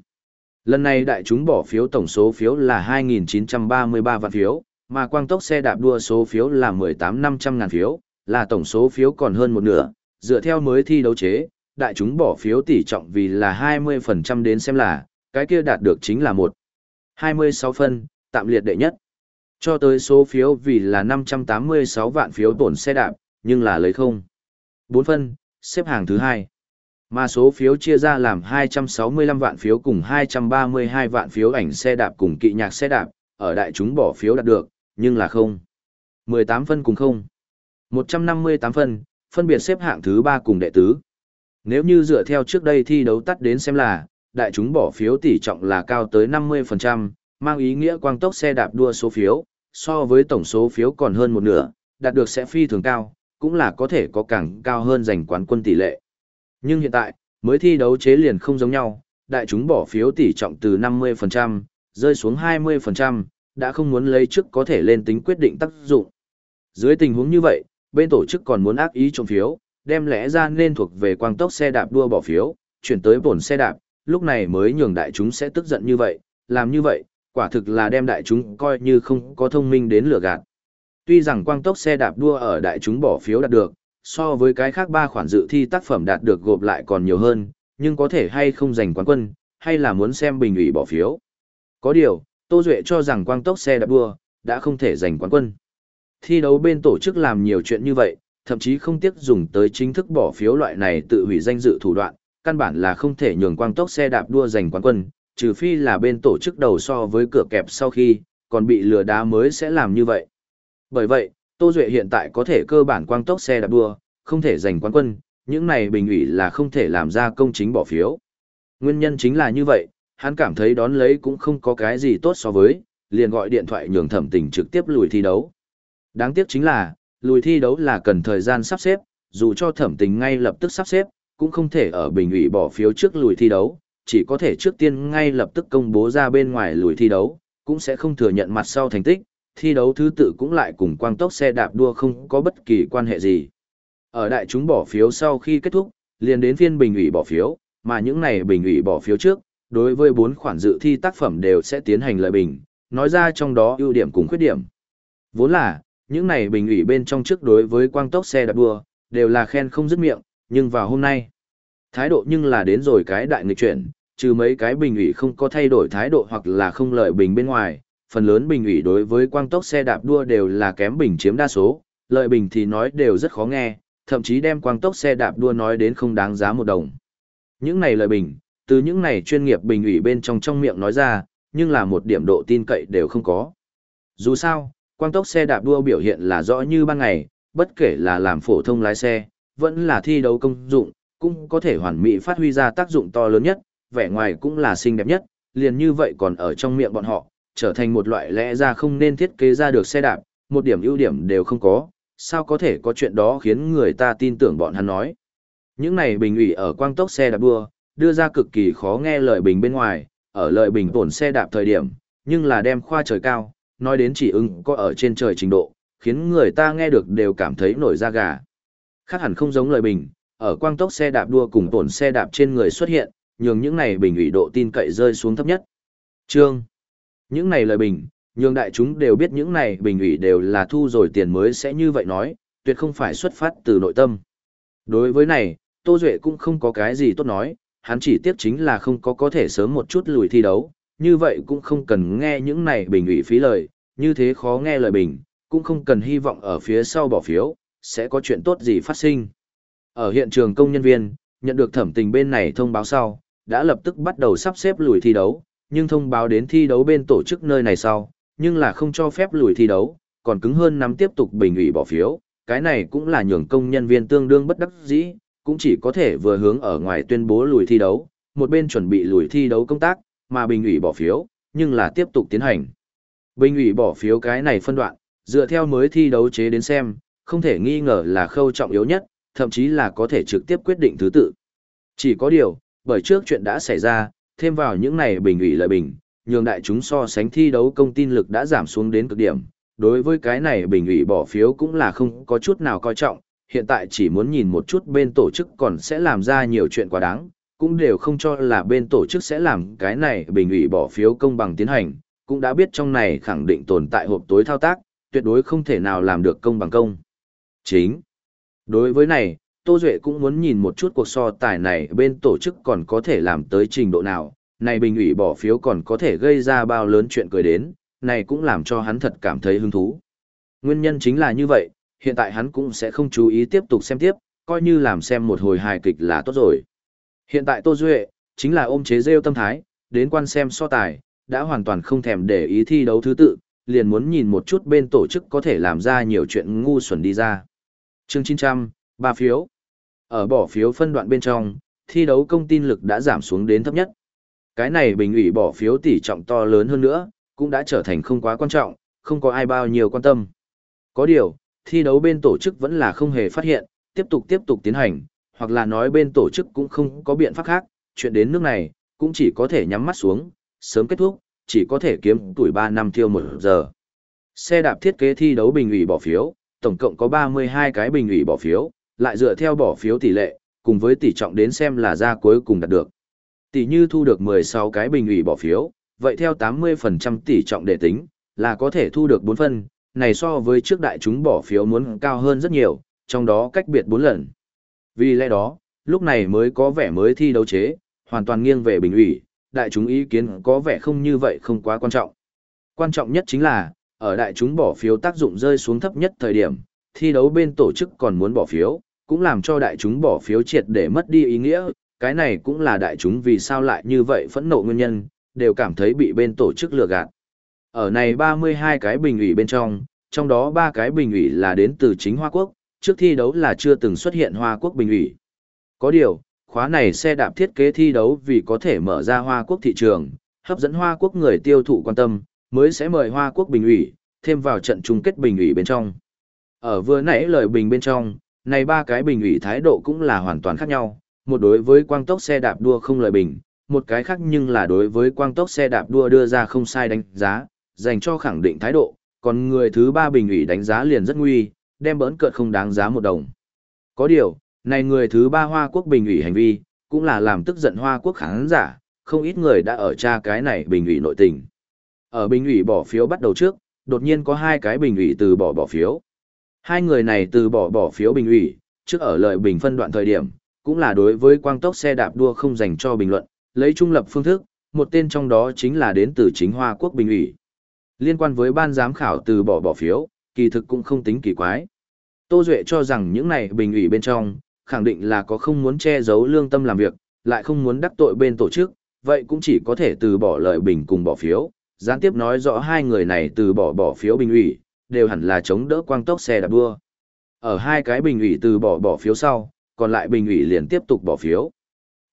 S1: Lần này đại chúng bỏ phiếu tổng số phiếu là 2.933 vạn phiếu, mà quang tốc xe đạp đua số phiếu là 18.500 ngàn phiếu, là tổng số phiếu còn hơn một nửa, dựa theo mới thi đấu chế, đại chúng bỏ phiếu tỷ trọng vì là 20% đến xem là, cái kia đạt được chính là một 26 phân, tạm liệt đệ nhất. Cho tới số phiếu vì là 586 vạn phiếu tổn xe đạp, nhưng là lấy không. 4 phân, xếp hàng thứ hai. Mà số phiếu chia ra làm 265 vạn phiếu cùng 232 vạn phiếu ảnh xe đạp cùng kỵ nhạc xe đạp, ở đại chúng bỏ phiếu đạt được, nhưng là không. 18 phân cùng không. 158 phân, phân biệt xếp hạng thứ 3 cùng đệ tứ. Nếu như dựa theo trước đây thi đấu tắt đến xem là, đại chúng bỏ phiếu tỷ trọng là cao tới 50%, mang ý nghĩa quang tốc xe đạp đua số phiếu, so với tổng số phiếu còn hơn một nửa, đạt được sẽ phi thường cao, cũng là có thể có càng cao hơn giành quán quân tỷ lệ. Nhưng hiện tại, mới thi đấu chế liền không giống nhau, đại chúng bỏ phiếu tỷ trọng từ 50%, rơi xuống 20%, đã không muốn lấy trước có thể lên tính quyết định tác dụng. Dưới tình huống như vậy, bên tổ chức còn muốn ác ý trộm phiếu, đem lẽ ra nên thuộc về quang tốc xe đạp đua bỏ phiếu, chuyển tới bổn xe đạp, lúc này mới nhường đại chúng sẽ tức giận như vậy, làm như vậy, quả thực là đem đại chúng coi như không có thông minh đến lừa gạt. Tuy rằng quang tốc xe đạp đua ở đại chúng bỏ phiếu đạt được, so với cái khác ba khoản dự thi tác phẩm đạt được gộp lại còn nhiều hơn, nhưng có thể hay không giành quán quân, hay là muốn xem bình ủy bỏ phiếu. Có điều, Tô Duệ cho rằng quang tốc xe đạp đua, đã không thể giành quán quân. Thi đấu bên tổ chức làm nhiều chuyện như vậy, thậm chí không tiếc dùng tới chính thức bỏ phiếu loại này tự hủy danh dự thủ đoạn, căn bản là không thể nhường quang tốc xe đạp đua giành quán quân, trừ phi là bên tổ chức đầu so với cửa kẹp sau khi, còn bị lừa đá mới sẽ làm như vậy. Bởi vậy, Tô Duệ hiện tại có thể cơ bản quang tốc xe đạp đua, không thể giành quán quân, những này bình ủy là không thể làm ra công chính bỏ phiếu. Nguyên nhân chính là như vậy, hắn cảm thấy đón lấy cũng không có cái gì tốt so với, liền gọi điện thoại nhường thẩm tình trực tiếp lùi thi đấu. Đáng tiếc chính là, lùi thi đấu là cần thời gian sắp xếp, dù cho thẩm tình ngay lập tức sắp xếp, cũng không thể ở bình ủy bỏ phiếu trước lùi thi đấu, chỉ có thể trước tiên ngay lập tức công bố ra bên ngoài lùi thi đấu, cũng sẽ không thừa nhận mặt sau thành tích, thi đấu thứ tự cũng lại cùng quang tốc xe đạp đua không có bất kỳ quan hệ gì. Ở đại chúng bỏ phiếu sau khi kết thúc, liền đến phiên bình ủy bỏ phiếu, mà những này bình ủy bỏ phiếu trước, đối với bốn khoản dự thi tác phẩm đều sẽ tiến hành lợi bình, nói ra trong đó ưu điểm cùng khuyết điểm. Vốn là, những này bình ủy bên trong trước đối với quang tốc xe đạp đua, đều là khen không dứt miệng, nhưng vào hôm nay, Thái độ nhưng là đến rồi cái đại nghịch chuyển, trừ mấy cái bình ủy không có thay đổi thái độ hoặc là không lợi bình bên ngoài, phần lớn bình ủy đối với quang tốc xe đạp đua đều là kém bình chiếm đa số, lợi bình thì nói đều rất khó nghe, thậm chí đem quang tốc xe đạp đua nói đến không đáng giá một đồng. Những này lợi bình, từ những này chuyên nghiệp bình ủy bên trong trong miệng nói ra, nhưng là một điểm độ tin cậy đều không có. Dù sao, quang tốc xe đạp đua biểu hiện là rõ như ban ngày, bất kể là làm phổ thông lái xe, vẫn là thi đấu công dụng, cũng có thể hoàn mỹ phát huy ra tác dụng to lớn nhất, vẻ ngoài cũng là xinh đẹp nhất, liền như vậy còn ở trong miệng bọn họ, trở thành một loại lẽ ra không nên thiết kế ra được xe đạp, một điểm ưu điểm đều không có, sao có thể có chuyện đó khiến người ta tin tưởng bọn hắn nói. Những này bình ủy ở quang tốc xe đạp đua, đưa ra cực kỳ khó nghe lời bình bên ngoài, ở lời bình tổn xe đạp thời điểm, nhưng là đem khoa trời cao, nói đến chỉ ưng có ở trên trời trình độ, khiến người ta nghe được đều cảm thấy nổi da gà. Khác hẳn không giống lời bình, ở quang tốc xe đạp đua cùng tổn xe đạp trên người xuất hiện, nhường những này bình ủy độ tin cậy rơi xuống thấp nhất. Trương. Những này lời bình, nhường đại chúng đều biết những này bình ủy đều là thu rồi tiền mới sẽ như vậy nói, tuyệt không phải xuất phát từ nội tâm. Đối với này, Tô Duệ cũng không có cái gì tốt nói, hắn chỉ tiếc chính là không có có thể sớm một chút lùi thi đấu, như vậy cũng không cần nghe những này bình ủy phí lời, như thế khó nghe lời bình, cũng không cần hy vọng ở phía sau bỏ phiếu, sẽ có chuyện tốt gì phát sinh. Ở hiện trường công nhân viên, nhận được thẩm tình bên này thông báo sau, đã lập tức bắt đầu sắp xếp lùi thi đấu, nhưng thông báo đến thi đấu bên tổ chức nơi này sau, nhưng là không cho phép lùi thi đấu, còn cứng hơn nắm tiếp tục bình ủy bỏ phiếu, cái này cũng là nhường công nhân viên tương đương bất đắc dĩ, cũng chỉ có thể vừa hướng ở ngoài tuyên bố lùi thi đấu, một bên chuẩn bị lùi thi đấu công tác, mà bình ủy bỏ phiếu, nhưng là tiếp tục tiến hành. Bình ủy bỏ phiếu cái này phân đoạn, dựa theo mới thi đấu chế đến xem, không thể nghi ngờ là khâu trọng yếu nhất, thậm chí là có thể trực tiếp quyết định thứ tự. Chỉ có điều, bởi trước chuyện đã xảy ra, thêm vào những này bình ủy lợi bình, nhường đại chúng so sánh thi đấu công tin lực đã giảm xuống đến cực điểm. Đối với cái này bình ủy bỏ phiếu cũng là không có chút nào coi trọng, hiện tại chỉ muốn nhìn một chút bên tổ chức còn sẽ làm ra nhiều chuyện quá đáng, cũng đều không cho là bên tổ chức sẽ làm cái này bình ủy bỏ phiếu công bằng tiến hành, cũng đã biết trong này khẳng định tồn tại hộp tối thao tác, tuyệt đối không thể nào làm được công bằng công. Chính. Đối với này, Tô Duệ cũng muốn nhìn một chút cuộc so tài này bên tổ chức còn có thể làm tới trình độ nào, này bình ủy bỏ phiếu còn có thể gây ra bao lớn chuyện cười đến, này cũng làm cho hắn thật cảm thấy hứng thú. Nguyên nhân chính là như vậy, hiện tại hắn cũng sẽ không chú ý tiếp tục xem tiếp, coi như làm xem một hồi hài kịch là tốt rồi. Hiện tại Tô Duệ, chính là ôm chế rêu tâm thái, đến quan xem so tài, đã hoàn toàn không thèm để ý thi đấu thứ tự, liền muốn nhìn một chút bên tổ chức có thể làm ra nhiều chuyện ngu xuẩn đi ra. Chương 900, ba phiếu. Ở bỏ phiếu phân đoạn bên trong, thi đấu công tin lực đã giảm xuống đến thấp nhất. Cái này bình ủy bỏ phiếu tỷ trọng to lớn hơn nữa, cũng đã trở thành không quá quan trọng, không có ai bao nhiêu quan tâm. Có điều, thi đấu bên tổ chức vẫn là không hề phát hiện, tiếp tục tiếp tục tiến hành, hoặc là nói bên tổ chức cũng không có biện pháp khác, chuyện đến nước này, cũng chỉ có thể nhắm mắt xuống, sớm kết thúc, chỉ có thể kiếm tuổi 3 năm tiêu một giờ. Xe đạp thiết kế thi đấu bình ủy bỏ phiếu, tổng cộng có 32 cái bình ủy bỏ phiếu, lại dựa theo bỏ phiếu tỷ lệ, cùng với tỷ trọng đến xem là ra cuối cùng đạt được. Tỷ như thu được 16 cái bình ủy bỏ phiếu, vậy theo 80% tỷ trọng để tính, là có thể thu được 4 phân, này so với trước đại chúng bỏ phiếu muốn cao hơn rất nhiều, trong đó cách biệt 4 lần. Vì lẽ đó, lúc này mới có vẻ mới thi đấu chế, hoàn toàn nghiêng về bình ủy, đại chúng ý kiến có vẻ không như vậy không quá quan trọng. Quan trọng nhất chính là, ở đại chúng bỏ phiếu tác dụng rơi xuống thấp nhất thời điểm, thi đấu bên tổ chức còn muốn bỏ phiếu, cũng làm cho đại chúng bỏ phiếu triệt để mất đi ý nghĩa, cái này cũng là đại chúng vì sao lại như vậy phẫn nộ nguyên nhân, đều cảm thấy bị bên tổ chức lừa gạt. Ở này 32 cái bình ủy bên trong, trong đó 3 cái bình ủy là đến từ chính Hoa Quốc, trước thi đấu là chưa từng xuất hiện Hoa Quốc bình ủy. Có điều, khóa này xe đạp thiết kế thi đấu vì có thể mở ra Hoa Quốc thị trường, hấp dẫn Hoa Quốc người tiêu thụ quan tâm, mới sẽ mời Hoa Quốc bình ủy, thêm vào trận chung kết bình ủy bên trong. Ở vừa nãy lời bình bên trong, này ba cái bình ủy thái độ cũng là hoàn toàn khác nhau, một đối với quang tốc xe đạp đua không lời bình, một cái khác nhưng là đối với quang tốc xe đạp đua đưa ra không sai đánh giá, dành cho khẳng định thái độ, còn người thứ ba bình ủy đánh giá liền rất nguy, đem bỡn cợt không đáng giá một đồng. Có điều, này người thứ ba Hoa Quốc bình ủy hành vi, cũng là làm tức giận Hoa Quốc khán giả, không ít người đã ở tra cái này bình ủy nội tình. Ở bình ủy bỏ phiếu bắt đầu trước, đột nhiên có hai cái bình ủy từ bỏ bỏ phiếu. Hai người này từ bỏ bỏ phiếu bình ủy, trước ở lợi bình phân đoạn thời điểm, cũng là đối với quang tốc xe đạp đua không dành cho bình luận, lấy trung lập phương thức, một tên trong đó chính là đến từ chính Hoa Quốc Bình ủy. Liên quan với ban giám khảo từ bỏ bỏ phiếu, kỳ thực cũng không tính kỳ quái. Tô Duệ cho rằng những này bình ủy bên trong, khẳng định là có không muốn che giấu lương tâm làm việc, lại không muốn đắc tội bên tổ chức, vậy cũng chỉ có thể từ bỏ lợi bình cùng bỏ phiếu, gián tiếp nói rõ hai người này từ bỏ bỏ phiếu bình ủy, đều hẳn là chống đỡ quang tốc xe đạp đua. Ở hai cái bình ủy từ bỏ bỏ phiếu sau, còn lại bình ủy liền tiếp tục bỏ phiếu.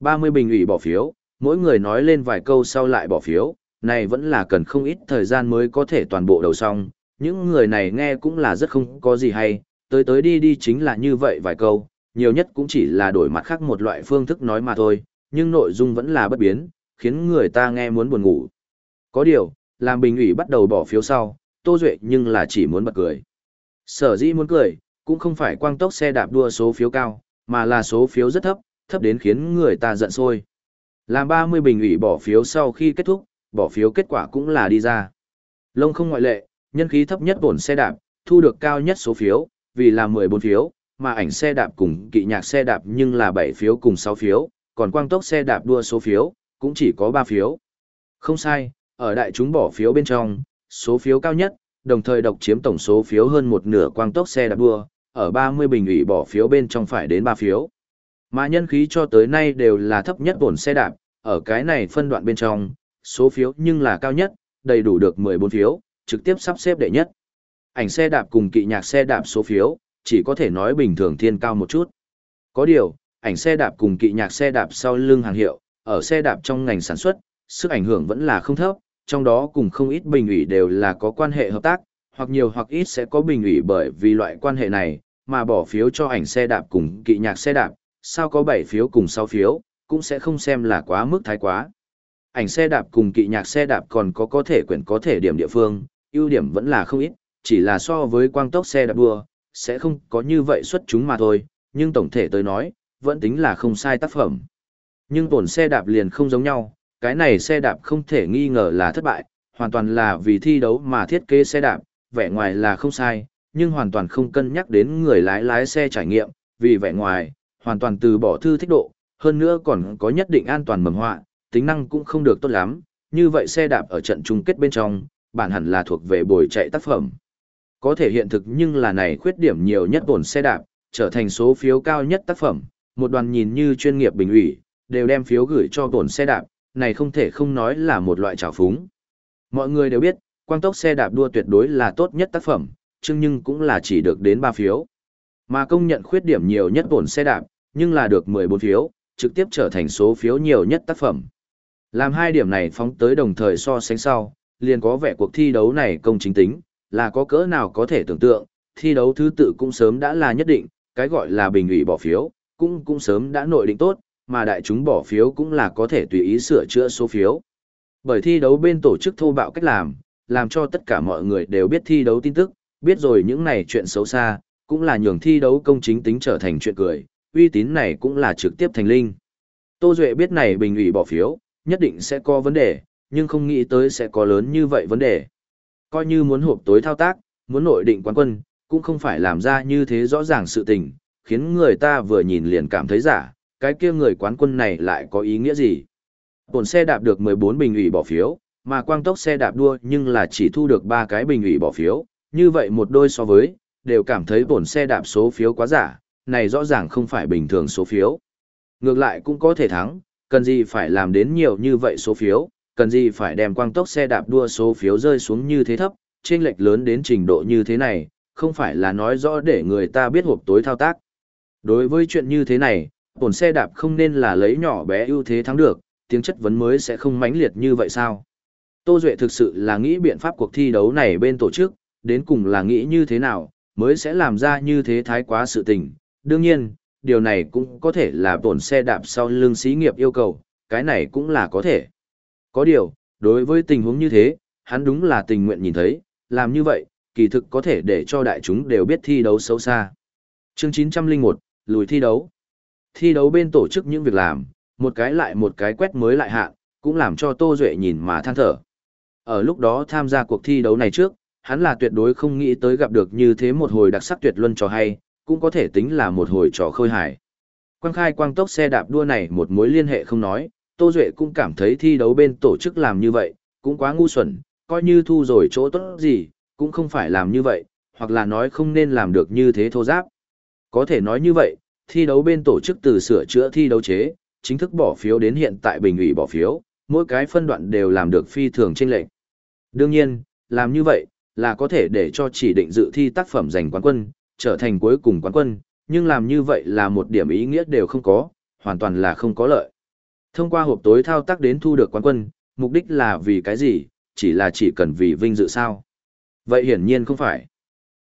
S1: 30 bình ủy bỏ phiếu, mỗi người nói lên vài câu sau lại bỏ phiếu, này vẫn là cần không ít thời gian mới có thể toàn bộ đầu xong, những người này nghe cũng là rất không có gì hay, tới tới đi đi chính là như vậy vài câu, nhiều nhất cũng chỉ là đổi mặt khác một loại phương thức nói mà thôi, nhưng nội dung vẫn là bất biến, khiến người ta nghe muốn buồn ngủ. Có điều, làm bình ủy bắt đầu bỏ phiếu sau, Tô Duệ nhưng là chỉ muốn bật cười. Sở dĩ muốn cười, cũng không phải quang tốc xe đạp đua số phiếu cao, mà là số phiếu rất thấp, thấp đến khiến người ta giận sôi. Làm 30 bình ủy bỏ phiếu sau khi kết thúc, bỏ phiếu kết quả cũng là đi ra. Lông không ngoại lệ, nhân khí thấp nhất bổn xe đạp, thu được cao nhất số phiếu, vì là 14 phiếu, mà ảnh xe đạp cùng kỵ nhạc xe đạp nhưng là 7 phiếu cùng 6 phiếu, còn quang tốc xe đạp đua số phiếu, cũng chỉ có 3 phiếu. Không sai, ở đại chúng bỏ phiếu bên trong, số phiếu cao nhất, đồng thời độc chiếm tổng số phiếu hơn một nửa quang tốc xe đạp đua, ở 30 bình ủy bỏ phiếu bên trong phải đến 3 phiếu. Mà nhân khí cho tới nay đều là thấp nhất bổn xe đạp, ở cái này phân đoạn bên trong, số phiếu nhưng là cao nhất, đầy đủ được 14 phiếu, trực tiếp sắp xếp đệ nhất. Ảnh xe đạp cùng kỵ nhạc xe đạp số phiếu, chỉ có thể nói bình thường thiên cao một chút. Có điều, ảnh xe đạp cùng kỵ nhạc xe đạp sau lưng hàng hiệu, ở xe đạp trong ngành sản xuất, sức ảnh hưởng vẫn là không thấp, trong đó cùng không ít bình ủy đều là có quan hệ hợp tác, hoặc nhiều hoặc ít sẽ có bình ủy bởi vì loại quan hệ này, mà bỏ phiếu cho ảnh xe đạp cùng kỵ nhạc xe đạp, sao có 7 phiếu cùng 6 phiếu, cũng sẽ không xem là quá mức thái quá. Ảnh xe đạp cùng kỵ nhạc xe đạp còn có có thể quyển có thể điểm địa phương, ưu điểm vẫn là không ít, chỉ là so với quang tốc xe đạp đua, sẽ không có như vậy xuất chúng mà thôi, nhưng tổng thể tới nói, vẫn tính là không sai tác phẩm. Nhưng tổn xe đạp liền không giống nhau, cái này xe đạp không thể nghi ngờ là thất bại, hoàn toàn là vì thi đấu mà thiết kế xe đạp, vẻ ngoài là không sai, nhưng hoàn toàn không cân nhắc đến người lái lái xe trải nghiệm, vì vẻ ngoài, hoàn toàn từ bỏ thư thích độ, hơn nữa còn có nhất định an toàn mầm họa, tính năng cũng không được tốt lắm, như vậy xe đạp ở trận chung kết bên trong, bản hẳn là thuộc về bồi chạy tác phẩm. Có thể hiện thực nhưng là này khuyết điểm nhiều nhất bổn xe đạp, trở thành số phiếu cao nhất tác phẩm, một đoàn nhìn như chuyên nghiệp bình ủy, đều đem phiếu gửi cho bổn xe đạp, này không thể không nói là một loại trào phúng. Mọi người đều biết, quang tốc xe đạp đua tuyệt đối là tốt nhất tác phẩm, nhưng nhưng cũng là chỉ được đến 3 phiếu. Mà công nhận khuyết điểm nhiều nhất tổn xe đạp, nhưng là được 14 phiếu, trực tiếp trở thành số phiếu nhiều nhất tác phẩm. Làm hai điểm này phóng tới đồng thời so sánh sau, liền có vẻ cuộc thi đấu này công chính tính, là có cỡ nào có thể tưởng tượng, thi đấu thứ tự cũng sớm đã là nhất định, cái gọi là bình ủy bỏ phiếu, cũng cũng sớm đã nội định tốt, mà đại chúng bỏ phiếu cũng là có thể tùy ý sửa chữa số phiếu. Bởi thi đấu bên tổ chức thô bạo cách làm, làm cho tất cả mọi người đều biết thi đấu tin tức, biết rồi những này chuyện xấu xa, cũng là nhường thi đấu công chính tính trở thành chuyện cười, uy tín này cũng là trực tiếp thành linh. Tô Duệ biết này bình ủy bỏ phiếu, nhất định sẽ có vấn đề, nhưng không nghĩ tới sẽ có lớn như vậy vấn đề. Coi như muốn hộp tối thao tác, muốn nội định quán quân, cũng không phải làm ra như thế rõ ràng sự tình, khiến người ta vừa nhìn liền cảm thấy giả, cái kia người quán quân này lại có ý nghĩa gì. Bồn xe đạp được 14 bình ủy bỏ phiếu, mà quang tốc xe đạp đua nhưng là chỉ thu được 3 cái bình ủy bỏ phiếu, như vậy một đôi so với, đều cảm thấy bồn xe đạp số phiếu quá giả, này rõ ràng không phải bình thường số phiếu. Ngược lại cũng có thể thắng, cần gì phải làm đến nhiều như vậy số phiếu, cần gì phải đem quang tốc xe đạp đua số phiếu rơi xuống như thế thấp, trên lệch lớn đến trình độ như thế này, không phải là nói rõ để người ta biết hộp tối thao tác. Đối với chuyện như thế này, bổn xe đạp không nên là lấy nhỏ bé ưu thế thắng được, tiếng chất vấn mới sẽ không mãnh liệt như vậy sao? Tô Duệ thực sự là nghĩ biện pháp cuộc thi đấu này bên tổ chức, đến cùng là nghĩ như thế nào, mới sẽ làm ra như thế thái quá sự tình. Đương nhiên, điều này cũng có thể là bổn xe đạp sau lưng xí nghiệp yêu cầu, cái này cũng là có thể. Có điều, đối với tình huống như thế, hắn đúng là tình nguyện nhìn thấy, làm như vậy, kỳ thực có thể để cho đại chúng đều biết thi đấu xấu xa. Chương 901, lùi thi đấu. Thi đấu bên tổ chức những việc làm, một cái lại một cái quét mới lại hạ, cũng làm cho Tô Duệ nhìn mà than thở. Ở lúc đó tham gia cuộc thi đấu này trước, hắn là tuyệt đối không nghĩ tới gặp được như thế một hồi đặc sắc tuyệt luân trò hay, cũng có thể tính là một hồi trò khơi hài. Quang khai quang tốc xe đạp đua này một mối liên hệ không nói, Tô Duệ cũng cảm thấy thi đấu bên tổ chức làm như vậy, cũng quá ngu xuẩn, coi như thu rồi chỗ tốt gì, cũng không phải làm như vậy, hoặc là nói không nên làm được như thế thô giáp. Có thể nói như vậy, thi đấu bên tổ chức từ sửa chữa thi đấu chế, chính thức bỏ phiếu đến hiện tại bình ủy bỏ phiếu, mỗi cái phân đoạn đều làm được phi thường trên lệnh. Đương nhiên, làm như vậy, là có thể để cho chỉ định dự thi tác phẩm giành quán quân, trở thành cuối cùng quán quân, nhưng làm như vậy là một điểm ý nghĩa đều không có, hoàn toàn là không có lợi. Thông qua hộp tối thao tác đến thu được quán quân, mục đích là vì cái gì, chỉ là chỉ cần vì vinh dự sao. Vậy hiển nhiên không phải.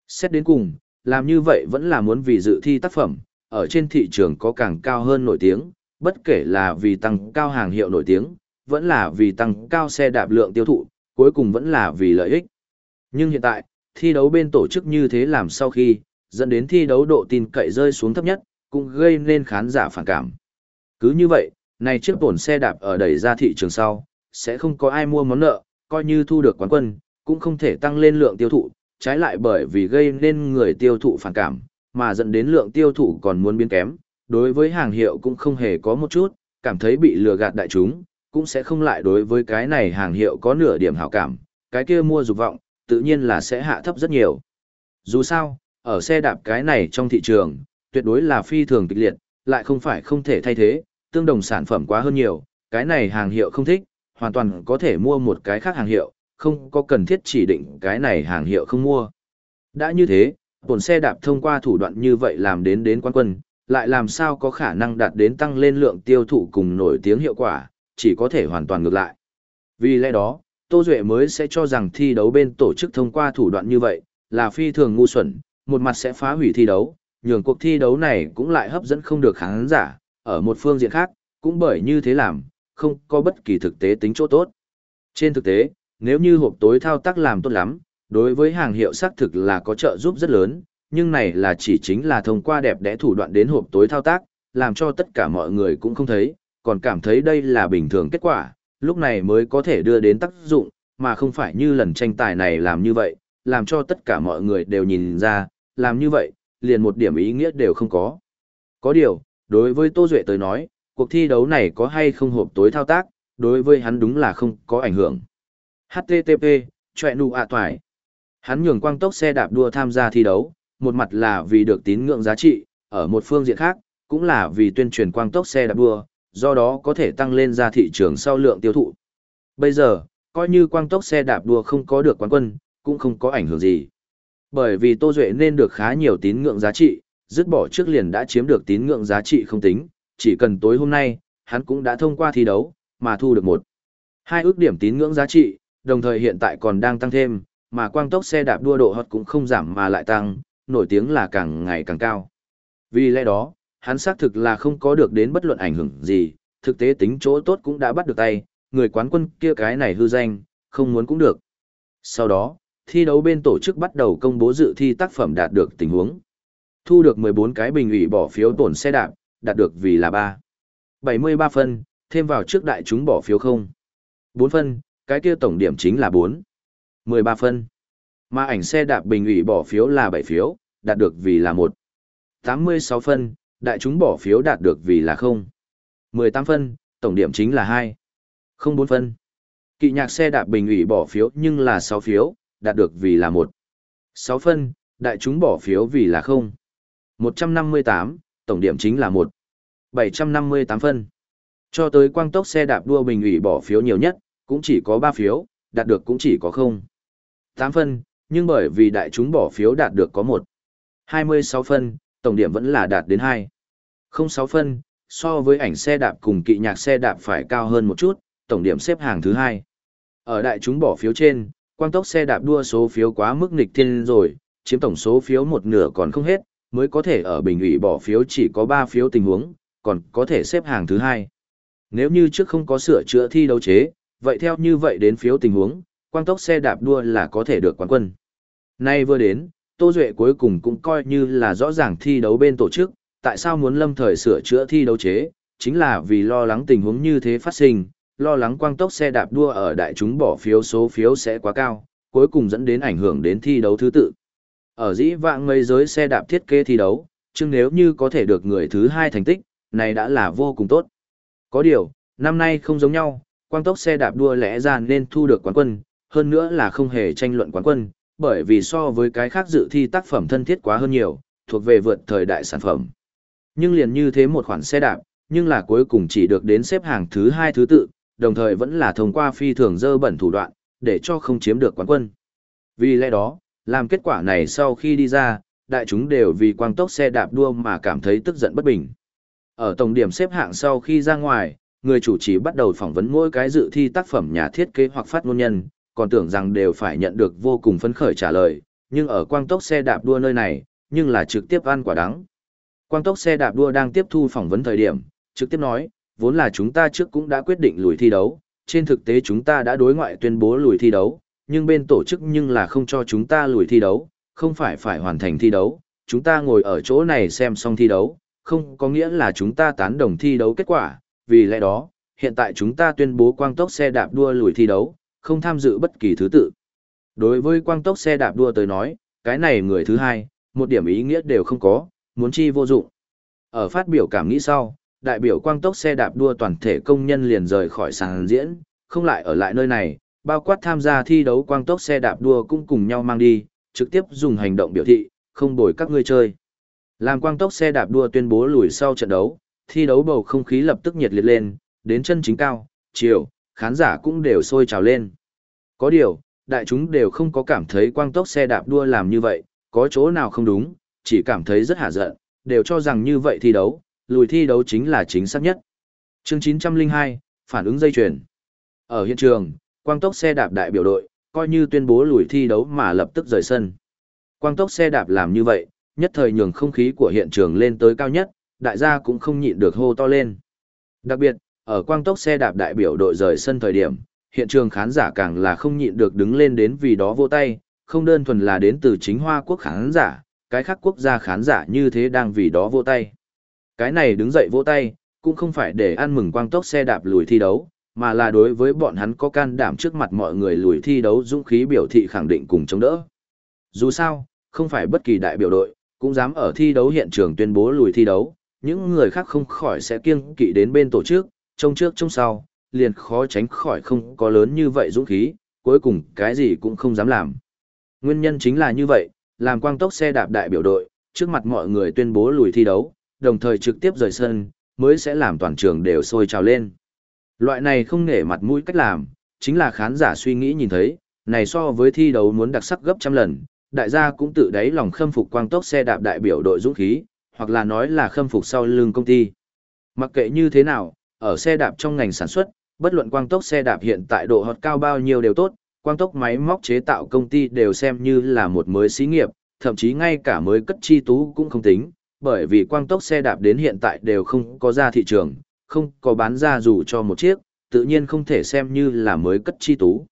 S1: Xét đến cùng, làm như vậy vẫn là muốn vì dự thi tác phẩm, ở trên thị trường có càng cao hơn nổi tiếng, bất kể là vì tăng cao hàng hiệu nổi tiếng, vẫn là vì tăng cao xe đạp lượng tiêu thụ, cuối cùng vẫn là vì lợi ích. Nhưng hiện tại, thi đấu bên tổ chức như thế làm sau khi, dẫn đến thi đấu độ tin cậy rơi xuống thấp nhất, cũng gây nên khán giả phản cảm. Cứ như vậy, này chiếc tổn xe đạp ở đẩy ra thị trường sau, sẽ không có ai mua món nợ, coi như thu được quán quân, cũng không thể tăng lên lượng tiêu thụ, trái lại bởi vì gây nên người tiêu thụ phản cảm, mà dẫn đến lượng tiêu thụ còn muốn biến kém, đối với hàng hiệu cũng không hề có một chút, cảm thấy bị lừa gạt đại chúng, cũng sẽ không lại đối với cái này hàng hiệu có nửa điểm hảo cảm, cái kia mua dục vọng, tự nhiên là sẽ hạ thấp rất nhiều. Dù sao, ở xe đạp cái này trong thị trường, tuyệt đối là phi thường kịch liệt, lại không phải không thể thay thế, tương đồng sản phẩm quá hơn nhiều, cái này hàng hiệu không thích, hoàn toàn có thể mua một cái khác hàng hiệu, không có cần thiết chỉ định cái này hàng hiệu không mua. Đã như thế, bổn xe đạp thông qua thủ đoạn như vậy làm đến đến quan quân, lại làm sao có khả năng đạt đến tăng lên lượng tiêu thụ cùng nổi tiếng hiệu quả, chỉ có thể hoàn toàn ngược lại. Vì lẽ đó, Tô Duệ mới sẽ cho rằng thi đấu bên tổ chức thông qua thủ đoạn như vậy, là phi thường ngu xuẩn, một mặt sẽ phá hủy thi đấu, nhường cuộc thi đấu này cũng lại hấp dẫn không được khán giả, ở một phương diện khác, cũng bởi như thế làm, không có bất kỳ thực tế tính chỗ tốt. Trên thực tế, nếu như hộp tối thao tác làm tốt lắm, đối với hàng hiệu xác thực là có trợ giúp rất lớn, nhưng này là chỉ chính là thông qua đẹp đẽ thủ đoạn đến hộp tối thao tác, làm cho tất cả mọi người cũng không thấy, còn cảm thấy đây là bình thường kết quả, lúc này mới có thể đưa đến tác dụng, mà không phải như lần tranh tài này làm như vậy, làm cho tất cả mọi người đều nhìn ra, làm như vậy, liền một điểm ý nghĩa đều không có. Có điều, đối với Tô Duệ tới nói, cuộc thi đấu này có hay không hộp tối thao tác, đối với hắn đúng là không có ảnh hưởng. HTTP, chọe nụ ạ toài. Hắn nhường quang tốc xe đạp đua tham gia thi đấu, một mặt là vì được tín ngưỡng giá trị, ở một phương diện khác, cũng là vì tuyên truyền quang tốc xe đạp đua, do đó có thể tăng lên ra thị trường sau lượng tiêu thụ. Bây giờ, coi như quang tốc xe đạp đua không có được quán quân, cũng không có ảnh hưởng gì. Bởi vì Tô Duệ nên được khá nhiều tín ngưỡng giá trị, dứt bỏ trước liền đã chiếm được tín ngưỡng giá trị không tính, chỉ cần tối hôm nay, hắn cũng đã thông qua thi đấu, mà thu được một. Hai ước điểm tín ngưỡng giá trị, đồng thời hiện tại còn đang tăng thêm, mà quang tốc xe đạp đua độ hot cũng không giảm mà lại tăng, nổi tiếng là càng ngày càng cao. Vì lẽ đó, hắn xác thực là không có được đến bất luận ảnh hưởng gì, thực tế tính chỗ tốt cũng đã bắt được tay, người quán quân kia cái này hư danh, không muốn cũng được. Sau đó, thi đấu bên tổ chức bắt đầu công bố dự thi tác phẩm đạt được tình huống. Thu được 14 cái bình ủy bỏ phiếu tổn xe đạp, đạt được vì là 3. 73 phân, thêm vào trước đại chúng bỏ phiếu không. 4 phân, cái kia tổng điểm chính là 4. 13 phân. Mà ảnh xe đạp bình ủy bỏ phiếu là 7 phiếu, đạt được vì là 1. 86 phân, đại chúng bỏ phiếu đạt được vì là 0. 18 phân, tổng điểm chính là 2. 04 phân. Kỵ nhạc xe đạp bình ủy bỏ phiếu nhưng là 6 phiếu, đạt được vì là 1. 6 phân, đại chúng bỏ phiếu vì là 0. 158, tổng điểm chính là 1. 758 phân. Cho tới quang tốc xe đạp đua bình ủy bỏ phiếu nhiều nhất, cũng chỉ có 3 phiếu, đạt được cũng chỉ có 0. 8 phân, nhưng bởi vì đại chúng bỏ phiếu đạt được có 1. 26 phân, tổng điểm vẫn là đạt đến 2. 06 phân, so với ảnh xe đạp cùng kỵ nhạc xe đạp phải cao hơn một chút, tổng điểm xếp hàng thứ 2. Ở đại chúng bỏ phiếu trên, quang tốc xe đạp đua số phiếu quá mức nghịch thiên rồi, chiếm tổng số phiếu một nửa còn không hết, mới có thể ở bình ủy bỏ phiếu chỉ có 3 phiếu tình huống, còn có thể xếp hàng thứ 2. Nếu như trước không có sửa chữa thi đấu chế, vậy theo như vậy đến phiếu tình huống, quang tốc xe đạp đua là có thể được quán quân. Nay vừa đến, Tô Duệ cuối cùng cũng coi như là rõ ràng thi đấu bên tổ chức, tại sao muốn lâm thời sửa chữa thi đấu chế, chính là vì lo lắng tình huống như thế phát sinh, lo lắng quang tốc xe đạp đua ở đại chúng bỏ phiếu số phiếu sẽ quá cao, cuối cùng dẫn đến ảnh hưởng đến thi đấu thứ tự. Ở dĩ vãng mấy giới xe đạp thiết kế thi đấu, chứ nếu như có thể được người thứ hai thành tích, này đã là vô cùng tốt. Có điều, năm nay không giống nhau, quang tốc xe đạp đua lẽ ra nên thu được quán quân, hơn nữa là không hề tranh luận quán quân, bởi vì so với cái khác dự thi tác phẩm thân thiết quá hơn nhiều, thuộc về vượt thời đại sản phẩm. Nhưng liền như thế một khoản xe đạp, nhưng là cuối cùng chỉ được đến xếp hàng thứ hai thứ tự, đồng thời vẫn là thông qua phi thường dơ bẩn thủ đoạn, để cho không chiếm được quán quân. Vì lẽ đó, làm kết quả này sau khi đi ra, đại chúng đều vì quang tốc xe đạp đua mà cảm thấy tức giận bất bình. Ở tổng điểm xếp hạng sau khi ra ngoài, người chủ trì bắt đầu phỏng vấn mỗi cái dự thi tác phẩm nhà thiết kế hoặc phát ngôn nhân, còn tưởng rằng đều phải nhận được vô cùng phấn khởi trả lời, nhưng ở quang tốc xe đạp đua nơi này, nhưng là trực tiếp ăn quả đắng. Quang tốc xe đạp đua đang tiếp thu phỏng vấn thời điểm, trực tiếp nói, vốn là chúng ta trước cũng đã quyết định lùi thi đấu, trên thực tế chúng ta đã đối ngoại tuyên bố lùi thi đấu, nhưng bên tổ chức nhưng là không cho chúng ta lùi thi đấu, không phải phải hoàn thành thi đấu, chúng ta ngồi ở chỗ này xem xong thi đấu, không có nghĩa là chúng ta tán đồng thi đấu kết quả, vì lẽ đó, hiện tại chúng ta tuyên bố quang tốc xe đạp đua lùi thi đấu, không tham dự bất kỳ thứ tự. Đối với quang tốc xe đạp đua tới nói, cái này người thứ hai, một điểm ý nghĩa đều không có, muốn chi vô dụng. Ở phát biểu cảm nghĩ sau, đại biểu quang tốc xe đạp đua toàn thể công nhân liền rời khỏi sàn diễn, không lại ở lại nơi này, bao quát tham gia thi đấu quang tốc xe đạp đua cũng cùng nhau mang đi, trực tiếp dùng hành động biểu thị, không đổi các ngươi chơi. Làm quang tốc xe đạp đua tuyên bố lùi sau trận đấu, thi đấu bầu không khí lập tức nhiệt liệt lên, đến chân chính cao, chiều, khán giả cũng đều sôi trào lên. Có điều, đại chúng đều không có cảm thấy quang tốc xe đạp đua làm như vậy, có chỗ nào không đúng, chỉ cảm thấy rất hạ giận, đều cho rằng như vậy thi đấu, lùi thi đấu chính là chính xác nhất. Chương 902, phản ứng dây chuyền. Ở hiện trường, quang tốc xe đạp đại biểu đội, coi như tuyên bố lùi thi đấu mà lập tức rời sân. Quang tốc xe đạp làm như vậy, nhất thời nhường không khí của hiện trường lên tới cao nhất, đại gia cũng không nhịn được hô to lên. Đặc biệt, ở quang tốc xe đạp đại biểu đội rời sân thời điểm, hiện trường khán giả càng là không nhịn được đứng lên đến vì đó vỗ tay, không đơn thuần là đến từ chính Hoa quốc khán giả, cái khác quốc gia khán giả như thế đang vì đó vỗ tay. Cái này đứng dậy vỗ tay, cũng không phải để ăn mừng quang tốc xe đạp lùi thi đấu, mà là đối với bọn hắn có can đảm trước mặt mọi người lùi thi đấu dũng khí biểu thị khẳng định cùng chống đỡ. Dù sao, không phải bất kỳ đại biểu đội, cũng dám ở thi đấu hiện trường tuyên bố lùi thi đấu, những người khác không khỏi sẽ kiêng kỵ đến bên tổ chức, trông trước trông sau, liền khó tránh khỏi không có lớn như vậy dũng khí, cuối cùng cái gì cũng không dám làm. Nguyên nhân chính là như vậy, làm quang tốc xe đạp đại biểu đội, trước mặt mọi người tuyên bố lùi thi đấu, đồng thời trực tiếp rời sân, mới sẽ làm toàn trường đều sôi trào lên. Loại này không nể mặt mũi cách làm, chính là khán giả suy nghĩ nhìn thấy, này so với thi đấu muốn đặc sắc gấp trăm lần, đại gia cũng tự đáy lòng khâm phục quang tốc xe đạp đại biểu đội dũng khí, hoặc là nói là khâm phục sau lưng công ty. Mặc kệ như thế nào, ở xe đạp trong ngành sản xuất, bất luận quang tốc xe đạp hiện tại độ hot cao bao nhiêu đều tốt, quang tốc máy móc chế tạo công ty đều xem như là một mới xí nghiệp, thậm chí ngay cả mới cất chi tú cũng không tính, bởi vì quang tốc xe đạp đến hiện tại đều không có ra thị trường, không có bán ra dù cho một chiếc, tự nhiên không thể xem như là mới cất chi tú.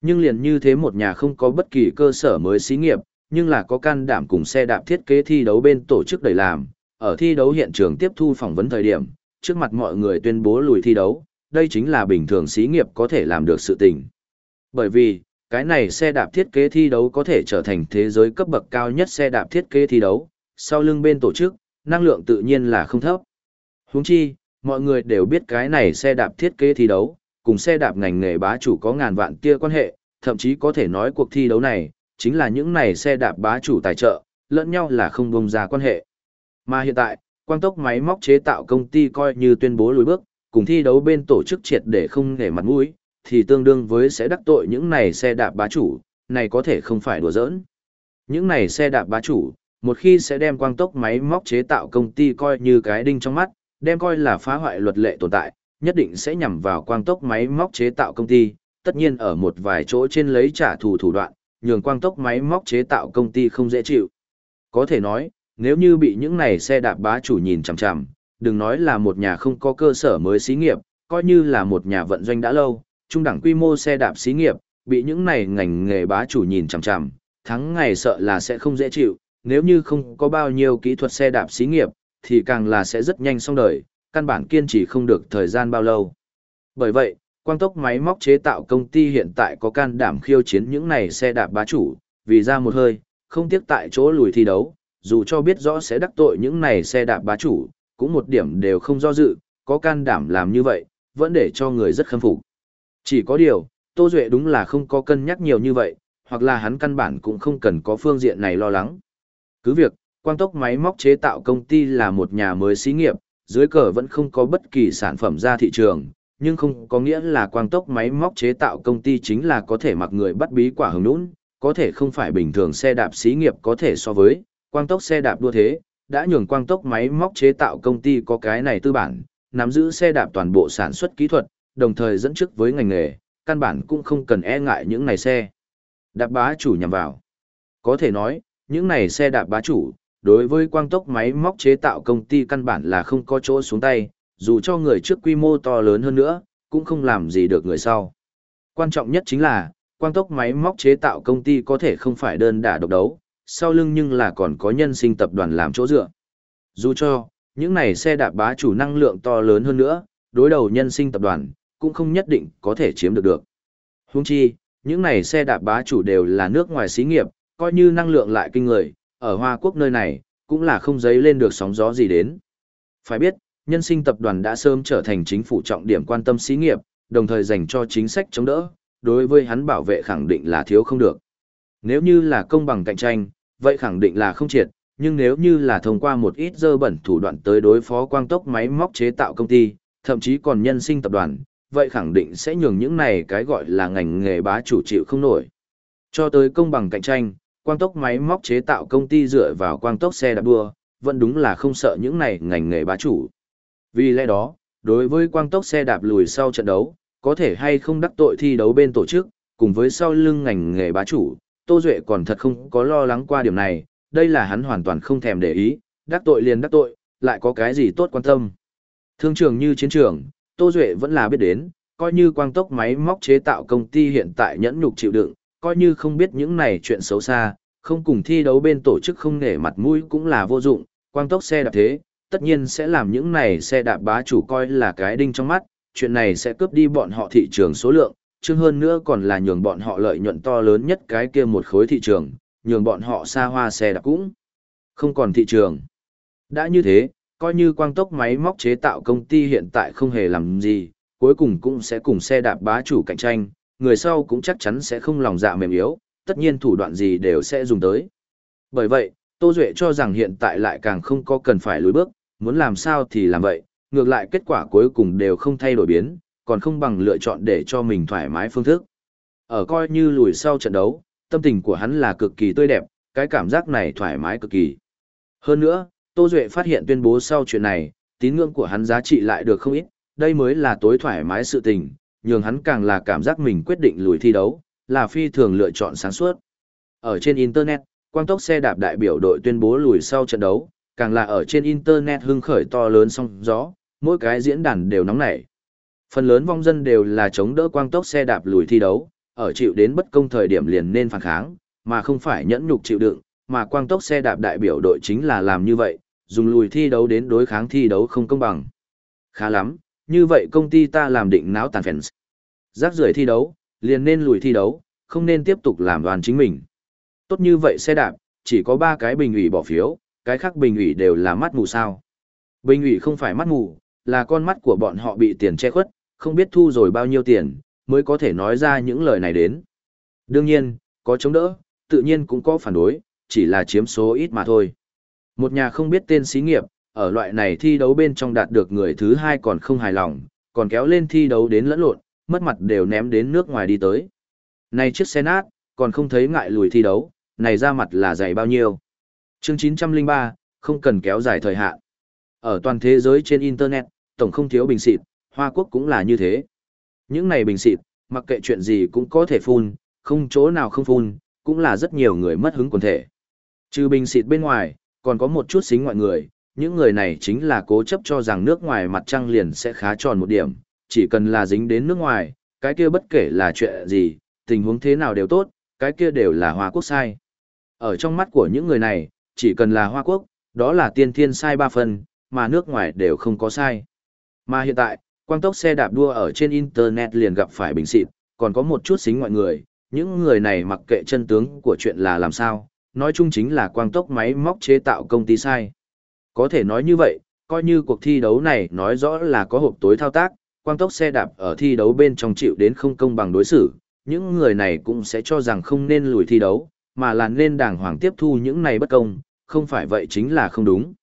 S1: Nhưng liền như thế một nhà không có bất kỳ cơ sở mới xí nghiệp, nhưng là có can đảm cùng xe đạp thiết kế thi đấu bên tổ chức đẩy làm, ở thi đấu hiện trường tiếp thu phỏng vấn thời điểm, trước mặt mọi người tuyên bố lùi thi đấu, đây chính là bình thường xí nghiệp có thể làm được sự tình. Bởi vì, cái này xe đạp thiết kế thi đấu có thể trở thành thế giới cấp bậc cao nhất xe đạp thiết kế thi đấu, sau lưng bên tổ chức, năng lượng tự nhiên là không thấp. Huống chi, mọi người đều biết cái này xe đạp thiết kế thi đấu, cùng xe đạp ngành nghề bá chủ có ngàn vạn tia quan hệ, thậm chí có thể nói cuộc thi đấu này, chính là những này xe đạp bá chủ tài trợ, lẫn nhau là không bông ra quan hệ. Mà hiện tại, quang tốc máy móc chế tạo công ty coi như tuyên bố lùi bước, cùng thi đấu bên tổ chức triệt để không để mặt mũi, thì tương đương với sẽ đắc tội những này xe đạp bá chủ, này có thể không phải đùa giỡn. Những này xe đạp bá chủ, một khi sẽ đem quang tốc máy móc chế tạo công ty coi như cái đinh trong mắt, đem coi là phá hoại luật lệ tồn tại, nhất định sẽ nhằm vào quang tốc máy móc chế tạo công ty, tất nhiên ở một vài chỗ trên lấy trả thù thủ đoạn, nhường quang tốc máy móc chế tạo công ty không dễ chịu. Có thể nói, nếu như bị những này xe đạp bá chủ nhìn chằm chằm, đừng nói là một nhà không có cơ sở mới xí nghiệp, coi như là một nhà vận doanh đã lâu, trung đẳng quy mô xe đạp xí nghiệp, bị những này ngành nghề bá chủ nhìn chằm chằm, thắng ngày sợ là sẽ không dễ chịu, nếu như không có bao nhiêu kỹ thuật xe đạp xí nghiệp, thì càng là sẽ rất nhanh xong đời, căn bản kiên trì không được thời gian bao lâu. Bởi vậy, quang tốc máy móc chế tạo công ty hiện tại có can đảm khiêu chiến những này xe đạp bá chủ, vì ra một hơi, không tiếc tại chỗ lùi thi đấu, dù cho biết rõ sẽ đắc tội những này xe đạp bá chủ, cũng một điểm đều không do dự, có can đảm làm như vậy, vẫn để cho người rất khâm phục. Chỉ có điều, Tô Duệ đúng là không có cân nhắc nhiều như vậy, hoặc là hắn căn bản cũng không cần có phương diện này lo lắng. Cứ việc, quang tốc máy móc chế tạo công ty là một nhà mới xí nghiệp, dưới cờ vẫn không có bất kỳ sản phẩm ra thị trường, nhưng không có nghĩa là quang tốc máy móc chế tạo công ty chính là có thể mặc người bắt bí quả hứng nũng, có thể không phải bình thường xe đạp xí nghiệp có thể so với, quang tốc xe đạp đua thế, đã nhường quang tốc máy móc chế tạo công ty có cái này tư bản, nắm giữ xe đạp toàn bộ sản xuất kỹ thuật, đồng thời dẫn trước với ngành nghề, căn bản cũng không cần e ngại những này xe. Đạp bá chủ nhằm vào. Có thể nói, những này xe đạp bá chủ, đối với quang tốc máy móc chế tạo công ty căn bản là không có chỗ xuống tay, dù cho người trước quy mô to lớn hơn nữa, cũng không làm gì được người sau. Quan trọng nhất chính là, quang tốc máy móc chế tạo công ty có thể không phải đơn đả độc đấu, sau lưng nhưng là còn có nhân sinh tập đoàn làm chỗ dựa. Dù cho, những này xe đạp bá chủ năng lượng to lớn hơn nữa, đối đầu nhân sinh tập đoàn, cũng không nhất định có thể chiếm được được. Huống chi, những này xe đạp bá chủ đều là nước ngoài xí nghiệp, coi như năng lượng lại kinh người, ở Hoa Quốc nơi này, cũng là không giấy lên được sóng gió gì đến. Phải biết, nhân sinh tập đoàn đã sớm trở thành chính phủ trọng điểm quan tâm xí nghiệp, đồng thời dành cho chính sách chống đỡ, đối với hắn bảo vệ khẳng định là thiếu không được. Nếu như là công bằng cạnh tranh, vậy khẳng định là không triệt, nhưng nếu như là thông qua một ít dơ bẩn thủ đoạn tới đối phó quang tốc máy móc chế tạo công ty, thậm chí còn nhân sinh tập đoàn, vậy khẳng định sẽ nhường những này cái gọi là ngành nghề bá chủ chịu không nổi. Cho tới công bằng cạnh tranh, quang tốc máy móc chế tạo công ty dựa vào quang tốc xe đạp đua, vẫn đúng là không sợ những này ngành nghề bá chủ. Vì lẽ đó, đối với quang tốc xe đạp lùi sau trận đấu, có thể hay không đắc tội thi đấu bên tổ chức, cùng với sau lưng ngành nghề bá chủ, Tô Duệ còn thật không có lo lắng qua điểm này, đây là hắn hoàn toàn không thèm để ý, đắc tội liền đắc tội, lại có cái gì tốt quan tâm. Thương trường như chiến trường, Tô Duệ vẫn là biết đến, coi như quang tốc máy móc chế tạo công ty hiện tại nhẫn nhục chịu đựng, coi như không biết những này chuyện xấu xa, không cùng thi đấu bên tổ chức không nể mặt mũi cũng là vô dụng, quang tốc xe đạp thế, tất nhiên sẽ làm những này xe đạp bá chủ coi là cái đinh trong mắt, chuyện này sẽ cướp đi bọn họ thị trường số lượng, chương hơn nữa còn là nhường bọn họ lợi nhuận to lớn nhất cái kia một khối thị trường, nhường bọn họ xa hoa xe đạp cũng không còn thị trường. Đã như thế, coi như quang tốc máy móc chế tạo công ty hiện tại không hề làm gì, cuối cùng cũng sẽ cùng xe đạp bá chủ cạnh tranh, người sau cũng chắc chắn sẽ không lòng dạ mềm yếu, tất nhiên thủ đoạn gì đều sẽ dùng tới. Bởi vậy, Tô Duệ cho rằng hiện tại lại càng không có cần phải lùi bước, muốn làm sao thì làm vậy, ngược lại kết quả cuối cùng đều không thay đổi biến, còn không bằng lựa chọn để cho mình thoải mái phương thức. Ở coi như lùi sau trận đấu, tâm tình của hắn là cực kỳ tươi đẹp, cái cảm giác này thoải mái cực kỳ. Hơn nữa, Tô Duệ phát hiện tuyên bố sau chuyện này, tín ngưỡng của hắn giá trị lại được không ít, đây mới là tối thoải mái sự tình, nhường hắn càng là cảm giác mình quyết định lùi thi đấu, là phi thường lựa chọn sáng suốt. Ở trên Internet, quang tốc xe đạp đại biểu đội tuyên bố lùi sau trận đấu, càng là ở trên Internet hưng khởi to lớn song gió, mỗi cái diễn đàn đều nóng nảy. Phần lớn vong dân đều là chống đỡ quang tốc xe đạp lùi thi đấu, ở chịu đến bất công thời điểm liền nên phản kháng, mà không phải nhẫn nhục chịu đựng, mà quang tốc xe đạp đại biểu đội chính là làm như vậy, dùng lùi thi đấu đến đối kháng thi đấu không công bằng. Khá lắm, như vậy công ty ta làm định náo tàn phèn. Rác rưởi thi đấu, liền nên lùi thi đấu, không nên tiếp tục làm đoàn chính mình. Tốt như vậy xe đạp, chỉ có 3 cái bình ủy bỏ phiếu, cái khác bình ủy đều là mắt mù sao. Bình ủy không phải mắt mù, là con mắt của bọn họ bị tiền che khuất, không biết thu rồi bao nhiêu tiền, mới có thể nói ra những lời này đến. Đương nhiên, có chống đỡ, tự nhiên cũng có phản đối, chỉ là chiếm số ít mà thôi. Một nhà không biết tên xí nghiệp, ở loại này thi đấu bên trong đạt được người thứ hai còn không hài lòng, còn kéo lên thi đấu đến lẫn lộn, mất mặt đều ném đến nước ngoài đi tới. Này chiếc xe nát, còn không thấy ngại lùi thi đấu, này ra mặt là dày bao nhiêu. Chương 903, không cần kéo dài thời hạn. Ở toàn thế giới trên Internet, tổng không thiếu bình xịt, Hoa Quốc cũng là như thế. Những này bình xịt, mặc kệ chuyện gì cũng có thể phun, không chỗ nào không phun, cũng là rất nhiều người mất hứng quần thể. Trừ bình xịt bên ngoài, còn có một chút xính ngoại người, những người này chính là cố chấp cho rằng nước ngoài mặt trăng liền sẽ khá tròn một điểm, chỉ cần là dính đến nước ngoài, cái kia bất kể là chuyện gì, tình huống thế nào đều tốt, cái kia đều là Hoa Quốc sai. Ở trong mắt của những người này, chỉ cần là Hoa Quốc, đó là tiên thiên sai ba phần, mà nước ngoài đều không có sai. Mà hiện tại, quang tốc xe đạp đua ở trên Internet liền gặp phải bình xịt, còn có một chút xính mọi người, những người này mặc kệ chân tướng của chuyện là làm sao, nói chung chính là quang tốc máy móc chế tạo công ty sai. Có thể nói như vậy, coi như cuộc thi đấu này nói rõ là có hộp tối thao tác, quang tốc xe đạp ở thi đấu bên trong chịu đến không công bằng đối xử, những người này cũng sẽ cho rằng không nên lùi thi đấu, mà là nên đàng hoàng tiếp thu những này bất công, không phải vậy chính là không đúng.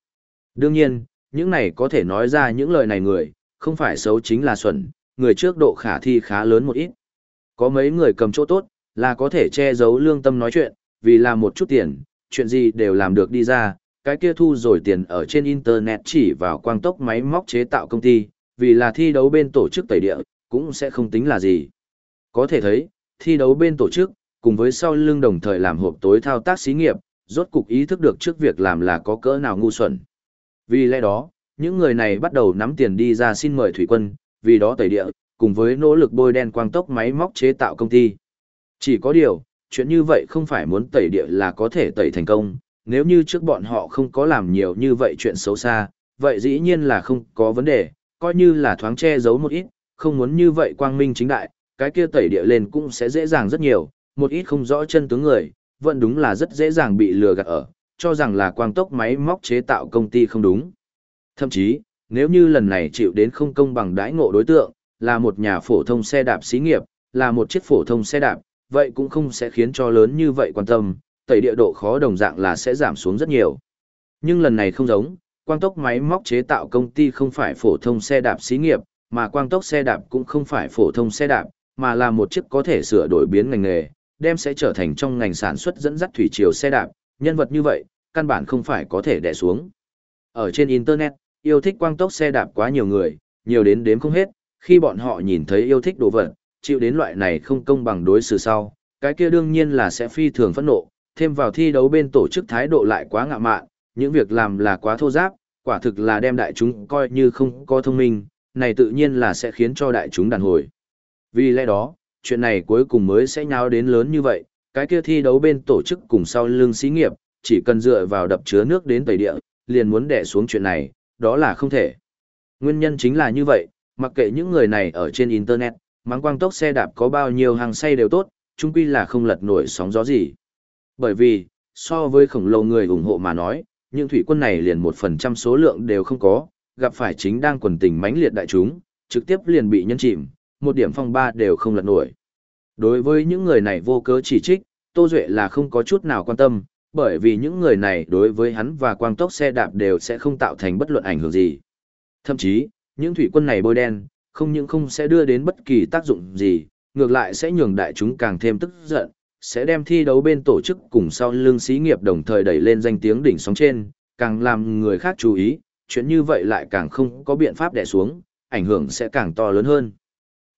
S1: Đương nhiên, những này có thể nói ra những lời này người, không phải xấu chính là xuẩn, người trước độ khả thi khá lớn một ít. Có mấy người cầm chỗ tốt, là có thể che giấu lương tâm nói chuyện, vì làm một chút tiền, chuyện gì đều làm được đi ra, cái kia thu rồi tiền ở trên internet chỉ vào quang tốc máy móc chế tạo công ty, vì là thi đấu bên tổ chức tẩy địa, cũng sẽ không tính là gì. Có thể thấy, thi đấu bên tổ chức, cùng với sau lưng đồng thời làm hộp tối thao tác xí nghiệp, rốt cục ý thức được trước việc làm là có cỡ nào ngu xuẩn. Vì lẽ đó, những người này bắt đầu nắm tiền đi ra xin mời thủy quân, vì đó tẩy địa, cùng với nỗ lực bôi đen quang tốc máy móc chế tạo công ty. Chỉ có điều, chuyện như vậy không phải muốn tẩy địa là có thể tẩy thành công, nếu như trước bọn họ không có làm nhiều như vậy chuyện xấu xa, vậy dĩ nhiên là không có vấn đề, coi như là thoáng che giấu một ít, không muốn như vậy quang minh chính đại, cái kia tẩy địa lên cũng sẽ dễ dàng rất nhiều, một ít không rõ chân tướng người, vẫn đúng là rất dễ dàng bị lừa gạt ở, cho rằng là quang tốc máy móc chế tạo công ty không đúng. Thậm chí, nếu như lần này chịu đến không công bằng đãi ngộ đối tượng, là một nhà phổ thông xe đạp xí nghiệp, là một chiếc phổ thông xe đạp, vậy cũng không sẽ khiến cho lớn như vậy quan tâm, tẩy địa độ khó đồng dạng là sẽ giảm xuống rất nhiều. Nhưng lần này không giống, quang tốc máy móc chế tạo công ty không phải phổ thông xe đạp xí nghiệp, mà quang tốc xe đạp cũng không phải phổ thông xe đạp, mà là một chiếc có thể sửa đổi biến ngành nghề, đem sẽ trở thành trong ngành sản xuất dẫn dắt thủy triều xe đạp, nhân vật như vậy, căn bản không phải có thể đè xuống. Ở trên Internet, yêu thích quang tốc xe đạp quá nhiều người, nhiều đến đếm không hết, khi bọn họ nhìn thấy yêu thích đồ vật, chịu đến loại này không công bằng đối xử sau, cái kia đương nhiên là sẽ phi thường phẫn nộ, thêm vào thi đấu bên tổ chức thái độ lại quá ngạ mạn, những việc làm là quá thô giáp, quả thực là đem đại chúng coi như không có thông minh, này tự nhiên là sẽ khiến cho đại chúng đàn hồi. Vì lẽ đó, chuyện này cuối cùng mới sẽ nháo đến lớn như vậy, cái kia thi đấu bên tổ chức cùng sau lưng xí nghiệp, chỉ cần dựa vào đập chứa nước đến tẩy địa, liền muốn đè xuống chuyện này, đó là không thể. Nguyên nhân chính là như vậy, mặc kệ những người này ở trên Internet, mắng quang tốc xe đạp có bao nhiêu hàng say đều tốt, chung quy là không lật nổi sóng gió gì. Bởi vì, so với khổng lồ người ủng hộ mà nói, những thủy quân này liền một phần trăm số lượng đều không có, gặp phải chính đang quần tình mãnh liệt đại chúng, trực tiếp liền bị nhân chìm, một điểm phong ba đều không lật nổi. Đối với những người này vô cớ chỉ trích, Tô Duệ là không có chút nào quan tâm, bởi vì những người này đối với hắn và quang tốc xe đạp đều sẽ không tạo thành bất luận ảnh hưởng gì. Thậm chí, những thủy quân này bôi đen, không những không sẽ đưa đến bất kỳ tác dụng gì, ngược lại sẽ nhường đại chúng càng thêm tức giận, sẽ đem thi đấu bên tổ chức cùng sau lương xí nghiệp đồng thời đẩy lên danh tiếng đỉnh sóng trên, càng làm người khác chú ý, chuyện như vậy lại càng không có biện pháp đè xuống, ảnh hưởng sẽ càng to lớn hơn.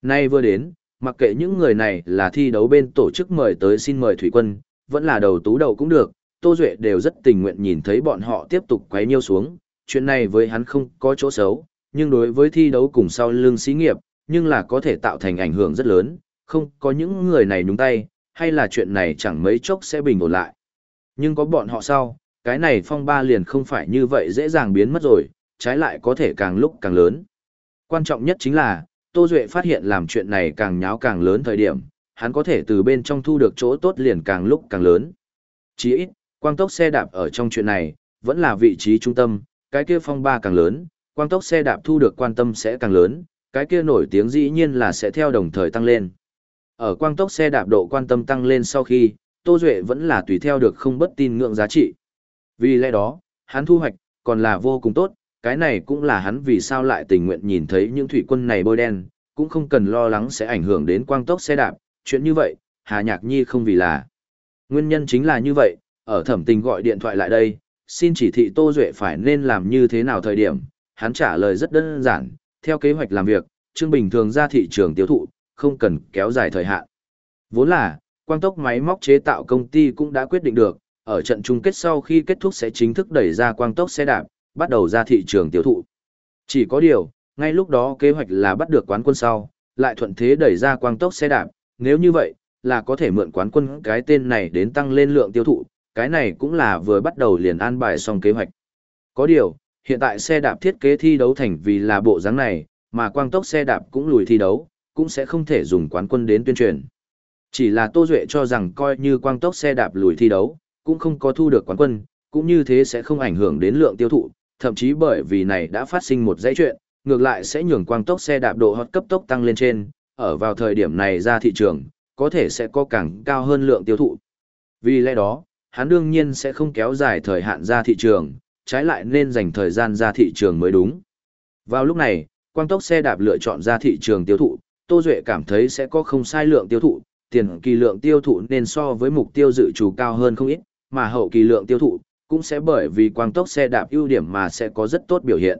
S1: Nay vừa đến, mặc kệ những người này là thi đấu bên tổ chức mời tới xin mời thủy quân, vẫn là đầu tú đầu cũng được, Tô Duệ đều rất tình nguyện nhìn thấy bọn họ tiếp tục quấy nhiêu xuống, chuyện này với hắn không có chỗ xấu, nhưng đối với thi đấu cùng sau lưng xí nghiệp, nhưng là có thể tạo thành ảnh hưởng rất lớn, không có những người này nhúng tay, hay là chuyện này chẳng mấy chốc sẽ bình ổn lại. Nhưng có bọn họ sau, cái này phong ba liền không phải như vậy dễ dàng biến mất rồi, trái lại có thể càng lúc càng lớn. Quan trọng nhất chính là, Tô Duệ phát hiện làm chuyện này càng nháo càng lớn thời điểm, hắn có thể từ bên trong thu được chỗ tốt liền càng lúc càng lớn. Chỉ ít, quang tốc xe đạp ở trong chuyện này, vẫn là vị trí trung tâm, cái kia phong ba càng lớn, quang tốc xe đạp thu được quan tâm sẽ càng lớn, cái kia nổi tiếng dĩ nhiên là sẽ theo đồng thời tăng lên. Ở quang tốc xe đạp độ quan tâm tăng lên sau khi, Tô Duệ vẫn là tùy theo được không bất tin ngưỡng giá trị. Vì lẽ đó, hắn thu hoạch, còn là vô cùng tốt, cái này cũng là hắn vì sao lại tình nguyện nhìn thấy những thủy quân này bôi đen, cũng không cần lo lắng sẽ ảnh hưởng đến quang tốc xe đạp, chuyện như vậy, Hà Nhạc Nhi không vì là. Nguyên nhân chính là như vậy, ở thẩm tình gọi điện thoại lại đây, xin chỉ thị Tô Duệ phải nên làm như thế nào thời điểm, hắn trả lời rất đơn giản, theo kế hoạch làm việc, Trương Bình thường ra thị trường tiêu thụ, không cần kéo dài thời hạn. Vốn là, quang tốc máy móc chế tạo công ty cũng đã quyết định được, ở trận chung kết sau khi kết thúc sẽ chính thức đẩy ra quang tốc xe đạp, bắt đầu ra thị trường tiêu thụ. Chỉ có điều, ngay lúc đó kế hoạch là bắt được quán quân sau, lại thuận thế đẩy ra quang tốc xe đạp, nếu như vậy, là có thể mượn quán quân cái tên này đến tăng lên lượng tiêu thụ, cái này cũng là vừa bắt đầu liền an bài xong kế hoạch. Có điều, hiện tại xe đạp thiết kế thi đấu thành vì là bộ dáng này, mà quang tốc xe đạp cũng lùi thi đấu, cũng sẽ không thể dùng quán quân đến tuyên truyền. Chỉ là Tô Duệ cho rằng coi như quang tốc xe đạp lùi thi đấu, cũng không có thu được quán quân, cũng như thế sẽ không ảnh hưởng đến lượng tiêu thụ, thậm chí bởi vì này đã phát sinh một dãy chuyện, ngược lại sẽ nhường quang tốc xe đạp độ hot cấp tốc tăng lên trên, ở vào thời điểm này ra thị trường, có thể sẽ có càng cao hơn lượng tiêu thụ. Vì lẽ đó, hắn đương nhiên sẽ không kéo dài thời hạn ra thị trường, trái lại nên dành thời gian ra thị trường mới đúng. Vào lúc này, quang tốc xe đạp lựa chọn ra thị trường tiêu thụ, Tô Duệ cảm thấy sẽ có không sai lượng tiêu thụ, tiền kỳ lượng tiêu thụ nên so với mục tiêu dự trù cao hơn không ít, mà hậu kỳ lượng tiêu thụ cũng sẽ bởi vì quang tốc xe đạp ưu điểm mà sẽ có rất tốt biểu hiện.